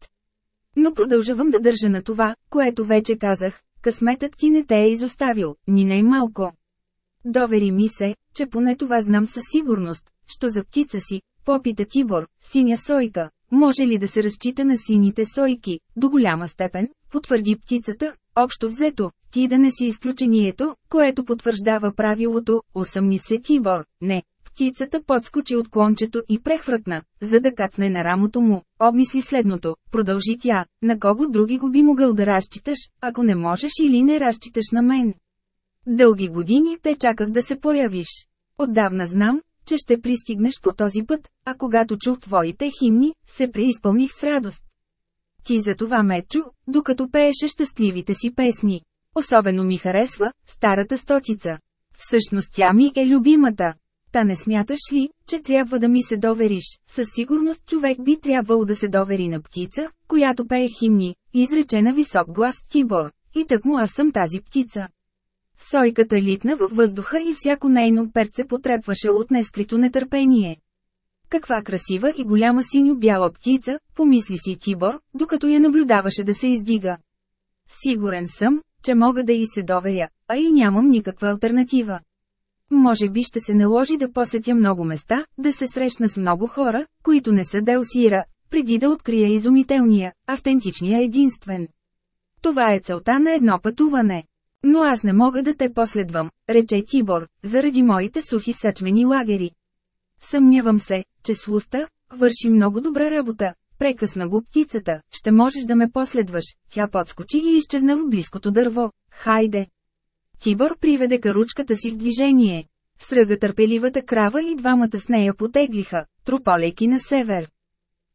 Но продължавам да държа на това, което вече казах, късметът ти не те е изоставил, ни най-малко. Довери ми се, че поне това знам със сигурност, що за птица си, попита Тибор, синя сойка, може ли да се разчита на сините сойки, до голяма степен, потвърди птицата, общо взето, ти да не си изключението, което потвърждава правилото, усъмни се Тибор, не. Птицата подскочи от клончето и прехвъркна, за да кацне на рамото му. Обмисли следното, продължи тя, на кого други го би могъл да разчиташ, ако не можеш или не разчиташ на мен. Дълги години те чаках да се появиш. Отдавна знам, че ще пристигнеш по този път, а когато чух твоите химни, се преизпълних с радост. Ти за това ме чу, докато пееше щастливите си песни. Особено ми харесва старата стотица. Всъщност тя ми е любимата. Та не смяташ ли, че трябва да ми се довериш? Със сигурност човек би трябвало да се довери на птица, която пее химни, изрече на висок глас Тибор. И так му аз съм тази птица. Сойката литна във въздуха и всяко нейно перце потрепваше от нескрито нетърпение. Каква красива и голяма синьо-бяла птица, помисли си Тибор, докато я наблюдаваше да се издига. Сигурен съм, че мога да и се доверя, а и нямам никаква альтернатива. Може би ще се наложи да посетя много места, да се срещна с много хора, които не са Делсира, преди да открия изумителния, автентичния единствен. Това е целта на едно пътуване. Но аз не мога да те последвам, рече Тибор, заради моите сухи съчмени лагери. Съмнявам се, че слуста върши много добра работа. Прекъсна го птицата, ще можеш да ме последваш. Тя подскочи и изчезна в близкото дърво. Хайде! Тибор приведе каручката си в движение. Сръга търпеливата крава и двамата с нея потеглиха, трополейки на север.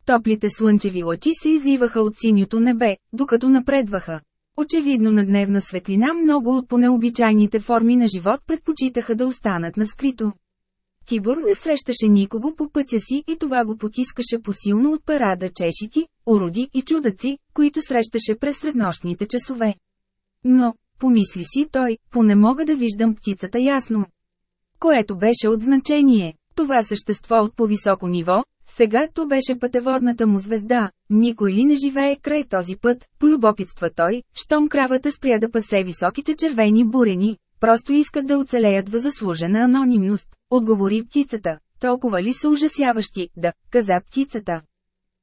Топлите слънчеви лъчи се изливаха от синьото небе, докато напредваха. Очевидно на дневна светлина много от понеобичайните форми на живот предпочитаха да останат на скрито. Тибор не срещаше никого по пътя си и това го потискаше посилно от парада чешити, уроди и чудаци, които срещаше през среднощните часове. Но, помисли си той, поне мога да виждам птицата ясно. Което беше от значение. Това същество от по-високо ниво, сега то беше пътеводната му звезда. Никой ли не живее край този път, полюбопитства той, щом кравата спря да пасе високите червени бурени, просто искат да оцелеят в заслужена анонимност, отговори птицата. Толкова ли са ужасяващи, да, каза птицата.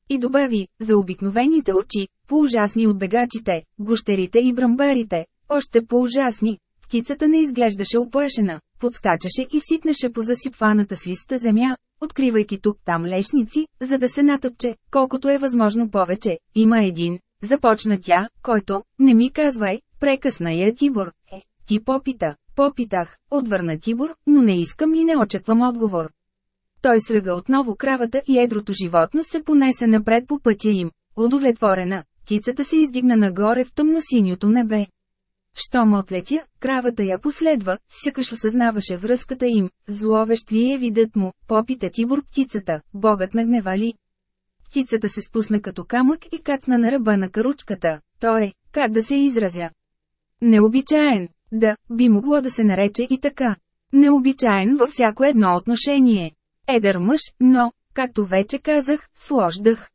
И добави, за обикновените очи, по-ужасни от бегачите, гущерите и брамбарите, още по-ужасни. Птицата не изглеждаше оплашена, подскачаше и ситнеше по засипваната с листа земя, откривайки тук-там лешници, за да се натъпче, колкото е възможно повече. Има един, започна тя, който, не ми казвай, прекъсна я Тибор. Е, ти попита, попитах, отвърна Тибор, но не искам и не очаквам отговор. Той сръга отново кравата и едрото животно се понесе напред по пътя им. Удовлетворена, птицата се издигна нагоре в тъмносиньото небе. Щом отлетя, кравата я последва, сякаш осъзнаваше връзката им, зловещ ли е видът му, попита Тибор птицата, богът нагнева ли. Птицата се спусна като камък и кацна на ръба на каручката. Той е, как да се изразя? Необичаен, да, би могло да се нарече и така. Необичаен във всяко едно отношение. Едър мъж, но, както вече казах, слождах.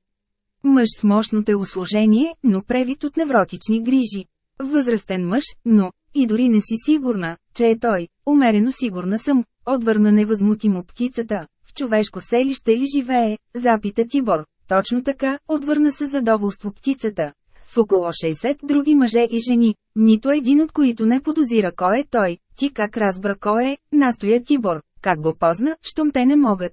Мъж с мощно телосложение, но превит от невротични грижи. Възрастен мъж, но, и дори не си сигурна, че е той, умерено сигурна съм, отвърна невъзмутимо птицата. В човешко селище ли живее, запита Тибор. Точно така, отвърна се задоволство птицата. С около 60 други мъже и жени, нито един от които не подозира кой е той. Ти как разбра кой е, настоя Тибор. Как го позна, щом те не могат.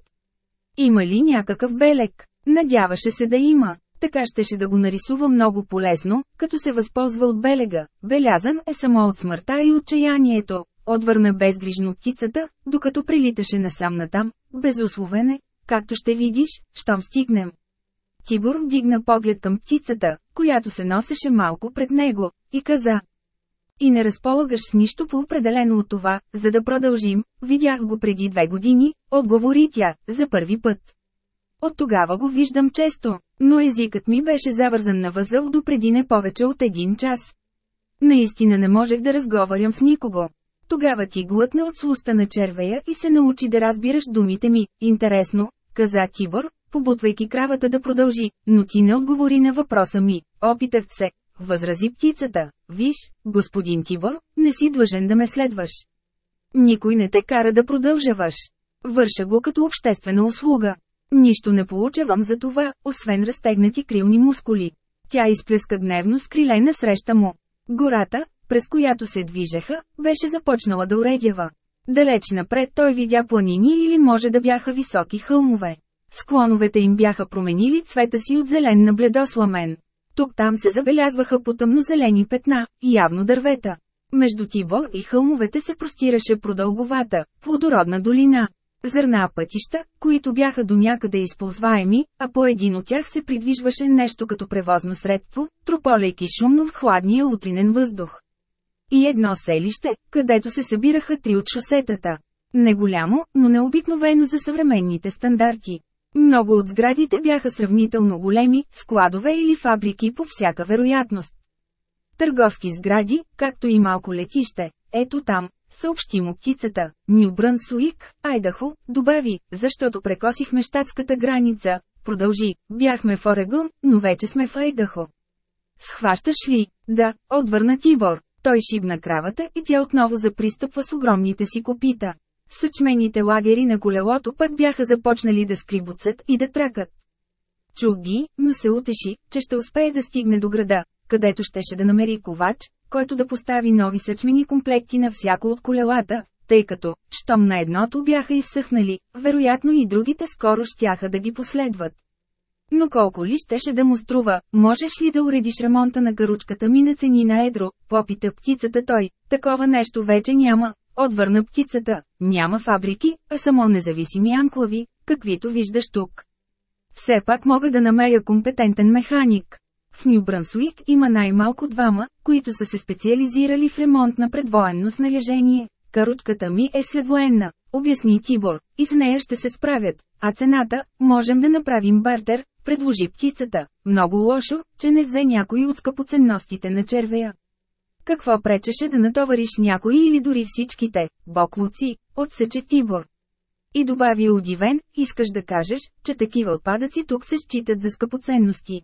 Има ли някакъв белек? Надяваше се да има така щеше да го нарисува много полезно, като се възползва от белега. Белязан е само от смъртта и отчаянието. Отвърна безгрижно птицата, докато прилиташе насам натам, безусловене, както ще видиш, щом стигнем. Тибор вдигна поглед към птицата, която се носеше малко пред него, и каза. И не разполагаш с нищо по-определено от това, за да продължим, видях го преди две години, отговори тя, за първи път. От тогава го виждам често, но езикът ми беше завързан на възъл до преди не повече от един час. Наистина не можех да разговарям с никого. Тогава ти глътна от слуста на червея и се научи да разбираш думите ми. Интересно, каза Тибор, побутвайки кравата да продължи, но ти не отговори на въпроса ми. Опитах се, възрази птицата. Виж, господин Тибор, не си длъжен да ме следваш. Никой не те кара да продължаваш. Върша го като обществена услуга. Нищо не получавам за това, освен разтегнати крилни мускули. Тя изплеска гневно с криле на среща му. Гората, през която се движеха, беше започнала да уредява. Далеч напред той видя планини или може да бяха високи хълмове. Склоновете им бяха променили цвета си от зелен на бледосламен. Тук-там се забелязваха по тъмнозелени петна, явно дървета. Между Тибор и хълмовете се простираше продълговата, плодородна долина. Зърна пътища, които бяха до някъде използваеми, а по един от тях се придвижваше нещо като превозно средство, трополейки шумно в хладния утринен въздух. И едно селище, където се събираха три от шосетата. Не голямо, но необикновено за съвременните стандарти. Много от сградите бяха сравнително големи, складове или фабрики по всяка вероятност. Търговски сгради, както и малко летище, ето там, съобщи му птицата, Нью Брънсуик, Айдахо, добави, защото прекосихме щатската граница, продължи, бяхме в Орегон, но вече сме в Айдахо. Схващаш ли? Да, отвърна Тибор. Той шибна кравата и тя отново запристъпва с огромните си копита. Съчмените лагери на колелото пък бяха започнали да скрибуцат и да тракат. Чу ги, но се утеши, че ще успее да стигне до града, където щеше да намери ковач, който да постави нови съчмени комплекти на всяко от колелата, тъй като, щом на едното бяха изсъхнали, вероятно и другите скоро щяха да ги последват. Но колко ли щеше да му струва, можеш ли да уредиш ремонта на каручката ми на цени на едро, попита птицата той, такова нещо вече няма, отвърна птицата, няма фабрики, а само независими анклави, каквито виждаш тук. Все пак мога да намеря компетентен механик. В Нью Брансуик има най-малко двама, които са се специализирали в ремонт на предвоенно снаряжение. Каручката ми е следвоенна, обясни Тибор, и с нея ще се справят, а цената, можем да направим бартер, предложи птицата. Много лошо, че не взе някой от скъпоценностите на червея. Какво пречеше да натовариш някой или дори всичките, боклуци, отсече Тибор. И добави удивен, искаш да кажеш, че такива отпадъци тук се считат за скъпоценности.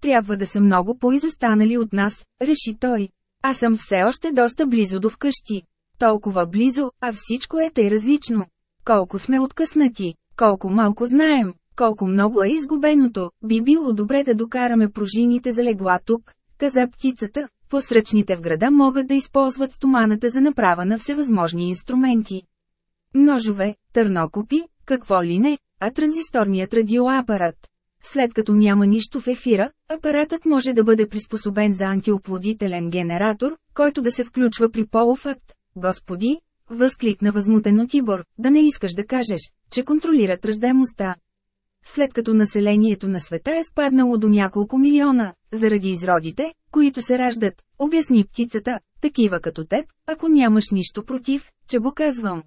Трябва да са много по-изостанали от нас, реши той. Аз съм все още доста близо до вкъщи. Толкова близо, а всичко е тъй различно. Колко сме откъснати, колко малко знаем, колко много е изгубеното, би било добре да докараме пружините за легла тук, каза птицата, посръчните в града могат да използват стоманата за направа на всевъзможни инструменти. Ножове, търнокопи, какво ли не, а транзисторният радиоапарат. След като няма нищо в ефира, апаратът може да бъде приспособен за антиоплодителен генератор, който да се включва при полов акт. Господи, възкликна възмутено Тибор, да не искаш да кажеш, че контролират ръждаемостта. След като населението на света е спаднало до няколко милиона, заради изродите, които се раждат, обясни птицата, такива като теб, ако нямаш нищо против, че го казвам.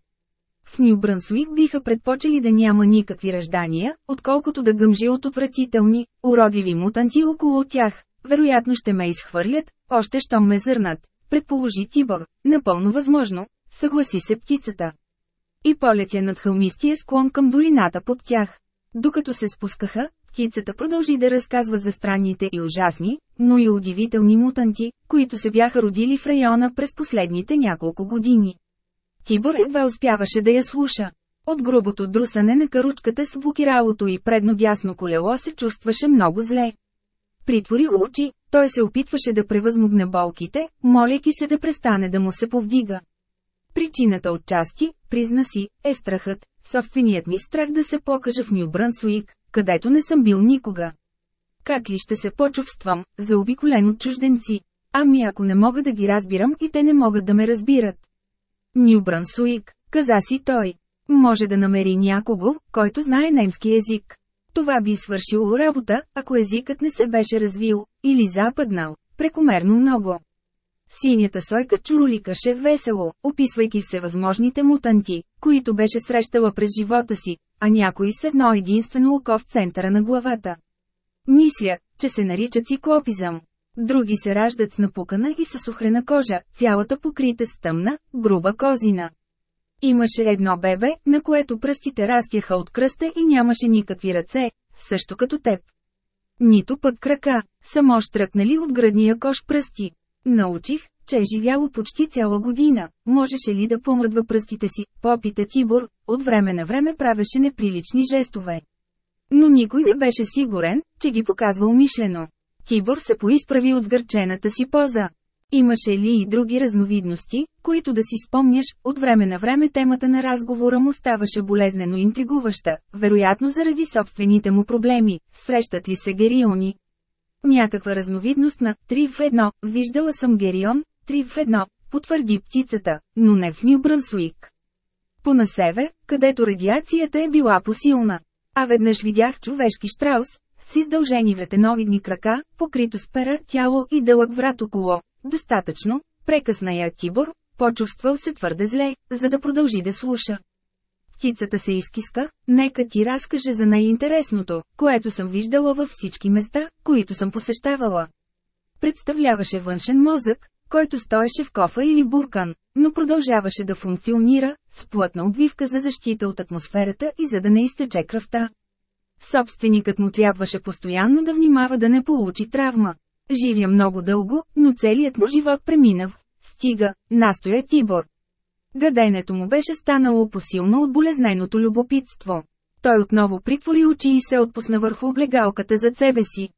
В Нью Брансуик биха предпочели да няма никакви ръждания, отколкото да гъмжи от отвратителни, уродливи мутанти около тях. Вероятно ще ме изхвърлят, още щом ме зърнат, предположи Тибор. Напълно възможно, съгласи се птицата. И полетя над хълмистия склон към долината под тях. Докато се спускаха, птицата продължи да разказва за странните и ужасни, но и удивителни мутанти, които се бяха родили в района през последните няколко години. Тибор едва успяваше да я слуша. От грубото друсане на каручката с блокиралото и предно дясно колело се чувстваше много зле. Притвори очи, той се опитваше да превъзмогне болките, моляки се да престане да му се повдига. Причината от части, призна си, е страхът, собственият ми страх да се покажа в Нью Брансуик, където не съм бил никога. Как ли ще се почувствам, заобиколен от чужденци? Ами ако не мога да ги разбирам и те не могат да ме разбират. Нью Брансуик, каза си той. Може да намери някого, който знае немски език. Това би свършило работа, ако езикът не се беше развил, или западнал, прекомерно много. Синята сойка чуроликаше весело, описвайки всевъзможните мутанти, които беше срещала през живота си, а някои с едно единствено око в центъра на главата. Мисля, че се нарича циклопизъм. Други се раждат с напукана и с охрена кожа, цялата покрита с тъмна, груба козина. Имаше едно бебе, на което пръстите растяха от кръста и нямаше никакви ръце, също като теб. Нито пък крака, само штръкнали от градния кош пръсти. Научих, че е живяло почти цяла година, можеше ли да помръдва пръстите си, попита Тибор, от време на време правеше неприлични жестове. Но никой не беше сигурен, че ги показва умишлено. Тибор се поизправи от сгърчената си поза. Имаше ли и други разновидности, които да си спомняш, от време на време темата на разговора му ставаше болезнено интригуваща, вероятно заради собствените му проблеми, срещат ли се гериони. Някаква разновидност на «три в едно», виждала съм герион, «три в едно», потвърди птицата, но не в Брънсуик. По на север, където радиацията е била посилна. А веднъж видях човешки штраус, с издължени вретеновидни крака, покрито с пера, тяло и дълъг врат около. Достатъчно, прекъсна я Тибор, почувствал се твърде зле, за да продължи да слуша. Птицата се изкиска, нека ти разкаже за най-интересното, което съм виждала във всички места, които съм посещавала. Представляваше външен мозък, който стоеше в кофа или буркан, но продължаваше да функционира, с плътна обвивка за защита от атмосферата и за да не изтече кръвта. Собственикът му трябваше постоянно да внимава да не получи травма. Живя много дълго, но целият му живот премина в «Стига», настоя Тибор. Гаденето му беше станало посилно от болезненото любопитство. Той отново притвори очи и се отпусна върху облегалката за себе си.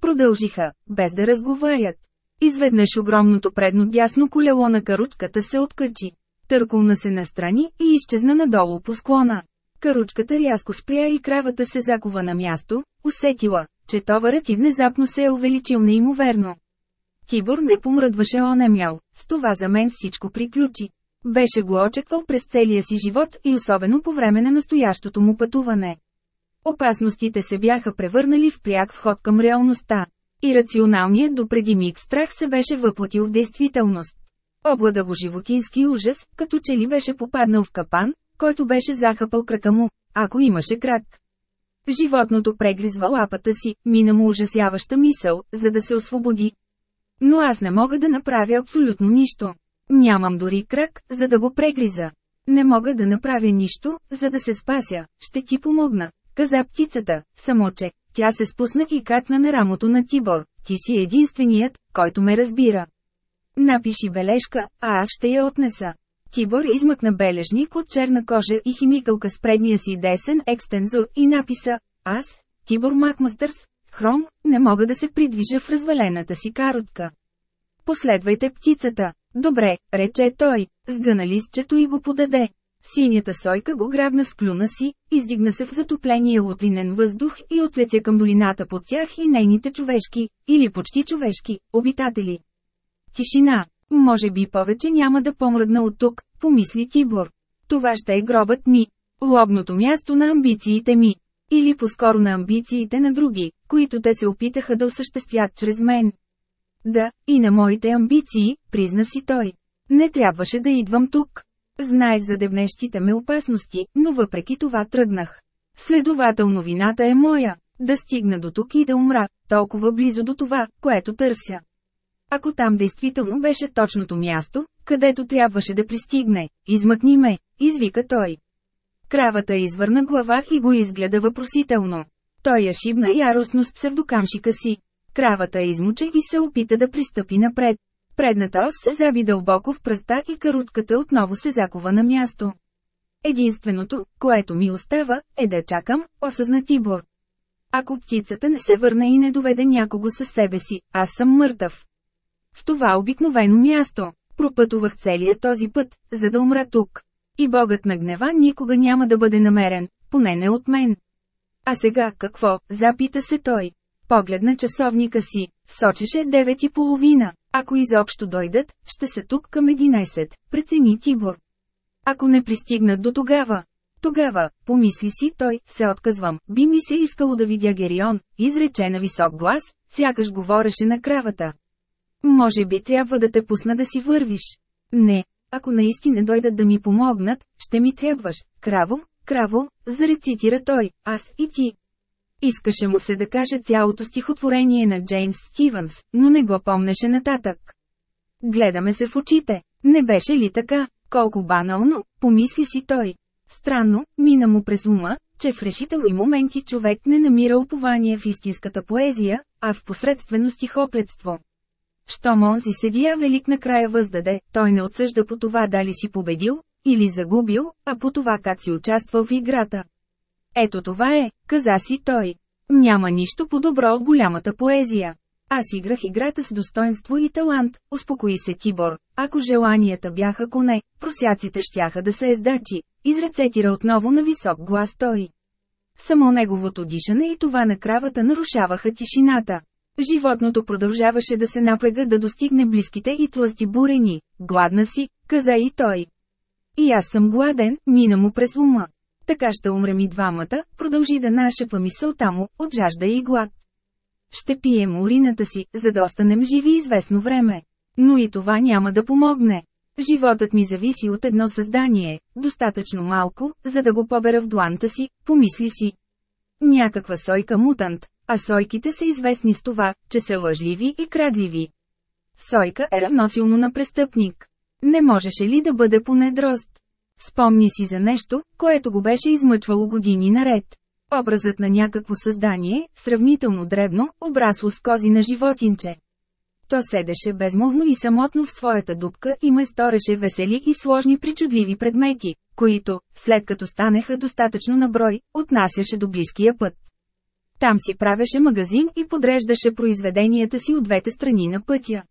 Продължиха, без да разговарят. Изведнъж огромното предно дясно колело на каручката се откачи. Търкулна се настрани и изчезна надолу по склона. Каручката рязко спря и кравата се закова на място, усетила, че товарът и внезапно се е увеличил неимоверно. Тибор не помръдваше онемял, с това за мен всичко приключи. Беше го очеквал през целия си живот и особено по време на настоящото му пътуване. Опасностите се бяха превърнали в пряк вход към реалността. И рационалният допреди миг страх се беше въплатил в действителност. Облада го животински ужас, като че ли беше попаднал в капан, който беше захапал крака му, ако имаше крак. Животното прегризва лапата си, мина му ужасяваща мисъл, за да се освободи. Но аз не мога да направя абсолютно нищо. Нямам дори крак, за да го прегриза. Не мога да направя нищо, за да се спася, ще ти помогна, каза птицата, само че, тя се спусна и катна на рамото на Тибор, ти си единственият, който ме разбира. Напиши бележка, а аз ще я отнеса. Тибор измъкна бележник от черна кожа и химикалка с предния си десен екстензор и написа «Аз, Тибор Макмастърс, Хром, не мога да се придвижа в развалената си каротка. Последвайте птицата. Добре, рече той, сгъна листчето и го подаде. Синята сойка го грабна с клюна си, издигна се в затопление от линен въздух и отлетя към долината под тях и нейните човешки, или почти човешки, обитатели. Тишина. Може би повече няма да помръдна от тук, помисли Тибор. Това ще е гробът ми. Лобното място на амбициите ми. Или по-скоро на амбициите на други, които те се опитаха да осъществят чрез мен. Да, и на моите амбиции, призна си той. Не трябваше да идвам тук. Знаех за дебнещите ме опасности, но въпреки това тръгнах. Следователно вината е моя. Да стигна до тук и да умра, толкова близо до това, което търся. Ако там действително беше точното място, където трябваше да пристигне, измъкни ме, извика той. Кравата извърна глава и го изгледа въпросително. Той я шибна яростно с псевдокамшика си. Кравата измуче и се опита да пристъпи напред. Предната ос се заби дълбоко в пръста и карутката отново се закова на място. Единственото, което ми остава, е да чакам, осъзна Тибор. Ако птицата не се върне и не доведе някого със себе си, аз съм мъртъв. В това обикновено място, пропътувах целия този път, за да умра тук. И богът на гнева никога няма да бъде намерен, поне не от мен. А сега какво, запита се той. Погледна часовника си, сочеше 9 и половина. Ако изобщо дойдат, ще са тук към 11, прецени Тибор. Ако не пристигнат до тогава. Тогава, помисли си той, се отказвам, би ми се искало да видя Герион, изрече на висок глас, сякаш говореше на кравата. Може би трябва да те пусна да си вървиш. Не, ако наистина дойдат да ми помогнат, ще ми трябваш. Краво, краво, зарецитира той, аз и ти. Искаше му се да каже цялото стихотворение на Джеймс Стивенс, но не го помнеше нататък. Гледаме се в очите. Не беше ли така? Колко банално, помисли си той. Странно, мина му през ума, че в решителни моменти човек не намира упование в истинската поезия, а в посредствено стихоплетство. Щом онзи седия велик накрая въздаде, той не отсъжда по това дали си победил, или загубил, а по това как си участвал в играта. Ето това е, каза си той. Няма нищо по-добро от голямата поезия. Аз играх играта с достоинство и талант, успокои се Тибор. Ако желанията бяха коне, просяците щяха да са ездачи, изрецетира отново на висок глас той. Само неговото дишане и това на кравата нарушаваха тишината. Животното продължаваше да се напряга да достигне близките и тлъсти бурени. Гладна си, каза и той. И аз съм гладен, мина му през ума. Така ще умрем и двамата, продължи да нашепва мисълта му, от жажда и глад. Ще пием урината си, за да останем живи известно време. Но и това няма да помогне. Животът ми зависи от едно създание, достатъчно малко, за да го побера в дланта си, помисли си. Някаква сойка мутант, а сойките са известни с това, че са лъжливи и крадливи. Сойка е равносилно на престъпник. Не можеше ли да бъде поне дрозд? Спомни си за нещо, което го беше измъчвало години наред. Образът на някакво създание, сравнително дребно, обрасло с кози на животинче. То седеше безмолвно и самотно в своята дупка и ме стореше весели и сложни причудливи предмети, които, след като станеха достатъчно на брой, отнасяше до близкия път. Там си правеше магазин и подреждаше произведенията си от двете страни на пътя.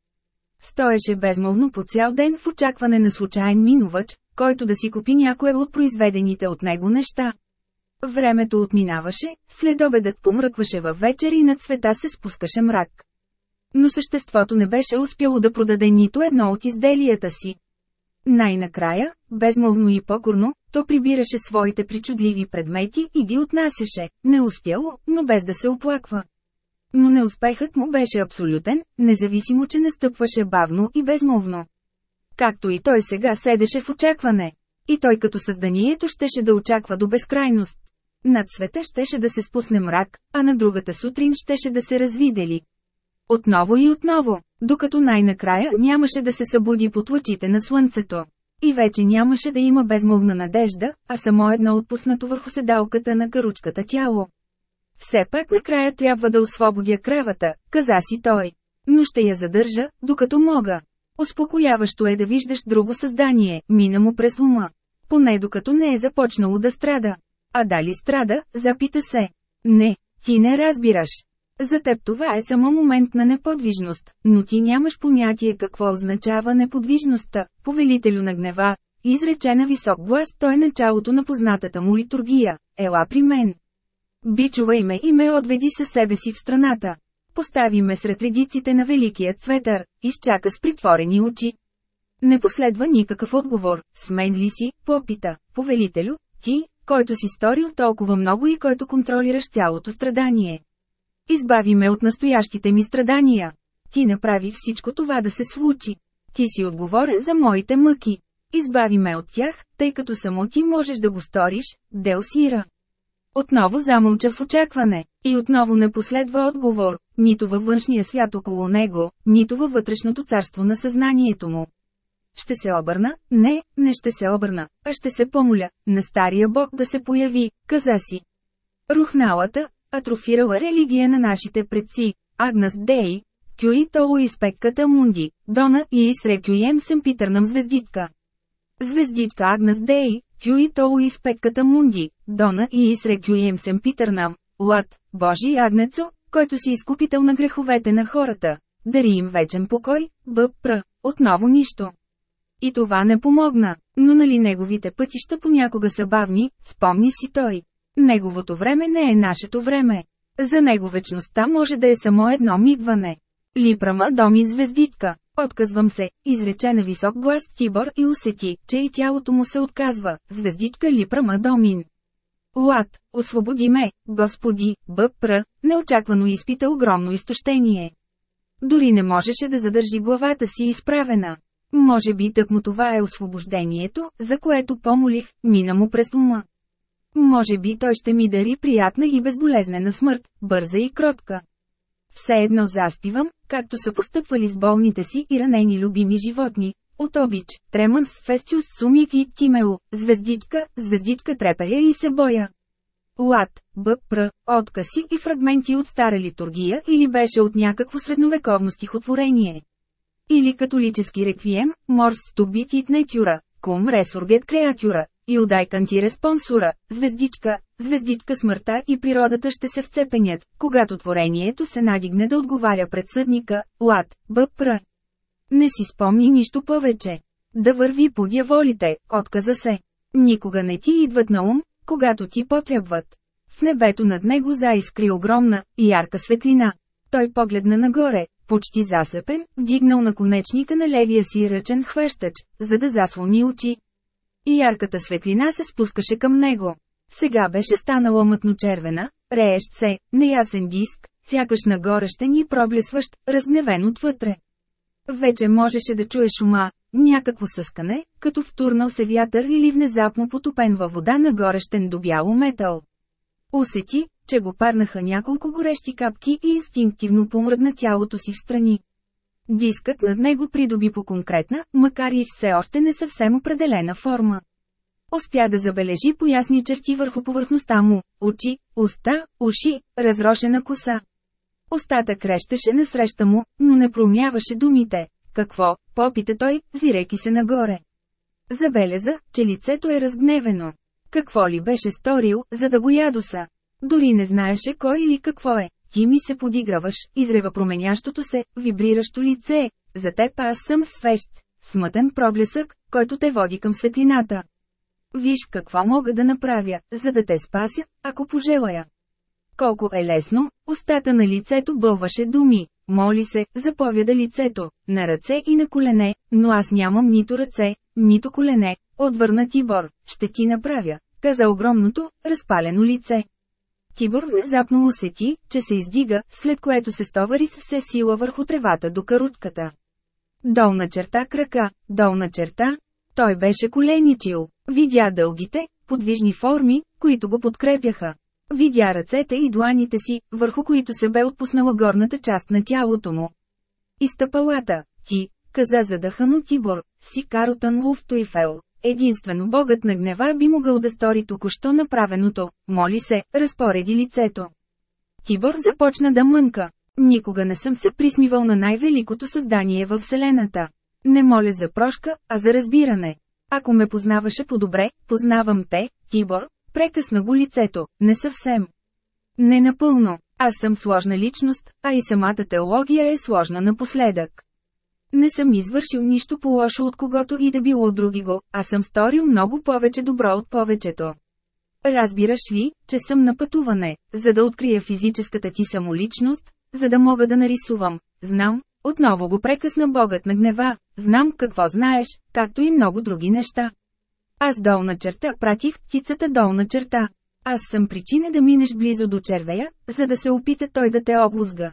Стоеше безмолвно по цял ден в очакване на случайен минувач, който да си купи някое от произведените от него неща. Времето отминаваше, след обедът помръкваше във вечер и над света се спускаше мрак. Но съществото не беше успяло да продаде нито едно от изделията си. Най-накрая, безмолвно и покорно, то прибираше своите причудливи предмети и ги отнасяше, не успяло, но без да се оплаква. Но неуспехът му беше абсолютен, независимо че настъпваше бавно и безмолвно. Както и той сега седеше в очакване. И той като създанието щеше да очаква до безкрайност. Над света щеше да се спусне мрак, а на другата сутрин щеше да се развидели. Отново и отново, докато най-накрая нямаше да се събуди под лъчите на слънцето. И вече нямаше да има безмолвна надежда, а само едно отпуснато върху седалката на каручката тяло. Все пак накрая трябва да освободя кравата, каза си той. Но ще я задържа, докато мога. Успокояващо е да виждаш друго създание, мина му през ума. Поне докато не е започнало да страда. А дали страда, запита се. Не, ти не разбираш. За теб това е само момент на неподвижност, но ти нямаш понятие какво означава неподвижността, повелителю на гнева, изрече на висок глас той началото на познатата му литургия, ела при мен. Бичувай ме и ме отведи със себе си в страната. Постави ме сред редиците на великия цветър, изчака с притворени очи. Не последва никакъв отговор, с мен ли си, попита, повелителю, ти, който си сторил толкова много и който контролираш цялото страдание. Избави ме от настоящите ми страдания. Ти направи всичко това да се случи. Ти си отговорен за моите мъки. Избави ме от тях, тъй като само ти можеш да го сториш, Дел Сира. Отново замълча в очакване, и отново не последва отговор, нито във външния свят около него, нито във вътрешното царство на съзнанието му. Ще се обърна? Не, не ще се обърна, а ще се помоля, на стария бог да се появи, каза си. Рухналата, атрофирала религия на нашите предци, Агнас Дей, Кюи Толо и Спекката Мунди, Дона и Исрекюем Семпитърнам звездичка. Звездичка Агнас Дей, Кюи Толо и Спекката Мунди, Дона и Исрекюем Семпитърнам, Лад, Божи Агнецо, който си изкупител на греховете на хората. Дари им вечен покой, бъпра, отново нищо. И това не помогна, но нали неговите пътища понякога са бавни, спомни си той. Неговото време не е нашето време. За него вечността може да е само едно мигване. Липрама доми звездичка. Отказвам се, изрече на висок глас Тибор и усети, че и тялото му се отказва, звездичка Липрама Домин. Лад, освободи ме, господи, бъпра, неочаквано изпита огромно изтощение. Дори не можеше да задържи главата си изправена. Може би тъкмо това е освобождението, за което помолих, мина му през ума. Може би той ще ми дари приятна и безболезнена смърт, бърза и кротка. Все едно заспивам, както са постъпвали с болните си и ранени любими животни. От обич, Тремънс, Фестиус, Сумик и Тимео, звездичка, звездичка трепея и се боя. Лад, Б.Пр. Откази и фрагменти от стара литургия или беше от някакво средновековно стихотворение. Или католически реквием, Морс Стубитит Нетюра, Кум Ресургет Креатюра, Юдай Канти Респонсура, звездичка, звездичка смъртта и природата ще се вцепенят, когато творението се надигне да отговаря пред съдника, Лад, Б.Пр. Не си спомни нищо повече. Да върви по дяволите, отказа се. Никога не ти идват на ум, когато ти потребват. В небето над него заискри огромна, ярка светлина. Той погледна нагоре, почти засъпен, вдигнал на конечника на левия си ръчен хвещач, за да заслони очи. И ярката светлина се спускаше към него. Сега беше станала мътно-червена, реещ се, неясен диск, сякаш нагорещен и проблесващ, разгневен отвътре. Вече можеше да чуе шума, някакво съскане, като втурнал се вятър или внезапно потопен във вода на горещен до бяло метал. Усети, че го парнаха няколко горещи капки и инстинктивно помръдна тялото си в страни. Дискът над него придоби по конкретна, макар и все още не съвсем определена форма. Успя да забележи поясни черти върху повърхността му – очи, уста, уши, разрошена коса. Остата крещеше насреща му, но не промяваше думите. Какво, попита той, взирайки се нагоре. Забеляза, че лицето е разгневено. Какво ли беше сторил, за да го ядоса? Дори не знаеше кой или какво е. Ти ми се подиграваш, изрева променящото се, вибриращо лице. За теб аз съм свещ, смътен проблесък, който те води към светлината. Виж какво мога да направя, за да те спася, ако пожелая. Колко е лесно, устата на лицето бълваше думи. Моли се, заповяда лицето, на ръце и на колене, но аз нямам нито ръце, нито колене, отвърна Тибор, ще ти направя, каза огромното, разпалено лице. Тибор внезапно усети, че се издига, след което се стовари с все сила върху тревата до карутката. Долна черта крака, долна черта. Той беше коленичил. Видя дългите, подвижни форми, които го подкрепяха. Видя ръцете и дланите си, върху които се бе отпуснала горната част на тялото му. Изтъпалата, ти, каза задъхано Тибор, си Каротън Луфтуифел. Единствено богът на гнева би могъл да стори току-що направеното, моли се, разпореди лицето. Тибор започна да мънка. Никога не съм се присмивал на най-великото създание във Вселената. Не моля за прошка, а за разбиране. Ако ме познаваше по-добре, познавам те, Тибор, прекъсна го лицето, не съвсем. Не напълно, аз съм сложна личност, а и самата теология е сложна напоследък. Не съм извършил нищо по-лошо от когото и да било от други го, а съм сторил много повече добро от повечето. Разбираш ли, че съм на пътуване, за да открия физическата ти самоличност, за да мога да нарисувам, знам, отново го прекъсна богът на гнева, знам какво знаеш, както и много други неща. Аз долна черта пратих птицата долна черта. Аз съм причина да минеш близо до червея, за да се опита той да те облузга.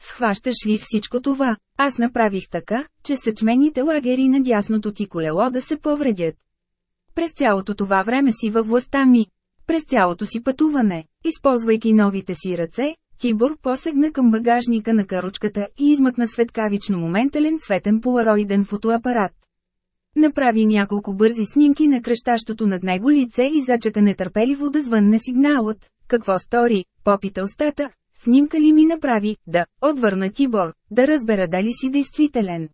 Схващаш ли всичко това? Аз направих така, че съчмените лагери на дясното ти колело да се повредят. През цялото това време си във властта ми. През цялото си пътуване, използвайки новите си ръце, Тибор посегна към багажника на каручката и измъкна светкавично моментален цветен полароиден фотоапарат. Направи няколко бързи снимки на кръщащото над него лице и зачака нетърпеливо да звънне сигналът. Какво стори? Попита устата, Снимка ли ми направи, да, отвърна Тибор, да разбера дали си действителен.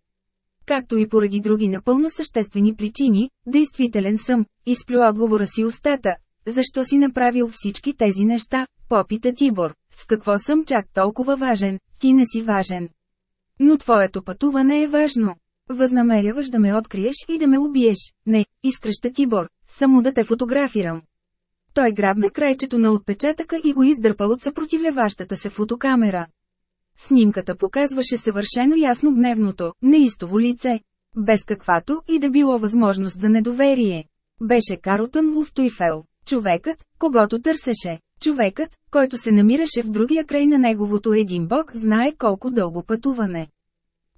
Както и поради други напълно съществени причини, действителен съм, изплю отговора си устата. Защо си направил всички тези неща, попита Тибор, с какво съм чак толкова важен, ти не си важен. Но твоето пътуване е важно. Възнамеряваш да ме откриеш и да ме убиеш. Не, изкръща Тибор, само да те фотографирам. Той грабна крайчето на отпечатъка и го издърпа от съпротивляващата се фотокамера. Снимката показваше съвършено ясно гневното, неистово лице. Без каквато и да било възможност за недоверие. Беше Карлтън Луфтуйфел, човекът, когато търсеше. Човекът, който се намираше в другия край на неговото един бог, знае колко дълго пътуване.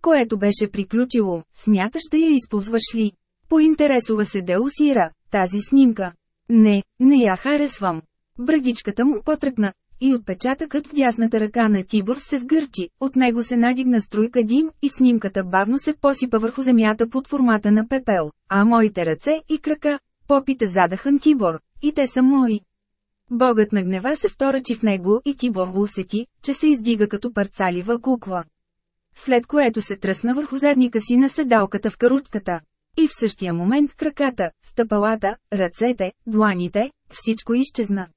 Което беше приключило, смяташ да я използваш ли? Поинтересува се Деусира, тази снимка. Не, не я харесвам. Брадичката му потръкна, и отпечатъкът в дясната ръка на Тибор се сгърчи, от него се надигна струйка дим и снимката бавно се посипа върху земята под формата на пепел, а моите ръце и крака, попите задахан Тибор, и те са мои. Богът на гнева се вторачи в него и Тибор усети, че се издига като парцалива кукла. След което се тръсна върху задника си на седалката в карутката. И в същия момент краката, стъпалата, ръцете, дланите, всичко изчезна.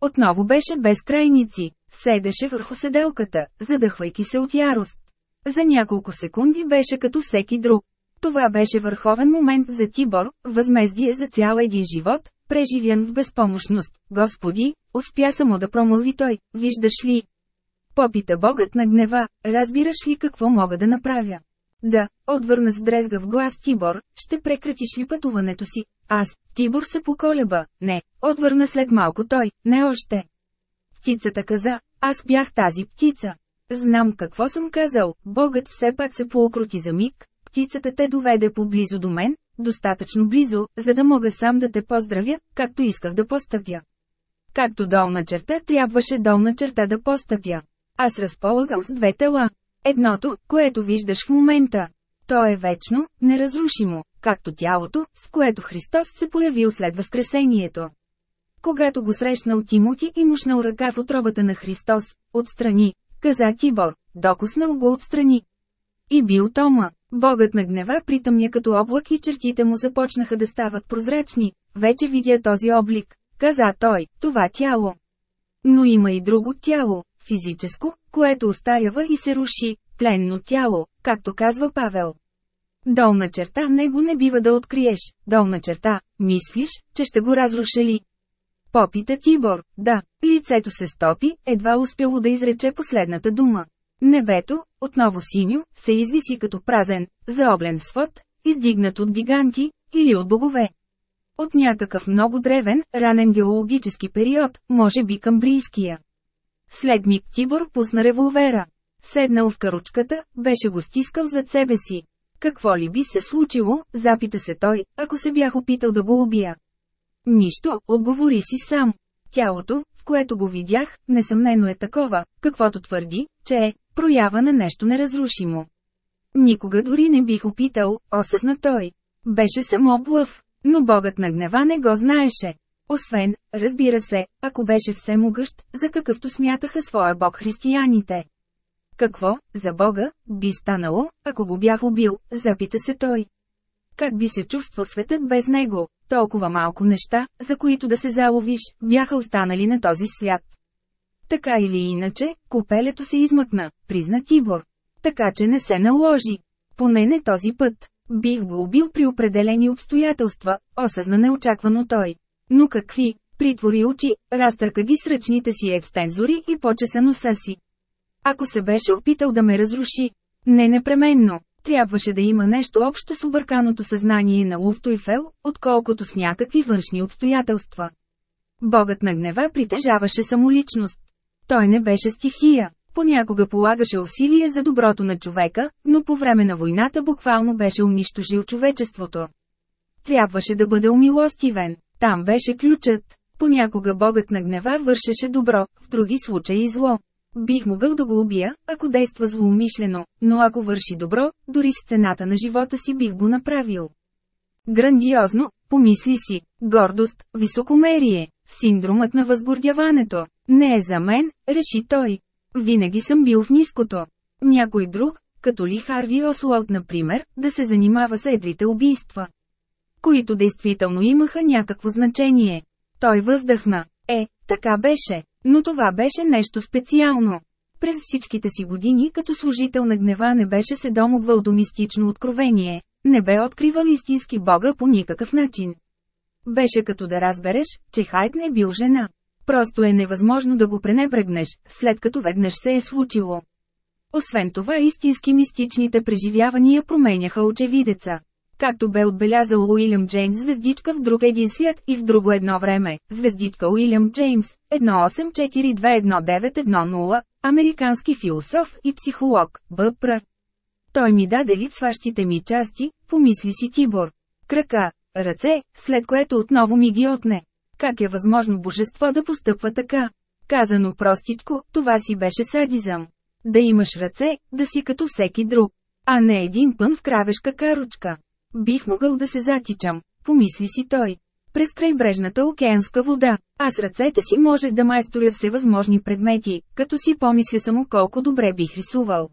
Отново беше без крайници, седеше върху седелката, задъхвайки се от ярост. За няколко секунди беше като всеки друг. Това беше върховен момент за Тибор, възмездие за цял един живот, преживян в безпомощност. Господи, успя само да промълви той, виждаш ли? Попита богът на гнева, разбираш ли какво мога да направя? Да, отвърна с дрезгав глас Тибор, ще прекратиш ли пътуването си? Аз, Тибор се поколеба, не, отвърна след малко той, не още. Птицата каза, аз бях тази птица. Знам какво съм казал, Богът все пак се поокрути за миг, птицата те доведе поблизо до мен, достатъчно близо, за да мога сам да те поздравя, както исках да постъпя. Както долна черта трябваше долна черта да постъпя. Аз разполагам с две тела. Едното, което виждаш в момента. То е вечно, неразрушимо, както тялото, с което Христос се появил след Възкресението. Когато го срещнал Тимоти и мушнал ръка в отробата на Христос, отстрани, каза Тибор, докоснал го отстрани. И бил Тома. Богът на гнева притъмня като облак и чертите му започнаха да стават прозрачни. Вече видя този облик, каза той, това тяло. Но има и друго тяло, физическо, което остарява и се руши, тленно тяло, както казва Павел. Долна черта него не бива да откриеш, долна черта, мислиш, че ще го разруша ли? Попита Тибор, да, лицето се стопи, едва успяло да изрече последната дума. Небето, отново синьо, се извиси като празен, заоблен свод, издигнат от гиганти, или от богове. От някакъв много древен, ранен геологически период, може би камбрийския. След миг Тибор пусна револвера. Седнал в каручката, беше го стискал зад себе си. Какво ли би се случило, запита се той, ако се бях опитал да го убия. Нищо, отговори си сам. Тялото, в което го видях, несъмнено е такова, каквото твърди, че е проява на нещо неразрушимо. Никога дори не бих опитал, осъзна той. Беше само блъв, но богът на гнева не го знаеше. Освен, разбира се, ако беше всемогъщ, за какъвто смятаха своя бог християните. Какво, за Бога, би станало, ако го бях убил, запита се той. Как би се чувствал светът без него, толкова малко неща, за които да се заловиш, бяха останали на този свят. Така или иначе, купелето се измъкна, призна Тибор. Така че не се наложи. Поне не този път. Бих го убил при определени обстоятелства, осъзна неочаквано той. Но какви? Притвори очи, разтърка ги с ръчните си екстензори и почеса носа си. Ако се беше опитал да ме разруши, не непременно, трябваше да има нещо общо с обърканото съзнание на Луфтуйфел, отколкото с някакви външни обстоятелства. Богът на гнева притежаваше самоличност. Той не беше стихия. Понякога полагаше усилие за доброто на човека, но по време на войната буквално беше унищожил човечеството. Трябваше да бъде умилостивен. Там беше ключът. Понякога богът на гнева вършеше добро, в други случаи зло. Бих могъл да го убия, ако действа злоумишлено, но ако върши добро, дори с цената на живота си бих го направил. Грандиозно, помисли си, гордост, високомерие, синдромът на възгордяването. Не е за мен, реши той. Винаги съм бил в ниското. Някой друг, като ли Харви Ослот, например, да се занимава с едрите убийства. Които действително имаха някакво значение. Той въздъхна. Е, така беше. Но това беше нещо специално. През всичките си години като служител на гнева не беше се домогвал до мистично откровение, не бе откривал истински Бога по никакъв начин. Беше като да разбереш, че Хайт не бил жена. Просто е невъзможно да го пренебрегнеш, след като веднъж се е случило. Освен това истински мистичните преживявания променяха очевидеца. Както бе отбелязал Уилям Джеймс звездичка в друг един свят и в друго едно време, звездичка Уилям Джеймс, 18421910, американски философ и психолог, БПР. Той ми даде липсващите ми части, помисли си Тибор. Крака, ръце, след което отново ми ги отне. Как е възможно божество да постъпва така? Казано простичко, това си беше садизъм. Да имаш ръце, да си като всеки друг. А не един пън в кравешка каручка. Бих могъл да се затичам, помисли си той. През крайбрежната океанска вода, а с ръцете си може да майсторя всевъзможни предмети, като си помисля само колко добре бих рисувал.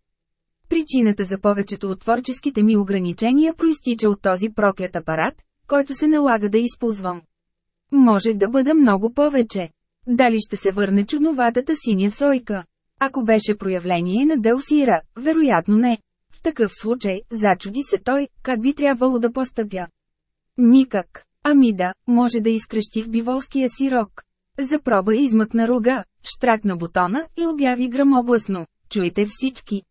Причината за повечето от творческите ми ограничения проистича от този проклят апарат, който се налага да използвам. Може да бъда много повече. Дали ще се върне чудноватата синя сойка? Ако беше проявление на Делсира, вероятно не. В такъв случай, зачуди се той, как би трябвало да постъпя. Никак. Ами да, може да изкрещи в биволския си рок. Запроба измъкна рога, штракна бутона и обяви грамогласно. Чуйте всички.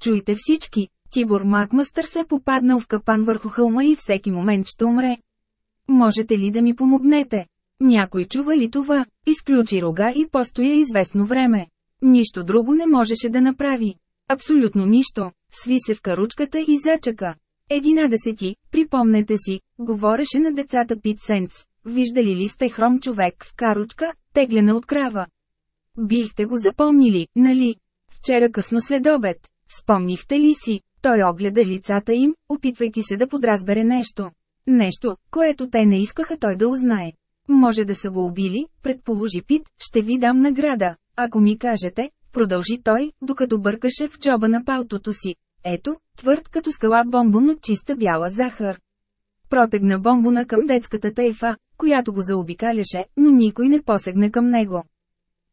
Чуйте всички. Тибор Макмастър се попаднал в капан върху хълма и всеки момент ще умре. Можете ли да ми помогнете? Някой чува ли това? Изключи рога и постоя известно време. Нищо друго не можеше да направи. Абсолютно нищо. Сви се в каручката и зачака. Единадесети, припомнете си, говореше на децата Пит Сенс. Виждали ли сте хром човек в каручка, теглена от крава? Бихте го запомнили, нали? Вчера късно след обед. Спомнихте ли си? Той огледа лицата им, опитвайки се да подразбере нещо. Нещо, което те не искаха той да узнае. Може да са го убили, предположи Пит, ще ви дам награда, ако ми кажете, продължи той, докато бъркаше в джоба на палтото си. Ето, твърд като скала бомбон от чиста бяла захар. Протегна бомбона към детската тайфа, която го заобикаляше, но никой не посегна към него.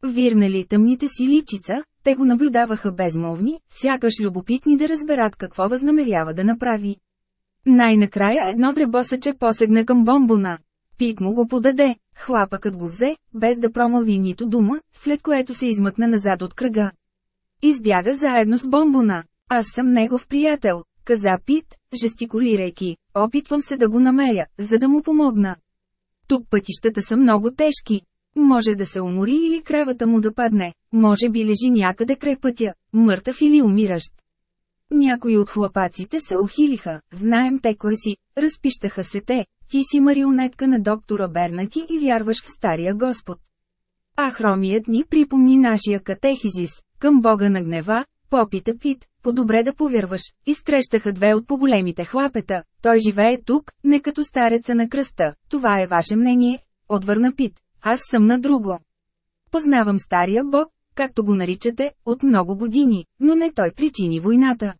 Вирнали тъмните си личица, те го наблюдаваха безмолвни, сякаш любопитни да разберат какво възнамерява да направи. Най-накрая едно дребосъче посегна към бомбона. Пит му го подаде, хлапъкът го взе, без да промълви нито дума, след което се измъкна назад от кръга. Избяга заедно с бомбона. Аз съм негов приятел, каза Пит, жестикулирайки. Опитвам се да го намеря, за да му помогна. Тук пътищата са много тежки. Може да се умори или кравата му да падне, може би лежи някъде край пътя, мъртъв или умиращ. Някои от хлапаците се ухилиха, знаем те кой си, разпищаха се те, ти си марионетка на доктора Бернати и вярваш в Стария Господ. А хромият ни припомни нашия катехизис, към Бога на гнева, попита Пит, по-добре да повярваш, изкрещаха две от по-големите хлапета, той живее тук, не като стареца на кръста, това е ваше мнение, отвърна Пит, аз съм на друго. Познавам стария Бог, както го наричате, от много години, но не той причини войната.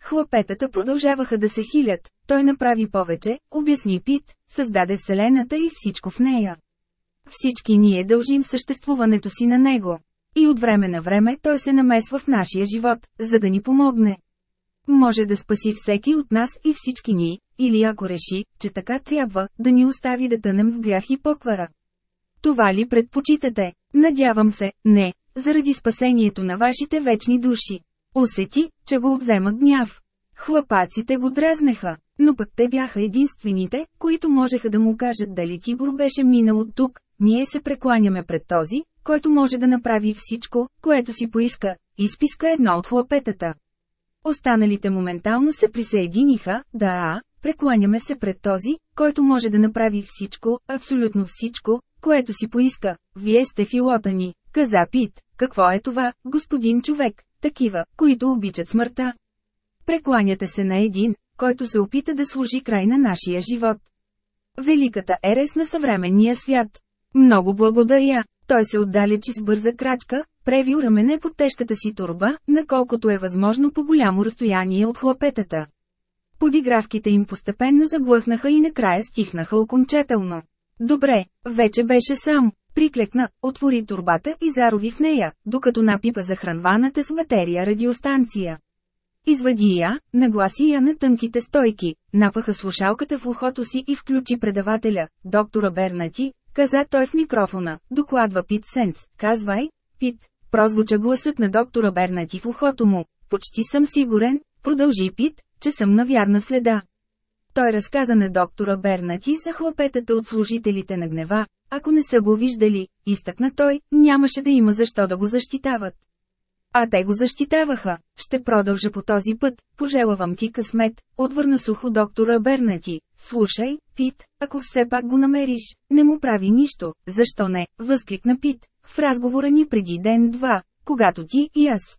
Хлапетата продължаваха да се хилят, той направи повече, обясни Пит, създаде Вселената и всичко в нея. Всички ние дължим съществуването си на него. И от време на време той се намесва в нашия живот, за да ни помогне. Може да спаси всеки от нас и всички ни, или ако реши, че така трябва, да ни остави да тънем в грях и поквара. Това ли предпочитате? Надявам се, не, заради спасението на вашите вечни души. Усети, че го обзема гняв. Хлапаците го дразнеха, но пък те бяха единствените, които можеха да му кажат дали Тибор беше минал от тук. Ние се прекланяме пред този, който може да направи всичко, което си поиска, изписка едно от хлапетата. Останалите моментално се присъединиха, да а, прекланяме се пред този, който може да направи всичко, абсолютно всичко, което си поиска. Вие сте филота ни, каза Пит. Какво е това, господин човек? Такива, които обичат смъртта. Прекланяте се на един, който се опита да служи край на нашия живот. Великата ерес на съвременния свят. Много благодаря. Той се отдалечи с бърза крачка, превил рамене под тежката си турба, наколкото е възможно по голямо разстояние от хлапетата. Подигравките им постепенно заглъхнаха и накрая стихнаха окончателно. Добре, вече беше сам. Приклекна, отвори турбата и зарови в нея, докато напипа захранваната с батерия радиостанция. Извади я, нагласи я на тънките стойки, напаха слушалката в ухото си и включи предавателя, доктора Бернати, каза той в микрофона, докладва Пит Сенс, казвай, Пит, прозвуча гласът на доктора Бернати в ухото му, Почти съм сигурен, продължи Пит, че съм на вярна следа. Той разказа на доктора Бернати за хлапетата от служителите на гнева. Ако не са го виждали, изтъкна той, нямаше да има защо да го защитават. А те го защитаваха. Ще продължа по този път, пожелавам ти късмет, отвърна сухо доктора Бернати. Слушай, Пит, ако все пак го намериш, не му прави нищо, защо не, възкликна Пит, в разговора ни преди ден-два, когато ти и аз.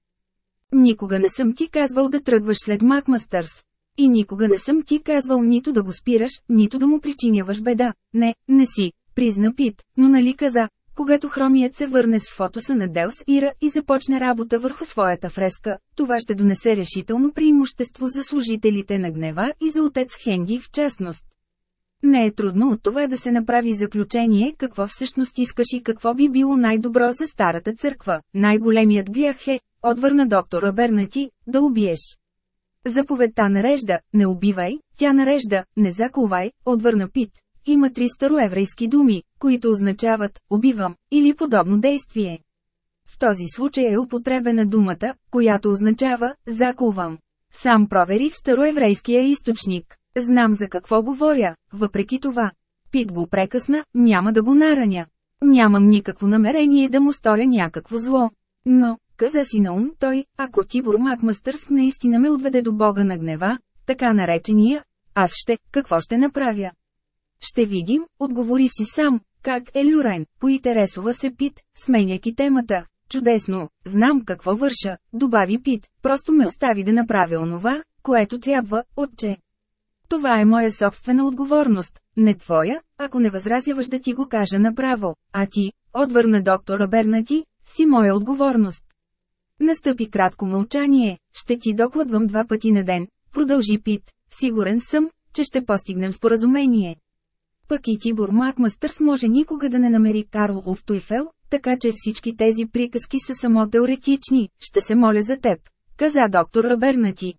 Никога не съм ти казвал да тръгваш след Макмастърс. И никога не съм ти казвал нито да го спираш, нито да му причиняваш беда. Не, не си, призна Пит, но нали каза, когато хромият се върне с фотоса на Делс Ира и започне работа върху своята фреска, това ще донесе решително преимущество за служителите на гнева и за отец Хенги в частност. Не е трудно от това да се направи заключение какво всъщност искаш и какво би било най-добро за старата църква. Най-големият грях е, отвърна доктора Бернати, да убиеш. Заповедта нарежда, не убивай, тя нарежда, не заковай, отвърна Пит. Има три староеврейски думи, които означават «убивам» или подобно действие. В този случай е употребена думата, която означава «заковам». Сам проверих староеврейския източник. Знам за какво говоря, въпреки това. Пит го прекъсна, няма да го нараня. Нямам никакво намерение да му сторя някакво зло. Но, каза си на ум той, ако Тибор Макмастърс наистина ме отведе до бога на гнева, така наречения, аз ще, какво ще направя? Ще видим, отговори си сам, как е Люрен, поинтересува се Пит, сменяки темата. Чудесно, знам какво върша, добави Пит, просто ме остави да направя онова, което трябва, отче. Това е моя собствена отговорност, не твоя, ако не възразяваш да ти го кажа направо, а ти, отвърна доктора Бернати, си моя отговорност. Настъпи кратко мълчание, ще ти докладвам два пъти на ден, продължи Пит, сигурен съм, че ще постигнем споразумение. Пък и Тибор Макмастърс може никога да не намери Карл Уфтуйфел, така че всички тези приказки са само теоретични, ще се моля за теб, каза доктор Абернати.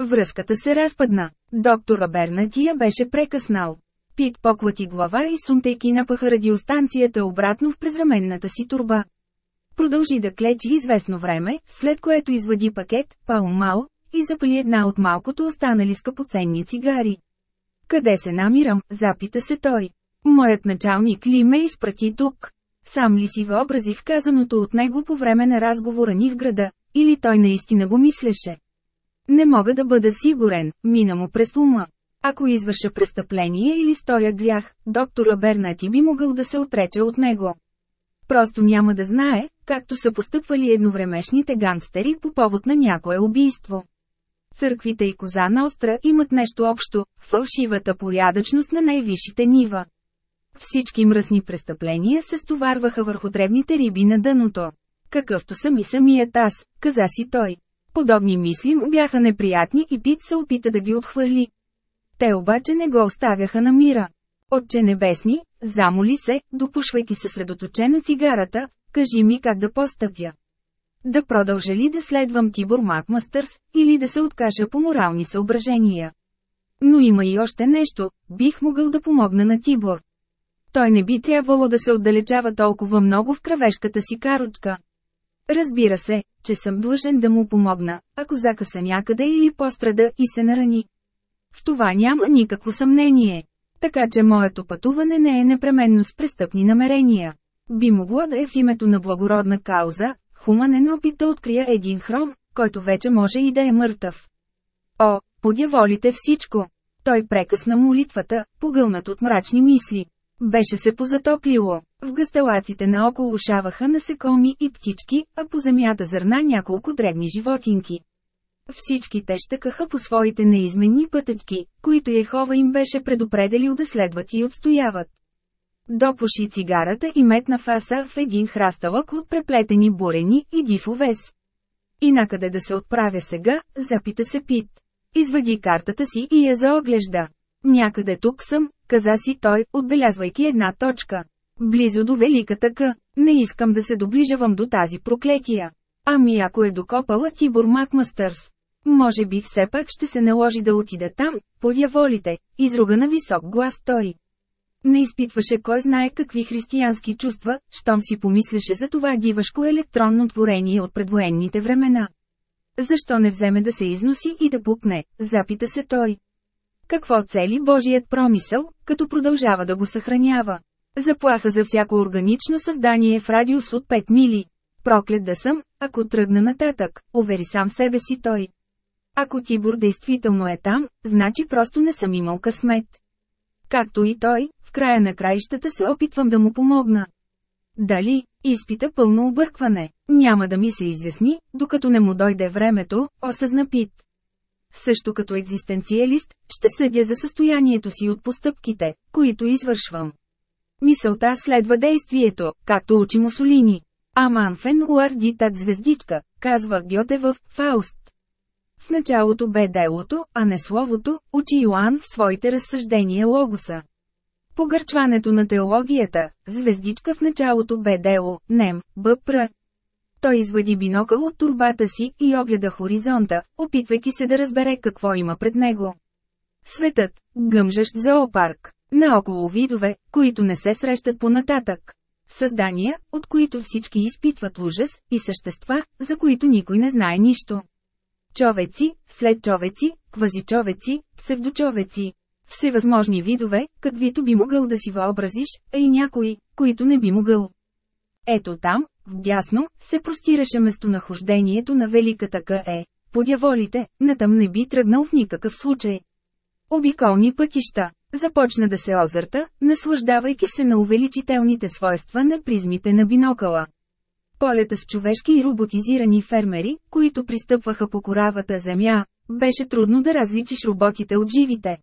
Връзката се разпадна. Доктор Абернати я беше прекъснал. Пит поклати глава и сумтейки напаха радиостанцията обратно в презраменната си турба. Продължи да клечи известно време, след което извади пакет, паумал, и запали една от малкото останали скъпоценни цигари. Къде се намирам, запита се той. Моят началник ли ме изпрати тук? Сам ли си въобразих казаното от него по време на разговора ни в града, или той наистина го мислеше? Не мога да бъда сигурен, мина му през ума. Ако извърша престъпление или сторя грях, доктора Бернати би могъл да се отрече от него. Просто няма да знае, както са постъпвали едновремешните гангстери по повод на някое убийство. Църквите и Коза Ностра имат нещо общо – фалшивата порядъчност на най-висшите нива. Всички мръсни престъпления се стоварваха върху дребните риби на дъното. Какъвто съм и самият аз, каза си той. Подобни мисли му бяха неприятни и Пит се опита да ги отхвърли. Те обаче не го оставяха на мира. Отче небесни, замоли се, допушвайки съсредоточена цигарата, кажи ми как да постъпя. Да продължа ли да следвам Тибор Макмастърс, или да се откажа по морални съображения? Но има и още нещо, бих могъл да помогна на Тибор. Той не би трябвало да се отдалечава толкова много в кръвешката си карочка. Разбира се, че съм длъжен да му помогна, ако закъса някъде или пострада и се нарани. В това няма никакво съмнение. Така че моето пътуване не е непременно с престъпни намерения. Би могло да е в името на благородна кауза, хуманен опит да открия един хром, който вече може и да е мъртъв. О, подяволите всичко! Той прекъсна молитвата, погълнат от мрачни мисли. Беше се позатоплило. В гъстелаците наоколо шаваха насекоми и птички, а по земята зърна няколко дребни животинки. Всички те щъкаха по своите неизменни пътечки, които Ехова им беше предупределил да следват и отстояват. Допуши цигарата и метна фаса в един храсталък от преплетени бурени и див овес. И накъде да се отправя сега, запита се Пит. Извади картата си и я заоглежда. Някъде тук съм, каза си той, отбелязвайки една точка. Близо до Великата К. Не искам да се доближавам до тази проклетия. Ами ако е докопала Тибор Макмастърс. Може би все пак ще се наложи да отида там, по дяволите, изруга на висок глас той. Не изпитваше кой знае какви християнски чувства, щом си помислеше за това дивашко електронно творение от предвоенните времена. Защо не вземе да се износи и да пукне, запита се той. Какво цели Божият промисъл, като продължава да го съхранява? Заплаха за всяко органично създание в радиус от 5 мили. Проклет да съм, ако тръгна нататък, увери сам себе си той. Ако Тибор действително е там, значи просто не съм имал късмет. Както и той, в края на краищата се опитвам да му помогна. Дали, изпита пълно объркване, няма да ми се изясни, докато не му дойде времето, осъзна Пит. Също като екзистенциалист, ще съдя за състоянието си от постъпките, които извършвам. Мисълта следва действието, както учи Мусолини. Аманфен уарди тат звездичка, казва Гьоте в Фауст. В началото бе делото, а не словото, учи Йоан в своите разсъждения Логоса. Погърчването на теологията, звездичка в началото бе дело, нем, бъпра. Той извади бинокъл от турбата си и огледа хоризонта, опитвайки се да разбере какво има пред него. Светът, гъмжащ зоопарк, наоколо видове, които не се срещат понататък. Създания, от които всички изпитват ужас, и същества, за които никой не знае нищо. Човеци, след човеци, квазичовеци, псевдочовеци. Всевъзможни видове, каквито би могъл да си въобразиш, а и някои, които не би могъл. Ето там, вдясно, се простираше местонахождението на великата КЕ. Подяволите, натъм не би тръгнал в никакъв случай. Обиколни пътища. Започна да се озърта, наслаждавайки се на увеличителните свойства на призмите на бинокъла. Полета с човешки и роботизирани фермери, които пристъпваха по коравата земя, беше трудно да различиш роботите от живите.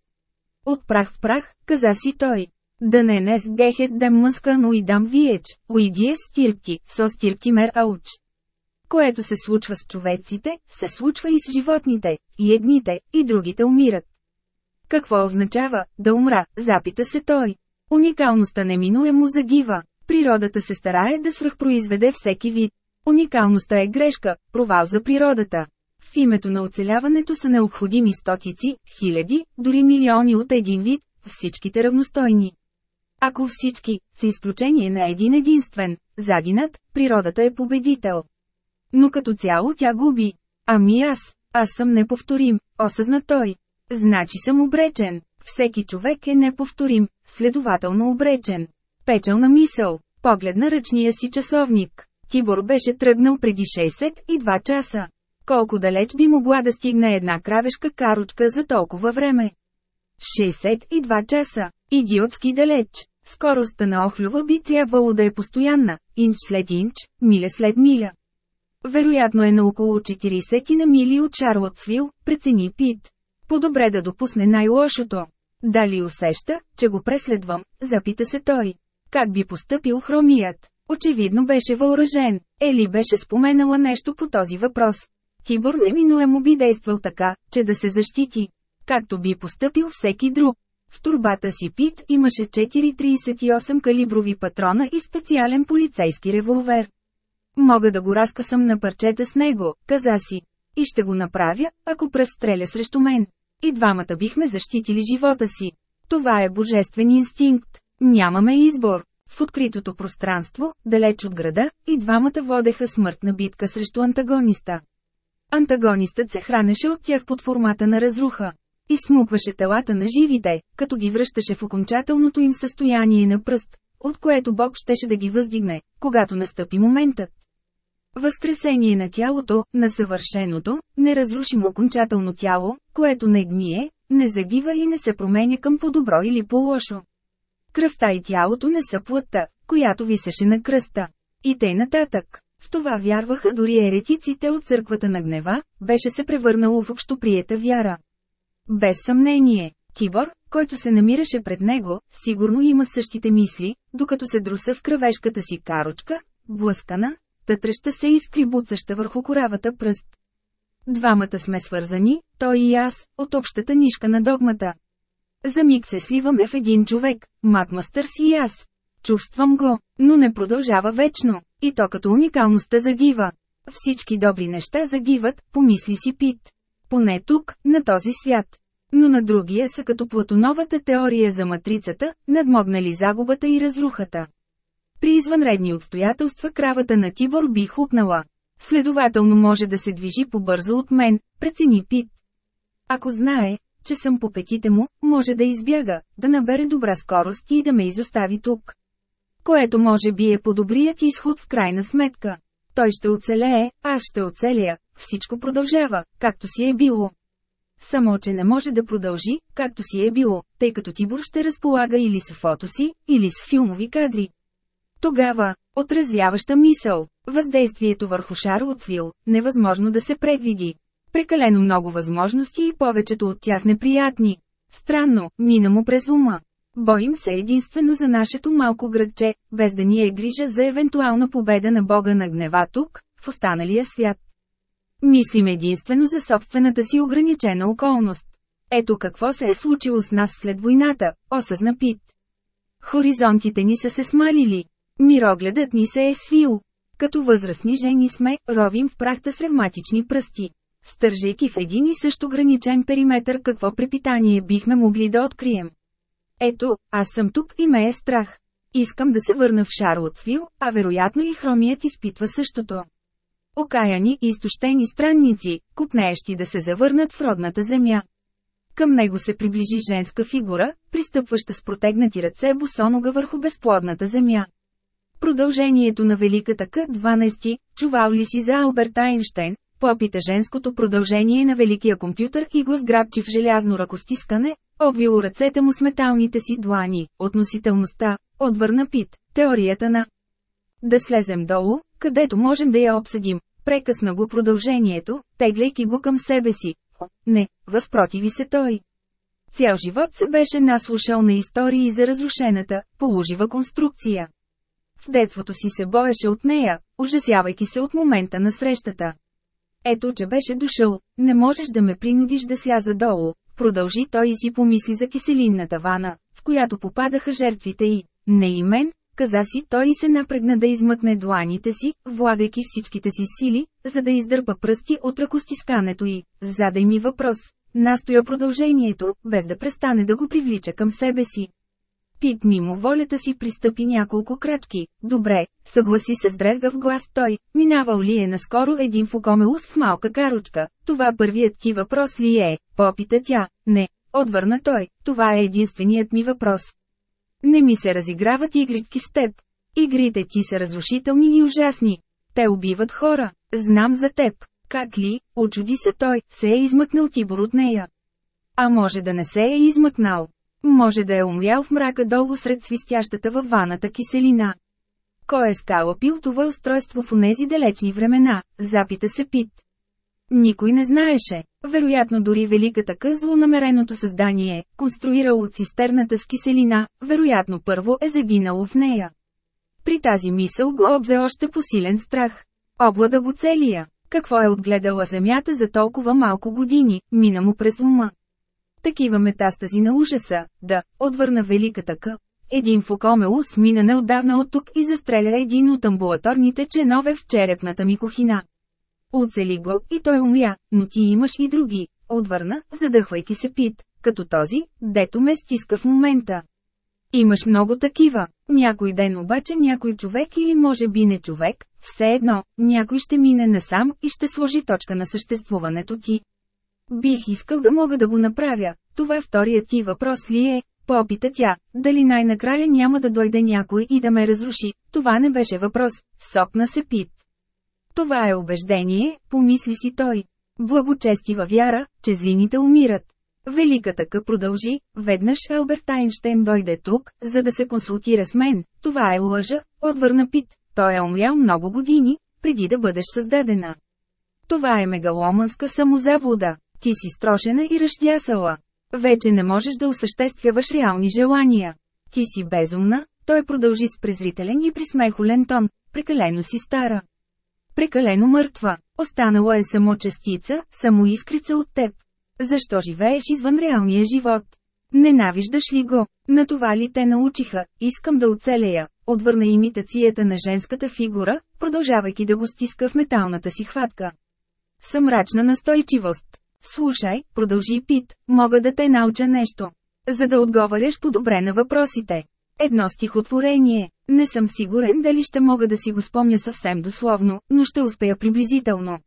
От прах в прах, каза си той. Да не нес гехет дем мъскано и дам виеч, уидие стирпти, со стирптимер ауч. Което се случва с човеците, се случва и с животните, и едните, и другите умират. Какво означава да умра, запита се той. Уникалността неминуемо загива. Природата се старае да свръхпроизведе всеки вид. Уникалността е грешка, провал за природата. В името на оцеляването са необходими стотици, хиляди, дори милиони от един вид, всичките равностойни. Ако всички, с изключение на един единствен, загинат, природата е победител. Но като цяло тя губи. Ами аз, аз съм неповторим, осъзна той. Значи съм обречен. Всеки човек е неповторим, следователно обречен. Печелна мисъл. Поглед на ръчния си часовник. Тибор беше тръгнал преди 62 часа. Колко далеч би могла да стигне една кравешка каручка за толкова време? 62 часа. Идиотски далеч. Скоростта на охлюва би трябвало да е постоянна, инч след инч, миля след миля. Вероятно е на около 40 на мили от Шарлотсвил, прецени Пит. По-добре да допусне най-лошото. Дали усеща, че го преследвам, запита се той. Как би поступил хромият? Очевидно беше въоръжен. Ели беше споменала нещо по този въпрос. Тибор неминуемо би действал така, че да се защити. Както би поступил всеки друг. В турбата си Пит имаше 4,38 калиброви патрона и специален полицейски револвер. Мога да го разкъсам на парчета с него, каза си. И ще го направя, ако превстреля срещу мен. И двамата бихме защитили живота си. Това е божествен инстинкт. Нямаме избор. В откритото пространство, далеч от града, и двамата водеха смъртна битка срещу антагониста. Антагонистът се хранеше от тях под формата на разруха. И смукваше телата на живите, като ги връщаше в окончателното им състояние на пръст, от което Бог щеше да ги въздигне, когато настъпи моментът. Възкресение на тялото, на съвършеното, неразрушимо окончателно тяло, което не гние, не загива и не се променя към по-добро или по-лошо. Кръвта и тялото не са плътта, която висеше на кръста. И тъй нататък. В това вярваха дори еретиците от църквата на гнева, беше се превърнало в общоприета вяра. Без съмнение, Тибор, който се намираше пред него, сигурно има същите мисли, докато се друса в кръвешката си карочка, блъскана, тътреща се и скрибуцаща върху коравата пръст. Двамата сме свързани, той и аз, от общата нишка на догмата. За миг се сливаме в един човек, Макмастър си и аз. Чувствам го, но не продължава вечно, и то като уникалността загива. Всички добри неща загиват, помисли си Пит. Поне тук, на този свят. Но на другия са като Платоновата теория за матрицата, надмогнали загубата и разрухата. При извънредни обстоятелства кравата на Тибор би хукнала. Следователно може да се движи по-бързо от мен, прецени Пит. Ако знае, че съм по петите му, може да избяга, да набере добра скорост и да ме изостави тук. Което може би е по-добрият изход в крайна сметка. Той ще оцелее, аз ще оцелия, всичко продължава, както си е било. Само, че не може да продължи, както си е било, тъй като Тибор ще разполага или с фото си, или с филмови кадри. Тогава, отразвяваща мисъл, въздействието върху Шарлотсвил, невъзможно да се предвиди. Прекалено много възможности и повечето от тях неприятни. Странно, мина му през ума. Боим се единствено за нашето малко градче, без да ни е грижа за евентуална победа на Бога на гнева тук, в останалия свят. Мислим единствено за собствената си ограничена околност. Ето какво се е случило с нас след войната, осъзна Пит. Хоризонтите ни са се смалили. Мирогледът ни се е свил. Като възрастни жени сме, ровим в прахта с ревматични пръсти. Стържейки в един и също граничен периметър какво препитание бихме могли да открием. Ето, аз съм тук и ме е страх. Искам да се върна в Шарлотсвил, а вероятно и хромият изпитва същото. Окаяни и изтощени странници, купнеещи да се завърнат в родната земя. Към него се приближи женска фигура, пристъпваща с протегнати ръце босонога върху безплодната земя. Продължението на Великата К-12, чувал ли си за Алберт Айнштейн, попита женското продължение на великия компютър и го сграбчи в желязно ръкостискане, обвило ръцете му с металните си длани, относителността, отвърна Пит, теорията на да слезем долу, където можем да я обсъдим. Прекъсна го продължението, тегляйки го към себе си. Не, възпротиви се той. Цял живот се беше наслушал на истории за разрушената, полужива конструкция. В детството си се боеше от нея, ужасявайки се от момента на срещата. Ето, че беше дошъл, не можеш да ме принудиш да сляза долу, продължи той и си помисли за киселинната вана, в която попадаха жертвите и, не и мен, каза си той и се напрегна да измъкне дланите си, влагайки всичките си сили, за да издърпа пръсти от ръкостискането й. Задай ми въпрос. Настоя продължението, без да престане да го привлича към себе си. Пит мимо волята си пристъпи няколко крачки. Добре, съгласи се с дрезгав глас той. Минавал ли е наскоро един фукомелус в малка каручка? Това първият ти въпрос ли е? Попита тя. Не. Отвърна той. Това е единственият ми въпрос. Не ми се разиграват игритки с теб. Игрите ти са разрушителни и ужасни. Те убиват хора. Знам за теб. Как ли, очуди се той, се е измъкнал Тибор от нея. А може да не се е измъкнал. Може да е умрял в мрака долу сред свистящата във ваната киселина. Кой е скалопил това устройство в онези далечни времена, запита се Пит. Никой не знаеше. Вероятно дори великата къ злонамереното създание, конструирало от цистерната с киселина, вероятно първо е загинало в нея. При тази мисъл го обзе още посилен страх. Облада го целия. Какво е отгледала земята за толкова малко години, мина му през ума. Такива метастази на ужаса, да, отвърна великата къ. Един фокомелус мина неотдавна от тук и застреля един от амбулаторните членове в черепната ми кухина. Оцели го и той умря, но ти имаш и други, отвърна, задъхвайки се пит, като този, дето ме стиска в момента. Имаш много такива. Някой ден обаче някой човек или може би не човек, все едно, някой ще мине насам и ще сложи точка на съществуването ти. Бих искал да мога да го направя. Това вторият ти въпрос ли е? Попита тя, дали най-накрая няма да дойде някой и да ме разруши. Това не беше въпрос, сопна се пит. Това е убеждение, помисли си той. Благочестива вяра, че злините умират. Великата къ продължи, веднъж Алберт Айнштейн дойде тук, за да се консултира с мен, това е лъжа, отвърна Пит, той е умрял много години, преди да бъдеш създадена. Това е мегаломанска самозаблуда, ти си строшена и разтясала. Вече не можеш да осъществяваш реални желания. Ти си безумна, той продължи с презрителен и присмехолен тон, прекалено си стара. Прекалено мъртва, останала е само частица, само искрица от теб. Защо живееш извън реалния живот? Ненавиждаш ли го? На това ли те научиха? Искам да оцелея. Отвърна имитацията на женската фигура, продължавайки да го стиска в металната си хватка. Съмрачна настойчивост. Слушай, продължи Пит, мога да те науча нещо. За да отговаряш по-добре на въпросите. Едно стихотворение. Не съм сигурен дали ще мога да си го спомня съвсем дословно, но ще успея приблизително.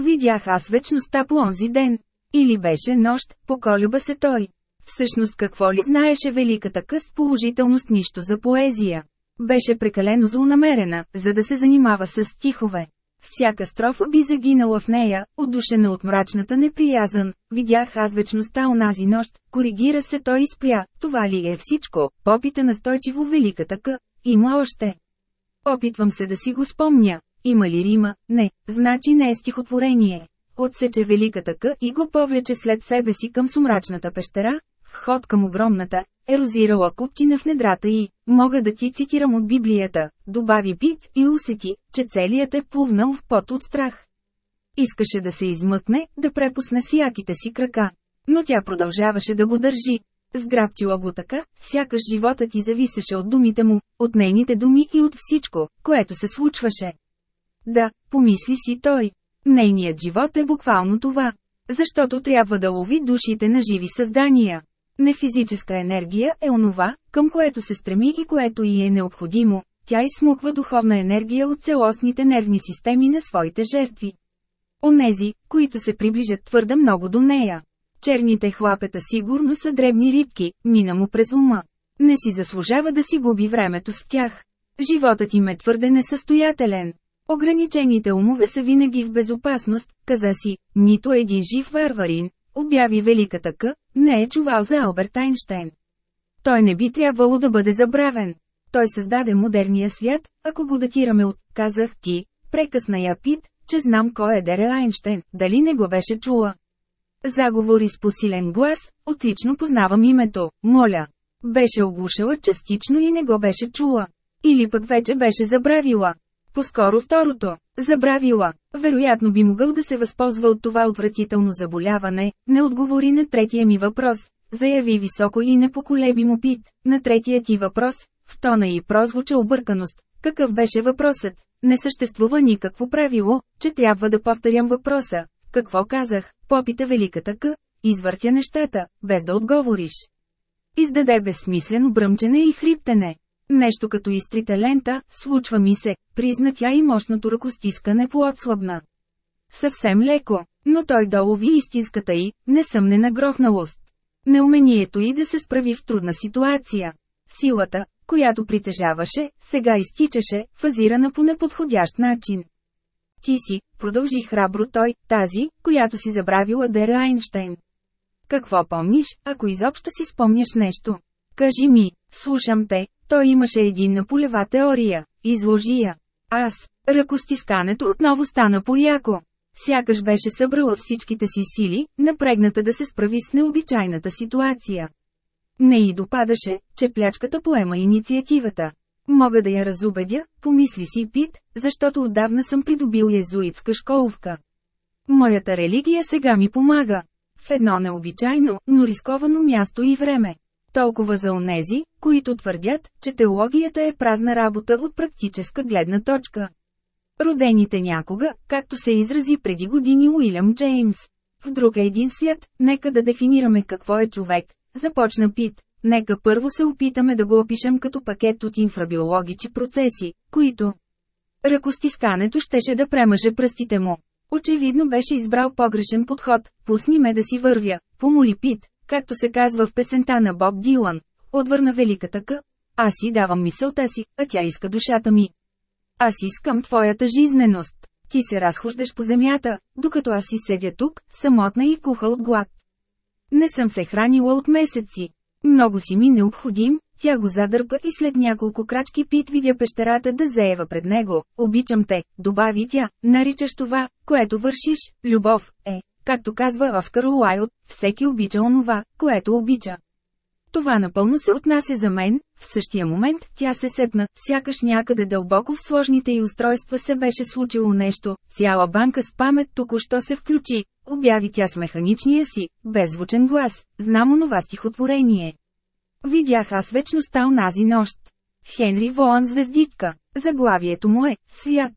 Видях аз вечността по онзи ден. Или беше нощ, поколюба се той. Всъщност какво ли знаеше великата къст положителност нищо за поезия. Беше прекалено злонамерена, за да се занимава с стихове. Всяка строфа би загинала в нея, отдушена от мрачната неприязън. Видях аз вечността онази нощ, коригира се той и спря. Това ли е всичко? Попита настойчиво великата къ. Има още. Опитвам се да си го спомня. Има ли Рима? Не, значи не е стихотворение. Отсече великата къ и го повлече след себе си към сумрачната пещера, вход към огромната, ерозирала купчина в недрата и, мога да ти цитирам от Библията, добави Пит и усети, че целият е плувнал в пот от страх. Искаше да се измъкне, да препусне с яките си крака. Но тя продължаваше да го държи. Сграбчила го така, сякаш живота ти зависеше от думите му, от нейните думи и от всичко, което се случваше. Да, помисли си той. Нейният живот е буквално това. Защото трябва да лови душите на живи създания. Нефизическа енергия е онова, към което се стреми и което и е необходимо. Тя изсмуква духовна енергия от целостните нервни системи на своите жертви. Онези, които се приближат твърде много до нея. Черните хлапета сигурно са дребни рибки, мина му през ума. Не си заслужава да си губи времето с тях. Животът им е твърде несъстоятелен. Ограничените умове са винаги в безопасност, каза си, нито един жив варварин, обяви великата К, не е чувал за Алберт Айнштейн. Той не би трябвало да бъде забравен. Той създаде модерния свят, ако го датираме от, казах ти, прекъсна я Пит, че знам кой е Дере Айнштейн, дали не го беше чула. Заговори с посилен глас, отлично познавам името, моля. Беше оглушала частично и не го беше чула. Или пък вече беше забравила. По-скоро второто. Забравила. Вероятно би могъл да се възползва от това отвратително заболяване, не отговори на третия ми въпрос. Заяви високо и непоколебимо пит. На третия ти въпрос, в тона и прозвуча обърканост. Какъв беше въпросът? Не съществува никакво правило, че трябва да повторям въпроса. Какво казах? Попита великата К. Извъртя нещата, без да отговориш. Издаде безсмислено бръмчене и хриптене. Нещо като изтрита лента, случва ми се, призна тя и мощното ръкостискане поотслабна. Съвсем леко, но той долови истинската и, несъмнена грохналост. Неумението и да се справи в трудна ситуация. Силата, която притежаваше, сега изтичаше, фазирана по неподходящ начин. Ти си, продължи храбро той, тази, която си забравила Дера Айнштейн. Какво помниш, ако изобщо си спомняш нещо? Кажи ми, слушам те, той имаше един полева теория, изложи я. Аз, ръкостискането отново стана пояко. Сякаш беше събрала всичките си сили, напрегната да се справи с необичайната ситуация. Не й допадаше, че плячката поема инициативата. Мога да я разубедя, помисли си Пит, защото отдавна съм придобил езуитска школовка. Моята религия сега ми помага. В едно необичайно, но рисковано място и време. Толкова за онези, които твърдят, че теологията е празна работа от практическа гледна точка. Родените някога, както се изрази преди години Уилям Джеймс. В друг един свят, нека да дефинираме какво е човек, започна Пит. Нека първо се опитаме да го опишем като пакет от инфрабиологичи процеси, които ръкостискането щеше да премъже пръстите му. Очевидно беше избрал погрешен подход, пусни ме да си вървя, помоли Пит, както се казва в песента на Боб Дилан, отвърна великата къ. Аз си давам мисълта си, а тя иска душата ми. Аз искам твоята жизненост. Ти се разхождаш по земята, докато аз си седя тук, самотна и куха от глад. Не съм се хранила от месеци. Много си ми необходим, тя го задърпа и след няколко крачки Пит видя пещерата да заева пред него. Обичам те, добави тя, наричаш това, което вършиш, любов, е, както казва Оскар Уайлд, всеки обича онова, което обича. Това напълно се отнася за мен, в същия момент тя се сепна, сякаш някъде дълбоко в сложните и устройства се беше случило нещо, цяла банка с памет току-що се включи, обяви тя с механичния си, беззвучен глас, знам онова стихотворение. Видях аз вечността онази нощ. Хенри Воан звездичка, заглавието му е «Свят».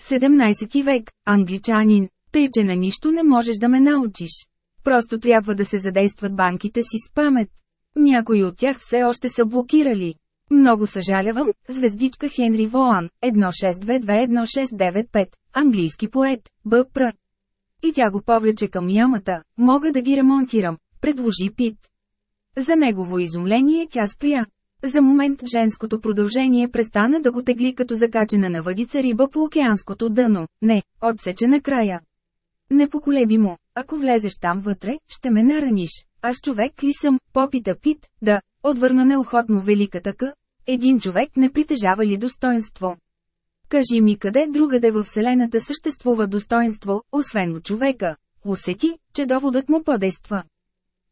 17 век, англичанин, тъй че на нищо не можеш да ме научиш. Просто трябва да се задействат банките си с памет. Някои от тях все още са блокирали. Много съжалявам, звездичка Хенри Воан, 1622-1695, английски поет, Б.Пр. И тя го повлече към ямата, мога да ги ремонтирам, предложи Пит. За негово изумление тя спря. За момент женското продължение престана да го тегли като закачена на въдица риба по океанското дъно, не, отсече на края. Непоколебимо, ако влезеш там вътре, ще ме нараниш. Аз човек ли съм, попита Пит, да, отвърна неохотно великата къ. Един човек не притежава ли достоинство? Кажи ми къде другаде във Вселената съществува достоинство, освен у човека. Усети, че доводът му подейства.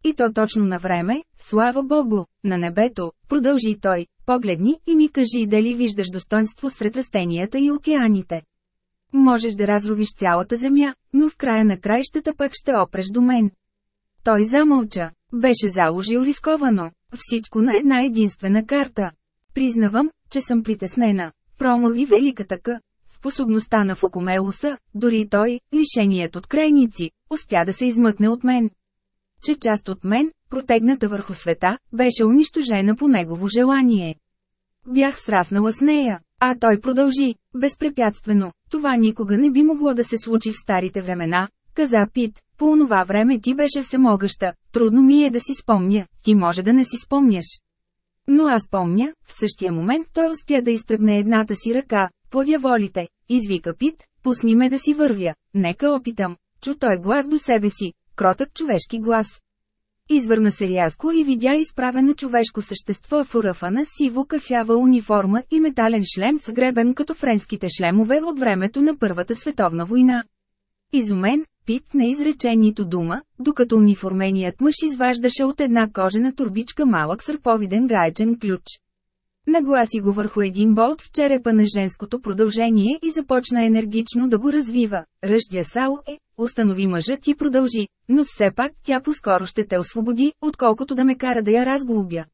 И то точно на време, слава Богу, на небето, продължи той, погледни и ми кажи дали виждаш достоинство сред растенията и океаните. Можеш да разровиш цялата земя, но в края на краищата пък ще опреш до мен. Той замълча. Беше заложил рисковано. Всичко на една единствена карта. Признавам, че съм притеснена. Промови великата къ. Способността на Фокумелуса, дори той, лишеният от крайници, успя да се измъкне от мен. Че част от мен, протегната върху света, беше унищожена по негово желание. Бях сраснала с нея, а той продължи, безпрепятствено. Това никога не би могло да се случи в старите времена, каза Пит. По онова време ти беше всемогъща, трудно ми е да си спомня, ти може да не си спомняш. Но аз помня, в същия момент той успя да изтръгне едната си ръка, подяволите, извика Пит, пусни ме да си вървя, нека опитам. Чу той глас до себе си, кротък човешки глас. Извърна се рязко и видя изправено човешко същество в урафана сиво кафява униформа и метален шлем с гребен като френските шлемове от времето на Първата световна война. Изумен, Пит не изрече нито дума, докато униформеният мъж изваждаше от една кожена турбичка малък сърповиден гаечен ключ. Нагласи го върху един болт в черепа на женското продължение и започна енергично да го развива. Ръждя Сао е, установи мъжът и продължи, но все пак тя по-скоро ще те освободи, отколкото да ме кара да я разглобя.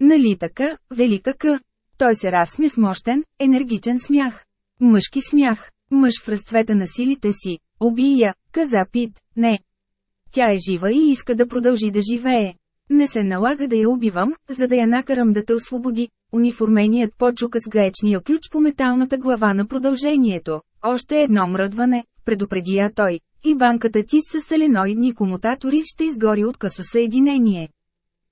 Нали така, велика къ? Той се разсмя с мощен, енергичен смях. Мъжки смях, мъж в разцвета на силите си. Уби я, каза Пит, не. Тя е жива и иска да продължи да живее. Не се налага да я убивам, за да я накарам да те освободи. Униформеният почука с гаечния ключ по металната глава на продължението. Още едно мръдване, предупреди я той. И банката ти с соленоидни комутатори ще изгори от късосъединение.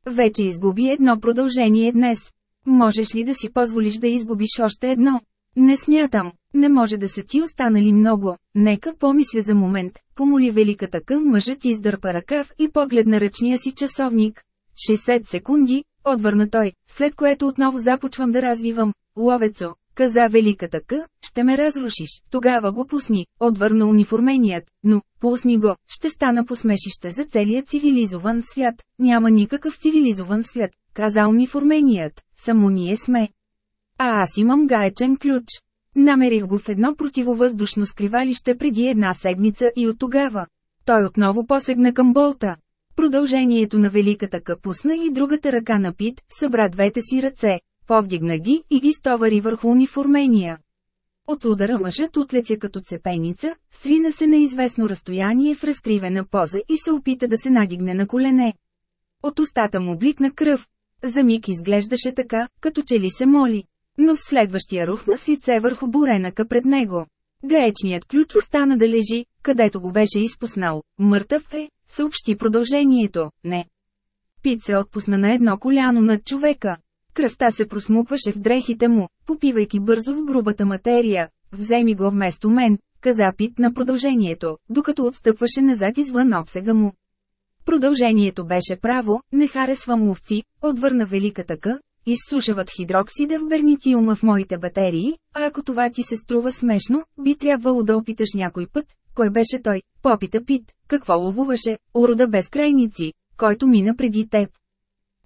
Вече изгуби едно продължение днес. Можеш ли да си позволиш да изгубиш още едно? Не смятам. Не може да са ти останали много. Нека помисля за момент. Помоли великата към мъжът издърпа ръкав и погледна ръчния си часовник. 60 секунди, отвърна той, след което отново започвам да развивам. Ловецо, каза великата К, ще ме разрушиш, тогава го пусни, отвърна униформеният, но, пусни го, ще стана посмешище за целия цивилизован свят, няма никакъв цивилизован свят, каза униформеният, само ние сме. А аз имам гаечен ключ. Намерих го в едно противовъздушно скривалище преди една седмица и от тогава. Той отново посегна към болта. Продължението на великата капусна и другата ръка на Пит, събра двете си ръце, повдигна ги и ги стовари върху униформения. От удара мъжът отлетя като цепеница, срина се на известно разстояние в разкривена поза и се опита да се надигне на колене. От устата му бликна кръв. За миг изглеждаше така, като че ли се моли. Но в следващия рухна с лице върху буренака пред него. Гаечният ключ остана да лежи, където го беше изпуснал. Мъртъв е, съобщи продължението, не. Пит се отпусна на едно коляно над човека. Кръвта се просмукваше в дрехите му, попивайки бързо в грубата материя. Вземи го вместо мен, каза Пит на продължението, докато отстъпваше назад извън обсега му. Продължението беше право, не харесвам ловци, отвърна великата къ, изсушават хидроксида в бернитиума в моите батерии, а ако това ти се струва смешно, би трябвало да опиташ някой път, кой беше той, попита Пит, какво ловуваше, урода без крайници, който мина преди теб.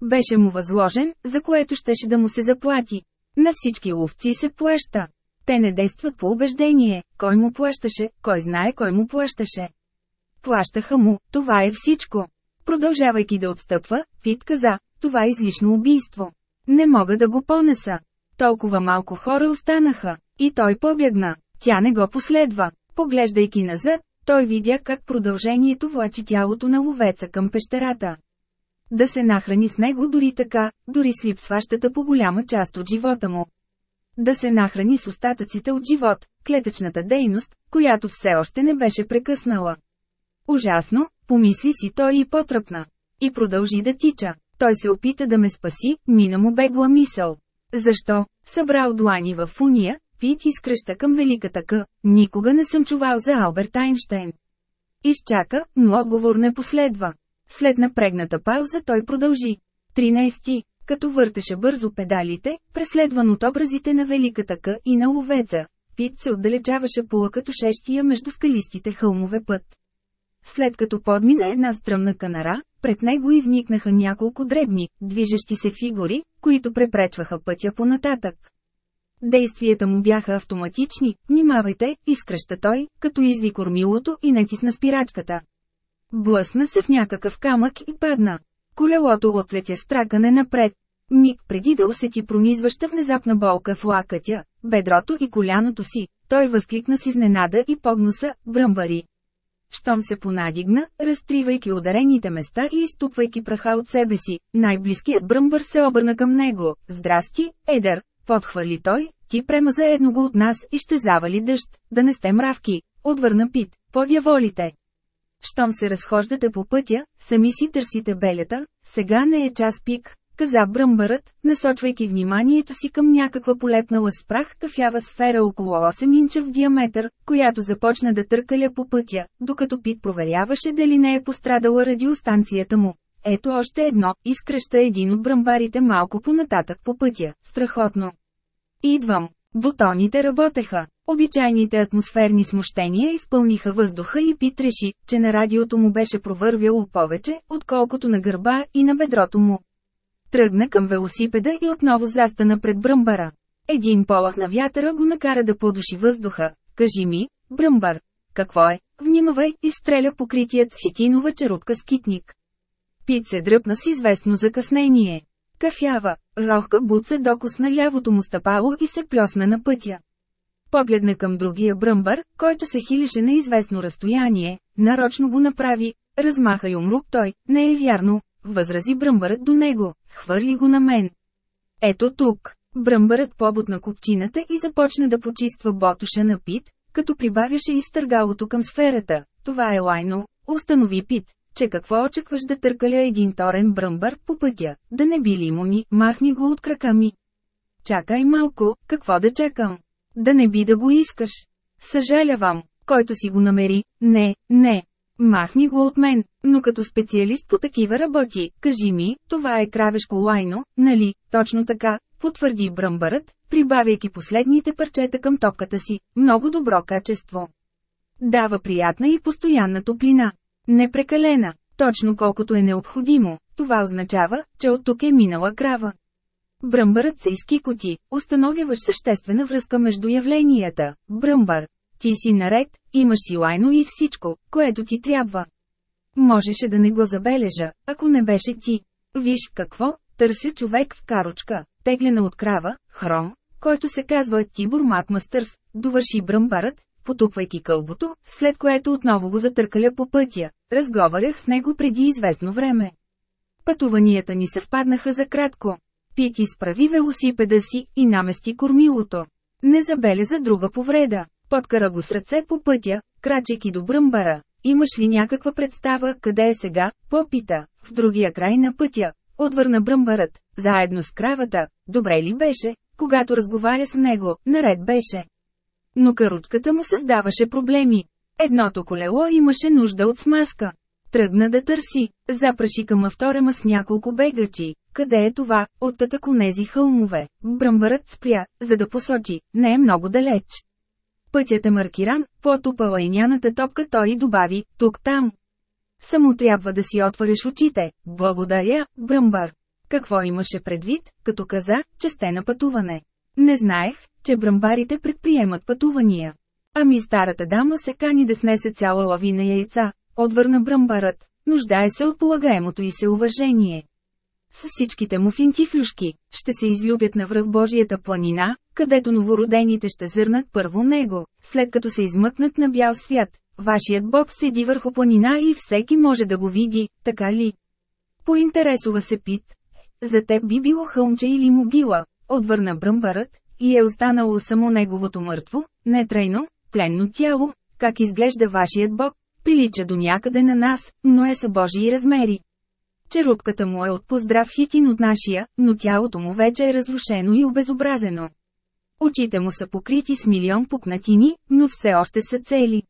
Беше му възложен, за което щеше да му се заплати. На всички ловци се плаща. Те не действат по убеждение, кой му плащаше, кой знае кой му плащаше. Плащаха му, това е всичко. Продължавайки да отстъпва, Пит каза, това е излишно убийство. Не мога да го понеса. Толкова малко хора останаха. И той побягна. Тя не го последва. Поглеждайки назад, той видя как продължението влачи тялото на ловеца към пещерата. Да се нахрани с него дори така, дори с липсващата по голяма част от живота му. Да се нахрани с остатъците от живот, клетъчната дейност, която все още не беше прекъснала. Ужасно, помисли си той и потръпна. И продължи да тича. Той се опита да ме спаси, мина му бегла мисъл. Защо? Събрал длани в уния, Пит изкръща към великата К. Никога не съм чувал за Алберт Айнштейн. Изчака, но отговор не последва. След напрегната пауза той продължи. 13. Като въртеше бързо педалите, преследван от образите на великата К и на ловеца, Пит се отдалечаваше по шещия между скалистите хълмове път. След като подмина една стръмна канара, пред него изникнаха няколко дребни, движещи се фигури, които препречваха пътя по-нататък. Действията му бяха автоматични, внимавайте, изкръща той, като изви кормилото и натисна спирачката. Блъсна се в някакъв камък и падна. Колелото отлетя стракане напред. Миг преди да усети пронизваща внезапна болка в лакътя, бедрото и коляното си, той възкликна с изненада и погноса, бръмбари. Щом се понадигна, разтривайки ударените места и изтупвайки праха от себе си, най-близкият бръмбър се обърна към него. Здрасти, Едър, подхвърли той, ти премаза едного от нас и ще завали дъжд, да не сте мравки, отвърна Пит, подяволите. Щом се разхождате по пътя, сами си търсите белята, сега не е час пик, каза бръмбърът, насочвайки вниманието си към някаква полепнала с прах кафява сфера около 8 инча в диаметър, която започна да търкаля по пътя, докато Пит проверяваше дали не е пострадала радиостанцията му. Ето още едно, изкръща един от бръмбарите малко понататък по пътя. Страхотно. Идвам. Бутоните работеха. Обичайните атмосферни смущения изпълниха въздуха и Пит реши, че на радиото му беше провървяло повече, отколкото на гърба и на бедрото му. Тръгна към велосипеда и отново застана пред бръмбара. Един полах на вятъра го накара да подуши въздуха. Кажи ми, бръмбар, какво е? Внимавай, изстреля покритият с хитинова черупка скитник. Пит се дръпна с известно закъснение. Кафява, рохка буца докосна лявото му стъпало и се плесна на пътя. Погледна към другия бръмбър, който се хилеше на известно разстояние, нарочно го направи, размаха и умрук той, не е вярно, възрази бръмбърът до него, хвърли го на мен. Ето тук, бръмбърът побутна купчината и започна да почиства ботуша на Пит, като прибавяше изтъргалото към сферата. Това е лайно, установи Пит, че какво очакваш да търкаля един торен бръмбър по пътя, да не би ли му ни, махни го от крака ми. Чакай малко, какво да чакам? Да не би да го искаш. Съжалявам, който си го намери, не, не. Махни го от мен, но като специалист по такива работи, кажи ми, това е кравешко лайно, нали, точно така, потвърди бръмбърът, прибавяйки последните парчета към топката си, много добро качество. Дава приятна и постоянна топлина. Непрекалена, точно колкото е необходимо, това означава, че от тук е минала крава. Бръмбърът се изкикоти, установяваш съществена връзка между явленията. Бръмбър. Ти си наред, имаш си лайно и всичко, което ти трябва. Можеше да не го забележа, ако не беше ти. Виж какво, търся човек в карочка, теглена от крава, хром, който се казва Тибор Макмастърс, довърши бръмбарът, потупвайки кълбото, след което отново го затъркаля по пътя. Разговарях с него преди известно време. Пътуванията ни съвпаднаха за кратко. Пит изправи велосипеда си и намести кормилото. Не забеляза друга повреда. Подкара го с ръце по пътя, крачейки до бръмбара. Имаш ли някаква представа къде е сега? Попита, в другия край на пътя. Отвърна бръмбарът, заедно с кравата. Добре ли беше? Когато разговаря с него, наред беше. Но каручката му създаваше проблеми. Едното колело имаше нужда от смазка. Тръгна да търси, запраши към авторема с няколко бегачи. Къде е това, от нези хълмове? Бръмбърът спря, за да посочи, не е много далеч. Пътят е маркиран, потупала и няната топка той добави, тук-там. Само трябва да си отвориш очите. Благодаря, Бръмбър. Какво имаше предвид, като каза, че сте на пътуване? Не знаех, че бръмбарите предприемат пътувания. Ами старата дама се кани да снесе цяла лавина яйца, отвърна бръмбарът, нуждае се от полагаемото и се уважение. С всичките му финтифлюшки, ще се излюбят на връх Божията планина, където новородените ще зърнат първо него, след като се измъкнат на бял свят. Вашият Бог седи върху планина и всеки може да го види, така ли? Поинтересува се Пит. За теб би било хълмче или могила, отвърна бръмбарът, и е останало само неговото мъртво, нетрайно, тленно тяло, как изглежда вашият бог, прилича до някъде на нас, но е са Божии размери. Черупката му е от поздрав хитин от нашия, но тялото му вече е разрушено и обезобразено. Очите му са покрити с милион пукнатини, но все още са цели.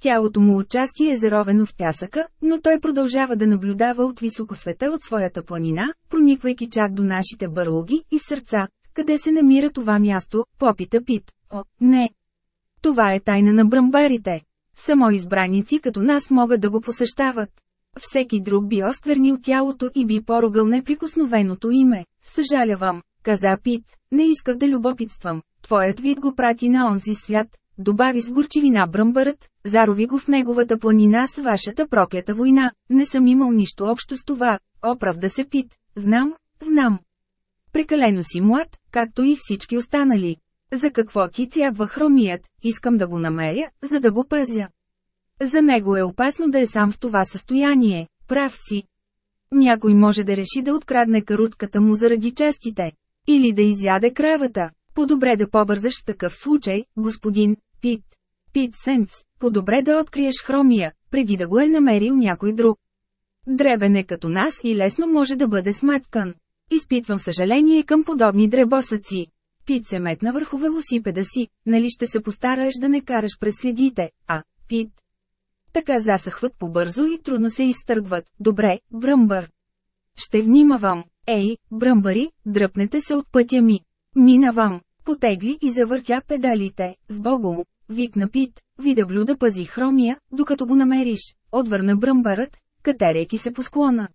Тялото му отчасти е заровено в пясъка, но той продължава да наблюдава от високо света от своята планина, прониквайки чак до нашите бърлоги и сърца. Къде се намира това място, попита Пит. О, не. Това е тайна на бръмбарите. Само избраници като нас могат да го посещават. Всеки друг би осквернил тялото и би поругал неприкосновеното име. Съжалявам, каза Пит, не исках да любопитствам. Твоят вид го прати на онзи свят, добави с горчивина бръмбърът, зарови го в неговата планина с вашата проклята война. Не съм имал нищо общо с това, оправда се Пит. Знам, знам. Прекалено си млад, както и всички останали. За какво ти трябва хромият, искам да го намеря, за да го пазя. За него е опасно да е сам в това състояние, прав си. Някой може да реши да открадне карутката му заради частите. Или да изяде кравата. По-добре да побързаш в такъв случай, господин Пит. Пит Сенс, по-добре да откриеш хромия, преди да го е намерил някой друг. Дребен е като нас и лесно може да бъде сматкан. Изпитвам съжаление към подобни дребосъци. Пит се метна върху велосипеда си, нали ще се постараеш да не караш през следите, а, Пит. Така засъхват побързо и трудно се изтъргват. Добре, бръмбър. Ще внимавам. Ей, бръмбари, дръпнете се от пътя ми. Минавам. Потегли и завъртя педалите. С богом. Викна Пит, вида да пази хромия, докато го намериш. Отвърна бръмбарът, катерейки се по склона.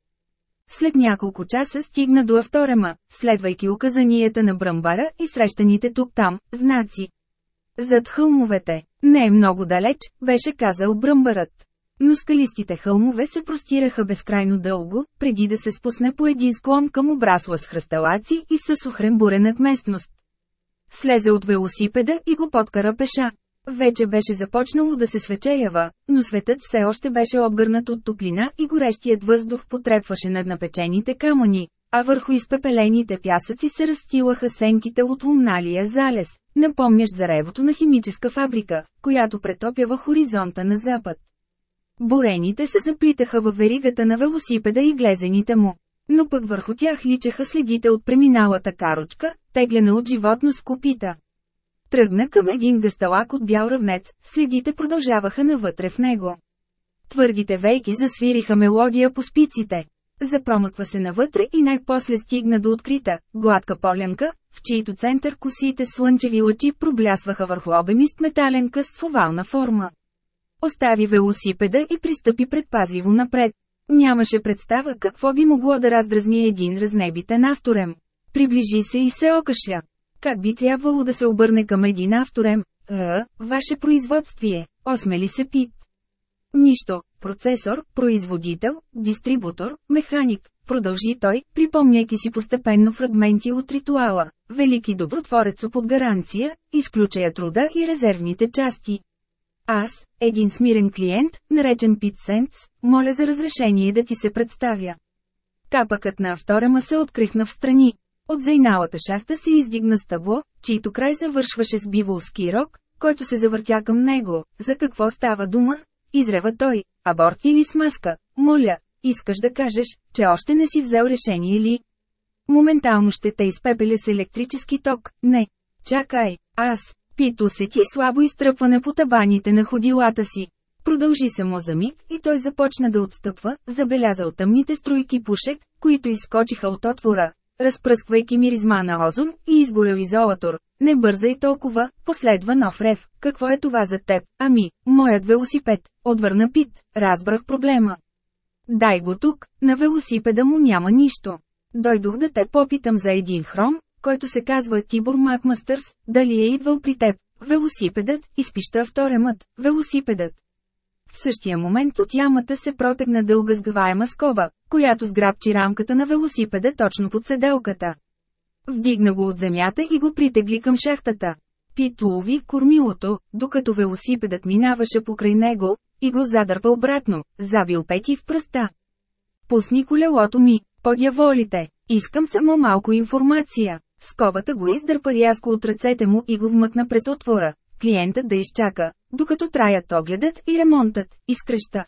След няколко часа стигна до авторема, следвайки указанията на бръмбара и срещаните тук-там, знаци. Зад хълмовете, не е много далеч, беше казал бръмбарът. Но скалистите хълмове се простираха безкрайно дълго, преди да се спусне по един склон към обрасла с хръсталаци и със сухрен буренък местност. Слезе от велосипеда и го подкара пеша. Вече беше започнало да се свечерява, но светът все още беше обгърнат от топлина и горещият въздух потрепваше над напечените камъни, а върху изпепелените пясъци се разстилаха сенките от лунналия залез, напомнящ за ревото на химическа фабрика, която претопява хоризонта на запад. Бурените се заплитаха във веригата на велосипеда и глезените му. Но пък върху тях личаха следите от преминалата карочка, теглена от животно с копита. Тръгна към един гъсталак от бял равнец, следите продължаваха навътре в него. Твърдите вейки засвириха мелодия по спиците. Запромъква се навътре и най-после стигна до открита, гладка полянка, в чието център косите слънчеви лъчи проблясваха върху обемист метален къс с овална форма. Остави велосипеда и пристъпи предпазливо напред. Нямаше представа какво би могло да раздразни един разнебитен авторем. Приближи се и се окаша. Как би трябвало да се обърне към един авторем? А, ваше производствие, осмели се Пит. Нищо, процесор, производител, дистрибутор, механик, продължи той, припомняйки си постепенно фрагменти от ритуала. Велики добротворец под гаранция, изключая труда и резервните части. Аз, един смирен клиент, наречен Пит Сенц, моля за разрешение да ти се представя. Капъкът на авторема се открихна в страни. От зайналата шахта се издигна стъбло, чийто край завършваше с биволски рок, който се завъртя към него. За какво става дума? Изрева той. Аборт или смазка? Моля, искаш да кажеш, че още не си взел решение ли? Моментално ще те изпепеля с електрически ток. Не. Чакай, аз. Пит усети слабо изтръпване по табаните на ходилата си. Продължи само за миг и той започна да отстъпва, забелязал тъмните струйки пушек, които изскочиха от отвора, разпръсквайки миризма на озон и изгорел изолатор. Не бързай толкова, последва нов рев. Какво е това за теб? Ами, моят велосипед. Отвърна Пит, разбрах проблема. Дай го тук, на велосипеда му няма нищо. Дойдох да те попитам за един хром, който се казва Тибор Макмастърс, дали е идвал при теб. Велосипедът, изпища авторемът, велосипедът. В същия момент от ямата се протегна дълга сгъваема скоба, която сграбчи рамката на велосипеда точно под седелката. Вдигна го от земята и го притегли към шахтата. Пит улови кормилото, докато велосипедът минаваше покрай него, и го задърпа обратно, забил пети в пръста. Пусни колелото ми, подяволите. Искам само малко информация. Скобата го издърпа рязко от ръцете му и го вмъкна през отвора. Клиентът да изчака, докато траят огледът и ремонтът, изкръща.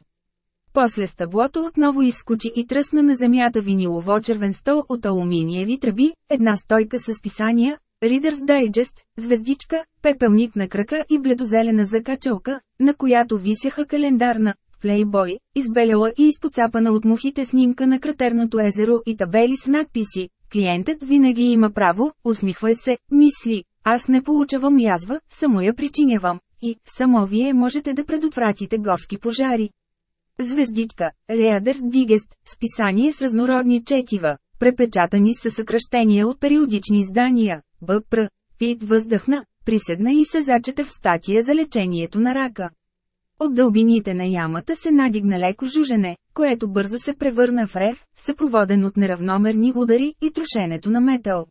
После стъблото отново изскочи и тръсна на земята винилово-червен стол от алуминиеви тръби, една стойка с писания, Reader's Digest, звездичка, пепелник на крака и бледозелена закачалка, на която висяха календарна, Playboy, избеляла и изпоцапана от мухите снимка на кратерното езеро и табели с надписи. Клиентът винаги има право, усмихва се, мисли, аз не получавам язва, само я причинявам, и, само вие можете да предотвратите горски пожари. Звездичка, Реадерс Дигест, списание с разнородни четива, препечатани с съкръщения от периодични издания, БПР, Пит въздъхна, приседна и се зачета в статия за лечението на рака. От дълбините на ямата се надигна леко жужене, което бързо се превърна в рев, съпроводен от неравномерни удари и трошенето на метал.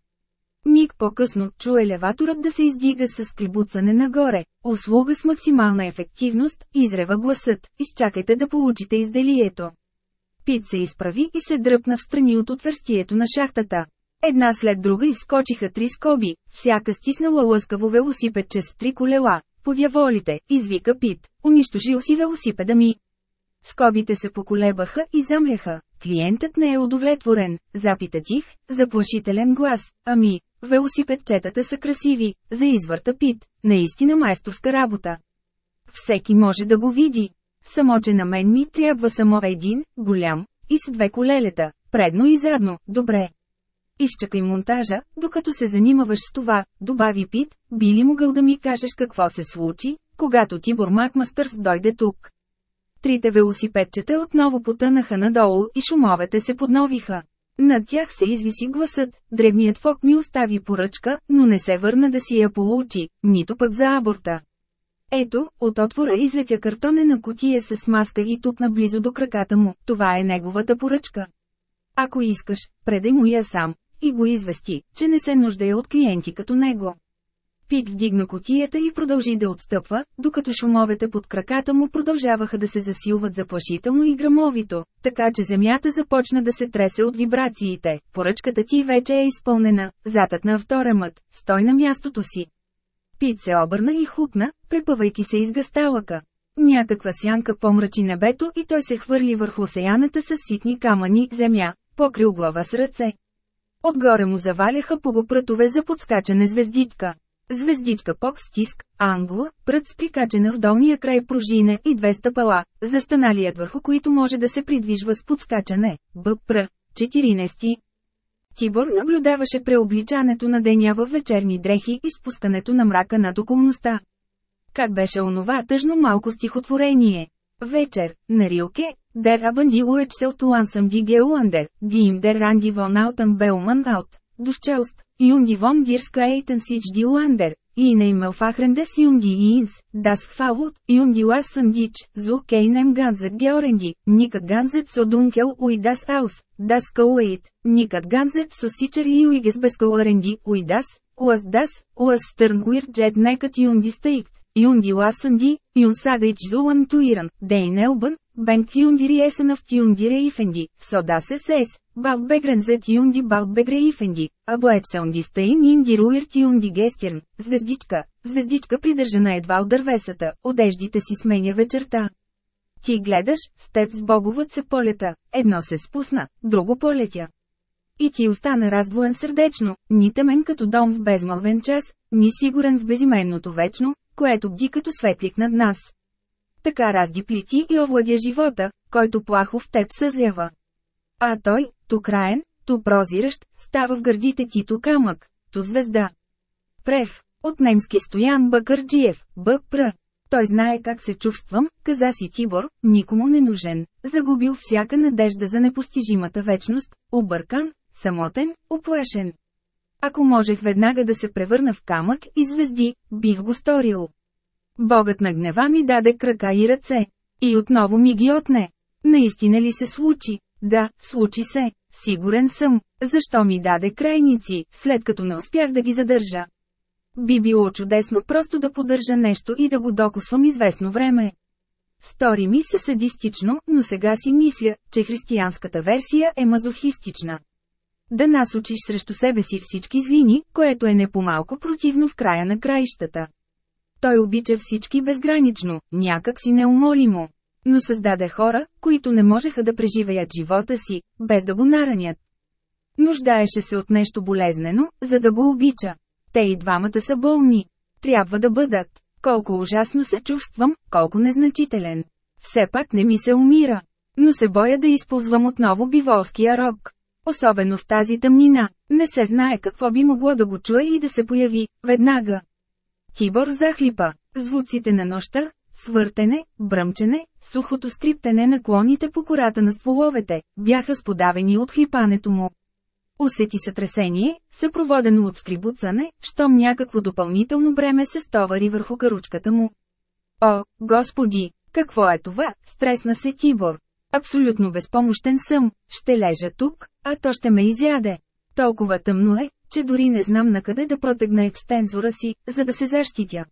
Миг по-късно чу елеваторът да се издига с клибуцане нагоре, услуга с максимална ефективност, изрева гласът, изчакайте да получите изделието. Пит се изправи и се дръпна в страни от отвърстието на шахтата. Една след друга изскочиха три скоби, всяка стиснала лъскаво велосипедче с три колела. Подяволите, извика Пит, унищожил си велосипеда ми. Скобите се поколебаха и замляха. Клиентът не е удовлетворен, запита тих, заплашителен глас. Ами, велосипедчетата са красиви, за извърта Пит, наистина майсторска работа. Всеки може да го види. Само че на мен ми трябва само един, голям, и с две колелета, предно и задно, добре. Изчакай монтажа, докато се занимаваш с това, добави Пит, би ли могъл да ми кажеш какво се случи, когато Тибор Макмастърс дойде тук. Трите велосипедчета отново потънаха надолу и шумовете се подновиха. Над тях се извиси гласът, древният фок ми остави поръчка, но не се върна да си я получи, нито пък за аборта. Ето, от отвора излетя картонена котия с маска и тук наблизо до краката му, това е неговата поръчка. Ако искаш, предай му я сам, и го извести, че не се нуждае от клиенти като него. Пит вдигна котията и продължи да отстъпва, докато шумовете под краката му продължаваха да се засилват заплашително и грамовито, така че земята започна да се тресе от вибрациите. Поръчката ти вече е изпълнена, затът на авторемът, стой на мястото си. Пит се обърна и хукна, препъвайки се из гасталъка. Някаква сянка помрачи небето и той се хвърли върху сеяната с ситни камъни земя, покрил глава с ръце. Отгоре му заваляха погопрътове за подскачане звездичка. Звездичка пок стиск, англо, прът с прикачена в долния край пружина и две стъпала, застаналият върху които може да се придвижва с подскачане, БПР, 14. Тибор наблюдаваше преобличането на деня в вечерни дрехи и спускането на мрака над околността. Как беше онова тъжно малко стихотворение? Вечер, на Рилке, Der Abend die Uetzelt langsam die Geulander, die im der Randi von Alten Beumann out, Duschelst, Jundi von Dirska Eiten sich die Lander, in einem Fachen des Jundi ins, das Fault, Jundi lassen dich, so keinem ganzet Georendi, nikat ganzet so dunkel ui das aus, das Kaueit, nikat ganzet so sicher iuiges beskorendi ui das, was das, was stern wird jet nekat Jundi steigt. Юнди Ласанди, Юн Сагайч Зулан Туиран, Дейн Елбън, Бенк Юндири Есенав Юндире Ифенди, Содасе Сес, Балт Бегрензет Юнди Балт Бегре Ифенди, Аблепсаунди Стейн Инди Руирт Юнди Гестирн, Звездичка, звездичка придържана едва от дървесата, одеждите си сменя вечерта. Ти гледаш, с теб с боговът се полета, едно се спусна, друго полетя. И ти остана раздвоен сърдечно, ни темен като дом в безмълвен час, ни сигурен в безименното вечно, което бди като светлик над нас. Така разди плити и овладя живота, който плахо в теб съзява. А той, то краен, то прозиращ, става в гърдите ти то камък, то звезда. Прев, от немски Стоян Бакърджиев, Б.Пр. Той знае как се чувствам, каза си Тибор, никому не нужен, загубил всяка надежда за непостижимата вечност, объркан, самотен, оплашен. Ако можех веднага да се превърна в камък и звезди, бих го сторил. Богът на гнева ми даде крака и ръце. И отново ми ги отне. Наистина ли се случи? Да, случи се. Сигурен съм. Защо ми даде крайници, след като не успях да ги задържа? Би било чудесно просто да поддържа нещо и да го докосвам известно време. Стори ми се садистично, но сега си мисля, че християнската версия е мазохистична. Да насочиш срещу себе си всички злини, което е не по-малко противно в края на краищата. Той обича всички безгранично, някак си неумолимо. Но създаде хора, които не можеха да преживеят живота си, без да го наранят. Нуждаеше се от нещо болезнено, за да го обича. Те и двамата са болни. Трябва да бъдат. Колко ужасно се чувствам, колко незначителен. Все пак не ми се умира. Но се боя да използвам отново биволския рок. Особено в тази тъмнина. Не се знае какво би могло да го чуе и да се появи, веднага. Тибор захлипа. Звуците на нощта, свъртене, бръмчене, сухото скриптене на клоните по кората на стволовете, бяха сподавени от хлипането му. Усети сътресение, съпроводено от скрибуцане, щом някакво допълнително бреме се стовари върху каручката му. О, господи, какво е това, стресна се Тибор. Абсолютно безпомощен съм, ще лежа тук, а то ще ме изяде. Толкова тъмно е, че дори не знам на къде да протегна екстензора си, за да се защитя.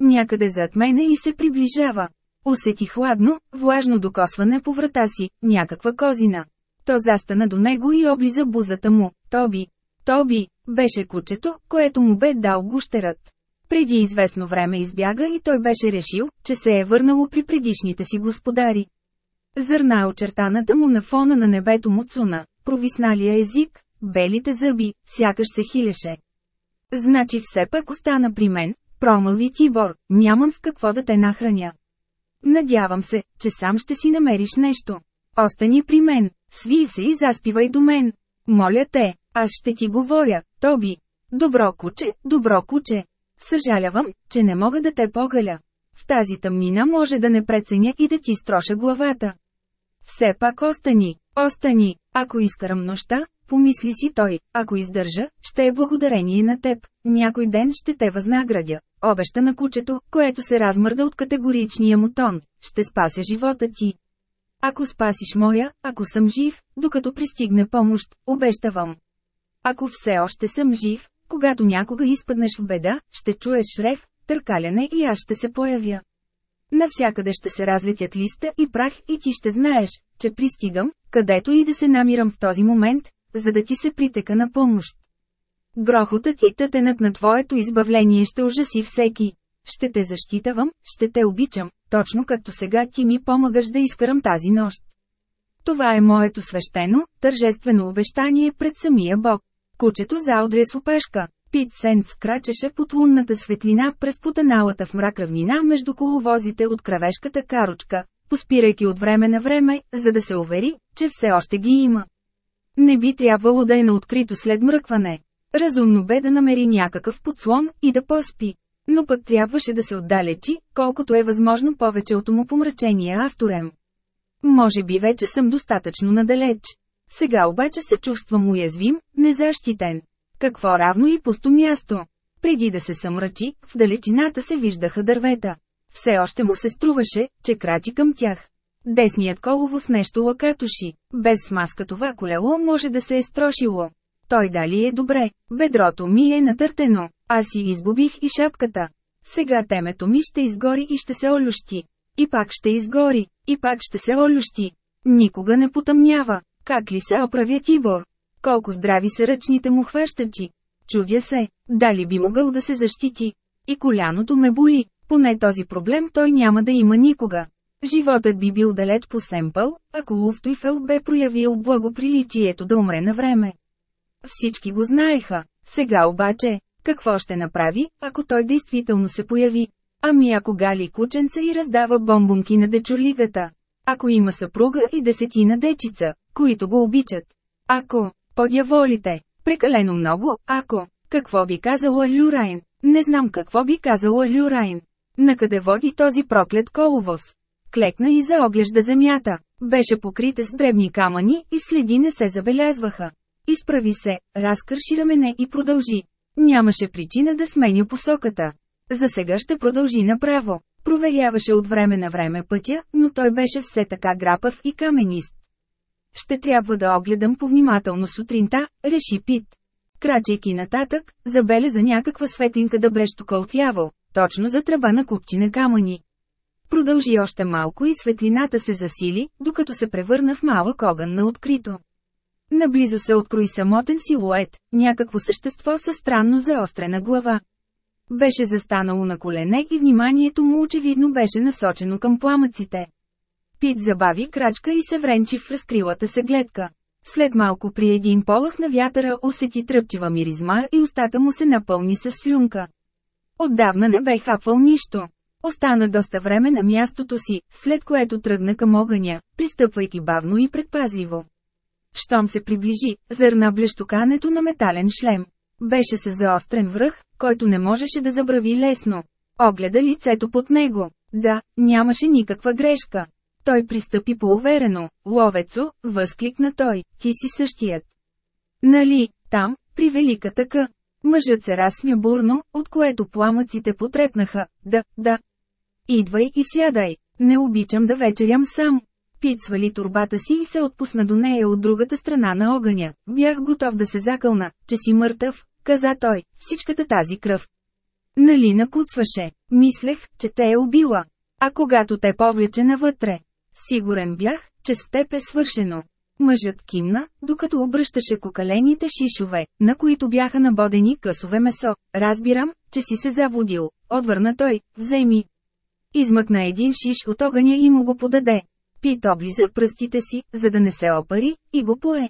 Някъде зад мене и се приближава. Усети хладно, влажно докосване по врата си, някаква козина. То застана до него и облиза бузата му. Тоби. Тоби, беше кучето, което му бе дал гущерът. Преди известно време избяга и той беше решил, че се е върнало при предишните си господари. Зърна очертаната му на фона на небето му цуна, провисналия език, белите зъби, сякаш се хилеше. Значи все пак остана при мен, промълви Тибор, нямам с какво да те нахраня. Надявам се, че сам ще си намериш нещо. Остани при мен, сви се и заспивай до мен. Моля те, аз ще ти говоря, Тоби. Добро куче, добро куче. Съжалявам, че не мога да те погаля. В тази тъмнина може да не преценя и да ти строша главата. Все пак остани, остани, ако изкарам нощта, помисли си той, ако издържа, ще е благодарение на теб, някой ден ще те възнаградя. Обеща на кучето, което се размърда от категоричния му тон, ще спася живота ти. Ако спасиш моя, ако съм жив, докато пристигне помощ, обещавам. Ако все още съм жив, когато някога изпаднеш в беда, ще чуеш шрев, търкаляне и аз ще се появя. Навсякъде ще се разлетят листа и прах и ти ще знаеш, че пристигам, където и да се намирам в този момент, за да ти се притека на помощ. Грохотът и тътенът на твоето избавление ще ужаси всеки. Ще те защитавам, ще те обичам, точно както сега ти ми помагаш да изкарам тази нощ. Това е моето свещено, тържествено обещание пред самия Бог. Кучето заодря с опешка. Пит Сенц крачеше под лунната светлина през потаналата в мрак равнина между коловозите от кравешката карочка, поспирайки от време на време, за да се увери, че все още ги има. Не би трябвало да е на открито след мръкване. Разумно бе да намери някакъв подслон и да поспи. Но пък трябваше да се отдалечи, колкото е възможно повече от умопомрачения авторем. Може би вече съм достатъчно надалеч. Сега обаче се чувствам уязвим, незащитен. Какво равно и пусто място. Преди да се съмрачи, в далечината се виждаха дървета. Все още му се струваше, че крачи към тях. Десният колово с нещо лакатуши. Без смазка това колело може да се е строшило. Той дали е добре, бедрото ми е натъртено, аз си избубих и шапката. Сега темето ми ще изгори и ще се олющи. И пак ще изгори, и пак ще се олющи. Никога не потъмнява. Как ли се оправя Тибор? Колко здрави са ръчните му хващачи. Чудя се, дали би могъл да се защити. И коляното ме боли. Поне този проблем той няма да има никога. Животът би бил далеч по семпъл, ако Луфтуйфел бе проявил благоприличието да умре на време. Всички го знаеха. Сега обаче, какво ще направи, ако той действително се появи? Ами ако гали кученца и раздава бомбонки на дечурлигата? Ако има съпруга и десетина дечица, които го обичат? Ако, подяволите, прекалено много, ако, какво би казала Люрайн? Не знам какво би казала Люрайн. Накъде води този проклет коловоз? Клекна и заоглежда земята. Беше покрита с дребни камъни и следи не се забелязваха. Изправи се, разкърши рамене и продължи. Нямаше причина да сменя посоката. За сега ще продължи направо. Проверяваше от време на време пътя, но той беше все така грапав и каменист. Ще трябва да огледам повнимателно сутринта, реши Пит. Крачейки нататък, забеляза някаква светлинка да блещока от явъл, точно за тръба на купчина камъни. Продължи още малко и светлината се засили, докато се превърна в малък огън на открито. Наблизо се открои самотен силует, някакво същество със странно заострена глава. Беше застанало на колене и вниманието му очевидно беше насочено към пламъците. Пит забави крачка и се вренчи в разкрилата се гледка. След малко при един полъх на вятъра усети тръпчива миризма и устата му се напълни с слюнка. Отдавна не бе хапвал нищо. Остана доста време на мястото си, след което тръгна към огъня, пристъпвайки бавно и предпазливо. Щом се приближи, зърна блещокането на метален шлем. Беше се заострен връх, който не можеше да забрави лесно. Огледа лицето под него. Да, нямаше никаква грешка. Той пристъпи по-уверено. Ловецо, възкликна той, ти си същият. Нали, там, при великата къ. Мъжът се разсмя бурно, от което пламъците потрепнаха. Да, да. Идвай и сядай. Не обичам да вечерям сам. Пит свали турбата си и се отпусна до нея от другата страна на огъня. Бях готов да се закълна, че си мъртъв, каза той, всичката тази кръв. Нали накуцваше, мислех, че те е убила. А когато те повлече навътре, сигурен бях, че с теб е свършено. Мъжът кимна, докато обръщаше кокалените шишове, на които бяха набодени късове месо. Разбирам, че си се заводил, отвърна той, вземи. Измъкна един шиш от огъня и му го подаде. Пит облиза пръстите си, за да не се опари, и го пое.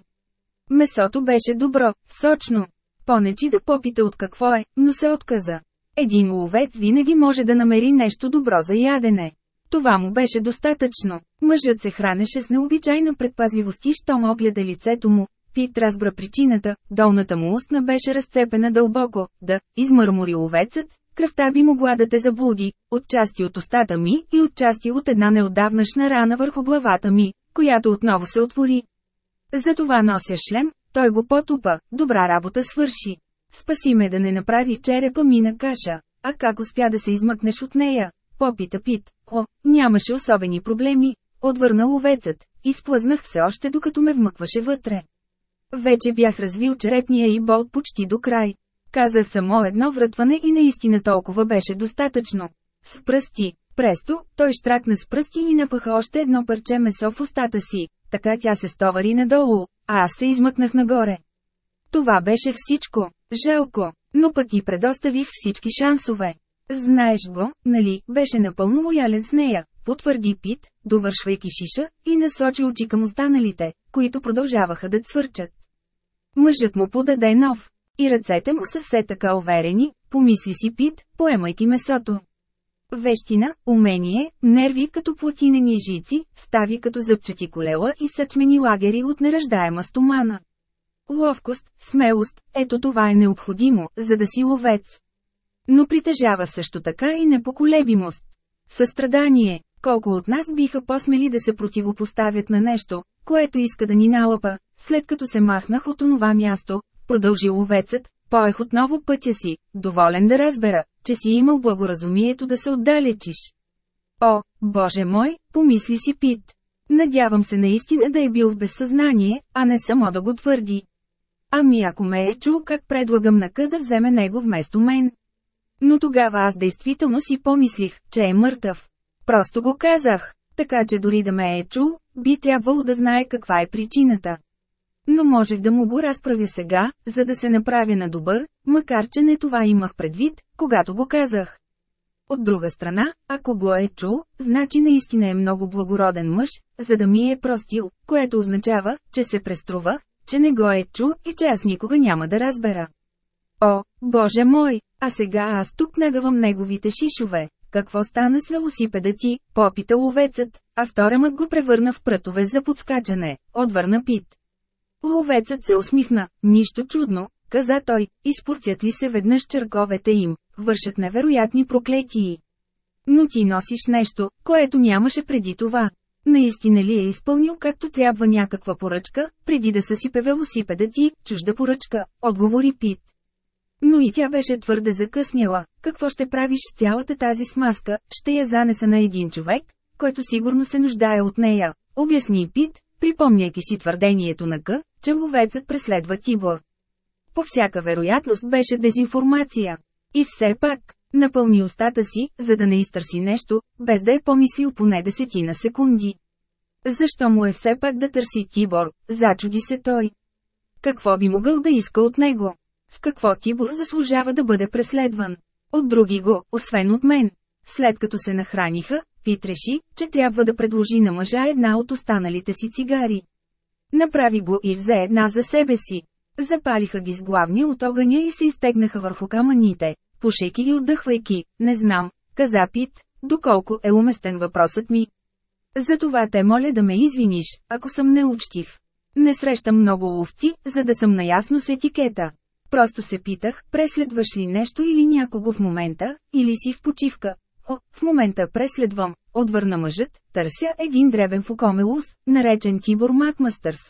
Месото беше добро, сочно. Понечи да попита от какво е, но се отказа. Един ловец винаги може да намери нещо добро за ядене. Това му беше достатъчно. Мъжът се хранеше с необичайна предпазливост и щом огледа лицето му. Пит разбра причината, долната му устна беше разцепена дълбоко, да, измърмори ловецът, кръвта би могла да те заблуди, отчасти от устата ми и отчасти от една неотдавнашна рана върху главата ми, която отново се отвори. Затова нося шлем, той го потупа, добра работа свърши. Спаси ме да не направи черепа ми на каша, а как успя да се измъкнеш от нея? Попита Пит. О, нямаше особени проблеми, отвърна ловецът, изплъзнах се още докато ме вмъкваше вътре. Вече бях развил черепния и болт почти до край. Казах само едно вратване и наистина толкова беше достатъчно. С пръсти, престо, той штракна с пръсти и напаха още едно парче месо в устата си, така тя се стовари надолу, а аз се измъкнах нагоре. Това беше всичко, жалко, но пък и предоставих всички шансове. Знаеш го, нали, беше напълно лоялен с нея, потвърди Пит, довършвайки шиша, и насочи очи към останалите, които продължаваха да цвърчат. Мъжът му подаде нов, и ръцете му са все така уверени, помисли си Пит, поемайки месото. Вещина, умение, нерви като платинени жици, стави като зъбчати колела и съчмени лагери от неръждаема стомана. Ловкост, смелост, ето това е необходимо, за да си ловец. Но притежава също така и непоколебимост. Състрадание, колко от нас биха посмели да се противопоставят на нещо, което иска да ни налъпа, след като се махнах от онова място, продължи ловецът, поех отново пътя си, доволен да разбера, че си имал благоразумието да се отдалечиш. О, Боже мой, помисли си Пит. Надявам се наистина да е бил в безсъзнание, а не само да го твърди. Ами ако ме е чул как предлагам на къда вземе него вместо мен. Но тогава аз действително си помислих, че е мъртъв. Просто го казах, така че дори да ме е чул, би трябвало да знае каква е причината. Но можех да му го разправя сега, за да се направя на добър, макар че не това имах предвид, когато го казах. От друга страна, ако го е чул, значи наистина е много благороден мъж, за да ми е простил, което означава, че се преструва, че не го е чул и че аз никога няма да разбера. О, боже мой, а сега аз тук нагавам неговите шишове. Какво стана с велосипеда ти, попита ловецът, а вторемът го превърна в прътове за подскачане, отвърна Пит. Ловецът се усмихна, нищо чудно, каза той, изпортят ли се веднъж черковете им, вършат невероятни проклетии. Но ти носиш нещо, което нямаше преди това. Наистина ли е изпълнил както трябва някаква поръчка, преди да съсипе велосипеда ти, чужда поръчка, отговори Пит. Но и тя беше твърде закъсняла. Какво ще правиш с цялата тази смазка, ще я занеса на един човек, който сигурно се нуждае от нея, обясни Пит, припомняйки си твърдението на К, че ловецът преследва Тибор. По всяка вероятност беше дезинформация. И все пак, Напълни устата си, за да не изтърси нещо, без да е помислил поне десетина секунди. Защо му е все пак да търси Тибор, зачуди се той. Какво би могъл да иска от него? С какво Тибор заслужава да бъде преследван? От други го, освен от мен. След като се нахраниха, Пит реши, че трябва да предложи на мъжа една от останалите си цигари. Направи го и взе една за себе си. Запалиха ги с главни от огъня и се изтегнаха върху камъните, пушейки и отдъхвайки, не знам, каза Пит, доколко е уместен въпросът ми. Затова те моля да ме извиниш, ако съм неучтив. Не срещам много ловци, за да съм наясно с етикета. Просто се питах, преследваш ли нещо или някого в момента, или си в почивка. О, в момента преследвам, отвърна мъжът, търся един дребен фукомелус, наречен Тибор Макмастърс.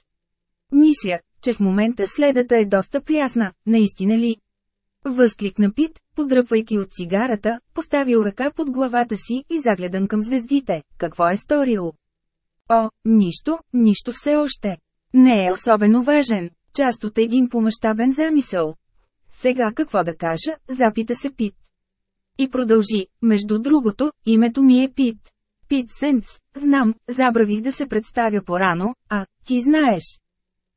Мисля, че в момента следата е доста прясна, наистина ли? Възкликна Пит, подръпвайки от цигарата, поставил ръка под главата си и загледан към звездите. Какво е сторил? О, нищо, нищо все още. Не е особено важен, част от един помащабен замисъл. Сега какво да кажа, запита се Пит. И продължи, между другото, името ми е Пит. Пит Сенс, знам, забравих да се представя порано, а, ти знаеш.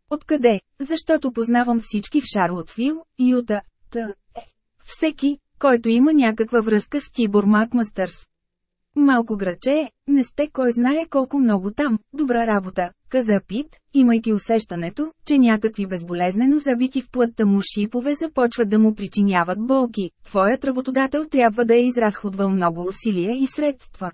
Откъде? Защото познавам всички в Шарлотсвил, Юта, Т. Е. Всеки, който има някаква връзка с Тибор Макмастърс. Малко граче не сте кой знае колко много там, добра работа, каза Пит, имайки усещането, че някакви безболезнено забити в плътта му шипове започват да му причиняват болки. Твоят работодател трябва да е изразходвал много усилия и средства.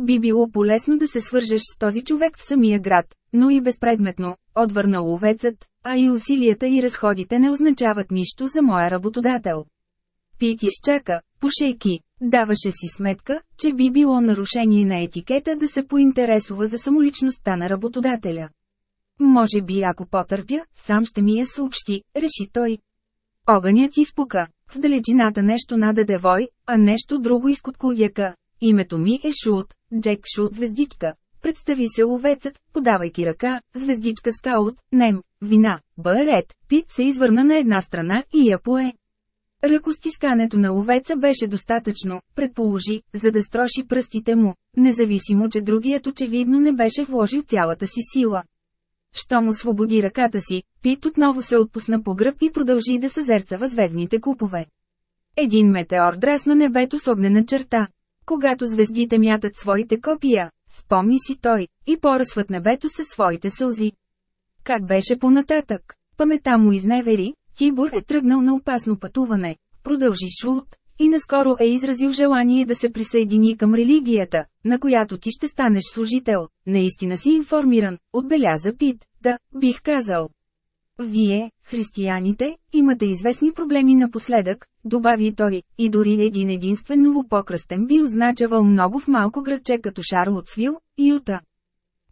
Би било полезно да се свържеш с този човек в самия град, но и безпредметно, отвърна ловецът, а и усилията и разходите не означават нищо за моя работодател. Пит изчака, пошейки, даваше си сметка, че би било нарушение на етикета да се поинтересува за самоличността на работодателя. Може би ако потърпя, сам ще ми я съобщи, реши той. Огънят изпука. В далечината нещо нададе вой, а нещо друго изкот кудяка. Името ми е Шут, Джек Шут звездичка. Представи се ловецът, подавайки ръка, звездичка скаут, нем, вина, барет, пит се извърна на една страна и я пое. Ръкостискането на ловеца беше достатъчно, предположи, за да строши пръстите му, независимо, че другият очевидно не беше вложил цялата си сила. Що му свободи ръката си, Пит отново се отпусна по гръб и продължи да съзерцава звездните купове. Един метеор драсна небето с огнена черта. Когато звездите мятат своите копия, спомни си той, и поръсват небето със своите сълзи. Как беше понататък? Памета му изневери, Тибор е тръгнал на опасно пътуване, продължи Шулт, и наскоро е изразил желание да се присъедини към религията, на която ти ще станеш служител. Наистина си информиран, отбеляза Пит, да, бих казал. Вие, християните, имате известни проблеми напоследък, добави той, и дори един единствен новопокръстен би означавал много в малко градче като Шарлотсвил, Юта.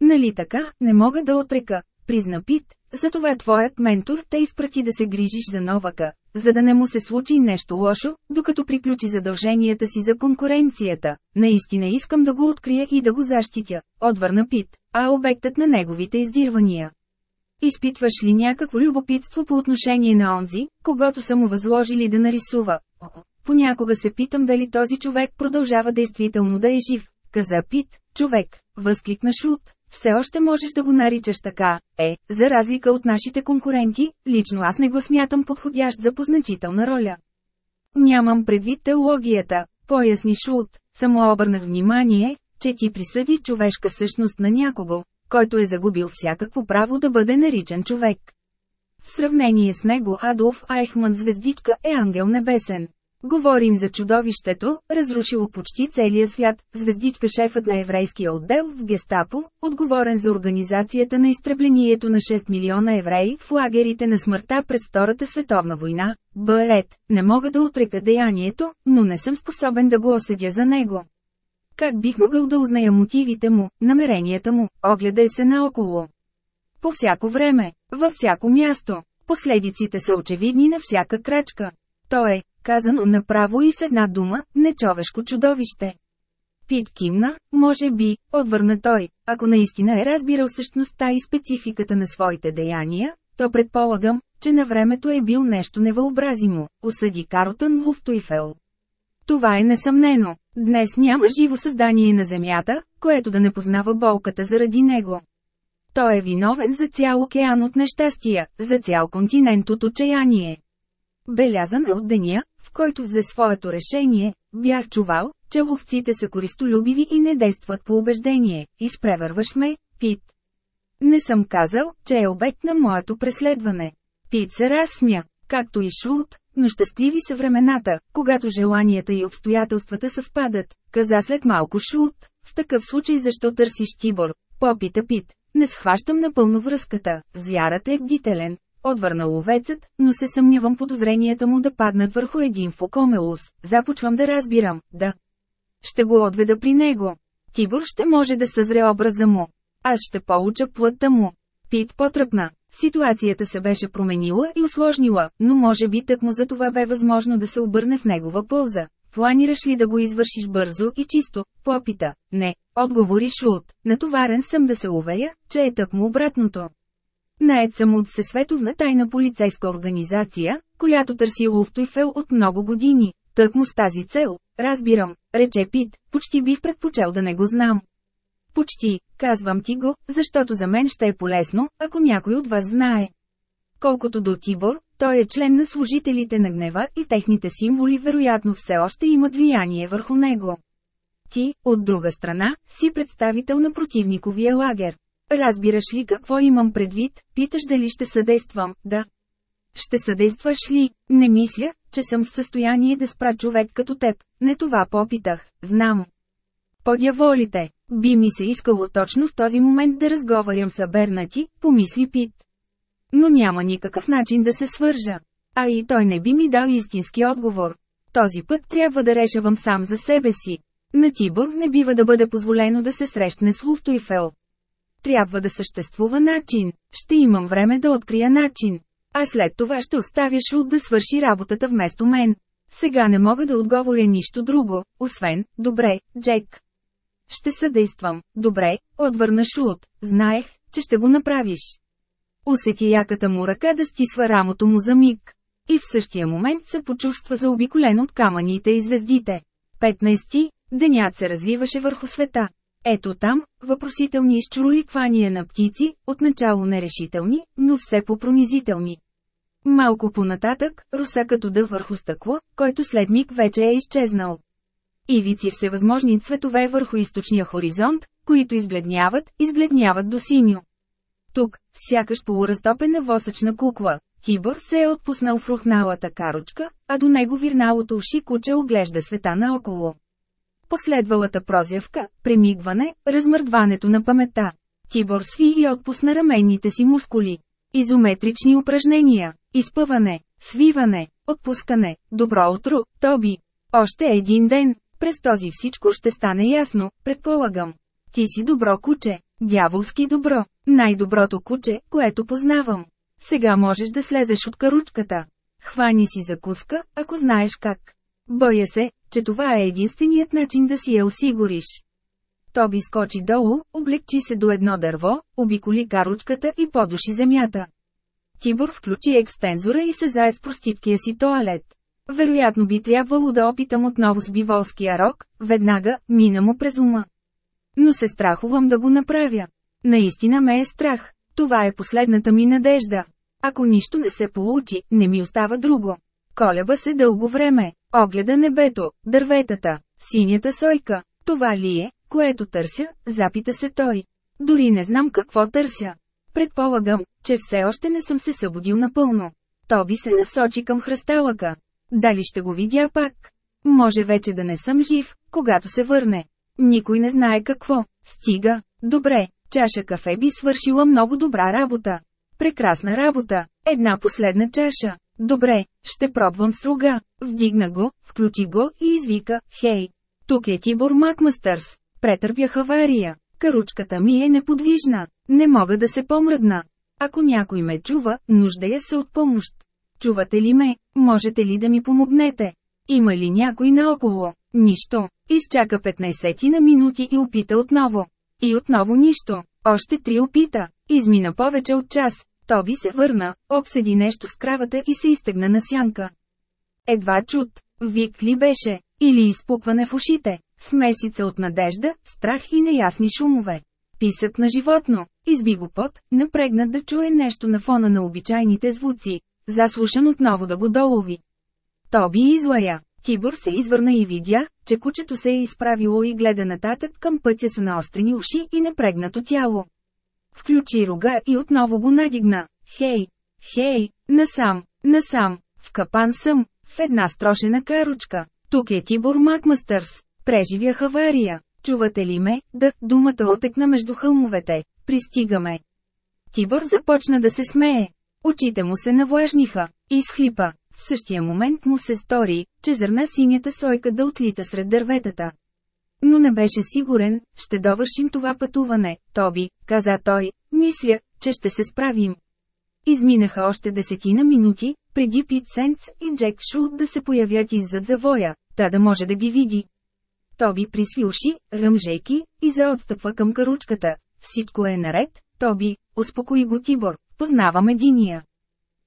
Нали така, не мога да отрека, призна Пит, затова твоят ментор те изпрати да се грижиш за новака, за да не му се случи нещо лошо, докато приключи задълженията си за конкуренцията. Наистина искам да го открия и да го защитя, отвърна Пит, а обектът на неговите издирвания. Изпитваш ли някакво любопитство по отношение на онзи, когато са му възложили да нарисува? Понякога се питам дали този човек продължава действително да е жив, каза Пит, човек, възкликна Шут. Все още можеш да го наричаш така, е, за разлика от нашите конкуренти, лично аз не го смятам подходящ за позначителна роля. Нямам предвид теологията, поясни Шулт, само обърнах внимание, че ти присъди човешка същност на някого, който е загубил всякакво право да бъде наричан човек. В сравнение с него Адолф Айхман звездичка е ангел небесен. Говорим за чудовището, разрушило почти целия свят, звездичка шефът на еврейския отдел в гестапо, отговорен за организацията на изтреблението на 6 милиона евреи в лагерите на смъртта през Втората световна война, Барет, не мога да отрека деянието, но не съм способен да го осъдя за него. Как бих могъл да узная мотивите му, намеренията му, огледай се наоколо. По всяко време, във всяко място, последиците са очевидни на всяка крачка. То е, казано направо и с една дума, нечовешко чудовище. Пит кимна, може би, отвърна той, ако наистина е разбирал същността и спецификата на своите деяния, то предполагам, че на времето е бил нещо невъобразимо, осъди Карлтън Луфтуйфел. Това е несъмнено. Днес няма живо създание на Земята, което да не познава болката заради него. Той е виновен за цял океан от нещастия, за цял континент от отчаяние. Белязан е от деня, в който взе своето решение, бях чувал, че ловците са користолюбиви и не действат по убеждение, изпревърваш ме, Пит. Не съм казал, че е обект на моето преследване. Пит се разсмя, както и Шулт, но щастливи са времената, когато желанията и обстоятелствата съвпадат, каза след малко Шулт. В такъв случай защо търсиш Тибор? Попита Пит. Не схващам напълно връзката, звярат е бдителен. Отвърна ловецът, но се съмнявам подозренията му да паднат върху един фокомелус. Започвам да разбирам, да. Ще го отведа при него. Тибор ще може да съзре образа му. Аз ще получа плътта му. Пит потръпна. Ситуацията се беше променила и усложнила, но може би тъкмо за това бе възможно да се обърне в негова полза. Планираш ли да го извършиш бързо и чисто? Попита. Не, отговори Шулт. Натоварен съм да се уверя, че е тъкмо обратното. Наед съм от Всесветовна тайна полицейска организация, която търси Луфтуйфел от много години. Тъкмо с тази цел, разбирам, рече Пит, почти бих предпочел да не го знам. Почти, казвам ти го, защото за мен ще е полезно, ако някой от вас знае. Колкото до Тибор, той е член на служителите на гнева и техните символи вероятно все още имат влияние върху него. Ти, от друга страна, си представител на противниковия лагер. Разбираш ли какво имам предвид, питаш дали ще съдействам, да. Ще съдействаш ли? Не мисля, че съм в състояние да спра човек като теб, не това попитах, знам. Подяволите, би ми се искало точно в този момент да разговарям с Бернати, помисли Пит. Но няма никакъв начин да се свържа. А и той не би ми дал истински отговор. Този път трябва да решавам сам за себе си. На Тибор не бива да бъде позволено да се срещне с Луфтуйфел. Трябва да съществува начин. Ще имам време да открия начин. А след това ще оставя Шут да свърши работата вместо мен. Сега не мога да отговоря нищо друго, освен, добре, Джек. Ще съдействам, добре, отвърна Шут, знаех, че ще го направиш. Усети яката му ръка да стисва рамото му за миг. И в същия момент се почувства заобиколен от камъните и звездите. 15. Денят се развиваше върху света. Ето там, въпросителни изчуроликвания на птици, отначало нерешителни, но все по-пронизителни. Малко понататък, като дъх върху стъкло, който след миг вече е изчезнал. Ивици всевъзможни цветове върху източния хоризонт, които избледняват, избледняват до синьо. Тук, сякаш полуразтопена восъчна кукла, Тибор се е отпуснал в рухналата карочка, а до него вирналото уши куче оглежда света наоколо. Последвалата прозявка, премигване, размърдването на памета. Тибор сви и отпусна раменните си мускули. Изометрични упражнения, изпъване, свиване, отпускане, добро утро, Тоби. Още един ден, през този всичко ще стане ясно, предполагам. Ти си добро куче, дяволски добро, най-доброто куче, което познавам. Сега можеш да слезеш от каручката. Хвани си закуска, ако знаеш как. Боя се, че това е единственият начин да си я осигуриш. Тоби скочи долу, облегчи се до едно дърво, обиколи каручката и подуши земята. Тибор включи екстензора и се зае с проститкия си тоалет. Вероятно би трябвало да опитам отново с биволския рок, веднага, мина му през ума. Но се страхувам да го направя. Наистина ме е страх. Това е последната ми надежда. Ако нищо не се получи, не ми остава друго. Колеба се дълго време, огледа небето, дърветата, синята сойка. Това ли е, което търся, запита се той. Дори не знам какво търся. Предполагам, че все още не съм се събудил напълно. Тоби се насочи към хръсталъка. Дали ще го видя пак? Може вече да не съм жив, когато се върне. Никой не знае какво. Стига. Добре, чаша кафе би свършила много добра работа. Прекрасна работа. Една последна чаша. Добре, ще пробвам с рога. Вдигна го, включи го и извика, хей. Тук е Тибор Макмастърс. Претърпях авария. Каручката ми е неподвижна. Не мога да се помръдна. Ако някой ме чува, нуждая се от помощ. Чувате ли ме? Можете ли да ми помогнете? Има ли някой наоколо? Нищо. Изчака 15 на минути и опита отново. И отново нищо. Още три опита. Измина повече от час. Тоби се върна, обседи нещо с кравата и се изтегна на сянка. Едва чут. Вик ли беше? Или изпукване в ушите, смесица от надежда, страх и неясни шумове. Писък на животно, изби го пот, напрегнат да чуе нещо на фона на обичайните звуци, заслушан отново да го долови. Тоби излая. Тибор се извърна и видя, че кучето се е изправило и гледа нататък към пътя с наострени уши и напрегнато тяло. Включи рога и отново го надигна. Хей! Хей! Насам! Насам! В капан съм! В една строшена каручка! Тук е Тибор Макмастърс! Преживях авария! Чувате ли ме? Да, думата отекна между хълмовете. Пристигаме. Тибор започна да се смее. Очите му се навлажниха. Изхлипа. В същия момент му се стори, че зърна синята сойка да отлита сред дърветата. Но не беше сигурен, ще довършим това пътуване, Тоби, каза той, мисля, че ще се справим. Изминаха още десетина минути, преди Пит Сенц и Джек Шулт да се появят иззад завоя, та да може да ги види. Тоби присви уши, ръмжейки, и заотстъпва към каручката. Всичко е наред, Тоби, успокои го Тибор, познавам единия.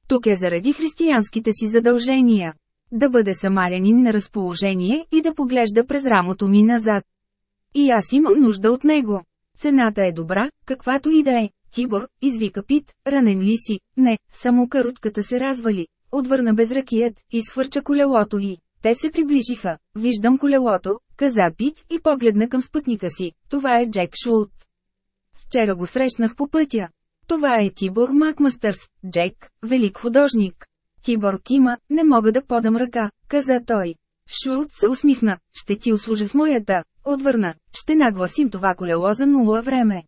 Тук е заради християнските си задължения. Да бъде самарянин на разположение и да поглежда през рамото ми назад. И аз имам нужда от него. Цената е добра, каквато и да е. Тибор, извика Пит, ранен ли си? Не, само карутката се развали. Отвърна безракият, изхвърча колелото и. Те се приближиха. Виждам колелото, каза Пит и погледна към спътника си. Това е Джек Шулт. Вчера го срещнах по пътя. Това е Тибор Макмастърс, Джек, велик художник. Тибор кима, не мога да подам ръка, каза той. Шулт се усмихна, ще ти услужа с моята, отвърна, ще нагласим това колело за нула време.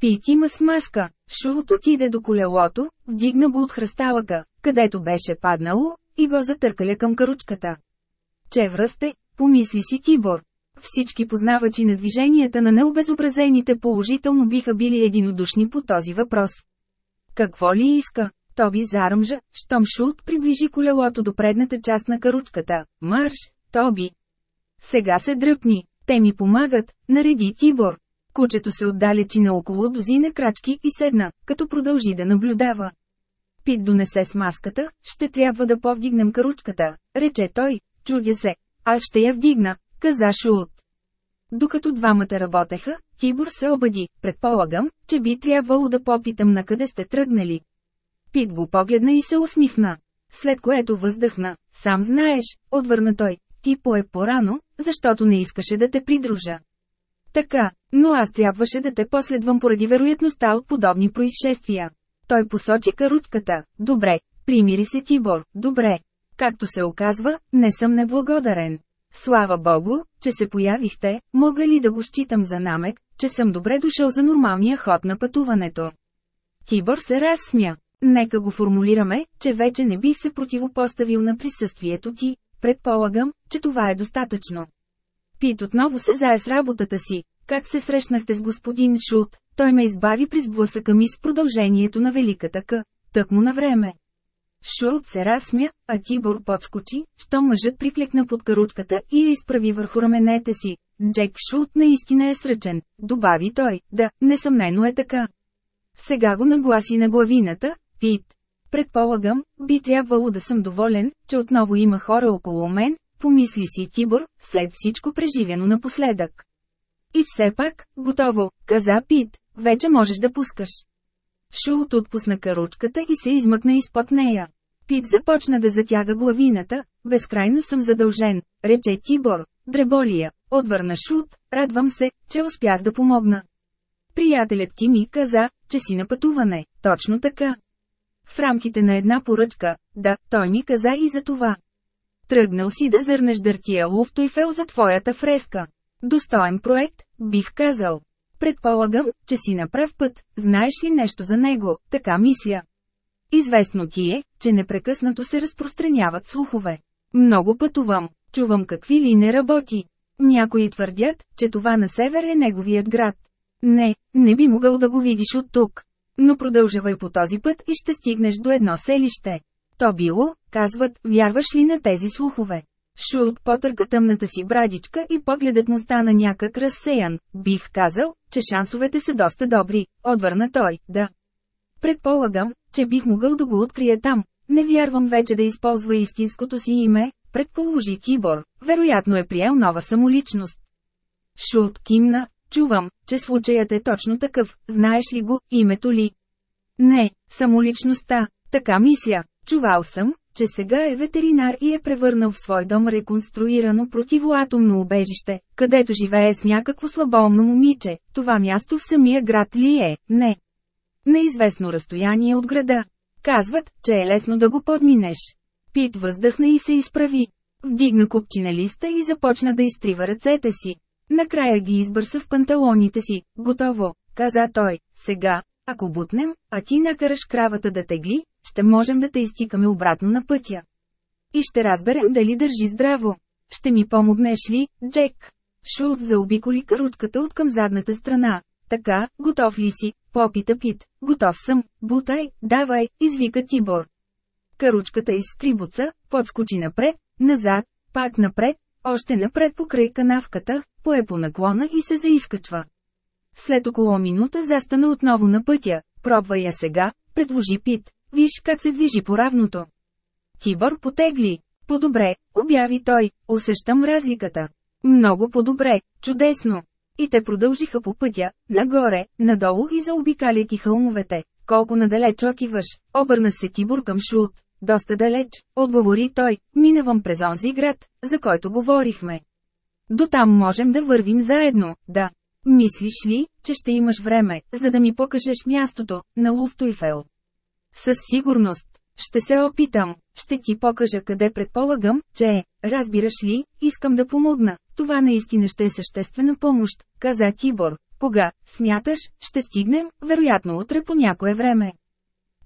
Пит има с маска. Шулт отиде до колелото, вдигна го от хръсталъка, където беше паднало, и го затъркаля към каручката. Че връсте, помисли си Тибор. Всички познавачи на движенията на необезобразените положително биха били единодушни по този въпрос. Какво ли иска? Тоби заръмжа, щом Шулт приближи колелото до предната част на каручката. Марш, Тоби! Сега се дръпни, те ми помагат, нареди Тибор. Кучето се отдалечи на около дозина крачки и седна, като продължи да наблюдава. Пит донесе с ще трябва да повдигнем каручката, рече той, чудя се. Аз ще я вдигна, каза Шулт. Докато двамата работеха, Тибор се обади, предполагам, че би трябвало да попитам на къде сте тръгнали. Пит го погледна и се усмихна. След което въздъхна, сам знаеш, отвърна той, ти пое порано, защото не искаше да те придружа. Така, но аз трябваше да те последвам поради вероятността от подобни происшествия. Той посочи каручката. Добре, примири се Тибор, добре. Както се оказва, не съм неблагодарен. Слава Богу, че се появихте, мога ли да го считам за намек, че съм добре дошъл за нормалния ход на пътуването. Тибор се разсмя. Нека го формулираме, че вече не бих се противопоставил на присъствието ти, предполагам, че това е достатъчно. Пит отново се зае с работата си. Как се срещнахте с господин Шут? Той ме избави при сблъсъка ми с продължението на великата къ. Тък му на време. Шулт се разсмя, а Тибор подскочи, що мъжът приклекна под каручката и я изправи върху раменете си. Джек Шулт наистина е сръчен, добави той, да, несъмнено е така. Сега го нагласи на главината, Пит. Предполагам, би трябвало да съм доволен, че отново има хора около мен, помисли си Тибор, след всичко преживяно напоследък. И все пак, готово, каза Пит, вече можеш да пускаш. Шулт отпусна каручката и се измъкна изпод нея. Пит започна да затяга главината, безкрайно съм задължен, рече Тибор, дреболия, отвърна Шут, радвам се, че успях да помогна. Приятелят ти ми каза, че си на пътуване, точно така. В рамките на една поръчка, да, той ми каза и за това. Тръгнал си да зърнеш дъртия луфтойфел за твоята фреска. Достоен проект, бих казал. Предполагам, че си на прав път, знаеш ли нещо за него, така мисля. Известно ти е, че непрекъснато се разпространяват слухове. Много пътувам, чувам какви ли не работи. Някои твърдят, че това на север е неговият град. Не, не би могъл да го видиш от тук. Но продължавай по този път и ще стигнеш до едно селище. То било, казват, вярваш ли на тези слухове? Шулт потърка тъмната си брадичка и погледът му стана някак разсеян. Бих казал, че шансовете са доста добри, отвърна той, да. Предполагам, че бих могъл да го открия там. Не вярвам вече да използва истинското си име, предположи Тибор, вероятно е приел нова самоличност. Шулт кимна, чувам, че случаят е точно такъв, знаеш ли го, името ли? Не, самоличността, така мисля, чувал съм, че сега е ветеринар и е превърнал в свой дом реконструирано противоатомно убежище, където живее с някакво слабоумно момиче. Това място в самия град ли е? Не. На известно разстояние от града. Казват, че е лесно да го подминеш. Пит въздъхна и се изправи. Вдигна купчина листа и започна да изтрива ръцете си. Накрая ги избърса в панталоните си. Готово, каза той. Сега, ако бутнем, а ти накараш кравата да тегли, ще можем да те изтикаме обратно на пътя. И ще разберем дали държи здраво. Ще ми помогнеш ли, Джек? Шулт заобиколи карутката от към задната страна. Така, готов ли си? Попита Пит. Готов съм. Бутай, давай, извика Тибор. Каручката изскри буца, подскочи напред, назад, пак напред, още напред покрай канавката, пое по наклона и се заискачва. След около минута застана отново на пътя. Пробва я сега, предложи Пит. Виж как се движи по равното. Тибор потегли. По-добре, обяви той, усещам разликата. Много по-добре, чудесно. И те продължиха по пътя, нагоре, надолу и заобикаляйки хълмовете. Колко надалеч отиваш, обърна се Тибор към Шулт. Доста далеч, отговори той, минавам през онзи град, за който говорихме. До там можем да вървим заедно, да. Мислиш ли, че ще имаш време, за да ми покажеш мястото, на Луфтуйфел? Със сигурност. Ще се опитам. Ще ти покажа къде предполагам, че е. Разбираш ли, искам да помогна. Това наистина ще е съществена помощ, каза Тибор. Кога, смяташ, ще стигнем, вероятно утре по някое време.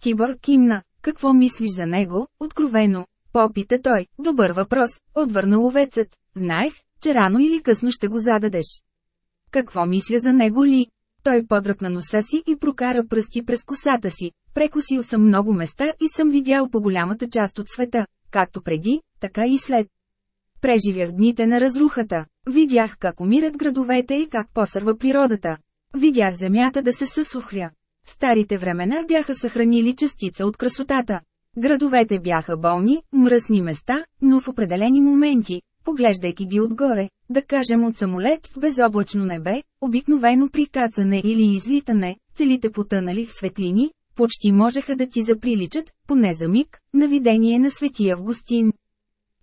Тибор кимна. Какво мислиш за него, откровено? Попита той. Добър въпрос, отвърна овецът. Знаех, че рано или късно ще го зададеш. Какво мисля за него ли? Той подръпна носа си и прокара пръсти през косата си. Прекосил съм много места и съм видял по голямата част от света, както преди, така и след. Преживях дните на разрухата. Видях как умират градовете и как посърва природата. Видях земята да се съсухря. Старите времена бяха съхранили частица от красотата. Градовете бяха болни, мръсни места, но в определени моменти, поглеждайки ги отгоре, да кажем от самолет в безоблачно небе, обикновено при кацане или излитане, целите потънали в светлини, почти можеха да ти заприличат, поне за миг, на видение на светия Августин.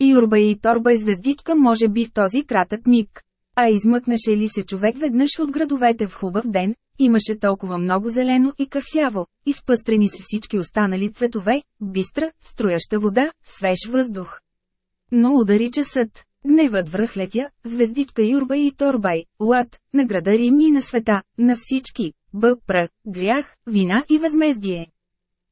Юрба и торба и звездичка може би в този кратък миг. А измъкнеше ли се човек веднъж от градовете в хубав ден, имаше толкова много зелено и кафяво, изпъстрени с всички останали цветове, бистра, строяща вода, свеж въздух. Но удари часът. Гневът връхлетя, звездичка Юрба и Торбай, Лад, на града Рим и на света, на всички, бъпра, грях, вина и възмездие.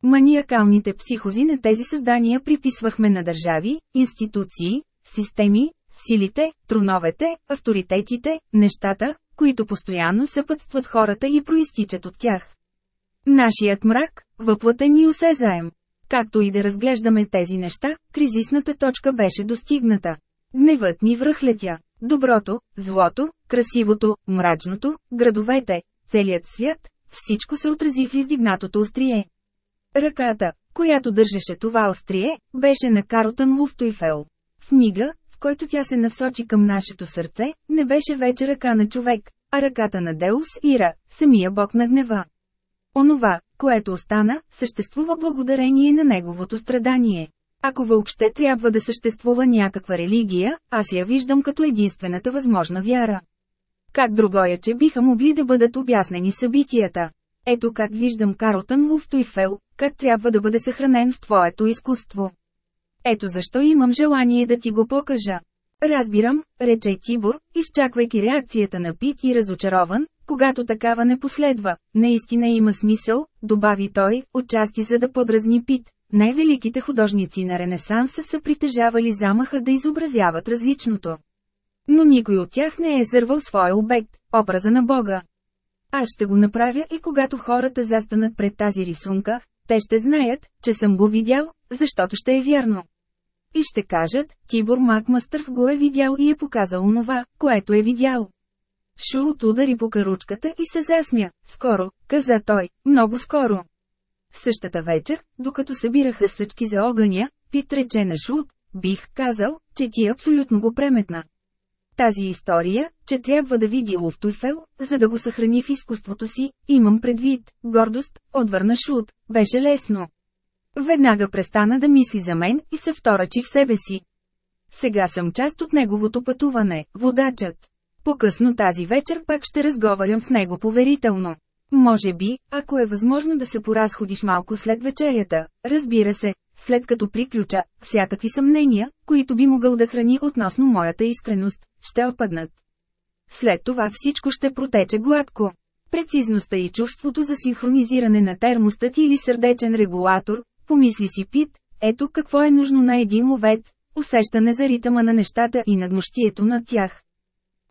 Маниакалните психози на тези създания приписвахме на държави, институции, системи, силите, троновете, авторитетите, нещата, които постоянно съпътстват хората и проистичат от тях. Нашият мрак, въплътен и усезаем. Както и да разглеждаме тези неща, кризисната точка беше достигната. Гневът ни връхлетя. Доброто, злото, красивото, мрачното, градовете, целият свят, всичко се отрази в издигнатото острие. Ръката, която държеше това острие, беше на Карлтън Луфтуйфел. В мига, който тя се насочи към нашето сърце, не беше вече ръка на човек, а ръката на Деус Ира, самия бог на гнева. Онова, което остана, съществува благодарение на неговото страдание. Ако въобще трябва да съществува някаква религия, аз я виждам като единствената възможна вяра. Как другоя, че биха могли да бъдат обяснени събитията? Ето как виждам Карлтън Луфтуйфел, как трябва да бъде съхранен в твоето изкуство. Ето защо имам желание да ти го покажа. Разбирам, рече Тибор, изчаквайки реакцията на Пит и разочарован, когато такава не последва. Наистина има смисъл, добави той, отчасти за да подразни Пит. Най-великите художници на Ренесанса са притежавали замаха да изобразяват различното. Но никой от тях не е сървал своя обект, образа на Бога. Аз ще го направя и когато хората застанат пред тази рисунка, те ще знаят, че съм го видял, защото ще е вярно. И ще кажат, Тибор Макмастърв го е видял и е показал онова, което е видял. Шулт удари по каручката и се засмя. Скоро, каза той, много скоро. Същата вечер, докато събираха съчки за огъня, Пит рече на Шулт, бих казал, че ти абсолютно го преметна. Тази история, че трябва да види Луфтуйфел, за да го съхрани в изкуството си, имам предвид, гордост, отвърна Шут, беше лесно. Веднага престана да мисли за мен и се вторачи в себе си. Сега съм част от неговото пътуване, водачът. По-късно тази вечер пак ще разговарям с него поверително. Може би, ако е възможно да се поразходиш малко след вечерята, разбира се, след като приключа, всякакви съмнения, които би могъл да храни относно моята искреност, ще опаднат. След това всичко ще протече гладко. Прецизността и чувството за синхронизиране на термостат или сърдечен регулатор, помисли си Пит, ето какво е нужно на един ловец, усещане за ритъма на нещата и надмощието над тях.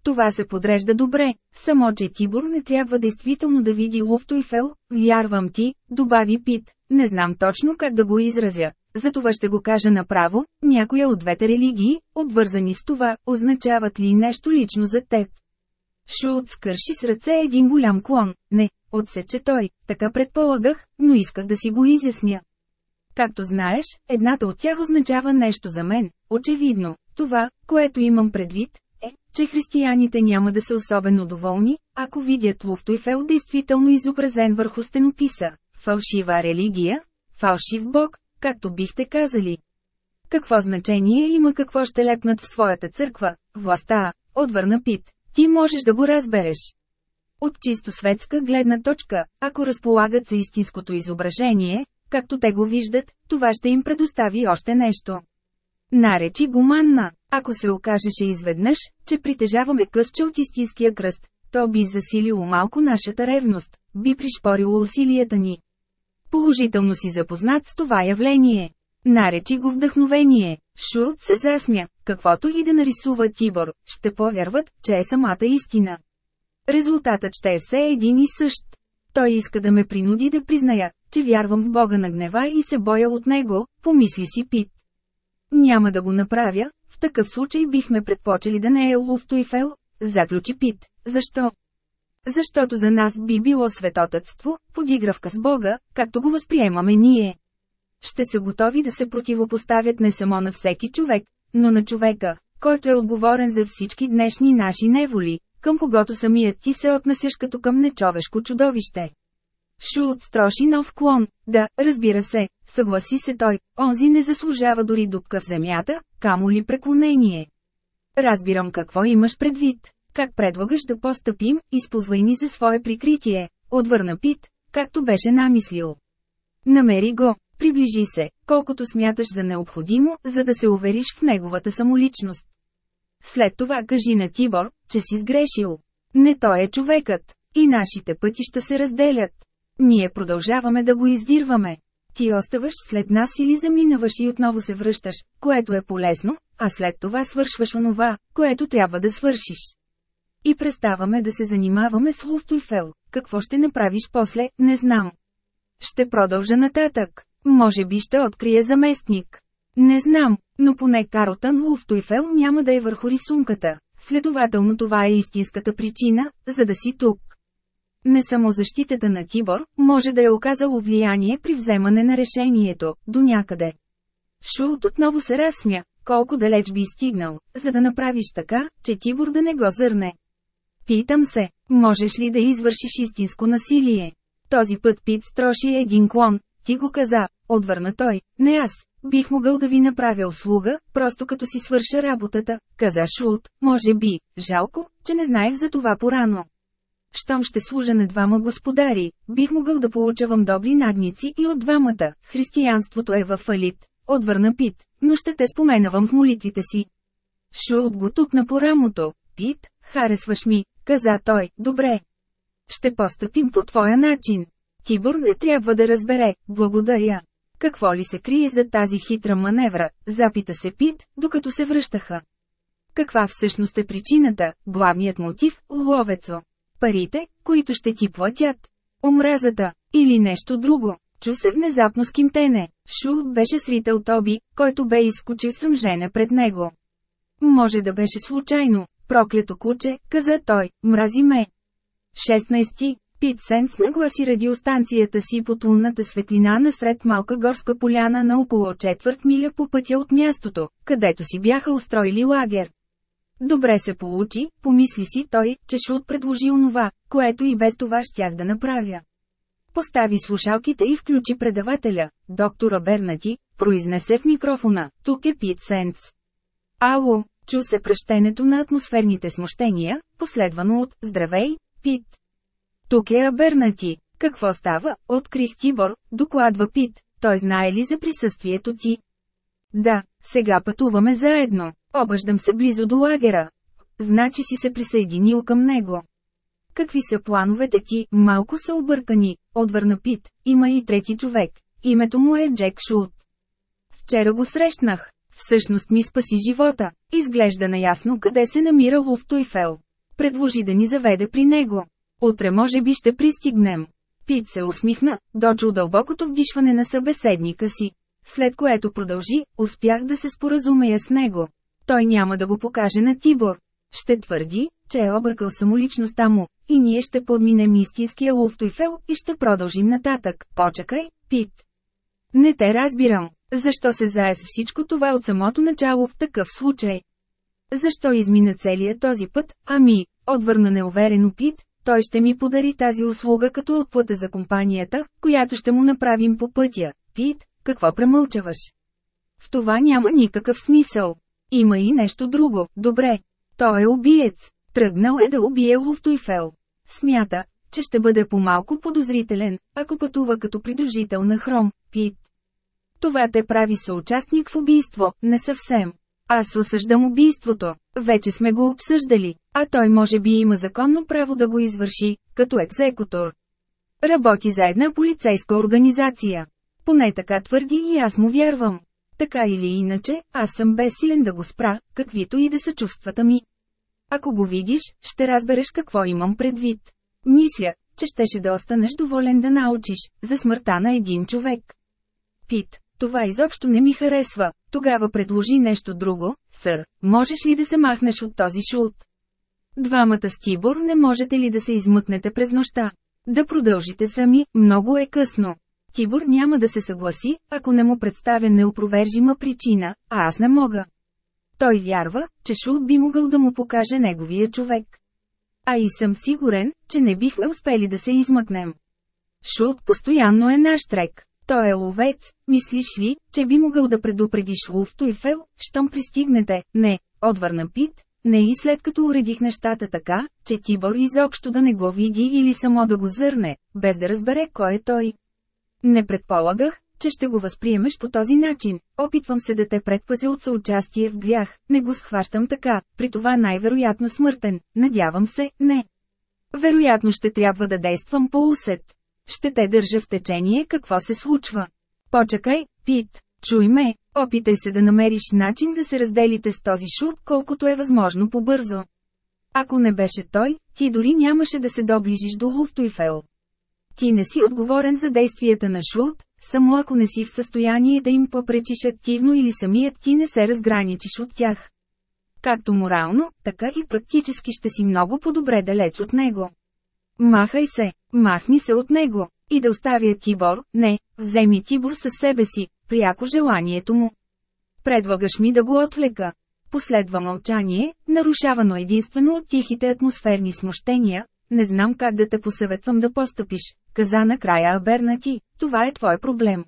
Това се подрежда добре, само че Тибор не трябва действително да види Луфтуйфел, вярвам ти, добави Пит, не знам точно как да го изразя. Затова ще го кажа направо, някоя от двете религии, обвързани с това, означават ли нещо лично за теб. Шулт скърши с ръце един голям клон. Не, отсече той, така предполагах, но исках да си го изясня. Както знаеш, едната от тях означава нещо за мен. Очевидно, това, което имам предвид, че християните няма да са особено доволни, ако видят Луфтуйфел действително изобразен върху стенописа. Фалшива религия, фалшив бог, както бихте казали. Какво значение има какво ще лепнат в своята църква, властта, отвърна Пит, ти можеш да го разбереш. От чисто светска гледна точка, ако разполагат за истинското изображение, както те го виждат, това ще им предостави още нещо. Наречи го манна. Ако се окажеше изведнъж, че притежаваме късче от истинския кръст, то би засилило малко нашата ревност, би пришпорило усилията ни. Положително си запознат с това явление. Наречи го вдъхновение. Шулт се засмя, каквото и да нарисува Тибор, ще повярват, че е самата истина. Резултатът ще е все един и същ. Той иска да ме принуди да призная, че вярвам в Бога на гнева и се боя от него, помисли си Пит. Няма да го направя, такъв случай бихме предпочели да не е Луфтуйфел, заключи Пит. Защо? Защото за нас би било светотътство, подигравка с Бога, както го възприемаме ние. Ще са готови да се противопоставят не само на всеки човек, но на човека, който е отговорен за всички днешни наши неволи, към когото самият ти се отнасяш като към нечовешко чудовище. Шулт строши нов клон. Да, разбира се, съгласи се той, онзи не заслужава дори дупка в земята, камо ли преклонение. Разбирам какво имаш предвид. Как предлагаш да постъпим, използвай ни за свое прикритие, отвърна Пит, както беше намислил. Намери го, приближи се, колкото смяташ за необходимо, за да се увериш в неговата самоличност. След това кажи на Тибор, че си сгрешил. Не той е човекът. И нашите пътища се разделят. Ние продължаваме да го издирваме. Ти оставаш след нас или заминаваш и отново се връщаш, което е полезно, а след това свършваш онова, което трябва да свършиш. И преставаме да се занимаваме с Луфтуйфел. Какво ще направиш после, не знам. Ще продължа нататък. Може би ще открия заместник. Не знам, но поне Каротън Луфтуйфел няма да е върху рисунката. Следователно това е истинската причина, за да си тук. Не само защитата на Тибор, може да е оказало влияние при вземане на решението, до някъде. Шулт отново се разсмя, колко далеч би стигнал, за да направиш така, че Тибор да не го зърне. Питам се, можеш ли да извършиш истинско насилие? Този път Пит строши един клон, ти го каза, отвърна той, не аз. Бих могъл да ви направя услуга, просто като си свърша работата, каза Шулт, може би, жалко, че не знаех за това порано. Щом ще служа на двама господари, бих могъл да получавам добри надници и от двамата. Християнството е във фалит, отвърна Пит, но ще те споменавам в молитвите си. Шулт го тупна по рамото. Пит, харесваш ми, каза той, добре. Ще постъпим по твоя начин. Тибор не трябва да разбере, благодаря. Какво ли се крие за тази хитра маневра, запита се Пит, докато се връщаха. Каква всъщност е причината, главният мотив, ловецо? Парите, които ще ти платят. Омразата, или нещо друго. Чу се внезапно с кимтене. Шул беше срител Тоби, който бе изскочил сръмжена пред него. Може да беше случайно. Проклято куче, каза той, мрази ме. 16. Пит Сенс нагласи радиостанцията си под лунната светлина насред малка горска поляна на около четвърт миля по пътя от мястото, където си бяха устроили лагер. Добре се получи, помисли си той, че Шут предложи онова, което и без това щях да направя. Постави слушалките и включи предавателя. Доктора Бернати, произнесе в микрофона, тук е Пит Сенс. Ало, чу се пръщенето на атмосферните смущения, последвано от «Здравей, Пит». Тук е Абернати. Какво става? Открих Тибор, докладва Пит. Той знае ли за присъствието ти? Да, сега пътуваме заедно. Обаждам се близо до лагера. Значи си се присъединил към него. Какви са плановете ти? Малко са объркани, отвърна Пит. Има и трети човек. Името му е Джек Шулт. Вчера го срещнах. Всъщност ми спаси живота. Изглежда наясно къде се намира Луфтуйфел. Предложи да ни заведе при него. Утре може би ще пристигнем. Пит се усмихна, дочул дълбокото вдишване на събеседника си. След което продължи, успях да се споразумея с него. Той няма да го покаже на Тибор. Ще твърди, че е объркал самоличността му, и ние ще подминем истинския Луфтуйфел и ще продължим нататък. Почакай, Пит. Не те разбирам. Защо се зае с всичко това от самото начало в такъв случай? Защо измина целият този път? Ами, отвърна неуверено Пит, той ще ми подари тази услуга като отплата за компанията, която ще му направим по пътя. Пит, какво премълчаваш? В това няма никакъв смисъл. Има и нещо друго, добре. Той е убиец. Тръгнал е да убие Луфтуйфел. Смята, че ще бъде по-малко подозрителен, ако пътува като придружител на Хром, Пит. Това те прави съучастник в убийство, не съвсем. Аз осъждам убийството. Вече сме го обсъждали, а той може би има законно право да го извърши, като екзекутор. Работи за една полицейска организация. Поне така твърди и аз му вярвам. Така или иначе, аз съм безсилен да го спра, каквито и да са чувствата ми. Ако го видиш, ще разбереш какво имам предвид. Мисля, че щеше да останеш доволен да научиш за смъртта на един човек. Пит, това изобщо не ми харесва. Тогава предложи нещо друго, сър, можеш ли да се махнеш от този шут? Двамата с Тибор не можете ли да се измъкнете през нощта? Да продължите сами, много е късно. Тибор няма да се съгласи, ако не му представя неопровержима причина, а аз не мога. Той вярва, че Шут би могъл да му покаже неговия човек. А и съм сигурен, че не бихме успели да се измъкнем. Шут постоянно е наш трек. Той е ловец, мислиш ли, че би могъл да предупредиш Луфто и Фел, щом пристигнете? Не, отвърна Пит, не и след като уредих нещата така, че Тибор изобщо да не го види или само да го зърне, без да разбере кой е той. Не предполагах, че ще го възприемеш по този начин. Опитвам се да те предпазя от съучастие в грях, не го схващам така, при това най-вероятно смъртен, надявам се, не. Вероятно ще трябва да действам по усет. Ще те държа в течение какво се случва. Почакай, Пит, чуй ме, опитай се да намериш начин да се разделите с този шут колкото е възможно по-бързо. Ако не беше той, ти дори нямаше да се доближиш до Луфтуйфел. Ти не си отговорен за действията на Шулт, само ако не си в състояние да им попречиш активно или самият ти не се разграничиш от тях. Както морално, така и практически ще си много по-добре далеч от него. Махай се, махни се от него, и да оставя Тибор, не, вземи Тибор със себе си, пряко желанието му. Предлагаш ми да го отвлека. Последва мълчание, нарушавано единствено от тихите атмосферни смущения, не знам как да те посъветвам да постъпиш, каза накрая Абернати, това е твой проблем.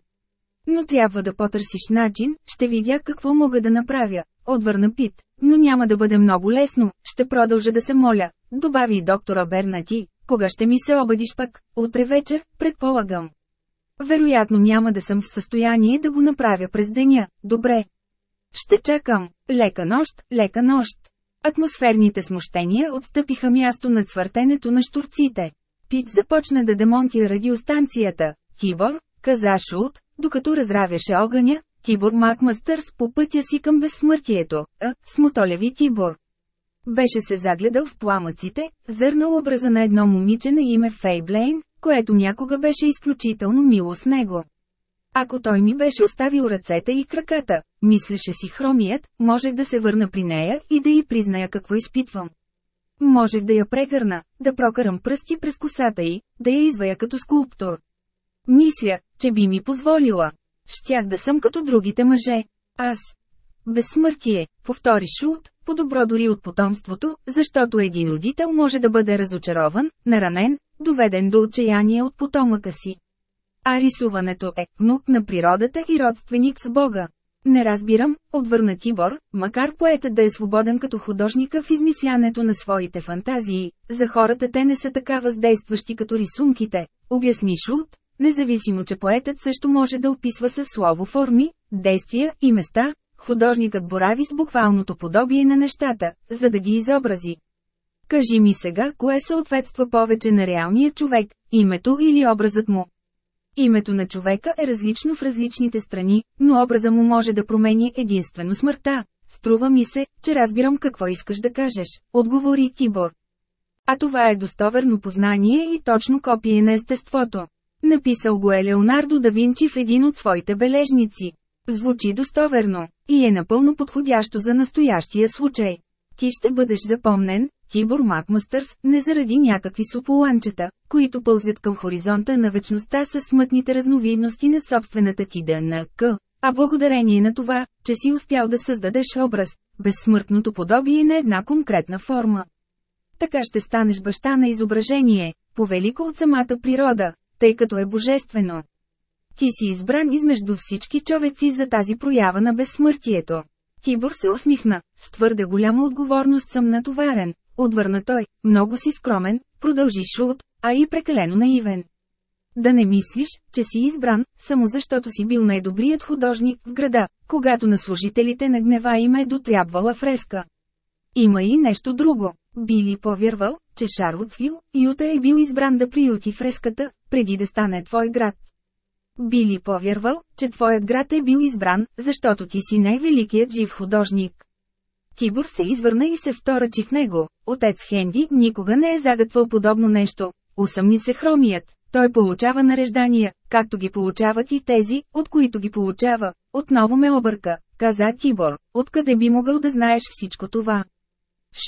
Но трябва да потърсиш начин, ще видя какво мога да направя, отвърна Пит, но няма да бъде много лесно, ще продължа да се моля, добави доктора Бернати, кога ще ми се обадиш пък, утре вечер, предполагам. Вероятно няма да съм в състояние да го направя през деня, добре. Ще чакам, лека нощ, лека нощ. Атмосферните смущения отстъпиха място на цвъртенето на штурците. Пит започна да демонтира радиостанцията. Тибор, каза Шулт, докато разравяше огъня, Тибор Макмастърс по пътя си към безсмъртието, а, смотолеви Тибор. Беше се загледал в пламъците, зърнал образа на едно момиче на име Фейблейн, което някога беше изключително мило с него. Ако той ми беше оставил ръцете и краката, мислеше си хромият, можех да се върна при нея и да й призная какво изпитвам. Можех да я прегърна, да прокарам пръсти през косата й, да я извая като скулптор. Мисля, че би ми позволила. Щях да съм като другите мъже. Аз. Безсмъртие, повтори Шулт, по-добро дори от потомството, защото един родител може да бъде разочарован, наранен, доведен до отчаяние от потомъка си. А рисуването е внук на природата и родственик с Бога. Не разбирам, отвърна Тибор, макар поетът да е свободен като художника в измислянето на своите фантазии, за хората те не са така въздействащи като рисунките, обясни Шулт, независимо че поетът също може да описва със слово форми, действия и места, художникът борави с буквалното подобие на нещата, за да ги изобрази. Кажи ми сега, кое съответства повече на реалния човек, името или образът му. Името на човека е различно в различните страни, но образа му може да промени единствено смъртта. Струва ми се, че разбирам какво искаш да кажеш, отговори Тибор. А това е достоверно познание и точно копие на естеството. Написал го е Леонардо да Винчи в един от своите бележници. Звучи достоверно, и е напълно подходящо за настоящия случай. Ти ще бъдеш запомнен, Тибор Макмастърс, не заради някакви суполанчета, които пълзят към хоризонта на вечността с смътните разновидности на собствената ти ДНК, а благодарение на това, че си успял да създадеш образ, безсмъртното подобие на една конкретна форма. Така ще станеш баща на изображение, повелико от самата природа, тъй като е божествено. Ти си избран измежду всички човеци за тази проява на безсмъртието. Тибор се усмихна, с твърде голяма отговорност съм натоварен, отвърна той, много си скромен, продължи Шулт, а и прекалено наивен. Да не мислиш, че си избран, само защото си бил най-добрият художник в града, когато на служителите на гнева им е дотрябвала фреска. Има и нещо друго. Би ли повярвал, че Шарлотсвил, Юта е бил избран да приюти фреската, преди да стане твой град? Би ли повярвал, че твоят град е бил избран, защото ти си най-великият жив художник? Тибор се извърна и се вторачи в него. Отец Хенди никога не е загатвал подобно нещо. Усъмни се хромият. Той получава нареждания, както ги получават и тези, от които ги получава. Отново ме обърка, каза Тибор. Откъде би могъл да знаеш всичко това?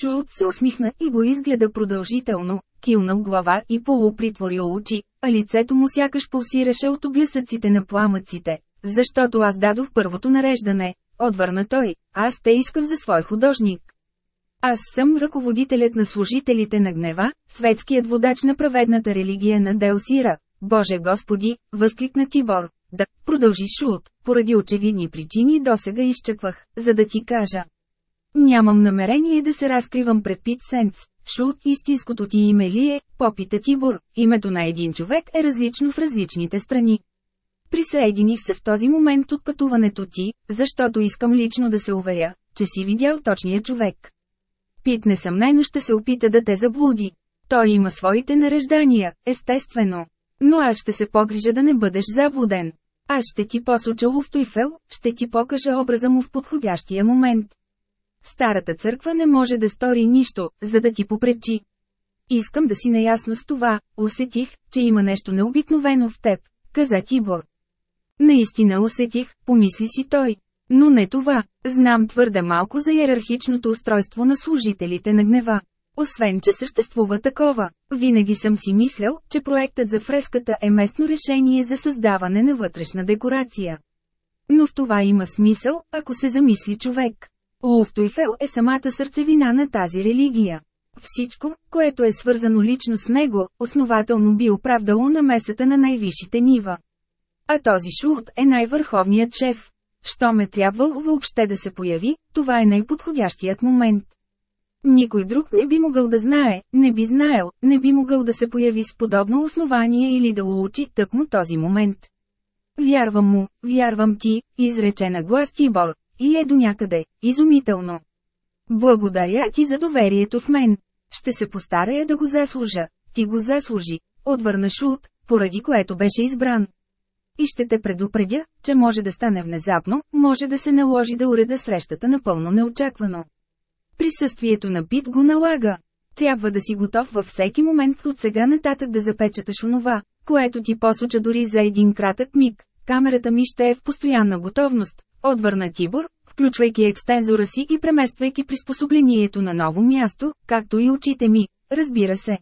Шулт се усмихна и го изгледа продължително, килнал глава и полупритворил очи, а лицето му сякаш пулсираше от облясъците на пламъците. Защото аз дадох първото нареждане, отвърна той, аз те искам за свой художник. Аз съм ръководителят на служителите на гнева, светският водач на праведната религия на Деосира. Боже Господи, възкликна Тибор. Да, продължи Шулт, поради очевидни причини досега изчаквах, за да ти кажа. Нямам намерение да се разкривам пред Пит Сенц. Шут, истинското ти име ли е, попита Тибор, името на един човек е различно в различните страни. Присъединих се в този момент от пътуването ти, защото искам лично да се уверя, че си видял точния човек. Пит несъмнено ще се опита да те заблуди. Той има своите нареждания, естествено. Но аз ще се погрижа да не бъдеш заблуден. Аз ще ти посоча Луфтуйфел, ще ти покажа образа му в подходящия момент. Старата църква не може да стори нищо, за да ти попречи. Искам да си наясно с това, усетих, че има нещо необикновено в теб, каза Тибор. Наистина усетих, помисли си той. Но не това, знам твърде малко за иерархичното устройство на служителите на гнева. Освен, че съществува такова, винаги съм си мислял, че проектът за фреската е местно решение за създаване на вътрешна декорация. Но в това има смисъл, ако се замисли човек. Луфтуйфел е самата сърцевина на тази религия. Всичко, което е свързано лично с него, основателно би оправдало намесата на най-висшите нива. А този Шулт е най-върховният шеф. Що ме трябвал въобще да се появи, това е най-подходящият момент. Никой друг не би могъл да знае, не би знаел, не би могъл да се появи с подобно основание или да улучи тъкмо този момент. Вярвам му, вярвам ти, изрече на глас Тибор, и е до някъде, изумително. Благодаря ти за доверието в мен. Ще се постарая да го заслужа. Ти го заслужи, отвърна Шулт, поради което беше избран. И ще те предупредя, че може да стане внезапно, може да се наложи да уреда срещата напълно неочаквано. Присъствието на Пит го налага. Трябва да си готов във всеки момент от сега нататък да запечаташ онова, което ти посоча дори за един кратък миг. Камерата ми ще е в постоянна готовност, отвърна Тибор, включвайки екстензора си и премествайки приспособлението на ново място, както и очите ми, разбира се.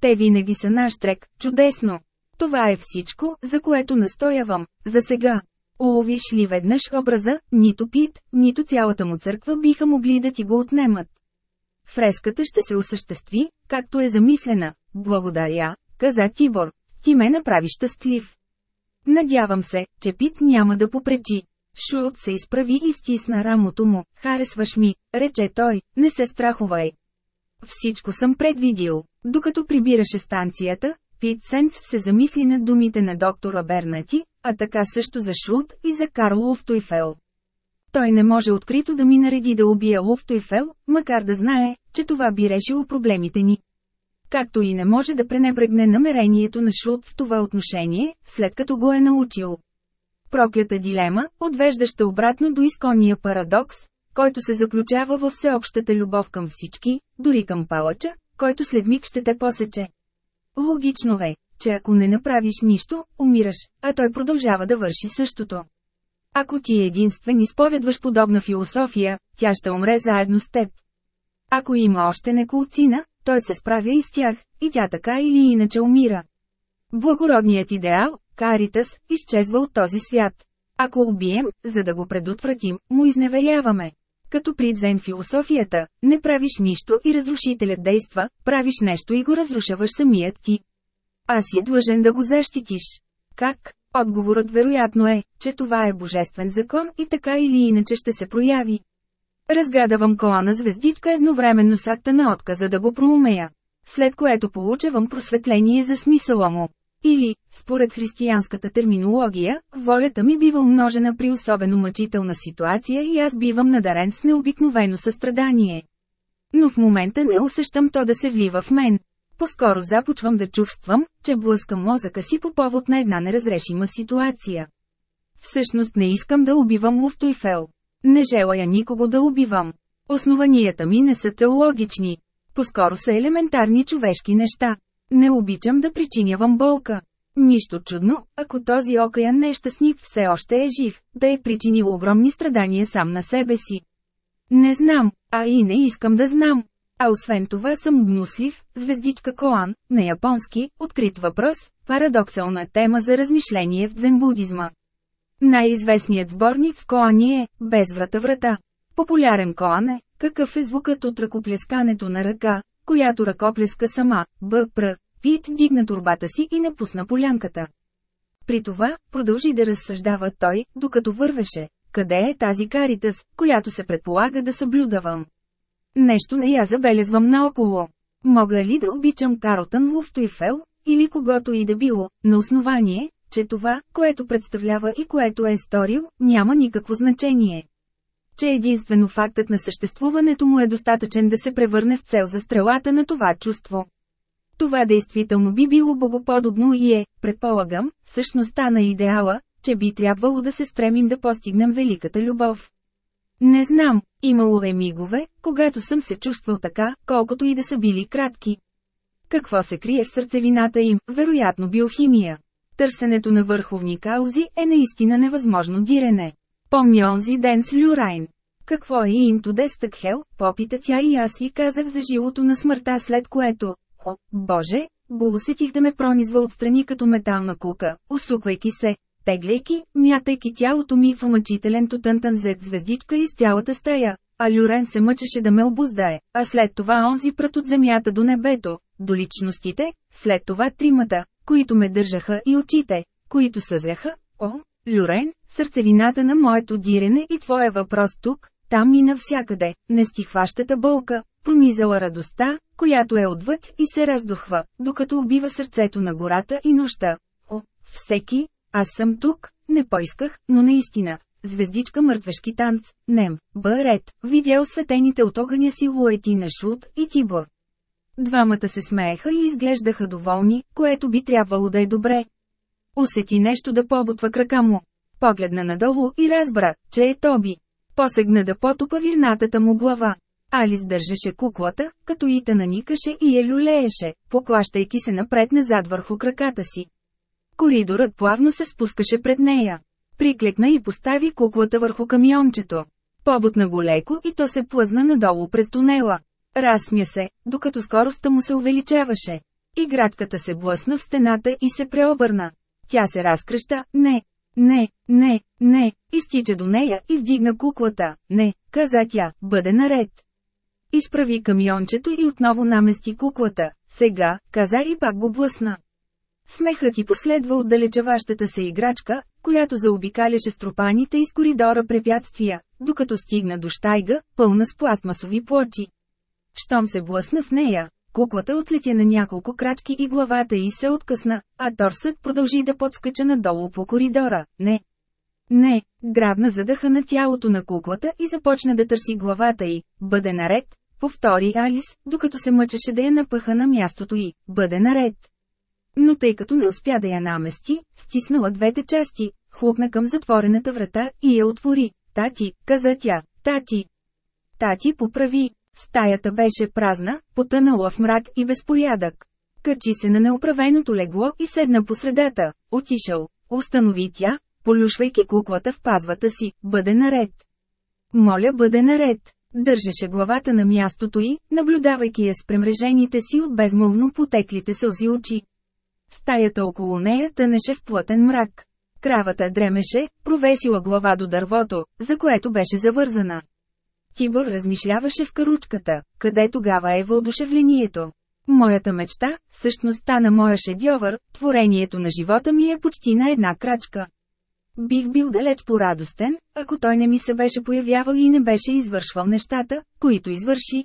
Те винаги са наш трек, чудесно. Това е всичко, за което настоявам, за сега. Уловиш ли веднъж образа, нито Пит, нито цялата му църква биха могли да ти го отнемат. Фреската ще се осъществи, както е замислена. Благодаря, каза Тибор. Ти ме направи щастлив. Надявам се, че Пит няма да попречи. Шулт се изправи и стисна рамото му. Харесваш ми, рече той, не се страхувай. Всичко съм предвидил. Докато прибираше станцията, Пит Сенц се замисли над думите на доктора Бернати, а така също за Шулт и за Карл Луфтойфел. Той не може открито да ми нареди да убия Луфтойфел, макар да знае, че това би решило проблемите ни. Както и не може да пренебрегне намерението на Шулт в това отношение, след като го е научил. Проклята дилема, отвеждаща обратно до изконния парадокс, който се заключава във всеобщата любов към всички, дори към палача, който след миг ще те посече. Логично е, че ако не направиш нищо, умираш, а той продължава да върши същото. Ако ти единствен изповядваш подобна философия, тя ще умре заедно с теб. Ако има още неколцина, той се справя и с тях, и тя така или иначе умира. Благородният идеал, Каритас, изчезва от този свят. Ако убием, за да го предотвратим, му изневеряваме. Като при философията, не правиш нищо и разрушителят действа, правиш нещо и го разрушаваш самият ти. А си длъжен да го защитиш. Как? Отговорът вероятно е, че това е божествен закон и така или иначе ще се прояви. Разгадавам колана звездичка едновременно с акта на отказа да го проумея. След което получавам просветление за смисъла му. Или, според християнската терминология, волята ми бива умножена при особено мъчителна ситуация и аз бивам надарен с необикновено състрадание. Но в момента не усещам то да се влива в мен. По-скоро започвам да чувствам, че блъскам мозъка си по повод на една неразрешима ситуация. Всъщност не искам да убивам Луфтойфел. Не желая никого да убивам. Основанията ми не са теологични. По-скоро са елементарни човешки неща. Не обичам да причинявам болка. Нищо чудно, ако този окаян нещастник все още е жив, да е причинил огромни страдания сам на себе си. Не знам, а и не искам да знам. А освен това съм гнуслив, звездичка Коан, на японски, открит въпрос, парадоксална тема за размишление в дзенбудизма. Най-известният сборник с Коани е «Без врата врата». Популярен Коан е «Какъв е звукът от ръкоплескането на ръка, която ръкоплеска сама, Б.Пр. Пит вдигна турбата си и напусна полянката. При това, продължи да разсъждава той, докато вървеше. Къде е тази каритас, която се предполага да съблюдавам? Нещо не я забелезвам наоколо. Мога ли да обичам Карлтън Луфтойфел, или когото и да било, на основание, че това, което представлява и което е сторил, няма никакво значение. Че единствено фактът на съществуването му е достатъчен да се превърне в цел за стрелата на това чувство. Това действително би било богоподобно и е, предполагам, същността на идеала, че би трябвало да се стремим да постигнем великата любов. Не знам, имало е мигове, когато съм се чувствал така, колкото и да са били кратки. Какво се крие в сърцевината им, вероятно биохимия. Търсенето на върховни каузи е наистина невъзможно дирене. Помня онзи ден с Люрайн. Какво е Into the попита тя и аз и казах за жилото на смъртта след което, о, боже, го усетих да ме пронизва отстрани като метална кука, усуквайки се, тегляйки, мятайки тялото ми в омъчителен тутънтан зет звездичка из цялата стая, а Люрен се мъчеше да ме обуздае, а след това онзи прът от земята до небето, до личностите, след това тримата, които ме държаха и очите, които съзряха, о, Люрен, сърцевината на моето дирене и твоя въпрос тук, там и навсякъде, нестихващата болка, пронизала радостта, която е отвъд и се раздухва, докато убива сърцето на гората и нощта. О, всеки, аз съм тук, не поисках, но наистина, звездичка мъртвешки танц, Нем, Бърет, видя осветените от огъня силуети на Шут и Тибор. Двамата се смееха и изглеждаха доволни, което би трябвало да е добре. Усети нещо да побутва крака му. Погледна надолу и разбра, че е Тоби. Посегна да потопа вирнатата му глава. Алис държеше куклата, като и наникаше и я люлееше, поклащайки се напред-назад върху краката си. Коридорът плавно се спускаше пред нея. Приклекна и постави куклата върху камиончето. Побутна го леко и то се плъзна надолу през тунела. Разсмя се, докато скоростта му се увеличаваше. Играчката се блъсна в стената и се преобърна. Тя се разкръща, не, не, не, не, изтича до нея и вдигна куклата. Не, каза тя, бъде наред. Изправи камиончето и отново намести куклата. Сега, каза и пак го блъсна. Смехът ти последва отдалечаващата се играчка, която заобикаляше стропаните из коридора препятствия, докато стигна до штайга, пълна с пластмасови плочи. Щом се блъсна в нея, куклата отлетя на няколко крачки и главата й се откъсна, а торсът продължи да подскача надолу по коридора. Не. Не, грабна задъха на тялото на куклата и започна да търси главата й. Бъде наред, повтори Алис, докато се мъчеше да я напъха на мястото й. Бъде наред. Но тъй като не успя да я намести, стиснала двете части, хлопна към затворената врата и я отвори. Тати, каза тя, тати. Тати поправи. Стаята беше празна, потънала в мрак и безпорядък. Качи се на неуправеното легло и седна по средата. Отишъл. Установи тя, полюшвайки куклата в пазвата си, бъде наред. Моля бъде наред. Държеше главата на мястото й, наблюдавайки я с премрежените си от безмолвно потеклите сълзи очи. Стаята около нея тънеше в плътен мрак. Кравата дремеше, провесила глава до дървото, за което беше завързана. Тибор размишляваше в каручката, къде тогава е въодушевлението. Моята мечта, същността на моя шедьовър, творението на живота ми е почти на една крачка. Бих бил далеч по-радостен, ако той не ми се беше появявал и не беше извършвал нещата, които извърши.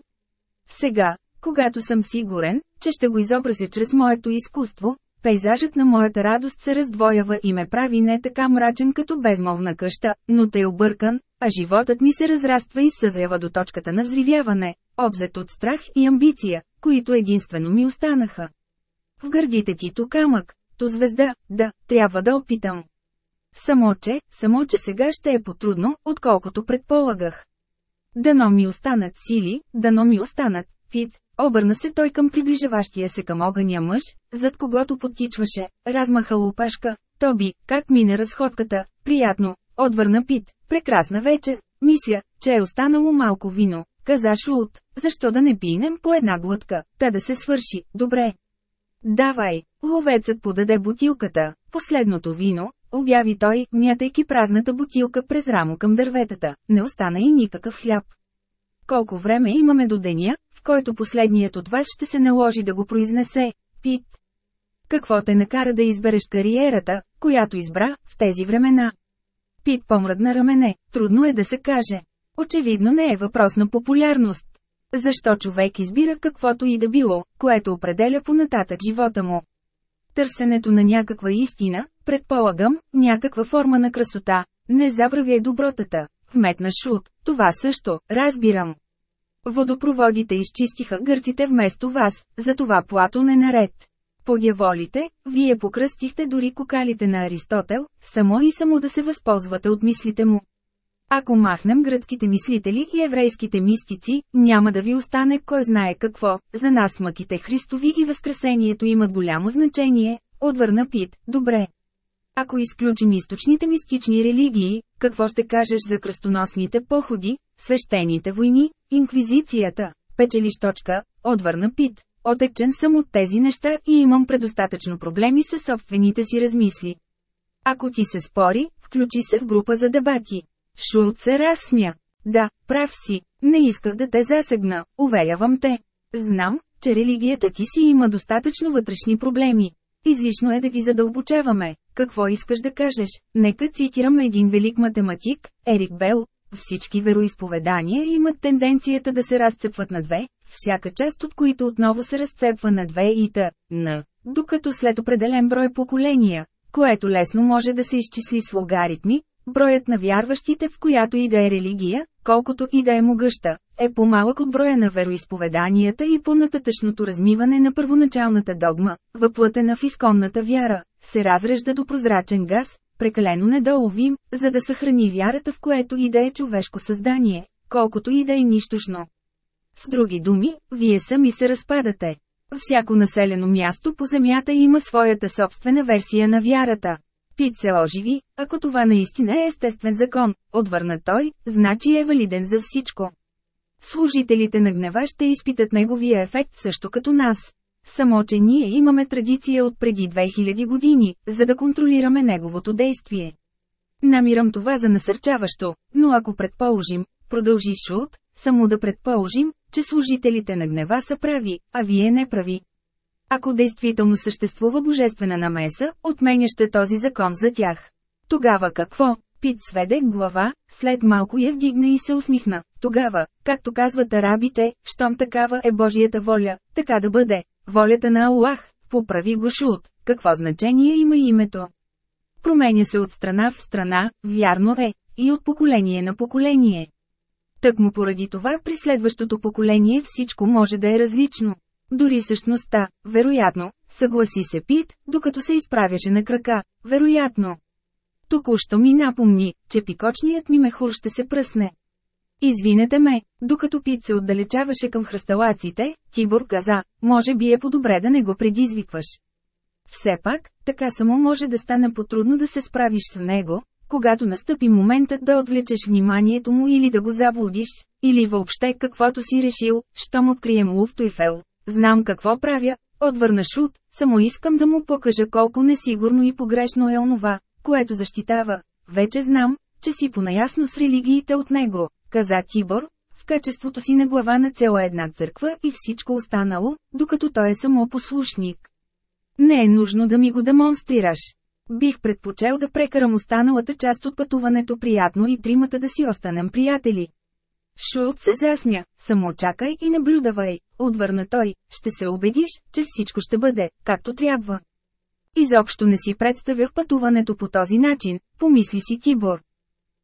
Сега, когато съм сигурен, че ще го изобразя чрез моето изкуство, Пейзажът на моята радост се раздвоява и ме прави не така мрачен като безмолвна къща, но те объркан, а животът ми се разраства и съзрява до точката на взривяване, обзет от страх и амбиция, които единствено ми останаха. В гърдите ти то камък, то звезда, да, трябва да опитам. Само че, само че сега ще е потрудно, отколкото предполагах. Дано ми останат сили, дано ми останат, Фит, Обърна се той към приближаващия се към огъня мъж, зад когото подтичваше, размаха лопашка. Тоби, как мине разходката, приятно, отвърна Пит, прекрасна вечер, мисля, че е останало малко вино, каза Шулт, защо да не пинем по една глътка, та да се свърши, добре. Давай, ловецът подаде бутилката, последното вино, обяви той, мятайки празната бутилка през рамо към дърветата, не остана и никакъв хляб. Колко време имаме до деня, в който последният от вас ще се наложи да го произнесе, Пит? Какво те накара да избереш кариерата, която избра, в тези времена? Пит помръдна рамене, трудно е да се каже. Очевидно не е въпрос на популярност. Защо човек избира каквото и да било, което определя понататък живота му? Търсенето на някаква истина, предполагам, някаква форма на красота, не забравяй добротата, вметна Шут, това също, разбирам. Водопроводите изчистиха гърците вместо вас, затова Платон е наред. Подяволите, вие покръстихте дори кокалите на Аристотел, само и само да се възползвате от мислите му. Ако махнем гръцките мислители и еврейските мистици, няма да ви остане кой знае какво, за нас мъките Христови и Възкресението имат голямо значение, отвърна Пит, добре. Ако изключим източните мистични религии, какво ще кажеш за кръстоносните походи, свещените войни, инквизицията, печелиш точка, отвърна Пит. Отекчен съм от тези неща и имам предостатъчно проблеми със собствените си размисли. Ако ти се спори, включи се в група за дебати. Шулт се разсмя. Да, прав си, не исках да те засегна, уверявам те. Знам, че религията ти си има достатъчно вътрешни проблеми. Излишно е да ги задълбочаваме. Какво искаш да кажеш? Нека цитирам един велик математик, Ерик Бел. Всички вероисповедания имат тенденцията да се разцепват на две, всяка част от които отново се разцепва на две и т. на, докато след определен брой поколения, което лесно може да се изчисли с логаритми, броят на вярващите в която и да е религия, колкото и да е могъща, е по-малък от броя на вероисповеданията и по-нататъчното размиване на първоначалната догма, въплътена в изконната вяра, се разрежда до прозрачен газ, прекалено недоловим, за да съхрани вярата в което и да е човешко създание, колкото и да е нищошно. С други думи, вие сами се Всяко населено място по земята има своята собствена версия на вярата. Пит се оживи, ако това наистина е естествен закон, отвърна той, значи е валиден за всичко. Служителите на гнева ще изпитат неговия ефект също като нас. Само, че ние имаме традиция от преди 2000 години, за да контролираме неговото действие. Намирам това за насърчаващо, но ако предположим, продължи Шулт, само да предположим, че служителите на гнева са прави, а вие не прави. Ако действително съществува божествена намеса, отменяща този закон за тях. Тогава какво? Пит сведе глава, след малко я вдигна и се усмихна. Тогава, както казват арабите, щом такава е Божията воля, така да бъде. Волята на Аллах, поправи го Шут, какво значение има името? Променя се от страна в страна, вярно е, и от поколение на поколение. Так му поради това при следващото поколение всичко може да е различно. Дори същността, вероятно, съгласи се Пит, докато се изправяше на крака, вероятно. Току-що ми напомни, че пикочният ми мехур ще се пръсне. Извинете ме, докато Пит се отдалечаваше към хръсталаците, Тибор каза, може би е по-добре да не го предизвикваш. Все пак, така само може да стане потрудно да се справиш с него, когато настъпи моментът да отвлечеш вниманието му или да го заблудиш, или въобще каквото си решил, щом открием Луфтуйфел. Знам какво правя, отвърна Шут, само искам да му покажа колко несигурно и погрешно е онова, което защитава. Вече знам, че си понаясно с религиите от него, каза Тибор, в качеството си на глава на цяла една църква и всичко останало, докато той е само послушник. Не е нужно да ми го демонстрираш. Бих предпочел да прекарам останалата част от пътуването приятно и тримата да си останем приятели. Шулт се засня, само чакай и наблюдавай, отвърна той, ще се убедиш, че всичко ще бъде, както трябва. Изобщо не си представях пътуването по този начин, помисли си Тибор.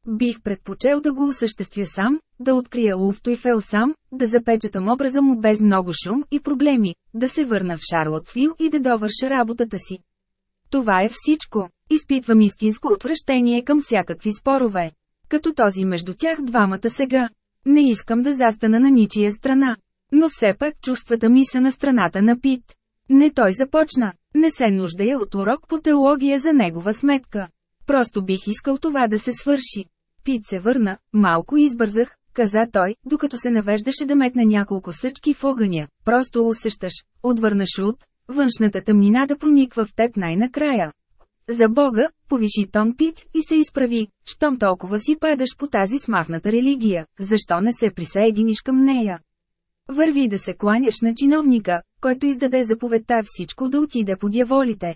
Бих предпочел да го осъществя сам, да открия Луфтуйфел сам, да запечатам образа му без много шум и проблеми, да се върна в Шарлотсвил и да довърша работата си. Това е всичко. Изпитвам истинско отвращение към всякакви спорове. Като този между тях двамата сега. Не искам да застана на ничия страна. Но все пак чувствата ми са на страната на Пит. Не той започна. Не се нуждая от урок по теология за негова сметка. Просто бих искал това да се свърши. Пит се върна, малко избързах, каза той, докато се навеждаше да метне няколко съчки в огъня. Просто усещаш, отвърна Шут, външната тъмнина да прониква в теб най-накрая. За Бога, повиши тон Пит и се изправи, щом толкова си падаш по тази смахната религия, защо не се присъединиш към нея? Върви да се кланяш на чиновника, който издаде заповедта всичко да отиде по дяволите.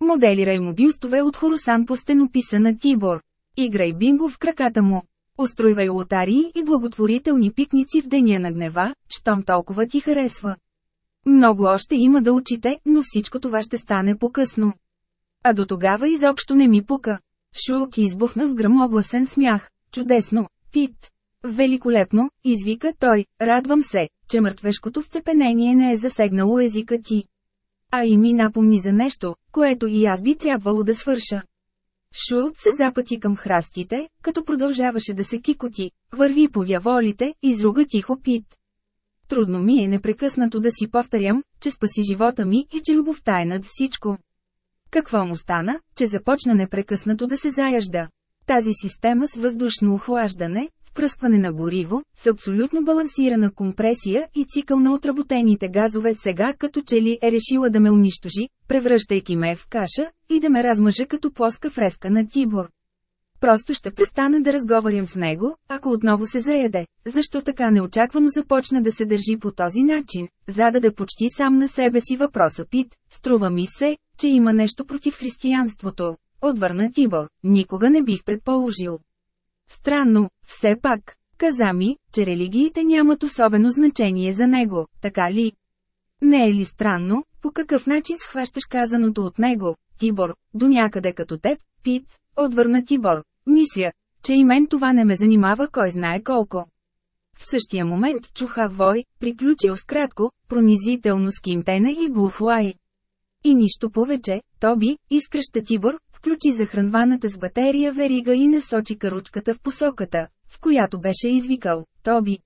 Моделирай му бюстове от Хорусан по стенописа на Тибор. Играй бинго в краката му. Устройвай лотарии и благотворителни пикници в деня на гнева, щом толкова ти харесва. Много още има да учите, но всичко това ще стане по-късно. А до тогава изобщо не ми пука. Шулк избухна в грамогласен смях. Чудесно, Пит. Великолепно, извика той, радвам се, че мъртвешкото вцепенение не е засегнало езика ти. А и ми напомни за нещо, което и аз би трябвало да свърша. Шулт се запъти към храстите, като продължаваше да се кикоти, върви по яволите, изруга тихо Пит. Трудно ми е непрекъснато да си повторям, че спаси живота ми и че любовта е над всичко. Какво му стана, че започна непрекъснато да се заяжда? Тази система с въздушно охлаждане, впръскване на гориво, с абсолютно балансирана компресия и цикъл на отработените газове сега като че ли е решила да ме унищожи, превръщайки ме в каша, и да ме размъже като плоска фреска на Тибор. Просто ще престана да разговарям с него, ако отново се заяде. Защо така неочаквано започна да се държи по този начин, зададе почти сам на себе си въпроса Пит, струва ми се, че има нещо против християнството. Отвърна Тибор, никога не бих предположил. Странно, все пак, каза ми, че религиите нямат особено значение за него, така ли? Не е ли странно, по какъв начин схващаш казаното от него, Тибор, до някъде като теб, Пит, отвърна Тибор, мисля, че и мен това не ме занимава кой знае колко. В същия момент чуха вой, приключил с кратко, пронизително скимтене и глух лай. И нищо повече, Тоби, изкръща Тибор, включи захранваната с батерия верига и насочи каручката в посоката, в която беше извикал, Тоби.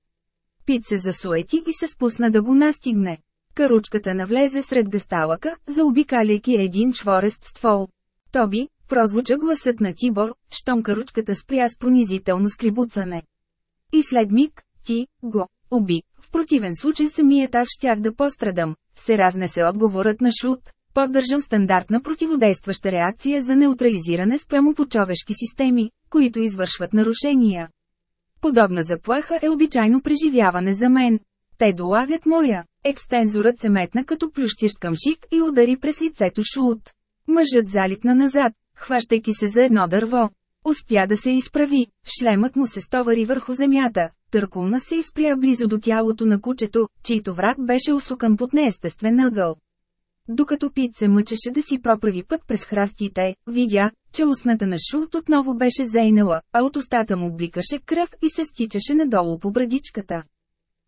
Пит се засуети и се спусна да го настигне. Каручката навлезе сред гасталъка, заобикаляйки един чворест ствол. Тоби, прозвуча гласът на Тибор, щом каручката спря с пронизително скрибуцане. И след миг, ти, го, уби, в противен случай самият аз щях да пострадам, се разнесе отговорът на Шут. Поддържам стандартна противодействаща реакция за неутрализиране спрямо по човешки системи, които извършват нарушения. Подобна заплаха е обичайно преживяване за мен. Те долавят моя. Екстензорът се метна като плющищ към шик и удари през лицето Шулт. Мъжът залитна назад, хващайки се за едно дърво. Успя да се изправи, шлемът му се стовари върху земята, търкулна се изпря близо до тялото на кучето, чийто врат беше усукан под неестествен ъгъл. Докато Пит се мъчеше да си проправи път през храстите, видя, че устната на Шулт отново беше зейнала, а от устата му бликаше кръв и се стичаше надолу по брадичката.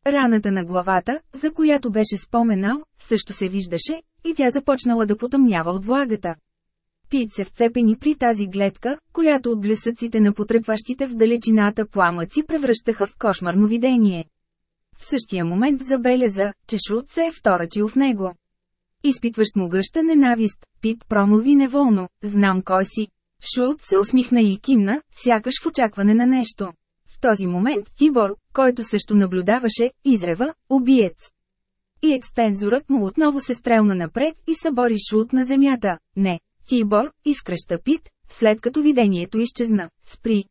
Раната на главата, за която беше споменал, също се виждаше, и тя започнала да потъмнява от влагата. Пит се вцепени при тази гледка, която от блесъците на потрепващите в далечината пламъци превръщаха в кошмарно видение. В същия момент забеляза, че Шут се е вторачил в него. Изпитващ му гъща ненавист, Пит промови неволно, знам кой си. Шулт се усмихна и кимна, сякаш в очакване на нещо. В този момент Тибор, който също наблюдаваше, изрева, убиец. И екстензорът му отново се стрелна напред и събори Шулт на земята. Не, Тибор, изкръща Пит, след като видението изчезна. Спри.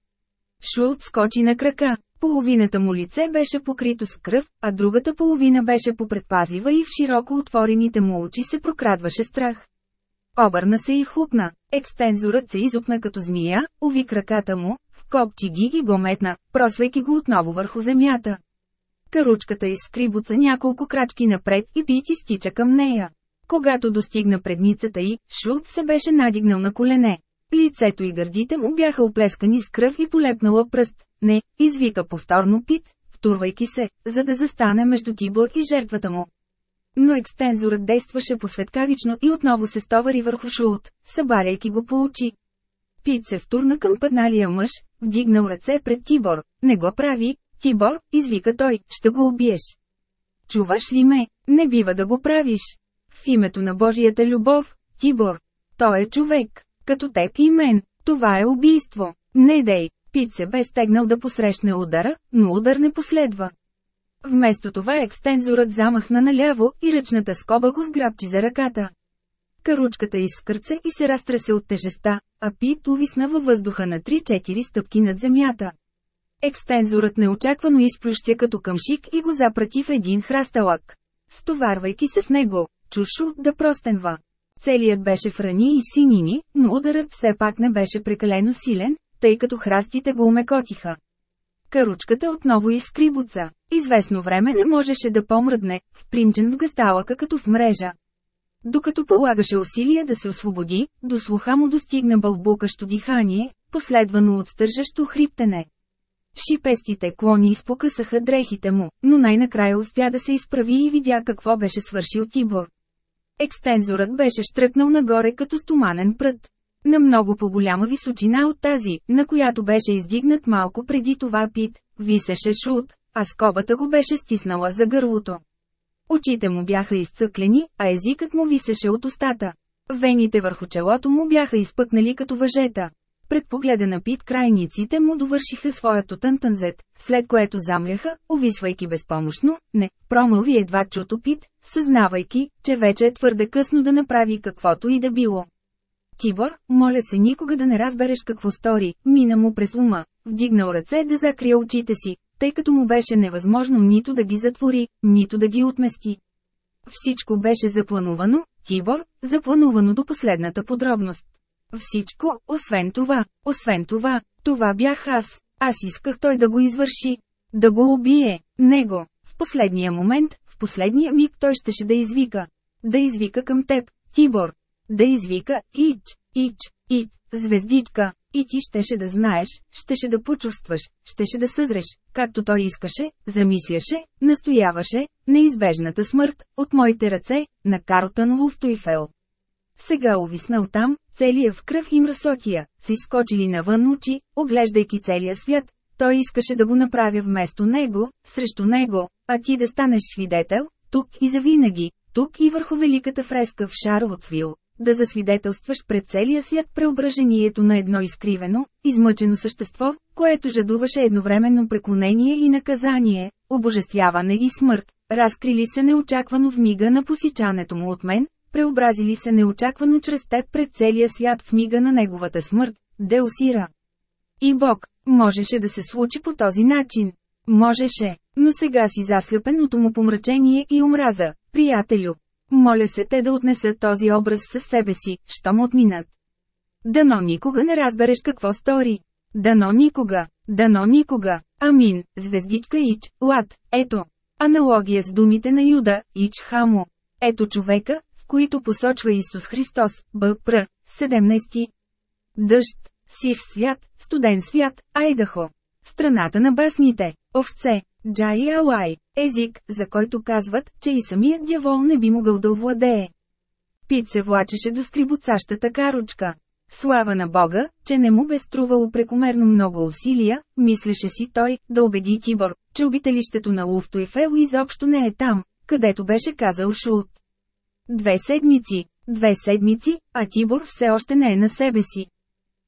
Шулт скочи на крака. Половината му лице беше покрито с кръв, а другата половина беше попредпазлива и в широко отворените му очи се прокрадваше страх. Обърна се и хлупна. Екстензорът се изопна като змия, уви краката му, вкопчи ги и го метна, просвайки го отново върху земята. Каручката изскрибуца няколко крачки напред и Пити стича към нея. Когато достигна предницата й, Шулт се беше надигнал на колене. Лицето и гърдите му бяха оплескани с кръв и полепнала пръст. Не, извика повторно Пит, втурвайки се, за да застане между Тибор и жертвата му. Но екстензорът действаше посветкавично и отново се стовари върху Шулт, събаряйки го по очи. Пит се втурна към пътналия мъж, вдигнал ръце пред Тибор. Не го прави, Тибор, извика той, ще го убиеш. Чуваш ли ме? Не бива да го правиш. В името на Божията любов, Тибор. Той е човек, като теб и мен. Това е убийство. Не дей. Пит се бе стегнал да посрещне удара, но удар не последва. Вместо това екстензорът замахна наляво и ръчната скоба го сграбчи за ръката. Каручката изскърца и се разтресе от тежеста, а Пит увисна във въздуха на 3-4 стъпки над земята. Екстензорът неочаквано изплющя като къмшик и го запрати в един храсталък. Стоварвайки се в него, чушу да простенва. Целият беше в рани и синини, но ударът все пак не беше прекалено силен, тъй като храстите го умекотиха. Каручката отново изкрибуца. Известно време не можеше да помръдне, впримчен в гасталъка като в мрежа. Докато полагаше усилия да се освободи, до слуха му достигна бълбукащо дихание, последвано от стържащо хриптене. Шипестите клони изпокъсаха дрехите му, но най-накрая успя да се изправи и видя какво беше свършил Тибор. Екстензорът беше штръкнал нагоре като стоманен прът. На много по-голяма височина от тази, на която беше издигнат малко преди това пит, висеше шут, а скобата го беше стиснала за гърлото. Очите му бяха изцъклени, а езикът му висеше от устата. Вените върху челото му бяха изпъкнали като въжета. Пред погледа на Пит крайниците му довършиха своето тънтънзет, след което замляха, увисвайки безпомощно, не, промълви едва чуто Пит, съзнавайки, че вече е твърде късно да направи каквото и да било. Тибор, моля се никога да не разбереш какво стори, мина му през ума, вдигнал ръце да закрие очите си, тъй като му беше невъзможно нито да ги затвори, нито да ги отмести. Всичко беше запланувано, Тибор, запланувано до последната подробност. Всичко, освен това, освен това, това бях аз. Аз исках той да го извърши. Да го убие. Него. В последния момент, в последния миг той щеше да извика. Да извика към теб, Тибор. Да извика, Ич, Ич, Ич, звездичка. И ти щеше да знаеш, щеше да почувстваш, щеше да съзреш, както той искаше, замисляше, настояваше, неизбежната смърт, от моите ръце, на Карлтън Луфтуйфел. Сега увиснал там, целия в кръв и мръсотия, си скочили навън очи, оглеждайки целия свят. Той искаше да го направя вместо него, срещу него, а ти да станеш свидетел, тук и завинаги, тук и върху великата фреска в Шарлотсвил, да засвидетелстваш пред целия свят преображението на едно изкривено, измъчено същество, което жадуваше едновременно преклонение и наказание, обожествяване и смърт, разкрили се неочаквано в мига на посичането му от мен, преобразили се неочаквано чрез теб пред целия свят в мига на неговата смърт, Деусира. И Бог, можеше да се случи по този начин. Можеше, но сега си заслепен от му помрачение и омраза, приятелю. Моля се те да отнесат този образ със себе си, щом отминат. Дано никога не разбереш какво стори. Дано никога, дано никога. Амин, звездичка Ич, Лад, ето. Аналогия с думите на Юда, Ич Хамо. Ето човека, които посочва Исус Христос, Б.Пр. 17. Дъжд, сив свят, студен свят, Айдахо. Страната на басните, овце, Джай Алай, език, за който казват, че и самият дявол не би могъл да овладее. Пит се влачеше до скрибоцащата каручка. Слава на Бога, че не му бе струвало прекомерно много усилия, мислеше си той, да убеди Тибор, че обителището на Луфтуефел изобщо не е там, където беше казал Шулт. Две седмици, две седмици, а Тибор все още не е на себе си.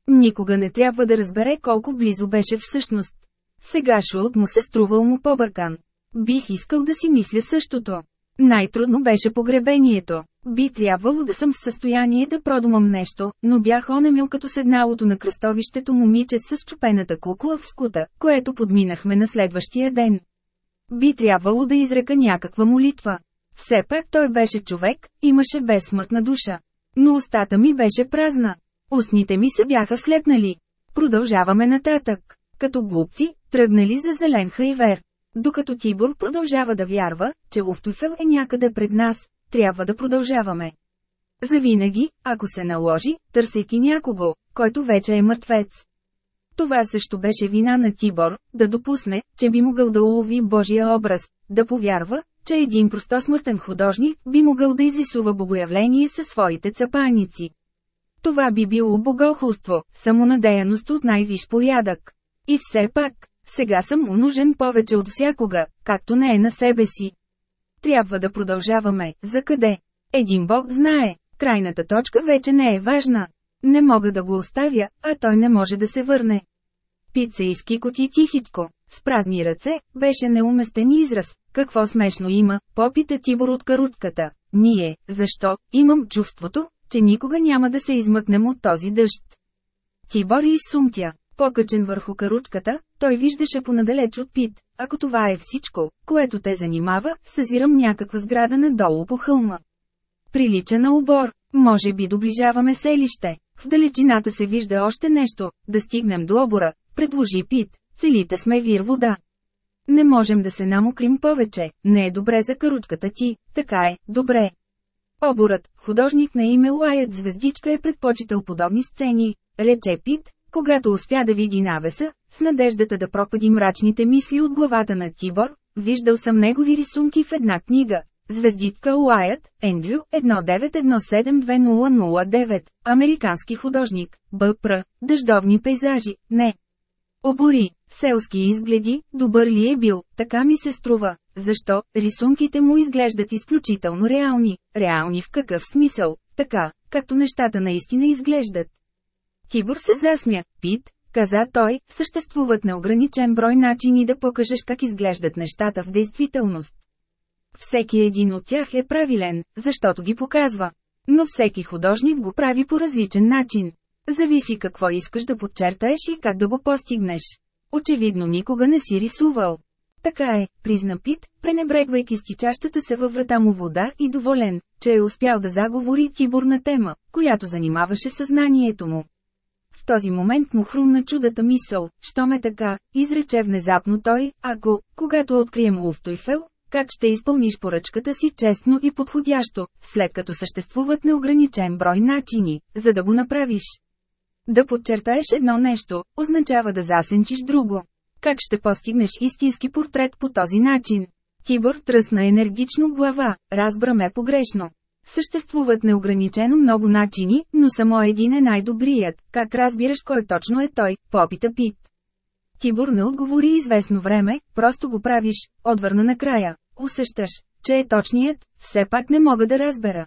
Никога не трябва да разбере колко близо беше всъщност. Сега Шулт му се струвал му побъркан. Бих искал да си мисля същото. Най-трудно беше погребението. Би трябвало да съм в състояние да продумам нещо, но бях онемил като седналото на кръстовището момиче с чупената кукла в скута, което подминахме на следващия ден. Би трябвало да изрека някаква молитва. Все пак той беше човек, имаше безсмъртна душа. Но устата ми беше празна. Устните ми се бяха слепнали. Продължаваме нататък. Като глупци, тръгнали за зелен хайвер. Докато Тибор продължава да вярва, че Луфтуфел е някъде пред нас, трябва да продължаваме. Завинаги, ако се наложи, търсейки някого, който вече е мъртвец. Това също беше вина на Тибор, да допусне, че би могъл да улови Божия образ, да повярва, че един простосмъртен художник би могъл да изрисува богоявление със своите цапаници. Това би било богохулство, самонадеяност от най-виш порядък. И все пак, сега съм му нужен повече от всякога, както не е на себе си. Трябва да продължаваме, за къде? Един бог знае, крайната точка вече не е важна. Не мога да го оставя, а той не може да се върне. Пит се изкикоти тихичко, с празни ръце, беше неуместен израз. Какво смешно има, попита Тибор от карутката. Ние, защо, имам чувството, че никога няма да се измъкнем от този дъжд. Тибор изсумтя. Покачен върху каручката, той виждаше понадалеч от Пит. Ако това е всичко, което те занимава, съзирам някаква сграда надолу по хълма. Прилича на обор, може би доближаваме селище. В далечината се вижда още нещо, да стигнем до обора, предложи Пит, целите сме вир вода. Не можем да се намокрим повече, не е добре за каручката ти, така е, добре. Оборът, художник на име Лаят Звездичка е предпочитал подобни сцени, рече Пит, когато успя да види навеса, с надеждата да пропади мрачните мисли от главата на Тибор, виждал съм негови рисунки в една книга. Звездичка Уайът, Ендрю, 19172009, американски художник, Б.Пр. Дъждовни пейзажи, не. Обори, селски изгледи, добър ли е бил, така ми се струва. Защо? Рисунките му изглеждат изключително реални. Реални в какъв смисъл? Така, както нещата наистина изглеждат. Тибор се засмя. Пит, каза той, съществуват неограничен брой начини да покажеш как изглеждат нещата в действителност. Всеки един от тях е правилен, защото ги показва. Но всеки художник го прави по различен начин. Зависи какво искаш да подчертаеш и как да го постигнеш. Очевидно никога не си рисувал. Така е, призна Пит, пренебрегвайки стичащата се във врата му вода и доволен, че е успял да заговори Тибор на тема, която занимаваше съзнанието му. В този момент му хрумна чудата мисъл, що ме така, изрече внезапно той, ако, когато открием Луфтойфел, как ще изпълниш поръчката си честно и подходящо, след като съществуват неограничен брой начини, за да го направиш. Да подчертаеш едно нещо, означава да засенчиш друго. Как ще постигнеш истински портрет по този начин? Тибор тръсна енергично глава, разбра ме погрешно. Съществуват неограничено много начини, но само един е най-добрият. Как разбираш кой точно е той, попита Пит. Тибор не отговори известно време, просто го правиш, отвърна накрая. Усещаш, че е точният, все пак не мога да разбера.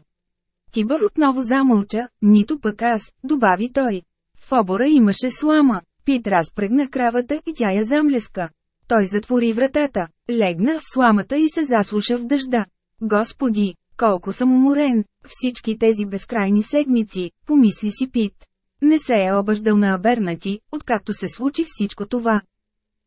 Тибър отново замълча, нито пък аз, добави той. В обора имаше слама. Пит разпрегна кравата и тя я замлеска. Той затвори вратата, легна в сламата и се заслуша в дъжда. Господи, колко съм уморен, всички тези безкрайни седмици, помисли си Пит. Не се е обаждал на Абернати, откакто се случи всичко това.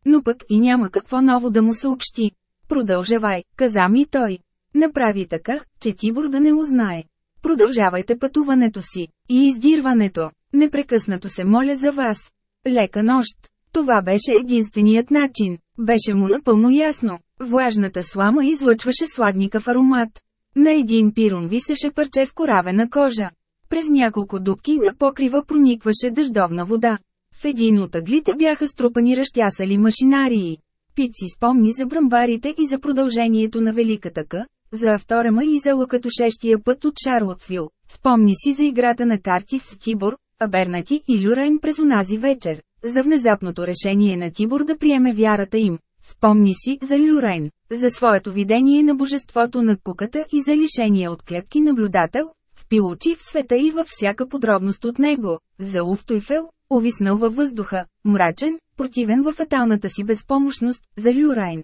Но пък и няма какво ново да му съобщи. Продължавай, каза ми той. Направи така, че Тибор да не узнае. Продължавайте пътуването си. И издирването. Непрекъснато се моля за вас. Лека нощ. Това беше единственият начин. Беше му напълно ясно. Влажната слама излъчваше сладникав аромат. На един пирон висеше парче в коравена кожа. През няколко дубки на покрива проникваше дъждовна вода. В един от аглите бяха струпани ръщясали машинарии. Пит си спомни за брамбарите и за продължението на Великата К, за авторема и за лъкатошещия път от Шарлотсвил. Спомни си за играта на карти с Тибор, Абернати и Люрайн през онази вечер, за внезапното решение на Тибор да приеме вярата им. Спомни си за Люрайн, за своето видение на божеството над куката и за лишение от клетки наблюдател, впил очи в света и във всяка подробност от него, за Луфтойфел, увиснал във въздуха, мрачен, противен във фаталната си безпомощност, за Люрайн.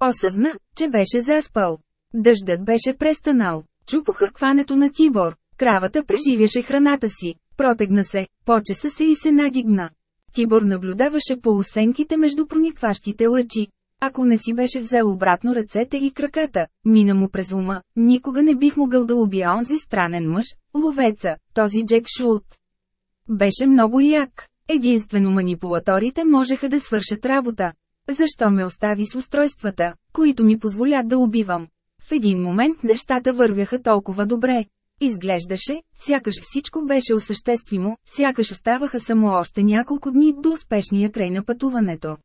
Осъзна, че беше заспал. Дъждът беше престанал. Чу похъркването на Тибор. Кравата преживяше храната си. Протегна се, почеса се и се надигна. Тибор наблюдаваше полусенките между проникващите лъчи. Ако не си беше взел обратно ръцете и краката, мина му през ума, никога не бих могъл да убия онзи странен мъж, ловеца, този Джек Шулт. Беше много як. Единствено манипулаторите можеха да свършат работа. Защо ме остави с устройствата, които ми позволят да убивам? В един момент нещата вървяха толкова добре. Изглеждаше, сякаш всичко беше осъществимо, сякаш оставаха само още няколко дни до успешния край на пътуването.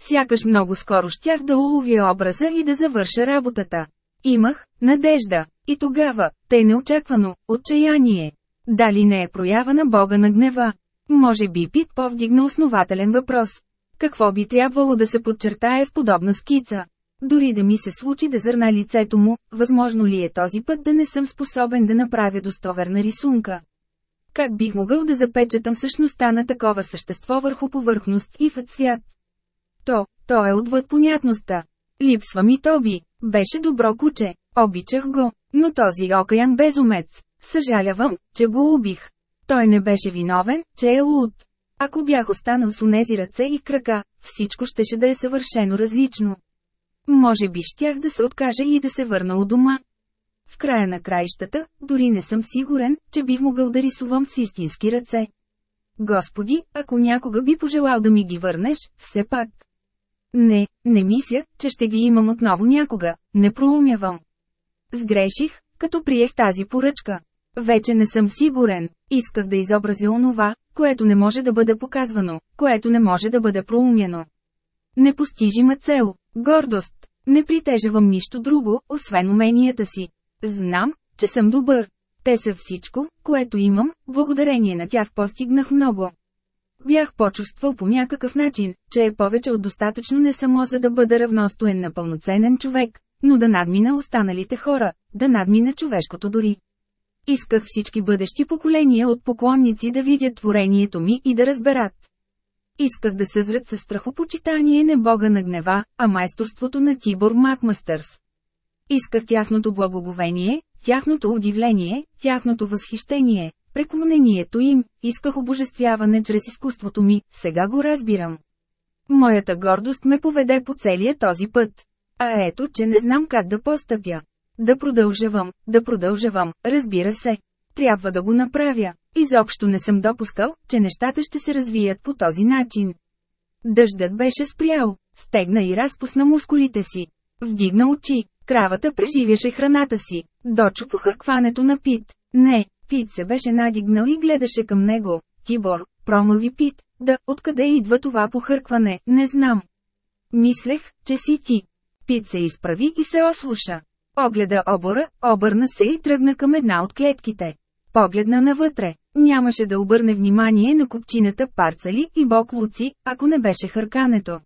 Сякаш много скоро щях да уловя образа и да завърша работата. Имах надежда. И тогава, тъй неочаквано, отчаяние. Дали не е проява на Бога на гнева? Може би Пит повдигна основателен въпрос. Какво би трябвало да се подчертае в подобна скица? Дори да ми се случи да зърна лицето му, възможно ли е този път да не съм способен да направя достоверна рисунка? Как бих могъл да запечатам същността на такова същество върху повърхност и в цвят? То, то е отвъд понятността. Липсва ми Тоби. Беше добро куче. Обичах го. Но този окаян безумец. Съжалявам, че го убих. Той не беше виновен, че е луд. Ако бях останал с унези ръце и крака, всичко щеше да е съвършено различно. Може би щях да се откажа и да се върна у дома. В края на краищата, дори не съм сигурен, че бих могъл да рисувам с истински ръце. Господи, ако някога би пожелал да ми ги върнеш, все пак. Не, не мисля, че ще ги имам отново някога, не проумявам. Сгреших, като приех тази поръчка. Вече не съм сигурен, исках да изобразя онова, което не може да бъде показвано, което не може да бъде проумяно. Непостижима цел, гордост. Не притежавам нищо друго, освен уменията си. Знам, че съм добър. Те са всичко, което имам, благодарение на тях постигнах много. Бях почувствал по някакъв начин, че е повече от достатъчно не само за да бъда равностоен на пълноценен човек, но да надмина останалите хора, да надмина човешкото дори. Исках всички бъдещи поколения от поклонници да видят творението ми и да разберат. Исках да съзрат със страхопочитание не бога на гнева, а майсторството на Тибор Макмастърс. Исках тяхното благоговение, тяхното удивление, тяхното възхищение, преклонението им, исках обожествяване чрез изкуството ми, сега го разбирам. Моята гордост ме поведе по целия този път. А ето, че не знам как да постъпя. Да продължавам, да продължавам, разбира се. Трябва да го направя. Изобщо не съм допускал, че нещата ще се развият по този начин. Дъждът беше спрял, стегна и разпусна мускулите си. Вдигна очи, кравата преживяше храната си. Дочу похъркването на Пит. Не, Пит се беше надигнал и гледаше към него. Тибор, промълви Пит, да, откъде идва това похъркване, не знам. Мислех, че си ти. Пит се изправи и се ослуша. Огледа обора, обърна се и тръгна към една от клетките. Погледна навътре. Нямаше да обърне внимание на купчината парцали и боклуци, ако не беше хъркането.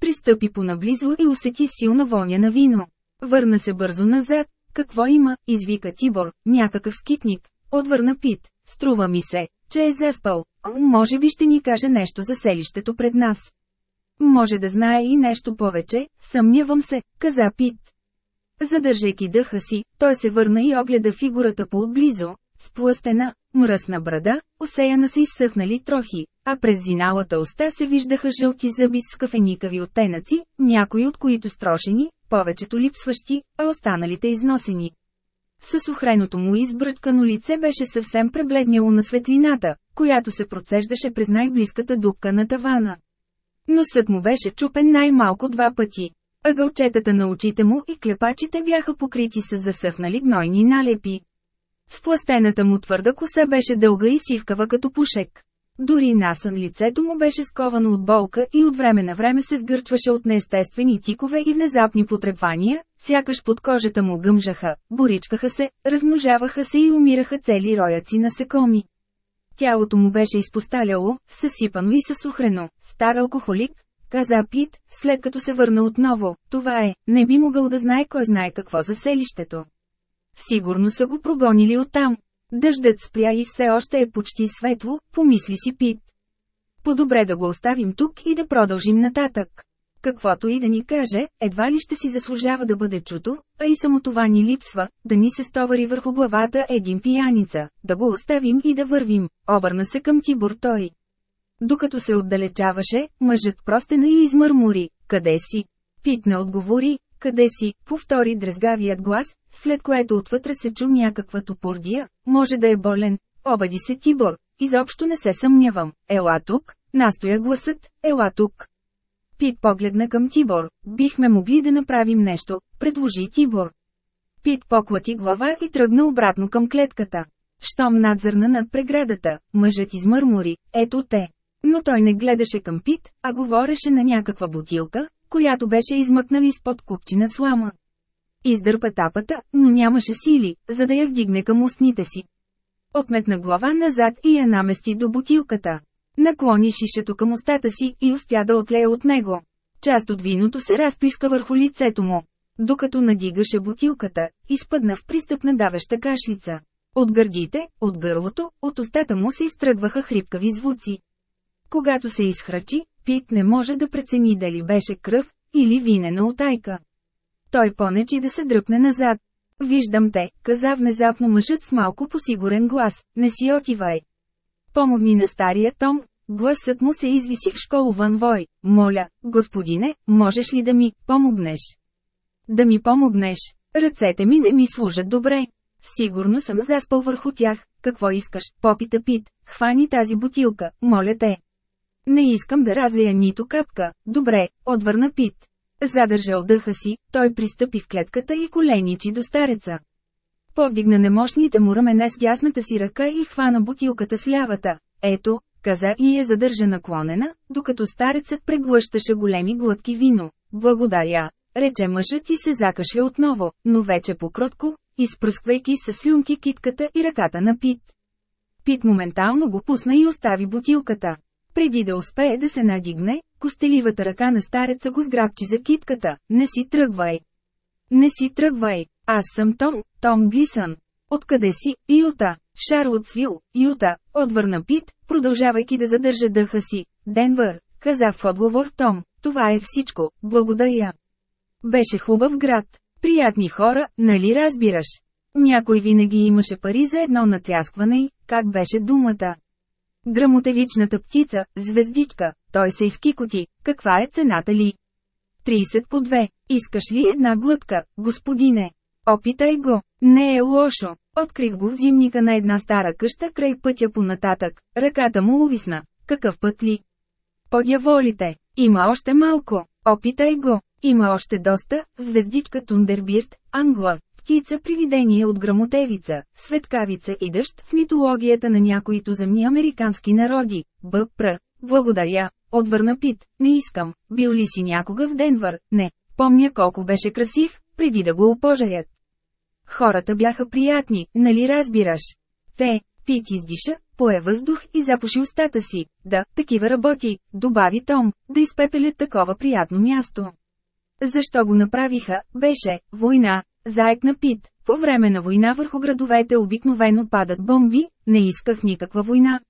Пристъпи понаблизо и усети силна воня на вино. Върна се бързо назад, какво има, извика Тибор, някакъв скитник. Отвърна Пит, струва ми се, че е заспал. Може би ще ни каже нещо за селището пред нас. Може да знае и нещо повече, съмнявам се, каза Пит. Задържайки дъха си, той се върна и огледа фигурата по-отблизо, сплъстена, мръсна брада, осеяна с изсъхнали трохи, а през зиналата уста се виждаха жълти зъби с кафеникави оттенъци, някои от които строшени, повечето липсващи, а останалите износени. С охреното му избръчкано лице беше съвсем пребледняло на светлината, която се процеждаше през най-близката дупка на тавана. Носът му беше чупен най-малко два пъти. Ъгълчетата на очите му и клепачите бяха покрити с засъхнали гнойни налепи. Спластената му твърда коса беше дълга и сивкава като пушек. Дори насън лицето му беше сковано от болка и от време на време се сгърчваше от неестествени тикове и внезапни потрепвания, сякаш под кожата му гъмжаха, боричкаха се, размножаваха се и умираха цели рояци насекоми. Тялото му беше изпосталяло, съсипано и съсухрено, стар алкохолик, каза Пит, след като се върна отново, това е, не би могъл да знае кой знае какво за селището. Сигурно са го прогонили оттам. Дъждът спря и все още е почти светло, помисли си Пит. По-добре да го оставим тук и да продължим нататък. Каквото и да ни каже, едва ли ще си заслужава да бъде чуто, а и само това ни липсва, да ни се стовари върху главата един пияница, да го оставим и да вървим, обърна се към Тибор той. Докато се отдалечаваше, мъжът простена и измърмори, къде си? Пит не отговори, къде си, повтори дрезгавият глас, след което отвътре се чу някаква топордия, може да е болен, обади се Тибор, изобщо не се съмнявам, ела тук, настоя гласът, ела тук. Пит погледна към Тибор, бихме могли да направим нещо, предложи Тибор. Пит поклати глава и тръгна обратно към клетката. Щом надзърна над преградата, мъжът измърмори, ето те. Но той не гледаше към Пит, а говореше на някаква бутилка, която беше измъкнали изпод купчина слама. Издърпа тапата, но нямаше сили, за да я вдигне към устните си. Отметна глава назад и я намести до бутилката. Наклони шишето към устата си и успя да отлее от него. Част от виното се разплиска върху лицето му. Докато надигаше бутилката, изпъдна в пристъп на давеща кашлица. От гърдите, от гърлото, от устата му се изтръгваха хрипкави звуци. Когато се изхрачи, Пит не може да прецени дали беше кръв или винена отайка. Той понечи да се дръпне назад. Виждам те, каза внезапно мъжът с малко посигурен глас, не си отивай. Помогни на стария Том, гласът му се извиси в школован вой. Моля, господине, можеш ли да ми помогнеш? Да ми помогнеш. Ръцете ми не ми служат добре. Сигурно съм заспал върху тях. Какво искаш? Попита Пит. Хвани тази бутилка, моля те. Не искам да разлия нито капка. Добре, отвърна Пит. Задържал дъха си, той пристъпи в клетката и коленичи до стареца. Повдигна немощните му рамене с дясната си ръка и хвана бутилката с лявата. Ето, каза и е задържа наклонена, докато старецът преглъщаше големи глътки вино. Благодаря, рече мъжът и се закашля отново, но вече покротко, изпръсквайки с слюнки китката и ръката на Пит. Пит моментално го пусна и остави бутилката. Преди да успее да се надигне, костеливата ръка на стареца го сграбчи за китката. Не си тръгвай. Не си тръгвай. Аз съм Том, Том Глисън. Откъде си, Юта? Шарлотсвил, Юта, отвърна Пит, продължавайки да задържа дъха си. Денвър, каза в отговор Том, това е всичко, благодаря. Беше хубав град. Приятни хора, нали разбираш? Някой винаги имаше пари за едно натряскване и, как беше думата. Грамотевичната птица, звездичка, той се изкикоти, каква е цената ли? 30 по 2. Искаш ли една глътка, господине? Опитай го. Не е лошо. Открих го в зимника на една стара къща край пътя по нататък. Ръката му увисна. Какъв път ли? Подяволите. Има още малко. Опитай го. Има още доста. Звездичка Тундербирт, Англър, птица привидение от грамотевица, светкавица и дъжд в митологията на някои туземни американски народи. Б.Пр. Благодаря. Отвърна Пит. Не искам. Бил ли си някога в Денвър? Не. Помня колко беше красив, преди да го опожарят. Хората бяха приятни, нали разбираш? Те, Пит издиша, пое въздух и запуши устата си. Да, такива работи, добави Том, да изпепелят такова приятно място. Защо го направиха, беше, война, заекна Пит, По време на война върху градовете обикновено падат бомби, не исках никаква война.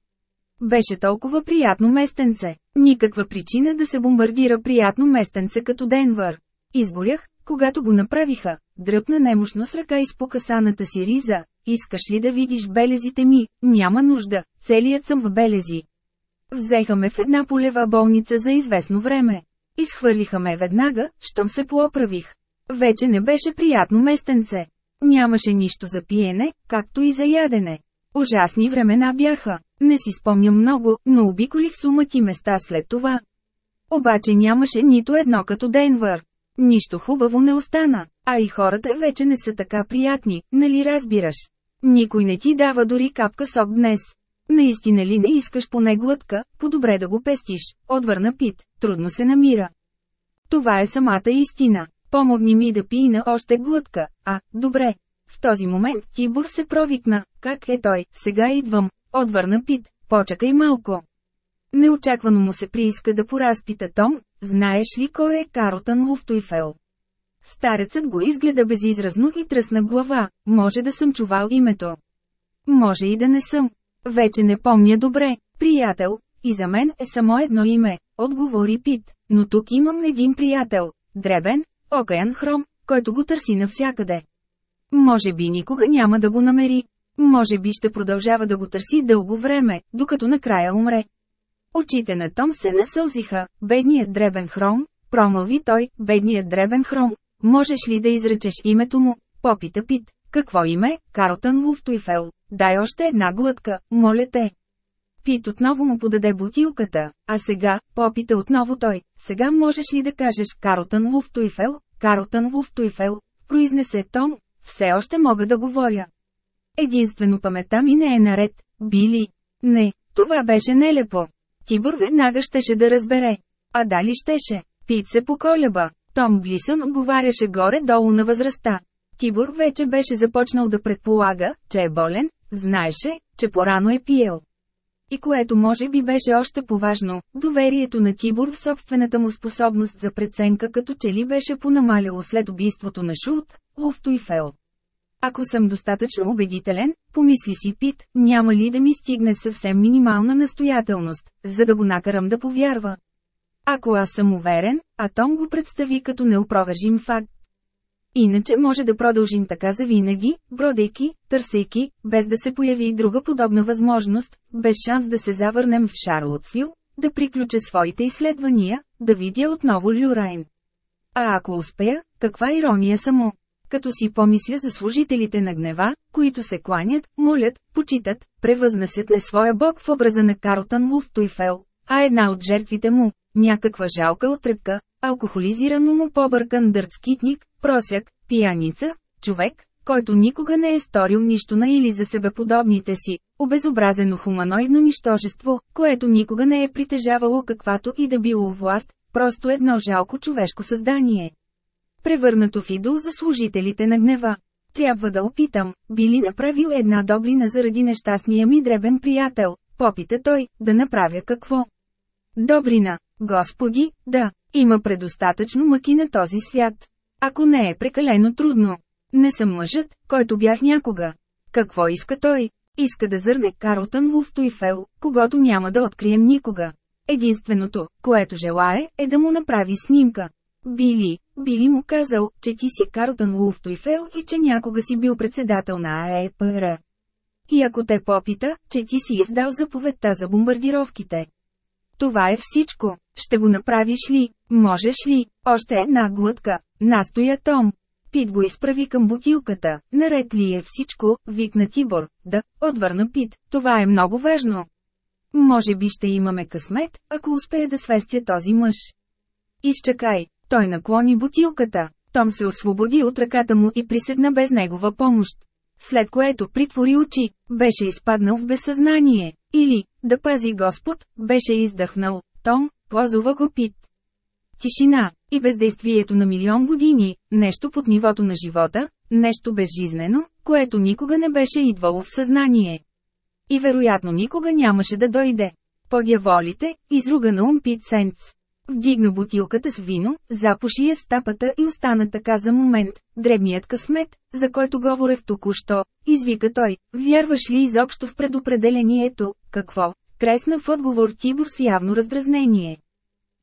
Беше толкова приятно местенце. Никаква причина да се бомбардира приятно местенце като Денвър. Изборях, когато го направиха, дръпна немощно с ръка из покасаната си риза. Искаш ли да видиш белезите ми? Няма нужда, целият съм в белези. Взеха ме в една полева болница за известно време. Изхвърлиха ме веднага, щом се пооправих. Вече не беше приятно местенце. Нямаше нищо за пиене, както и за ядене. Ужасни времена бяха. Не си спомням много, но обиколих сумати места след това. Обаче нямаше нито едно като Денвър. Нищо хубаво не остана, а и хората вече не са така приятни, нали разбираш? Никой не ти дава дори капка сок днес. Наистина ли не искаш поне глътка, по-добре да го пестиш, отвърна Пит, трудно се намира. Това е самата истина. Помогни ми да пина още глътка, а, добре. В този момент Тибор се провикна, как е той, сега идвам, отвърна Пит, почакай малко. Неочаквано му се прииска да поразпита Том, знаеш ли кой е Каротън Луфтуйфел? Старецът го изгледа безизразно и тръсна глава, може да съм чувал името. Може и да не съм. Вече не помня добре, приятел, и за мен е само едно име, отговори Пит, но тук имам един приятел, дребен, окаян хром, който го търси навсякъде. Може би никога няма да го намери. Може би ще продължава да го търси дълго време, докато накрая умре. Очите на Том се насълзиха, бедният дребен хром, промълви той, бедният дребен хром. Можеш ли да изречеш името му? Попита Пит. Какво име? Карлтън Луфтуйфел. Дай още една глътка, моля те. Пит отново му подаде бутилката, а сега, попита отново той, сега можеш ли да кажеш Карлтън Луфтуйфел, Карлтън Луфтуйфел, произнесе Том, все още мога да говоря. Единствено памета ми не е наред, били. Не, това беше нелепо. Тибор веднага щеше да разбере. А дали щеше? Пит се поколеба. Том Глисън отговаряше горе-долу на възрастта. Тибор вече беше започнал да предполага, че е болен, знаеше, че порано е пиел. И което може би беше още поважно, доверието на Тибор в собствената му способност за преценка като че ли беше понамаляло след убийството на и Фел. Ако съм достатъчно убедителен, помисли си Пит, няма ли да ми стигне съвсем минимална настоятелност, за да го накарам да повярва. Ако аз съм уверен, а Том го представи като неопровержим факт. Иначе може да продължим така за винаги, бродейки, търсейки, без да се появи друга подобна възможност, без шанс да се завърнем в Шарлотсвил, да приключа своите изследвания, да видя отново Люрайн. А ако успея, каква ирония само. Като си помисля за служителите на гнева, които се кланят, молят, почитат, превъзнасят не своя бог в образа на Карлтън Луфтуйфел, а една от жертвите му, някаква жалка отръпка, алкохолизирано му побъркан дърцкитник, просяк, пияница, човек, който никога не е сторил нищо на или за себеподобните си, обезобразено хуманоидно нищожество, което никога не е притежавало каквато и да било власт, просто едно жалко човешко създание. Превърнато в идол за служителите на гнева. Трябва да опитам, би ли направил една добрина заради нещастния ми дребен приятел, попита той, да направя какво. Добрина, Господи, да, има предостатъчно мъки на този свят. Ако не е прекалено трудно. Не съм мъжът, който бях някога. Какво иска той? Иска да зърне Карлтън Луфтуйфел, когато няма да открием никога. Единственото, което желае, е да му направи снимка. Били, Били му казал, че ти си Карлтън Луфтуйфел и че някога си бил председател на АЕПР. И ако те попита, че ти си издал заповедта за бомбардировките. Това е всичко. Ще го направиш ли? Можеш ли? Още една глътка. Настоя Том. Пит го изправи към бутилката. Наред ли е всичко? Викна Тибор. Да, отвърна Пит. Това е много важно. Може би ще имаме късмет, ако успее да свестя този мъж. Изчакай. Той наклони бутилката. Том се освободи от ръката му и приседна без негова помощ. След което притвори очи, беше изпаднал в безсъзнание. Или, да пази Господ, беше издъхнал, Том, позова го Пит. Тишина и бездействието на милион години, нещо под нивото на живота, нещо безжизнено, което никога не беше идвало в съзнание. И вероятно никога нямаше да дойде. Подяволите, изруга на ум Пит Сенц. Вдигна бутилката с вино, запуши я с тапата и остана така за момент. Дребният късмет, за който говорех току-що, извика той, вярваш ли изобщо в предопределението, какво? Кресна в отговор Тибор с явно раздразнение.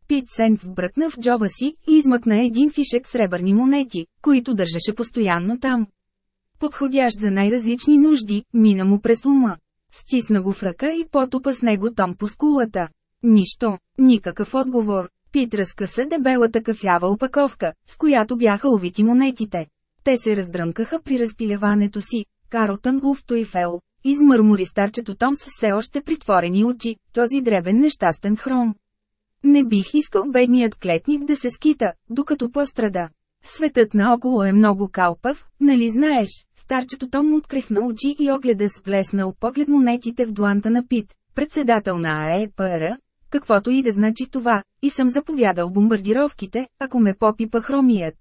Пит Сенц бръкна в джоба си и измъкна един фишек сребърни монети, които държеше постоянно там. Подходящ за най-различни нужди, мина му през ума. Стисна го в ръка и потопа с него Том по скулата. Нищо, никакъв отговор. Пит разкъса дебелата кафява опаковка, с която бяха увити монетите. Те се раздрънкаха при разпиляването си. Карлтън Фел. Измърмори старчето Том с все още притворени очи, този дребен нещастен хром. Не бих искал бедният клетник да се скита, докато пострада. Светът наоколо е много калпав, нали знаеш? Старчето Том открехна очи и огледа с плеснал поглед монетите в дланта на Пит, председател на АЕПР, каквото и да значи това, и съм заповядал бомбардировките, ако ме попипа хромият.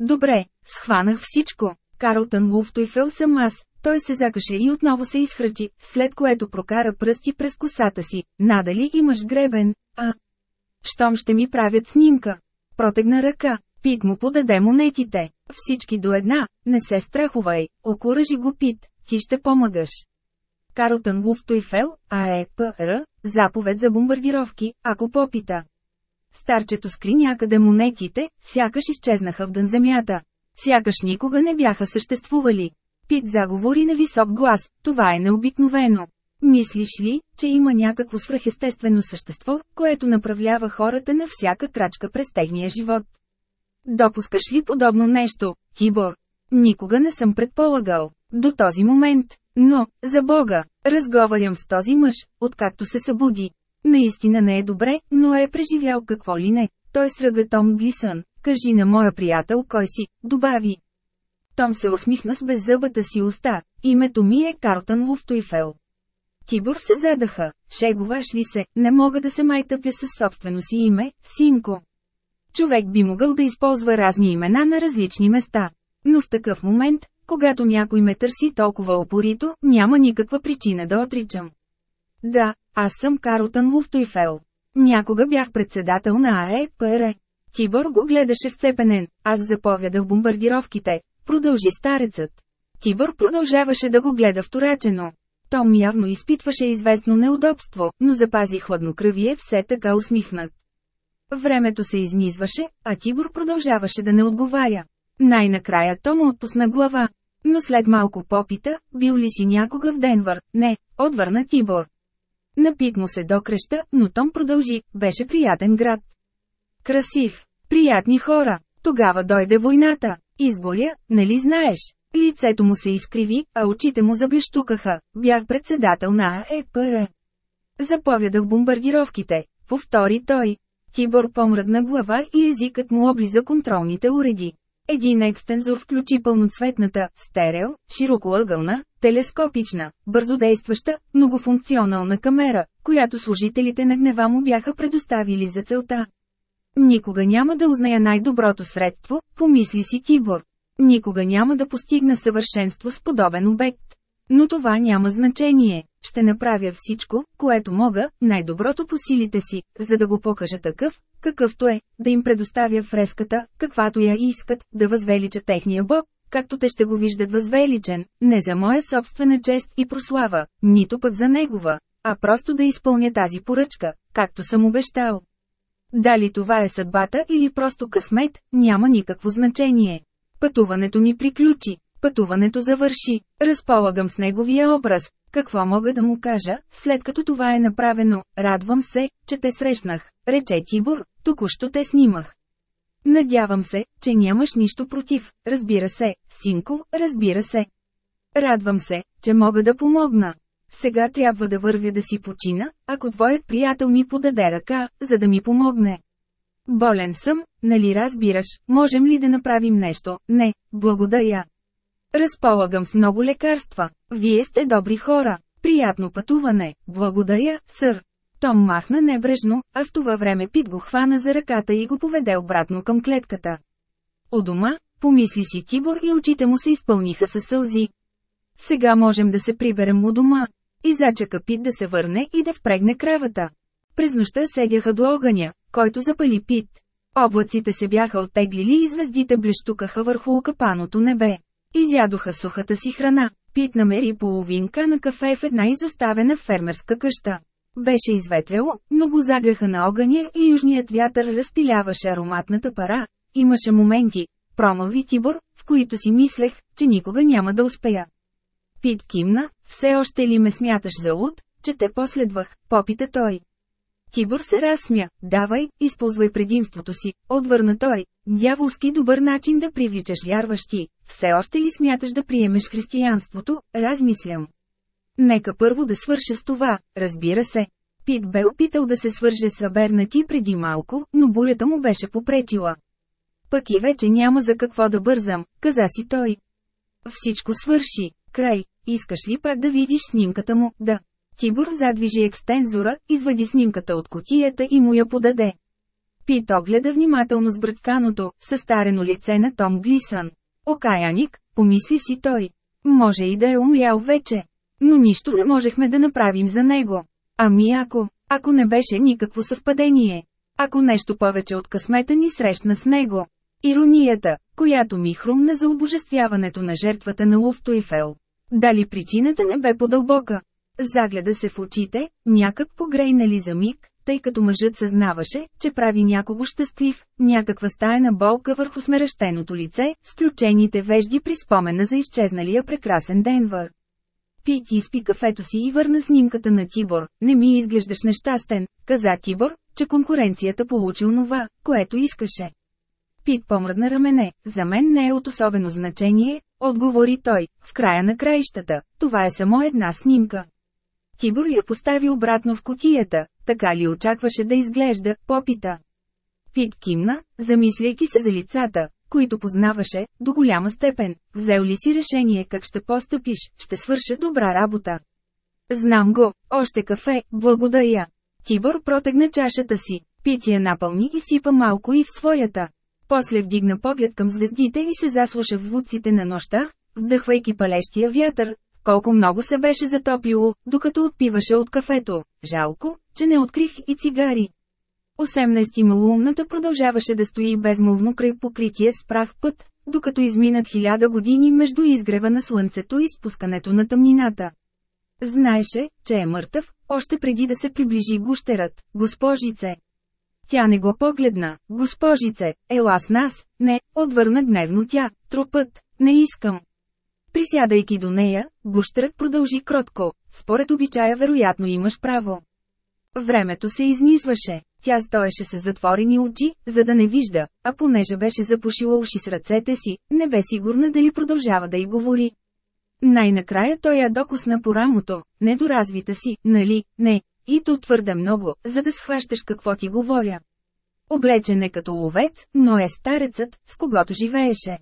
Добре, схванах всичко. Карлтън Луфтойфел съм аз, той се закаше и отново се изхръчи, след което прокара пръсти през косата си. Надали имаш гребен, а? Щом ще ми правят снимка? Протегна ръка. Пит му подаде монетите. Всички до една, не се страхувай, окоръжи го Пит, ти ще помагаш. Карлтън Луфтойфел, АЕПР, заповед за бомбардировки, ако попита. Старчето скри някъде монетите, сякаш изчезнаха в дън земята. Сякаш никога не бяха съществували. Пит заговори на висок глас, това е необикновено. Мислиш ли, че има някакво свръхестествено същество, което направлява хората на всяка крачка през техния живот? Допускаш ли подобно нещо, Тибор? Никога не съм предполагал. До този момент. Но, за Бога, разговарям с този мъж, откакто се събуди. Наистина не е добре, но е преживял какво ли не. Той сръга Том Глисън. Кажи на моя приятел кой си, добави. Том се усмихна с беззъбата си уста. Името ми е Картън Луфтойфел. Тибор се задаха. Шегуваш ли се, не мога да се майтъпя със собствено си име, синко. Човек би могъл да използва разни имена на различни места. Но в такъв момент, когато някой ме търси толкова опорито, няма никаква причина да отричам. Да, аз съм Каротън Луфтойфел. Някога бях председател на АЕПР. Тибор го гледаше вцепенен, аз заповядах бомбардировките, продължи старецът. Тибор продължаваше да го гледа вторачено. Том явно изпитваше известно неудобство, но запази хладнокръвие все така усмихнат. Времето се изнизваше, а Тибор продължаваше да не отговаря. Най-накрая Том отпусна глава. Но след малко попита, бил ли си някога в Денвър? Не, отвърна Тибор. Напит му се докреща, но Том продължи, беше приятен град. Красив, приятни хора. Тогава дойде войната. Изгоря, нали знаеш? Лицето му се изкриви, а очите му заблещукаха. Бях председател на АЕПР. Заповядах бомбардировките. Повтори той. Тибор помръдна глава и езикът му облиза контролните уреди. Един екстензор включи пълноцветната, стерео, широкоъгълна, телескопична, бързодействаща, многофункционална камера, която служителите на гнева му бяха предоставили за целта. Никога няма да узная най-доброто средство, помисли си Тибор. Никога няма да постигна съвършенство с подобен обект. Но това няма значение. Ще направя всичко, което мога, най-доброто по силите си, за да го покажа такъв, какъвто е, да им предоставя фреската, каквато я искат, да възвелича техния бог, както те ще го виждат възвеличен, не за моя собствена чест и прослава, нито пък за негова, а просто да изпълня тази поръчка, както съм обещал. Дали това е съдбата или просто късмет, няма никакво значение. Пътуването ни приключи, пътуването завърши, разполагам с неговия образ, какво мога да му кажа, след като това е направено, радвам се, че те срещнах, рече Тибор, току-що те снимах. Надявам се, че нямаш нищо против, разбира се, синко, разбира се. Радвам се, че мога да помогна. Сега трябва да вървя да си почина, ако твоят приятел ми подаде ръка, за да ми помогне. Болен съм, нали разбираш, можем ли да направим нещо? Не, благодаря. Разполагам с много лекарства. Вие сте добри хора. Приятно пътуване. Благодаря, сър. Том махна небрежно, а в това време Пит го хвана за ръката и го поведе обратно към клетката. У дома, помисли си Тибор и очите му се изпълниха със сълзи. Сега можем да се приберем у дома. И зачака Пит да се върне и да впрегне кравата. През нощта седяха до огъня, който запали Пит. Облаците се бяха оттеглили и звездите блещукаха върху окапаното небе. Изядоха сухата си храна. Пит намери половинка на кафе в една изоставена фермерска къща. Беше изветряло, но го загреха на огъня и южният вятър разпиляваше ароматната пара. Имаше моменти, промълви Тибор, в които си мислех, че никога няма да успея. Пит кимна, все още ли ме смяташ за луд, че те последвах, попита той. Тибор се разсмя, давай, използвай предимството си, отвърна той. Дяволски добър начин да привличаш вярващи. Все още ли смяташ да приемеш християнството, размислям. Нека първо да свърша с това, разбира се. Пит бе опитал да се свърже с Абернати преди малко, но бурята му беше попречила. Пък и вече няма за какво да бързам, каза си той. Всичко свърши, край, искаш ли пак да видиш снимката му, да. Тибор задвижи екстензора, извади снимката от котията и му я подаде. Пит огледа внимателно с брътканото, състарено лице на Том Глисън. Окаяник, помисли си той. Може и да е умрял вече. Но нищо не можехме да направим за него. Ами ако, ако не беше никакво съвпадение. Ако нещо повече от късмета ни срещна с него. Иронията, която ми хрумна за обожествяването на жертвата на Луфтуифел. Дали причината не бе по-дълбока? Загледа се в очите, някак погрейнали за миг, тъй като мъжът съзнаваше, че прави някого щастлив, някаква стаяна болка върху смерещеното лице, сключените вежди при спомена за изчезналия прекрасен Денвър. Пит изпи кафето си и върна снимката на Тибор. Не ми изглеждаш нещастен, каза Тибор, че конкуренцията получи онова, което искаше. Пит помръдна рамене, за мен не е от особено значение, отговори той, в края на краищата, това е само една снимка. Тибор я постави обратно в котията, така ли очакваше да изглежда, попита. Пит кимна, замисляйки се за лицата, които познаваше, до голяма степен. Взел ли си решение как ще постъпиш, ще свърша добра работа. Знам го, още кафе, благодаря. Тибор протегна чашата си, Пит я напълни и сипа малко и в своята. После вдигна поглед към звездите и се заслуша в звуците на нощта, вдъхвайки палещия вятър, колко много се беше затоплило, докато отпиваше от кафето. Жалко, че не открих и цигари. 18 малумната продължаваше да стои безмолвно край покритие с прах път, докато изминат хиляда години между изгрева на слънцето и спускането на тъмнината. Знаеше, че е мъртъв, още преди да се приближи гущерът, госпожице. Тя не го погледна, госпожице, ела с нас, не, отвърна гневно тя, трупът, не искам. Присядайки до нея, гущерът продължи кротко, според обичая вероятно имаш право. Времето се изнизваше. Тя стоеше с затворени очи, за да не вижда, а понеже беше запушила уши с ръцете си, не бе сигурна дали продължава да й говори. Най-накрая той я докосна по рамото, недоразвита си, нали, не, и то твърде много, за да схващаш какво ти говоря. Облечен е като ловец, но е старецът, с когото живееше.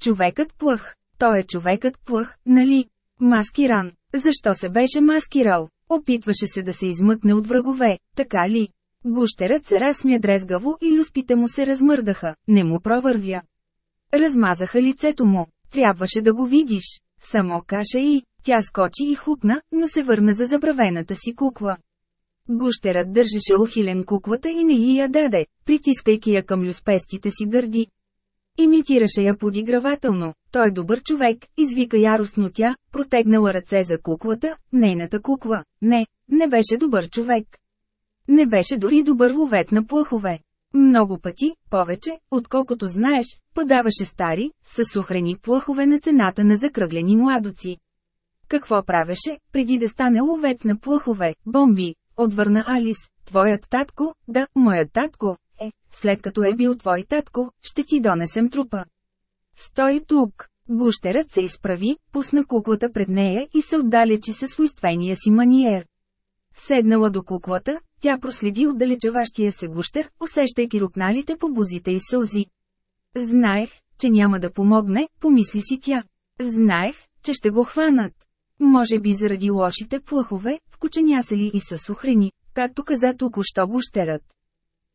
Човекът плъх. Той е човекът плъх, нали? Маскиран. Защо се беше маскирал? Опитваше се да се измъкне от врагове, така ли? Гущерът се разсмя дрезгаво и люспите му се размърдаха, не му провървя. Размазаха лицето му, трябваше да го видиш. Само каша и, тя скочи и хукна, но се върна за забравената си кукла. Гущерът държеше ухилен куклата и не й я даде, притискайки я към люспестите си гърди. Имитираше я подигравателно. Той е добър човек, извика яростно тя, протегнала ръце за куклата, нейната кукла. Не, не беше добър човек. Не беше дори добър ловет на плъхове. Много пъти, повече, отколкото знаеш, продаваше стари, съсухрени плъхове на цената на закръглени младоци. Какво правеше, преди да стане ловец на плъхове, бомби, отвърна Алис, твоят татко, да, моят татко, е, след като е бил твой татко, ще ти донесем трупа. Стой тук. Гущерът се изправи, пусна куклата пред нея и се отдалечи със свойствения си маниер. Седнала до куклата, тя проследи отдалечаващия се гущер, усещайки рукналите по бузите и сълзи. Знаех, че няма да помогне, помисли си тя. Знаех, че ще го хванат. Може би заради лошите плъхове, вкученясали и съсухрени, както каза току-що гущерът.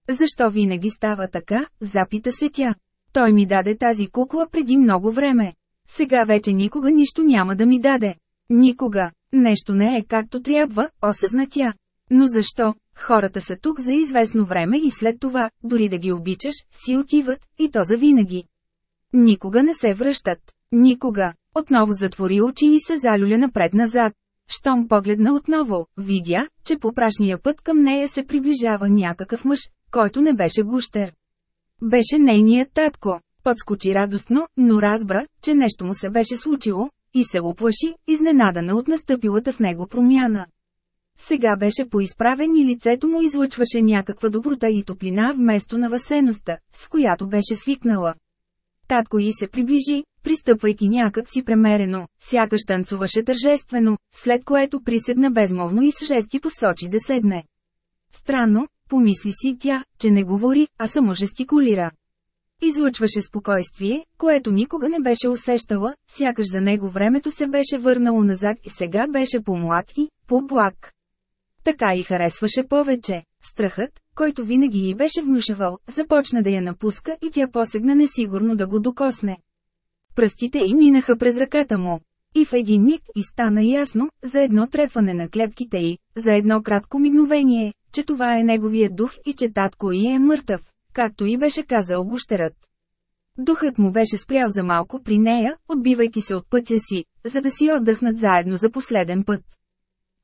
Защо винаги става така, запита се тя. Той ми даде тази кукла преди много време. Сега вече никога нищо няма да ми даде. Никога. Нещо не е както трябва, осъзна тя. Но защо? Хората са тук за известно време и след това, дори да ги обичаш, си отиват, и то за винаги. Никога не се връщат. Никога. Отново затвори очи и се залюля напред-назад. Щом погледна отново, видя, че по прашния път към нея се приближава някакъв мъж, който не беше гущер. Беше нейният татко. Подскочи радостно, но разбра, че нещо му се беше случило, и се оплаши, изненадана от настъпилата в него промяна. Сега беше поизправен и лицето му излъчваше някаква доброта и топлина вместо на въсеността, с която беше свикнала. Татко й се приближи, пристъпвайки някак си премерено, сякаш танцуваше тържествено, след което приседна безмолвно и с жести посочи да седне. Странно, помисли си тя, че не говори, а само жестикулира. Излъчваше спокойствие, което никога не беше усещала, сякаш за него времето се беше върнало назад и сега беше по-млад и по-благ. Така и харесваше повече. Страхът, който винаги й беше внушавал, започна да я напуска и тя посегна несигурно да го докосне. Пръстите й минаха през ръката му. И в един миг и стана ясно, за едно трепване на клепките й, за едно кратко мигновение, че това е неговия дух и че татко й е мъртъв, както и беше казал гущерът. Духът му беше спрял за малко при нея, отбивайки се от пътя си, за да си отдъхнат заедно за последен път.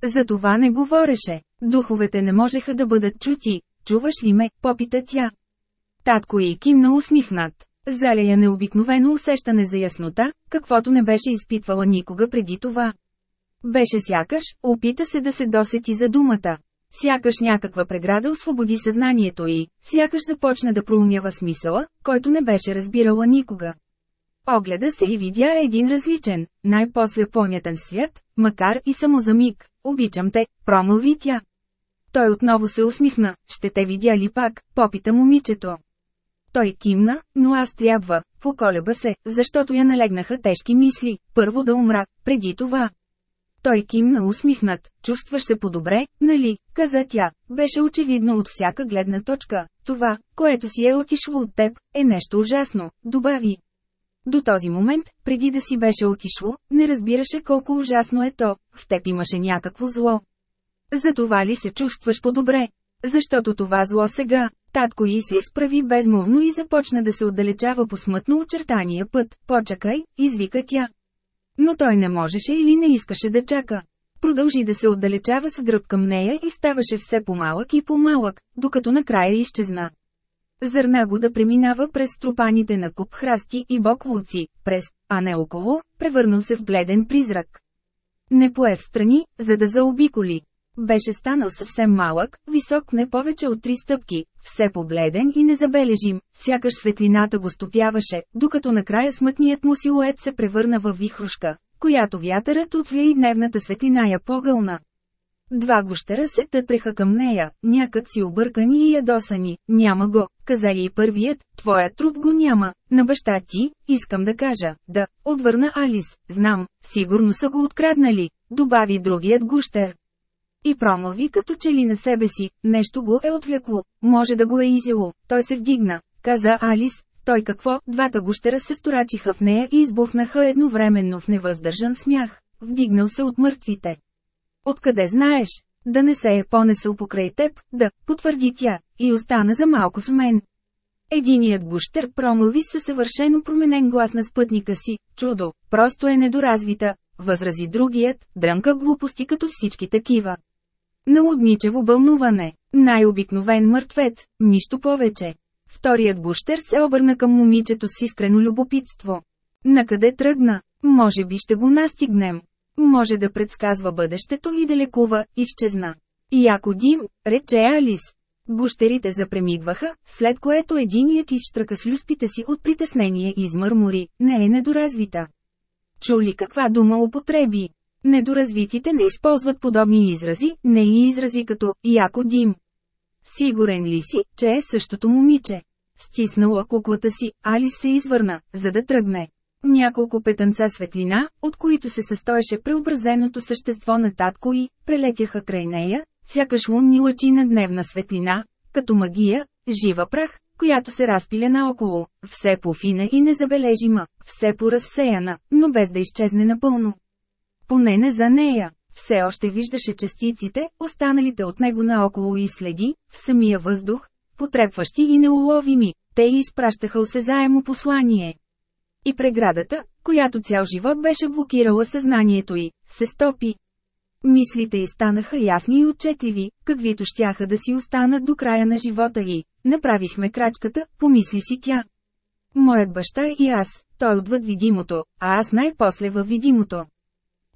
За това не говореше. Духовете не можеха да бъдат чути. Чуваш ли ме, попита тя. Татко и кимна усмихнат. Заля необикновено усещане за яснота, каквото не беше изпитвала никога преди това. Беше сякаш, опита се да се досети за думата. Сякаш някаква преграда освободи съзнанието й, сякаш започна да проумява смисъла, който не беше разбирала никога. Огледа се и видя един различен, най-после понятен свят, макар и само за миг. Обичам те, промълви тя. Той отново се усмихна, ще те видя ли пак, попита момичето. Той кимна, но аз трябва, поколеба се, защото я налегнаха тежки мисли, първо да умра, преди това. Той кимна усмихнат, чувстваш се по-добре, нали, каза тя, беше очевидно от всяка гледна точка. Това, което си е отишло от теб, е нещо ужасно, добави. До този момент, преди да си беше отишло, не разбираше колко ужасно е то, в теб имаше някакво зло. За това ли се чувстваш по-добре? Защото това зло сега, татко и се изправи безмовно и започна да се отдалечава по смътно очертания път. Почакай, извика тя. Но той не можеше или не искаше да чака. Продължи да се отдалечава с гръб към нея и ставаше все по-малък и по-малък, докато накрая изчезна. Зърна го да преминава през трупаните на куп храсти и боклуци, през, а не около, превърнал се в бледен призрак. Не пое в страни, за да заобиколи. Беше станал съвсем малък, висок не повече от три стъпки, все побледен и незабележим, сякаш светлината го стопяваше, докато накрая смътният му силует се превърна във вихрушка, която вятърът отвия и дневната светлина я погълна. Два гущера се тътреха към нея, някак си объркани и ядосани. Няма го, каза и първият, твоят труп го няма. На баща ти, искам да кажа, да, отвърна Алис, знам, сигурно са го откраднали, добави другият гущер. И промълви като че ли на себе си, нещо го е отвлекло, може да го е изяло, той се вдигна, каза Алис, той какво, двата гущера се сторачиха в нея и избухнаха едновременно в невъздържан смях, вдигнал се от мъртвите. Откъде знаеш? Да не се е понесъл покрай теб, да, потвърди тя, и остана за малко с мен. Единият гущер промълви със съвършено променен глас на спътника си, чудо, просто е недоразвита, възрази другият, дрънка глупости като всички такива. Налудничево бълнуване, най-обикновен мъртвец, нищо повече. Вторият гущер се обърна към момичето с искрено любопитство. Накъде тръгна? Може би ще го настигнем. Може да предсказва бъдещето и да лекува, изчезна. И ако Дим, рече Алис. Гущерите запремигваха, след което единият изштръка с люспите си от притеснение измърмори, не е недоразвита. Чули каква дума употреби? Недоразвитите не използват подобни изрази, не и изрази като «яко дим». Сигурен ли си, че е същото момиче? Стиснала куклата си, Алис се извърна, за да тръгне. Няколко петънца светлина, от които се състоеше преобразеното същество на татко и, прелетяха край нея, сякаш лунни лъчи на дневна светлина, като магия, жива прах, която се разпиля наоколо, все по-фина и незабележима, все по-разсеяна, но без да изчезне напълно. Поне не за нея. все още виждаше частиците, останалите от него наоколо и следи, в самия въздух, потрепващи и неуловими, те изпращаха осезаемо послание. И преградата, която цял живот беше блокирала съзнанието й, се стопи. Мислите й станаха ясни и отчетливи, каквито щяха да си останат до края на живота й. Направихме крачката, помисли си тя. Моят баща и аз, той отвъд видимото, а аз най-после във видимото.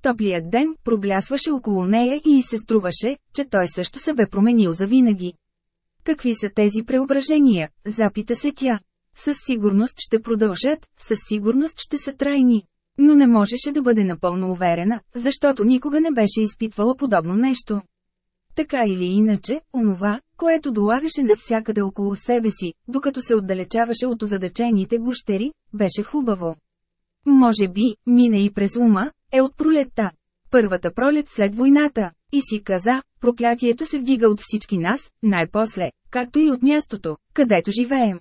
Топлият ден проблясваше около нея и се струваше, че той също се бе променил завинаги. Какви са тези преображения, запита се тя. Със сигурност ще продължат, със сигурност ще са трайни. Но не можеше да бъде напълно уверена, защото никога не беше изпитвала подобно нещо. Така или иначе, онова, което долагаше навсякъде около себе си, докато се отдалечаваше от озадачените гущери, беше хубаво. Може би, мина и през ума, е от пролетта. Първата пролет след войната. И си каза, проклятието се вдига от всички нас, най-после, както и от мястото, където живеем.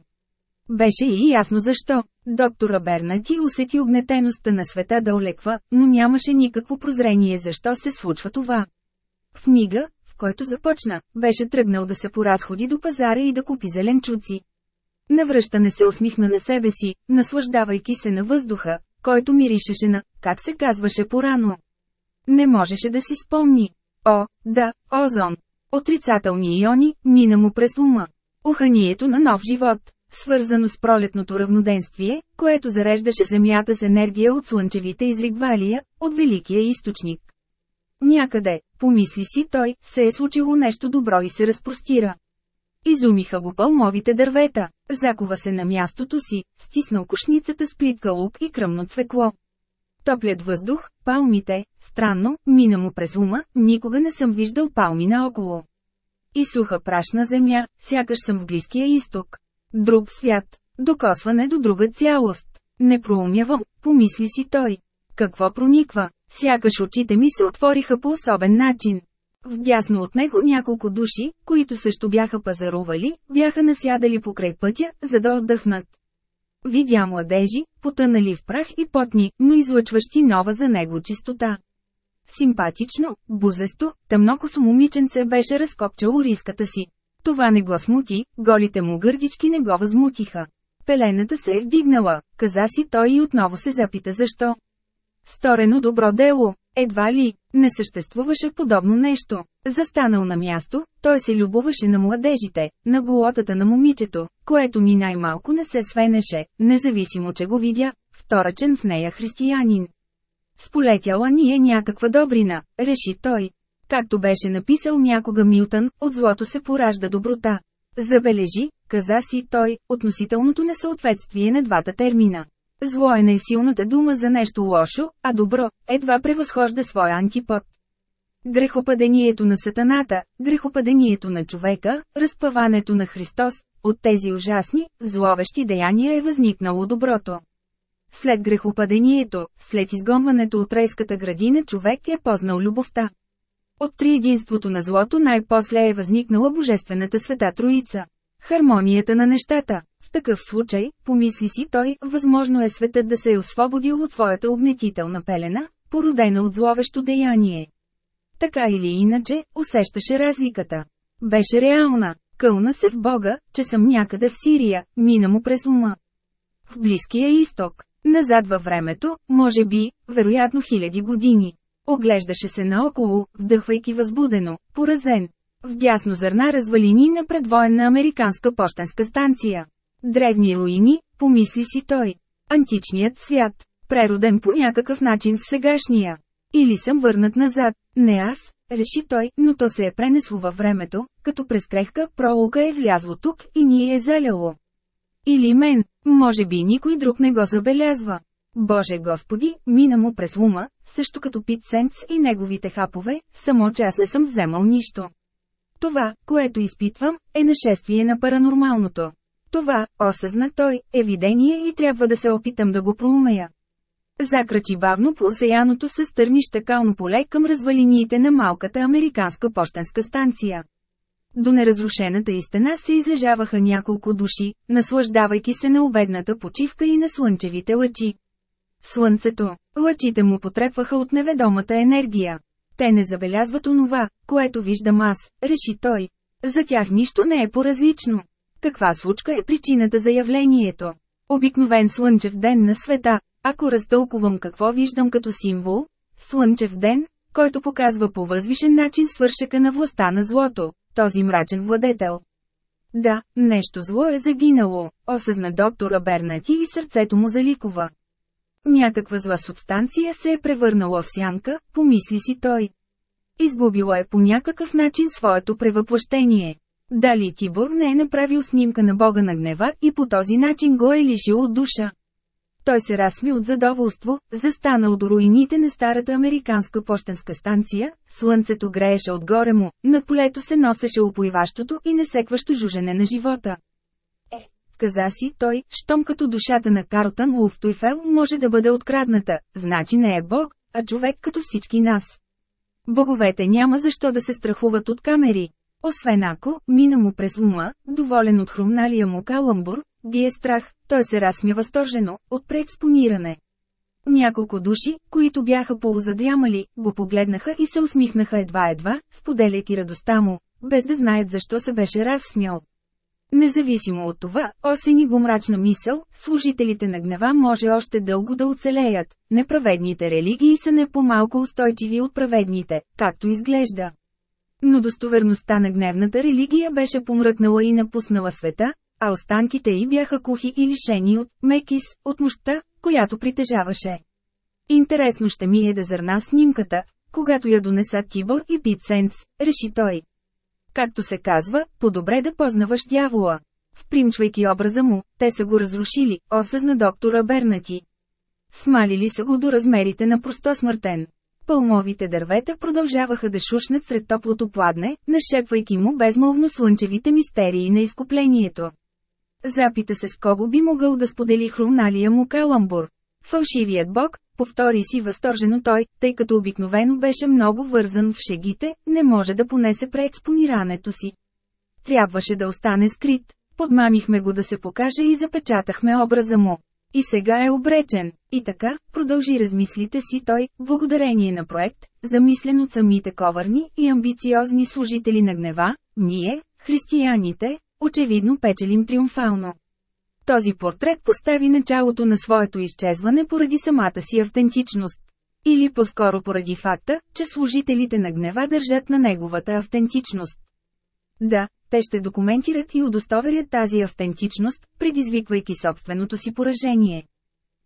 Беше и ясно защо. Доктора Бернати усети огнетеността на света да олеква, но нямаше никакво прозрение защо се случва това. В мига, в който започна, беше тръгнал да се поразходи до пазара и да купи зеленчуци. Навръщане се усмихна на себе си, наслаждавайки се на въздуха, който миришеше на, как се казваше порано. Не можеше да си спомни. О, да, озон. Отрицателни иони, мина му през ума. Уханието на нов живот, свързано с пролетното равноденствие, което зареждаше Земята с енергия от слънчевите изригвалия, от Великия източник. Някъде, помисли си той, се е случило нещо добро и се разпростира. Изумиха го пълмовите дървета, закова се на мястото си, стиснал кошницата с плитка лук и кръмно цвекло. Топлят въздух, палмите, странно, мина му през ума, никога не съм виждал палми наоколо. И суха прашна земя, сякаш съм в Близкия изток. Друг свят. Докосване до друга цялост. Не проумявам, помисли си той. Какво прониква? Сякаш очите ми се отвориха по особен начин. Вдясно от него няколко души, които също бяха пазарували, бяха насядали покрай пътя, за да отдъхнат. Видя младежи, потънали в прах и потни, но излъчващи нова за него чистота. Симпатично, бузесто, тъмнокосо момиченце беше разкопчало риската си. Това не го смути, голите му гърдички не го възмутиха. Пелената се е вдигнала, каза си той и отново се запита защо. Сторено добро дело, едва ли, не съществуваше подобно нещо. Застанал на място, той се любоваше на младежите, на голотата на момичето, което ни най-малко не се свенеше, независимо че го видя, вторачен в нея християнин. Сполетяла ни е някаква добрина, реши той. Както беше написал някога Милтън, от злото се поражда доброта. Забележи, каза си той, относителното несъответствие на двата термина. Зло е най-силната дума за нещо лошо, а добро, едва превъзхожда своя антипод. Грехопадението на сатаната, грехопадението на човека, разпъването на Христос, от тези ужасни, зловещи деяния е възникнало доброто. След грехопадението, след изгонването от райската градина човек е познал любовта. От триединството на злото най-после е възникнала Божествената света Троица. Хармонията на нещата. В такъв случай, помисли си той, възможно е светът да се е освободил от своята огнетителна пелена, породена от зловещо деяние. Така или иначе, усещаше разликата. Беше реална. Кълна се в Бога, че съм някъде в Сирия, мина му през ума. В Близкия изток. Назад във времето, може би, вероятно хиляди години. Оглеждаше се наоколо, вдъхвайки възбудено, поразен. В дясно зърна развалини на предвоенна американска почтенска станция. Древни руини, помисли си той. Античният свят, прероден по някакъв начин в сегашния. Или съм върнат назад, не аз, реши той, но то се е пренесло във времето, като през крехка пролука е влязло тук и ни е заляло. Или мен, може би никой друг не го забелязва. Боже Господи, мина му през ума, също като Пит Сенц и неговите хапове, само че аз не съм вземал нищо. Това, което изпитвам, е нашествие на паранормалното. Това, осъзна той, е видение и трябва да се опитам да го проумея. Закрачи бавно по осеяното с стърнища кално поле към развалиниите на малката американска почтенска станция. До неразрушената истина се излежаваха няколко души, наслаждавайки се на обедната почивка и на слънчевите лъчи. Слънцето, лъчите му потрепваха от неведомата енергия. Те не забелязват онова, което виждам аз, реши той. За тях нищо не е по-различно. Каква случка е причината за явлението? Обикновен слънчев ден на света, ако разтълкувам какво виждам като символ, слънчев ден, който показва по възвишен начин свършека на властта на злото, този мрачен владетел. Да, нещо зло е загинало, осъзна доктора Бернати и сърцето му заликова. Някаква зла субстанция се е превърнала в сянка, помисли си той. Изгубила е по някакъв начин своето превъплъщение. Дали Тибор не е направил снимка на Бога на гнева и по този начин го е лишил от душа? Той се разсми от задоволство, застанал до руините на старата американска почтенска станция, слънцето грееше отгоре му, над полето се носеше опоиващото и несекващо жужене на живота. Каза си той, щом като душата на Карлтън Луфтуйфел може да бъде открадната, значи не е Бог, а човек като всички нас. Боговете няма защо да се страхуват от камери. Освен ако, мина му през ума, доволен от хрумналия му каламбур, ги е страх, той се разсмя възторжено, от преекспониране. Няколко души, които бяха полузадрямали, го погледнаха и се усмихнаха едва-едва, споделяйки радостта му, без да знаят защо се беше разсмял. Независимо от това, осени го мрачна мисъл, служителите на гнева може още дълго да оцелеят, неправедните религии са не по-малко устойчиви от праведните, както изглежда. Но достоверността на гневната религия беше помръкнала и напуснала света, а останките й бяха кухи и лишени от мекис, от мощта, която притежаваше. Интересно ще ми е да зърна снимката, когато я донеса Тибор и Пит Сенс, реши той. Както се казва, по-добре да познаваш дявола. Впримчвайки образа му, те са го разрушили, осъзна доктора Бернати. Смалили са го до размерите на простосмъртен. Пълмовите дървета продължаваха да шушнат сред топлото пладне, нашепвайки му безмолвно слънчевите мистерии на изкуплението. Запита се с кого би могъл да сподели хрумналия му каламбур. Фалшивият бог, повтори си възторжено той, тъй като обикновено беше много вързан в шегите, не може да понесе преекспонирането си. Трябваше да остане скрит. Подмамихме го да се покаже и запечатахме образа му. И сега е обречен. И така, продължи размислите си той, благодарение на проект, замислен от самите коварни и амбициозни служители на гнева, ние, християните, очевидно печелим триумфално. Този портрет постави началото на своето изчезване поради самата си автентичност. Или по-скоро поради факта, че служителите на гнева държат на неговата автентичност. Да, те ще документират и удостоверят тази автентичност, предизвиквайки собственото си поражение.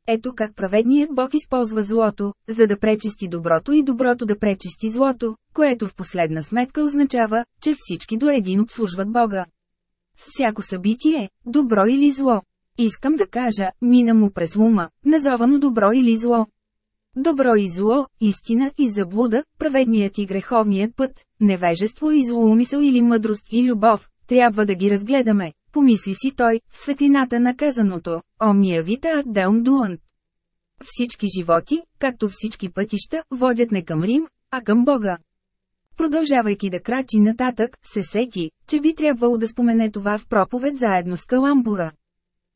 Ето как праведният Бог използва злото, за да пречисти доброто и доброто да пречисти злото, което в последна сметка означава, че всички до един обслужват Бога. С всяко събитие, добро или зло. Искам да кажа, мина му през ума, назовано добро или зло. Добро и зло, истина и заблуда, праведният и греховният път, невежество и злоумисъл или мъдрост и любов, трябва да ги разгледаме, помисли си той, в светлината на казаното, омния вита ад деум дуант. Всички животи, както всички пътища, водят не към Рим, а към Бога. Продължавайки да крачи нататък, се сети, че би трябвало да спомене това в проповед заедно с Каламбура.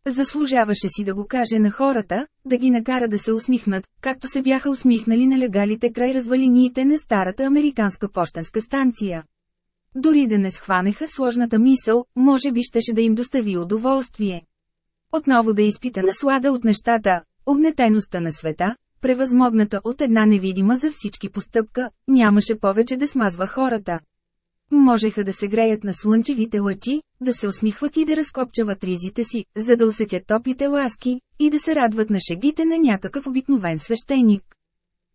Заслужаваше си да го каже на хората, да ги накара да се усмихнат, както се бяха усмихнали на легалите край развалиниите на старата американска почтенска станция. Дори да не схванеха сложната мисъл, може би щеше да им достави удоволствие. Отново да изпита наслада от нещата, огнетеността на света, превъзмогната от една невидима за всички постъпка, нямаше повече да смазва хората. Можеха да се греят на слънчевите лъчи, да се усмихват и да разкопчават ризите си, за да усетят топлите ласки, и да се радват на шегите на някакъв обикновен свещеник.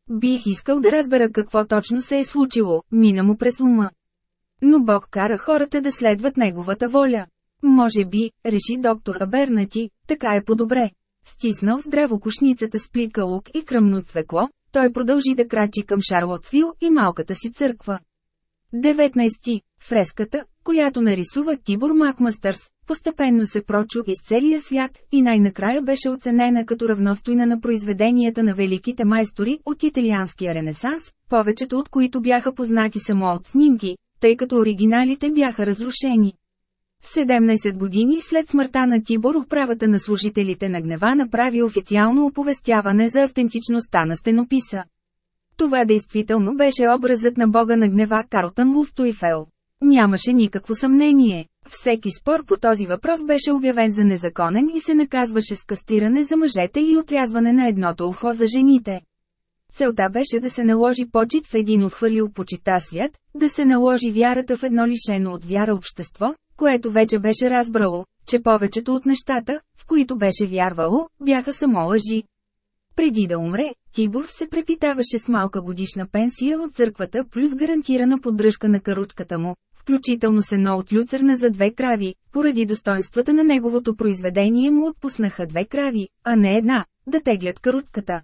Бих искал да разбера какво точно се е случило, мина му през ума. Но Бог кара хората да следват неговата воля. Може би, реши доктор Абернати, така е по-добре. Стиснал здраво кошницата с плитка лук и кръмно цвекло, той продължи да крачи към Шарлотсвил и малката си църква. 19. Фреската, която нарисува Тибор Макмастърс, постепенно се прочу из целия свят и най-накрая беше оценена като равностойна на произведенията на великите майстори от италианския ренесанс, повечето от които бяха познати само от снимки, тъй като оригиналите бяха разрушени. 17 години след смъртта на Тибор управата на служителите на гнева направи официално оповестяване за автентичността на стенописа. Това действително беше образът на бога на гнева Карлтън Луфтуйфел. Нямаше никакво съмнение. Всеки спор по този въпрос беше обявен за незаконен и се наказваше с кастриране за мъжете и отрязване на едното ухо за жените. Целта беше да се наложи почет в един отхвърлил почита свят, да се наложи вярата в едно лишено от вяра общество, което вече беше разбрало, че повечето от нещата, в които беше вярвало, бяха само лъжи. Преди да умре, Тибор се препитаваше с малка годишна пенсия от църквата плюс гарантирана поддръжка на каручката му, включително с едно от люцерна за две крави, поради достоинствата на неговото произведение му отпуснаха две крави, а не една, да теглят карутката.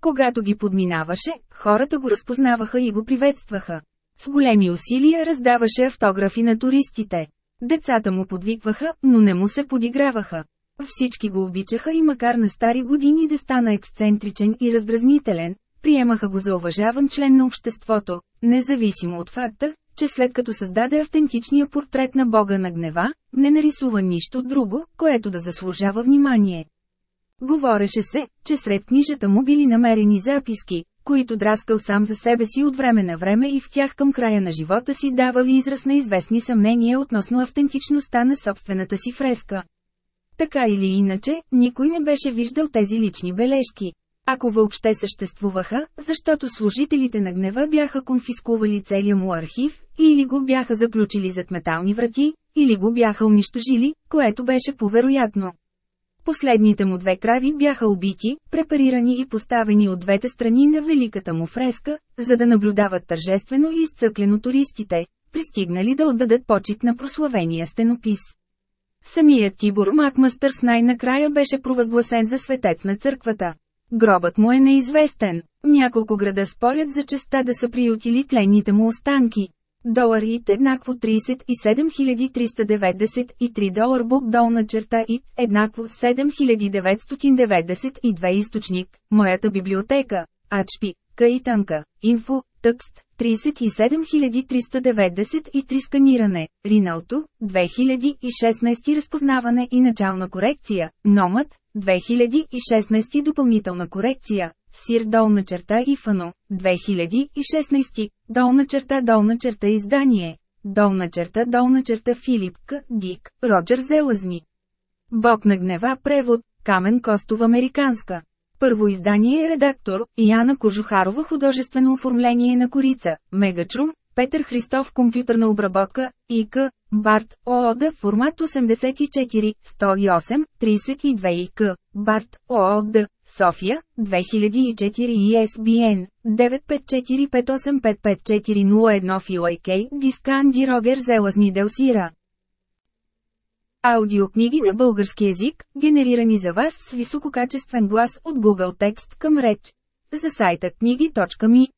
Когато ги подминаваше, хората го разпознаваха и го приветстваха. С големи усилия раздаваше автографи на туристите. Децата му подвикваха, но не му се подиграваха. Всички го обичаха и макар на стари години да стана ексцентричен и раздразнителен, приемаха го за уважаван член на обществото, независимо от факта, че след като създаде автентичния портрет на бога на гнева, не нарисува нищо друго, което да заслужава внимание. Говореше се, че сред книжата му били намерени записки, които драскал сам за себе си от време на време и в тях към края на живота си давали израз на известни съмнения относно автентичността на собствената си фреска. Така или иначе, никой не беше виждал тези лични бележки. Ако въобще съществуваха, защото служителите на гнева бяха конфискували целия му архив, или го бяха заключили зад метални врати, или го бяха унищожили, което беше повероятно. Последните му две крави бяха убити, препарирани и поставени от двете страни на великата му фреска, за да наблюдават тържествено и изцъклено туристите, пристигнали да отдадат почет на прославения стенопис. Самият Тибор Макмастърс най-накрая беше провъзгласен за светец на църквата. Гробът му е неизвестен. Няколко града спорят за честа да са приютили тленните му останки. Доларит еднакво 37393 долар бук долна черта и еднакво 7992 източник, моята библиотека, Ачпи, Каитанка, Инфо, Тъкст, 37393 сканиране, Риналто, 2016 разпознаване и начална корекция, Номът, 2016 допълнителна корекция, Сир долна черта и Фано, 2016, долна черта долна черта издание, долна черта долна черта Филипка, Дик, Роджер Зелъзни. Бог на гнева превод, Камен Костов Американска. Първо издание редактор, Яна Кожухарова художествено оформление на корица, Мегачрум, Петър Христов компютърна обработка, ИК, Барт, ООД формат 84, 108, 32 ИК, Барт, ООД, София, 2004 ISBN, 954585540 филайкей, Дисканди Ровер Зелазни Делсира. Аудиокниги на български език, генерирани за вас с висококачествен глас от Google Текст към реч. За сайта книги.ми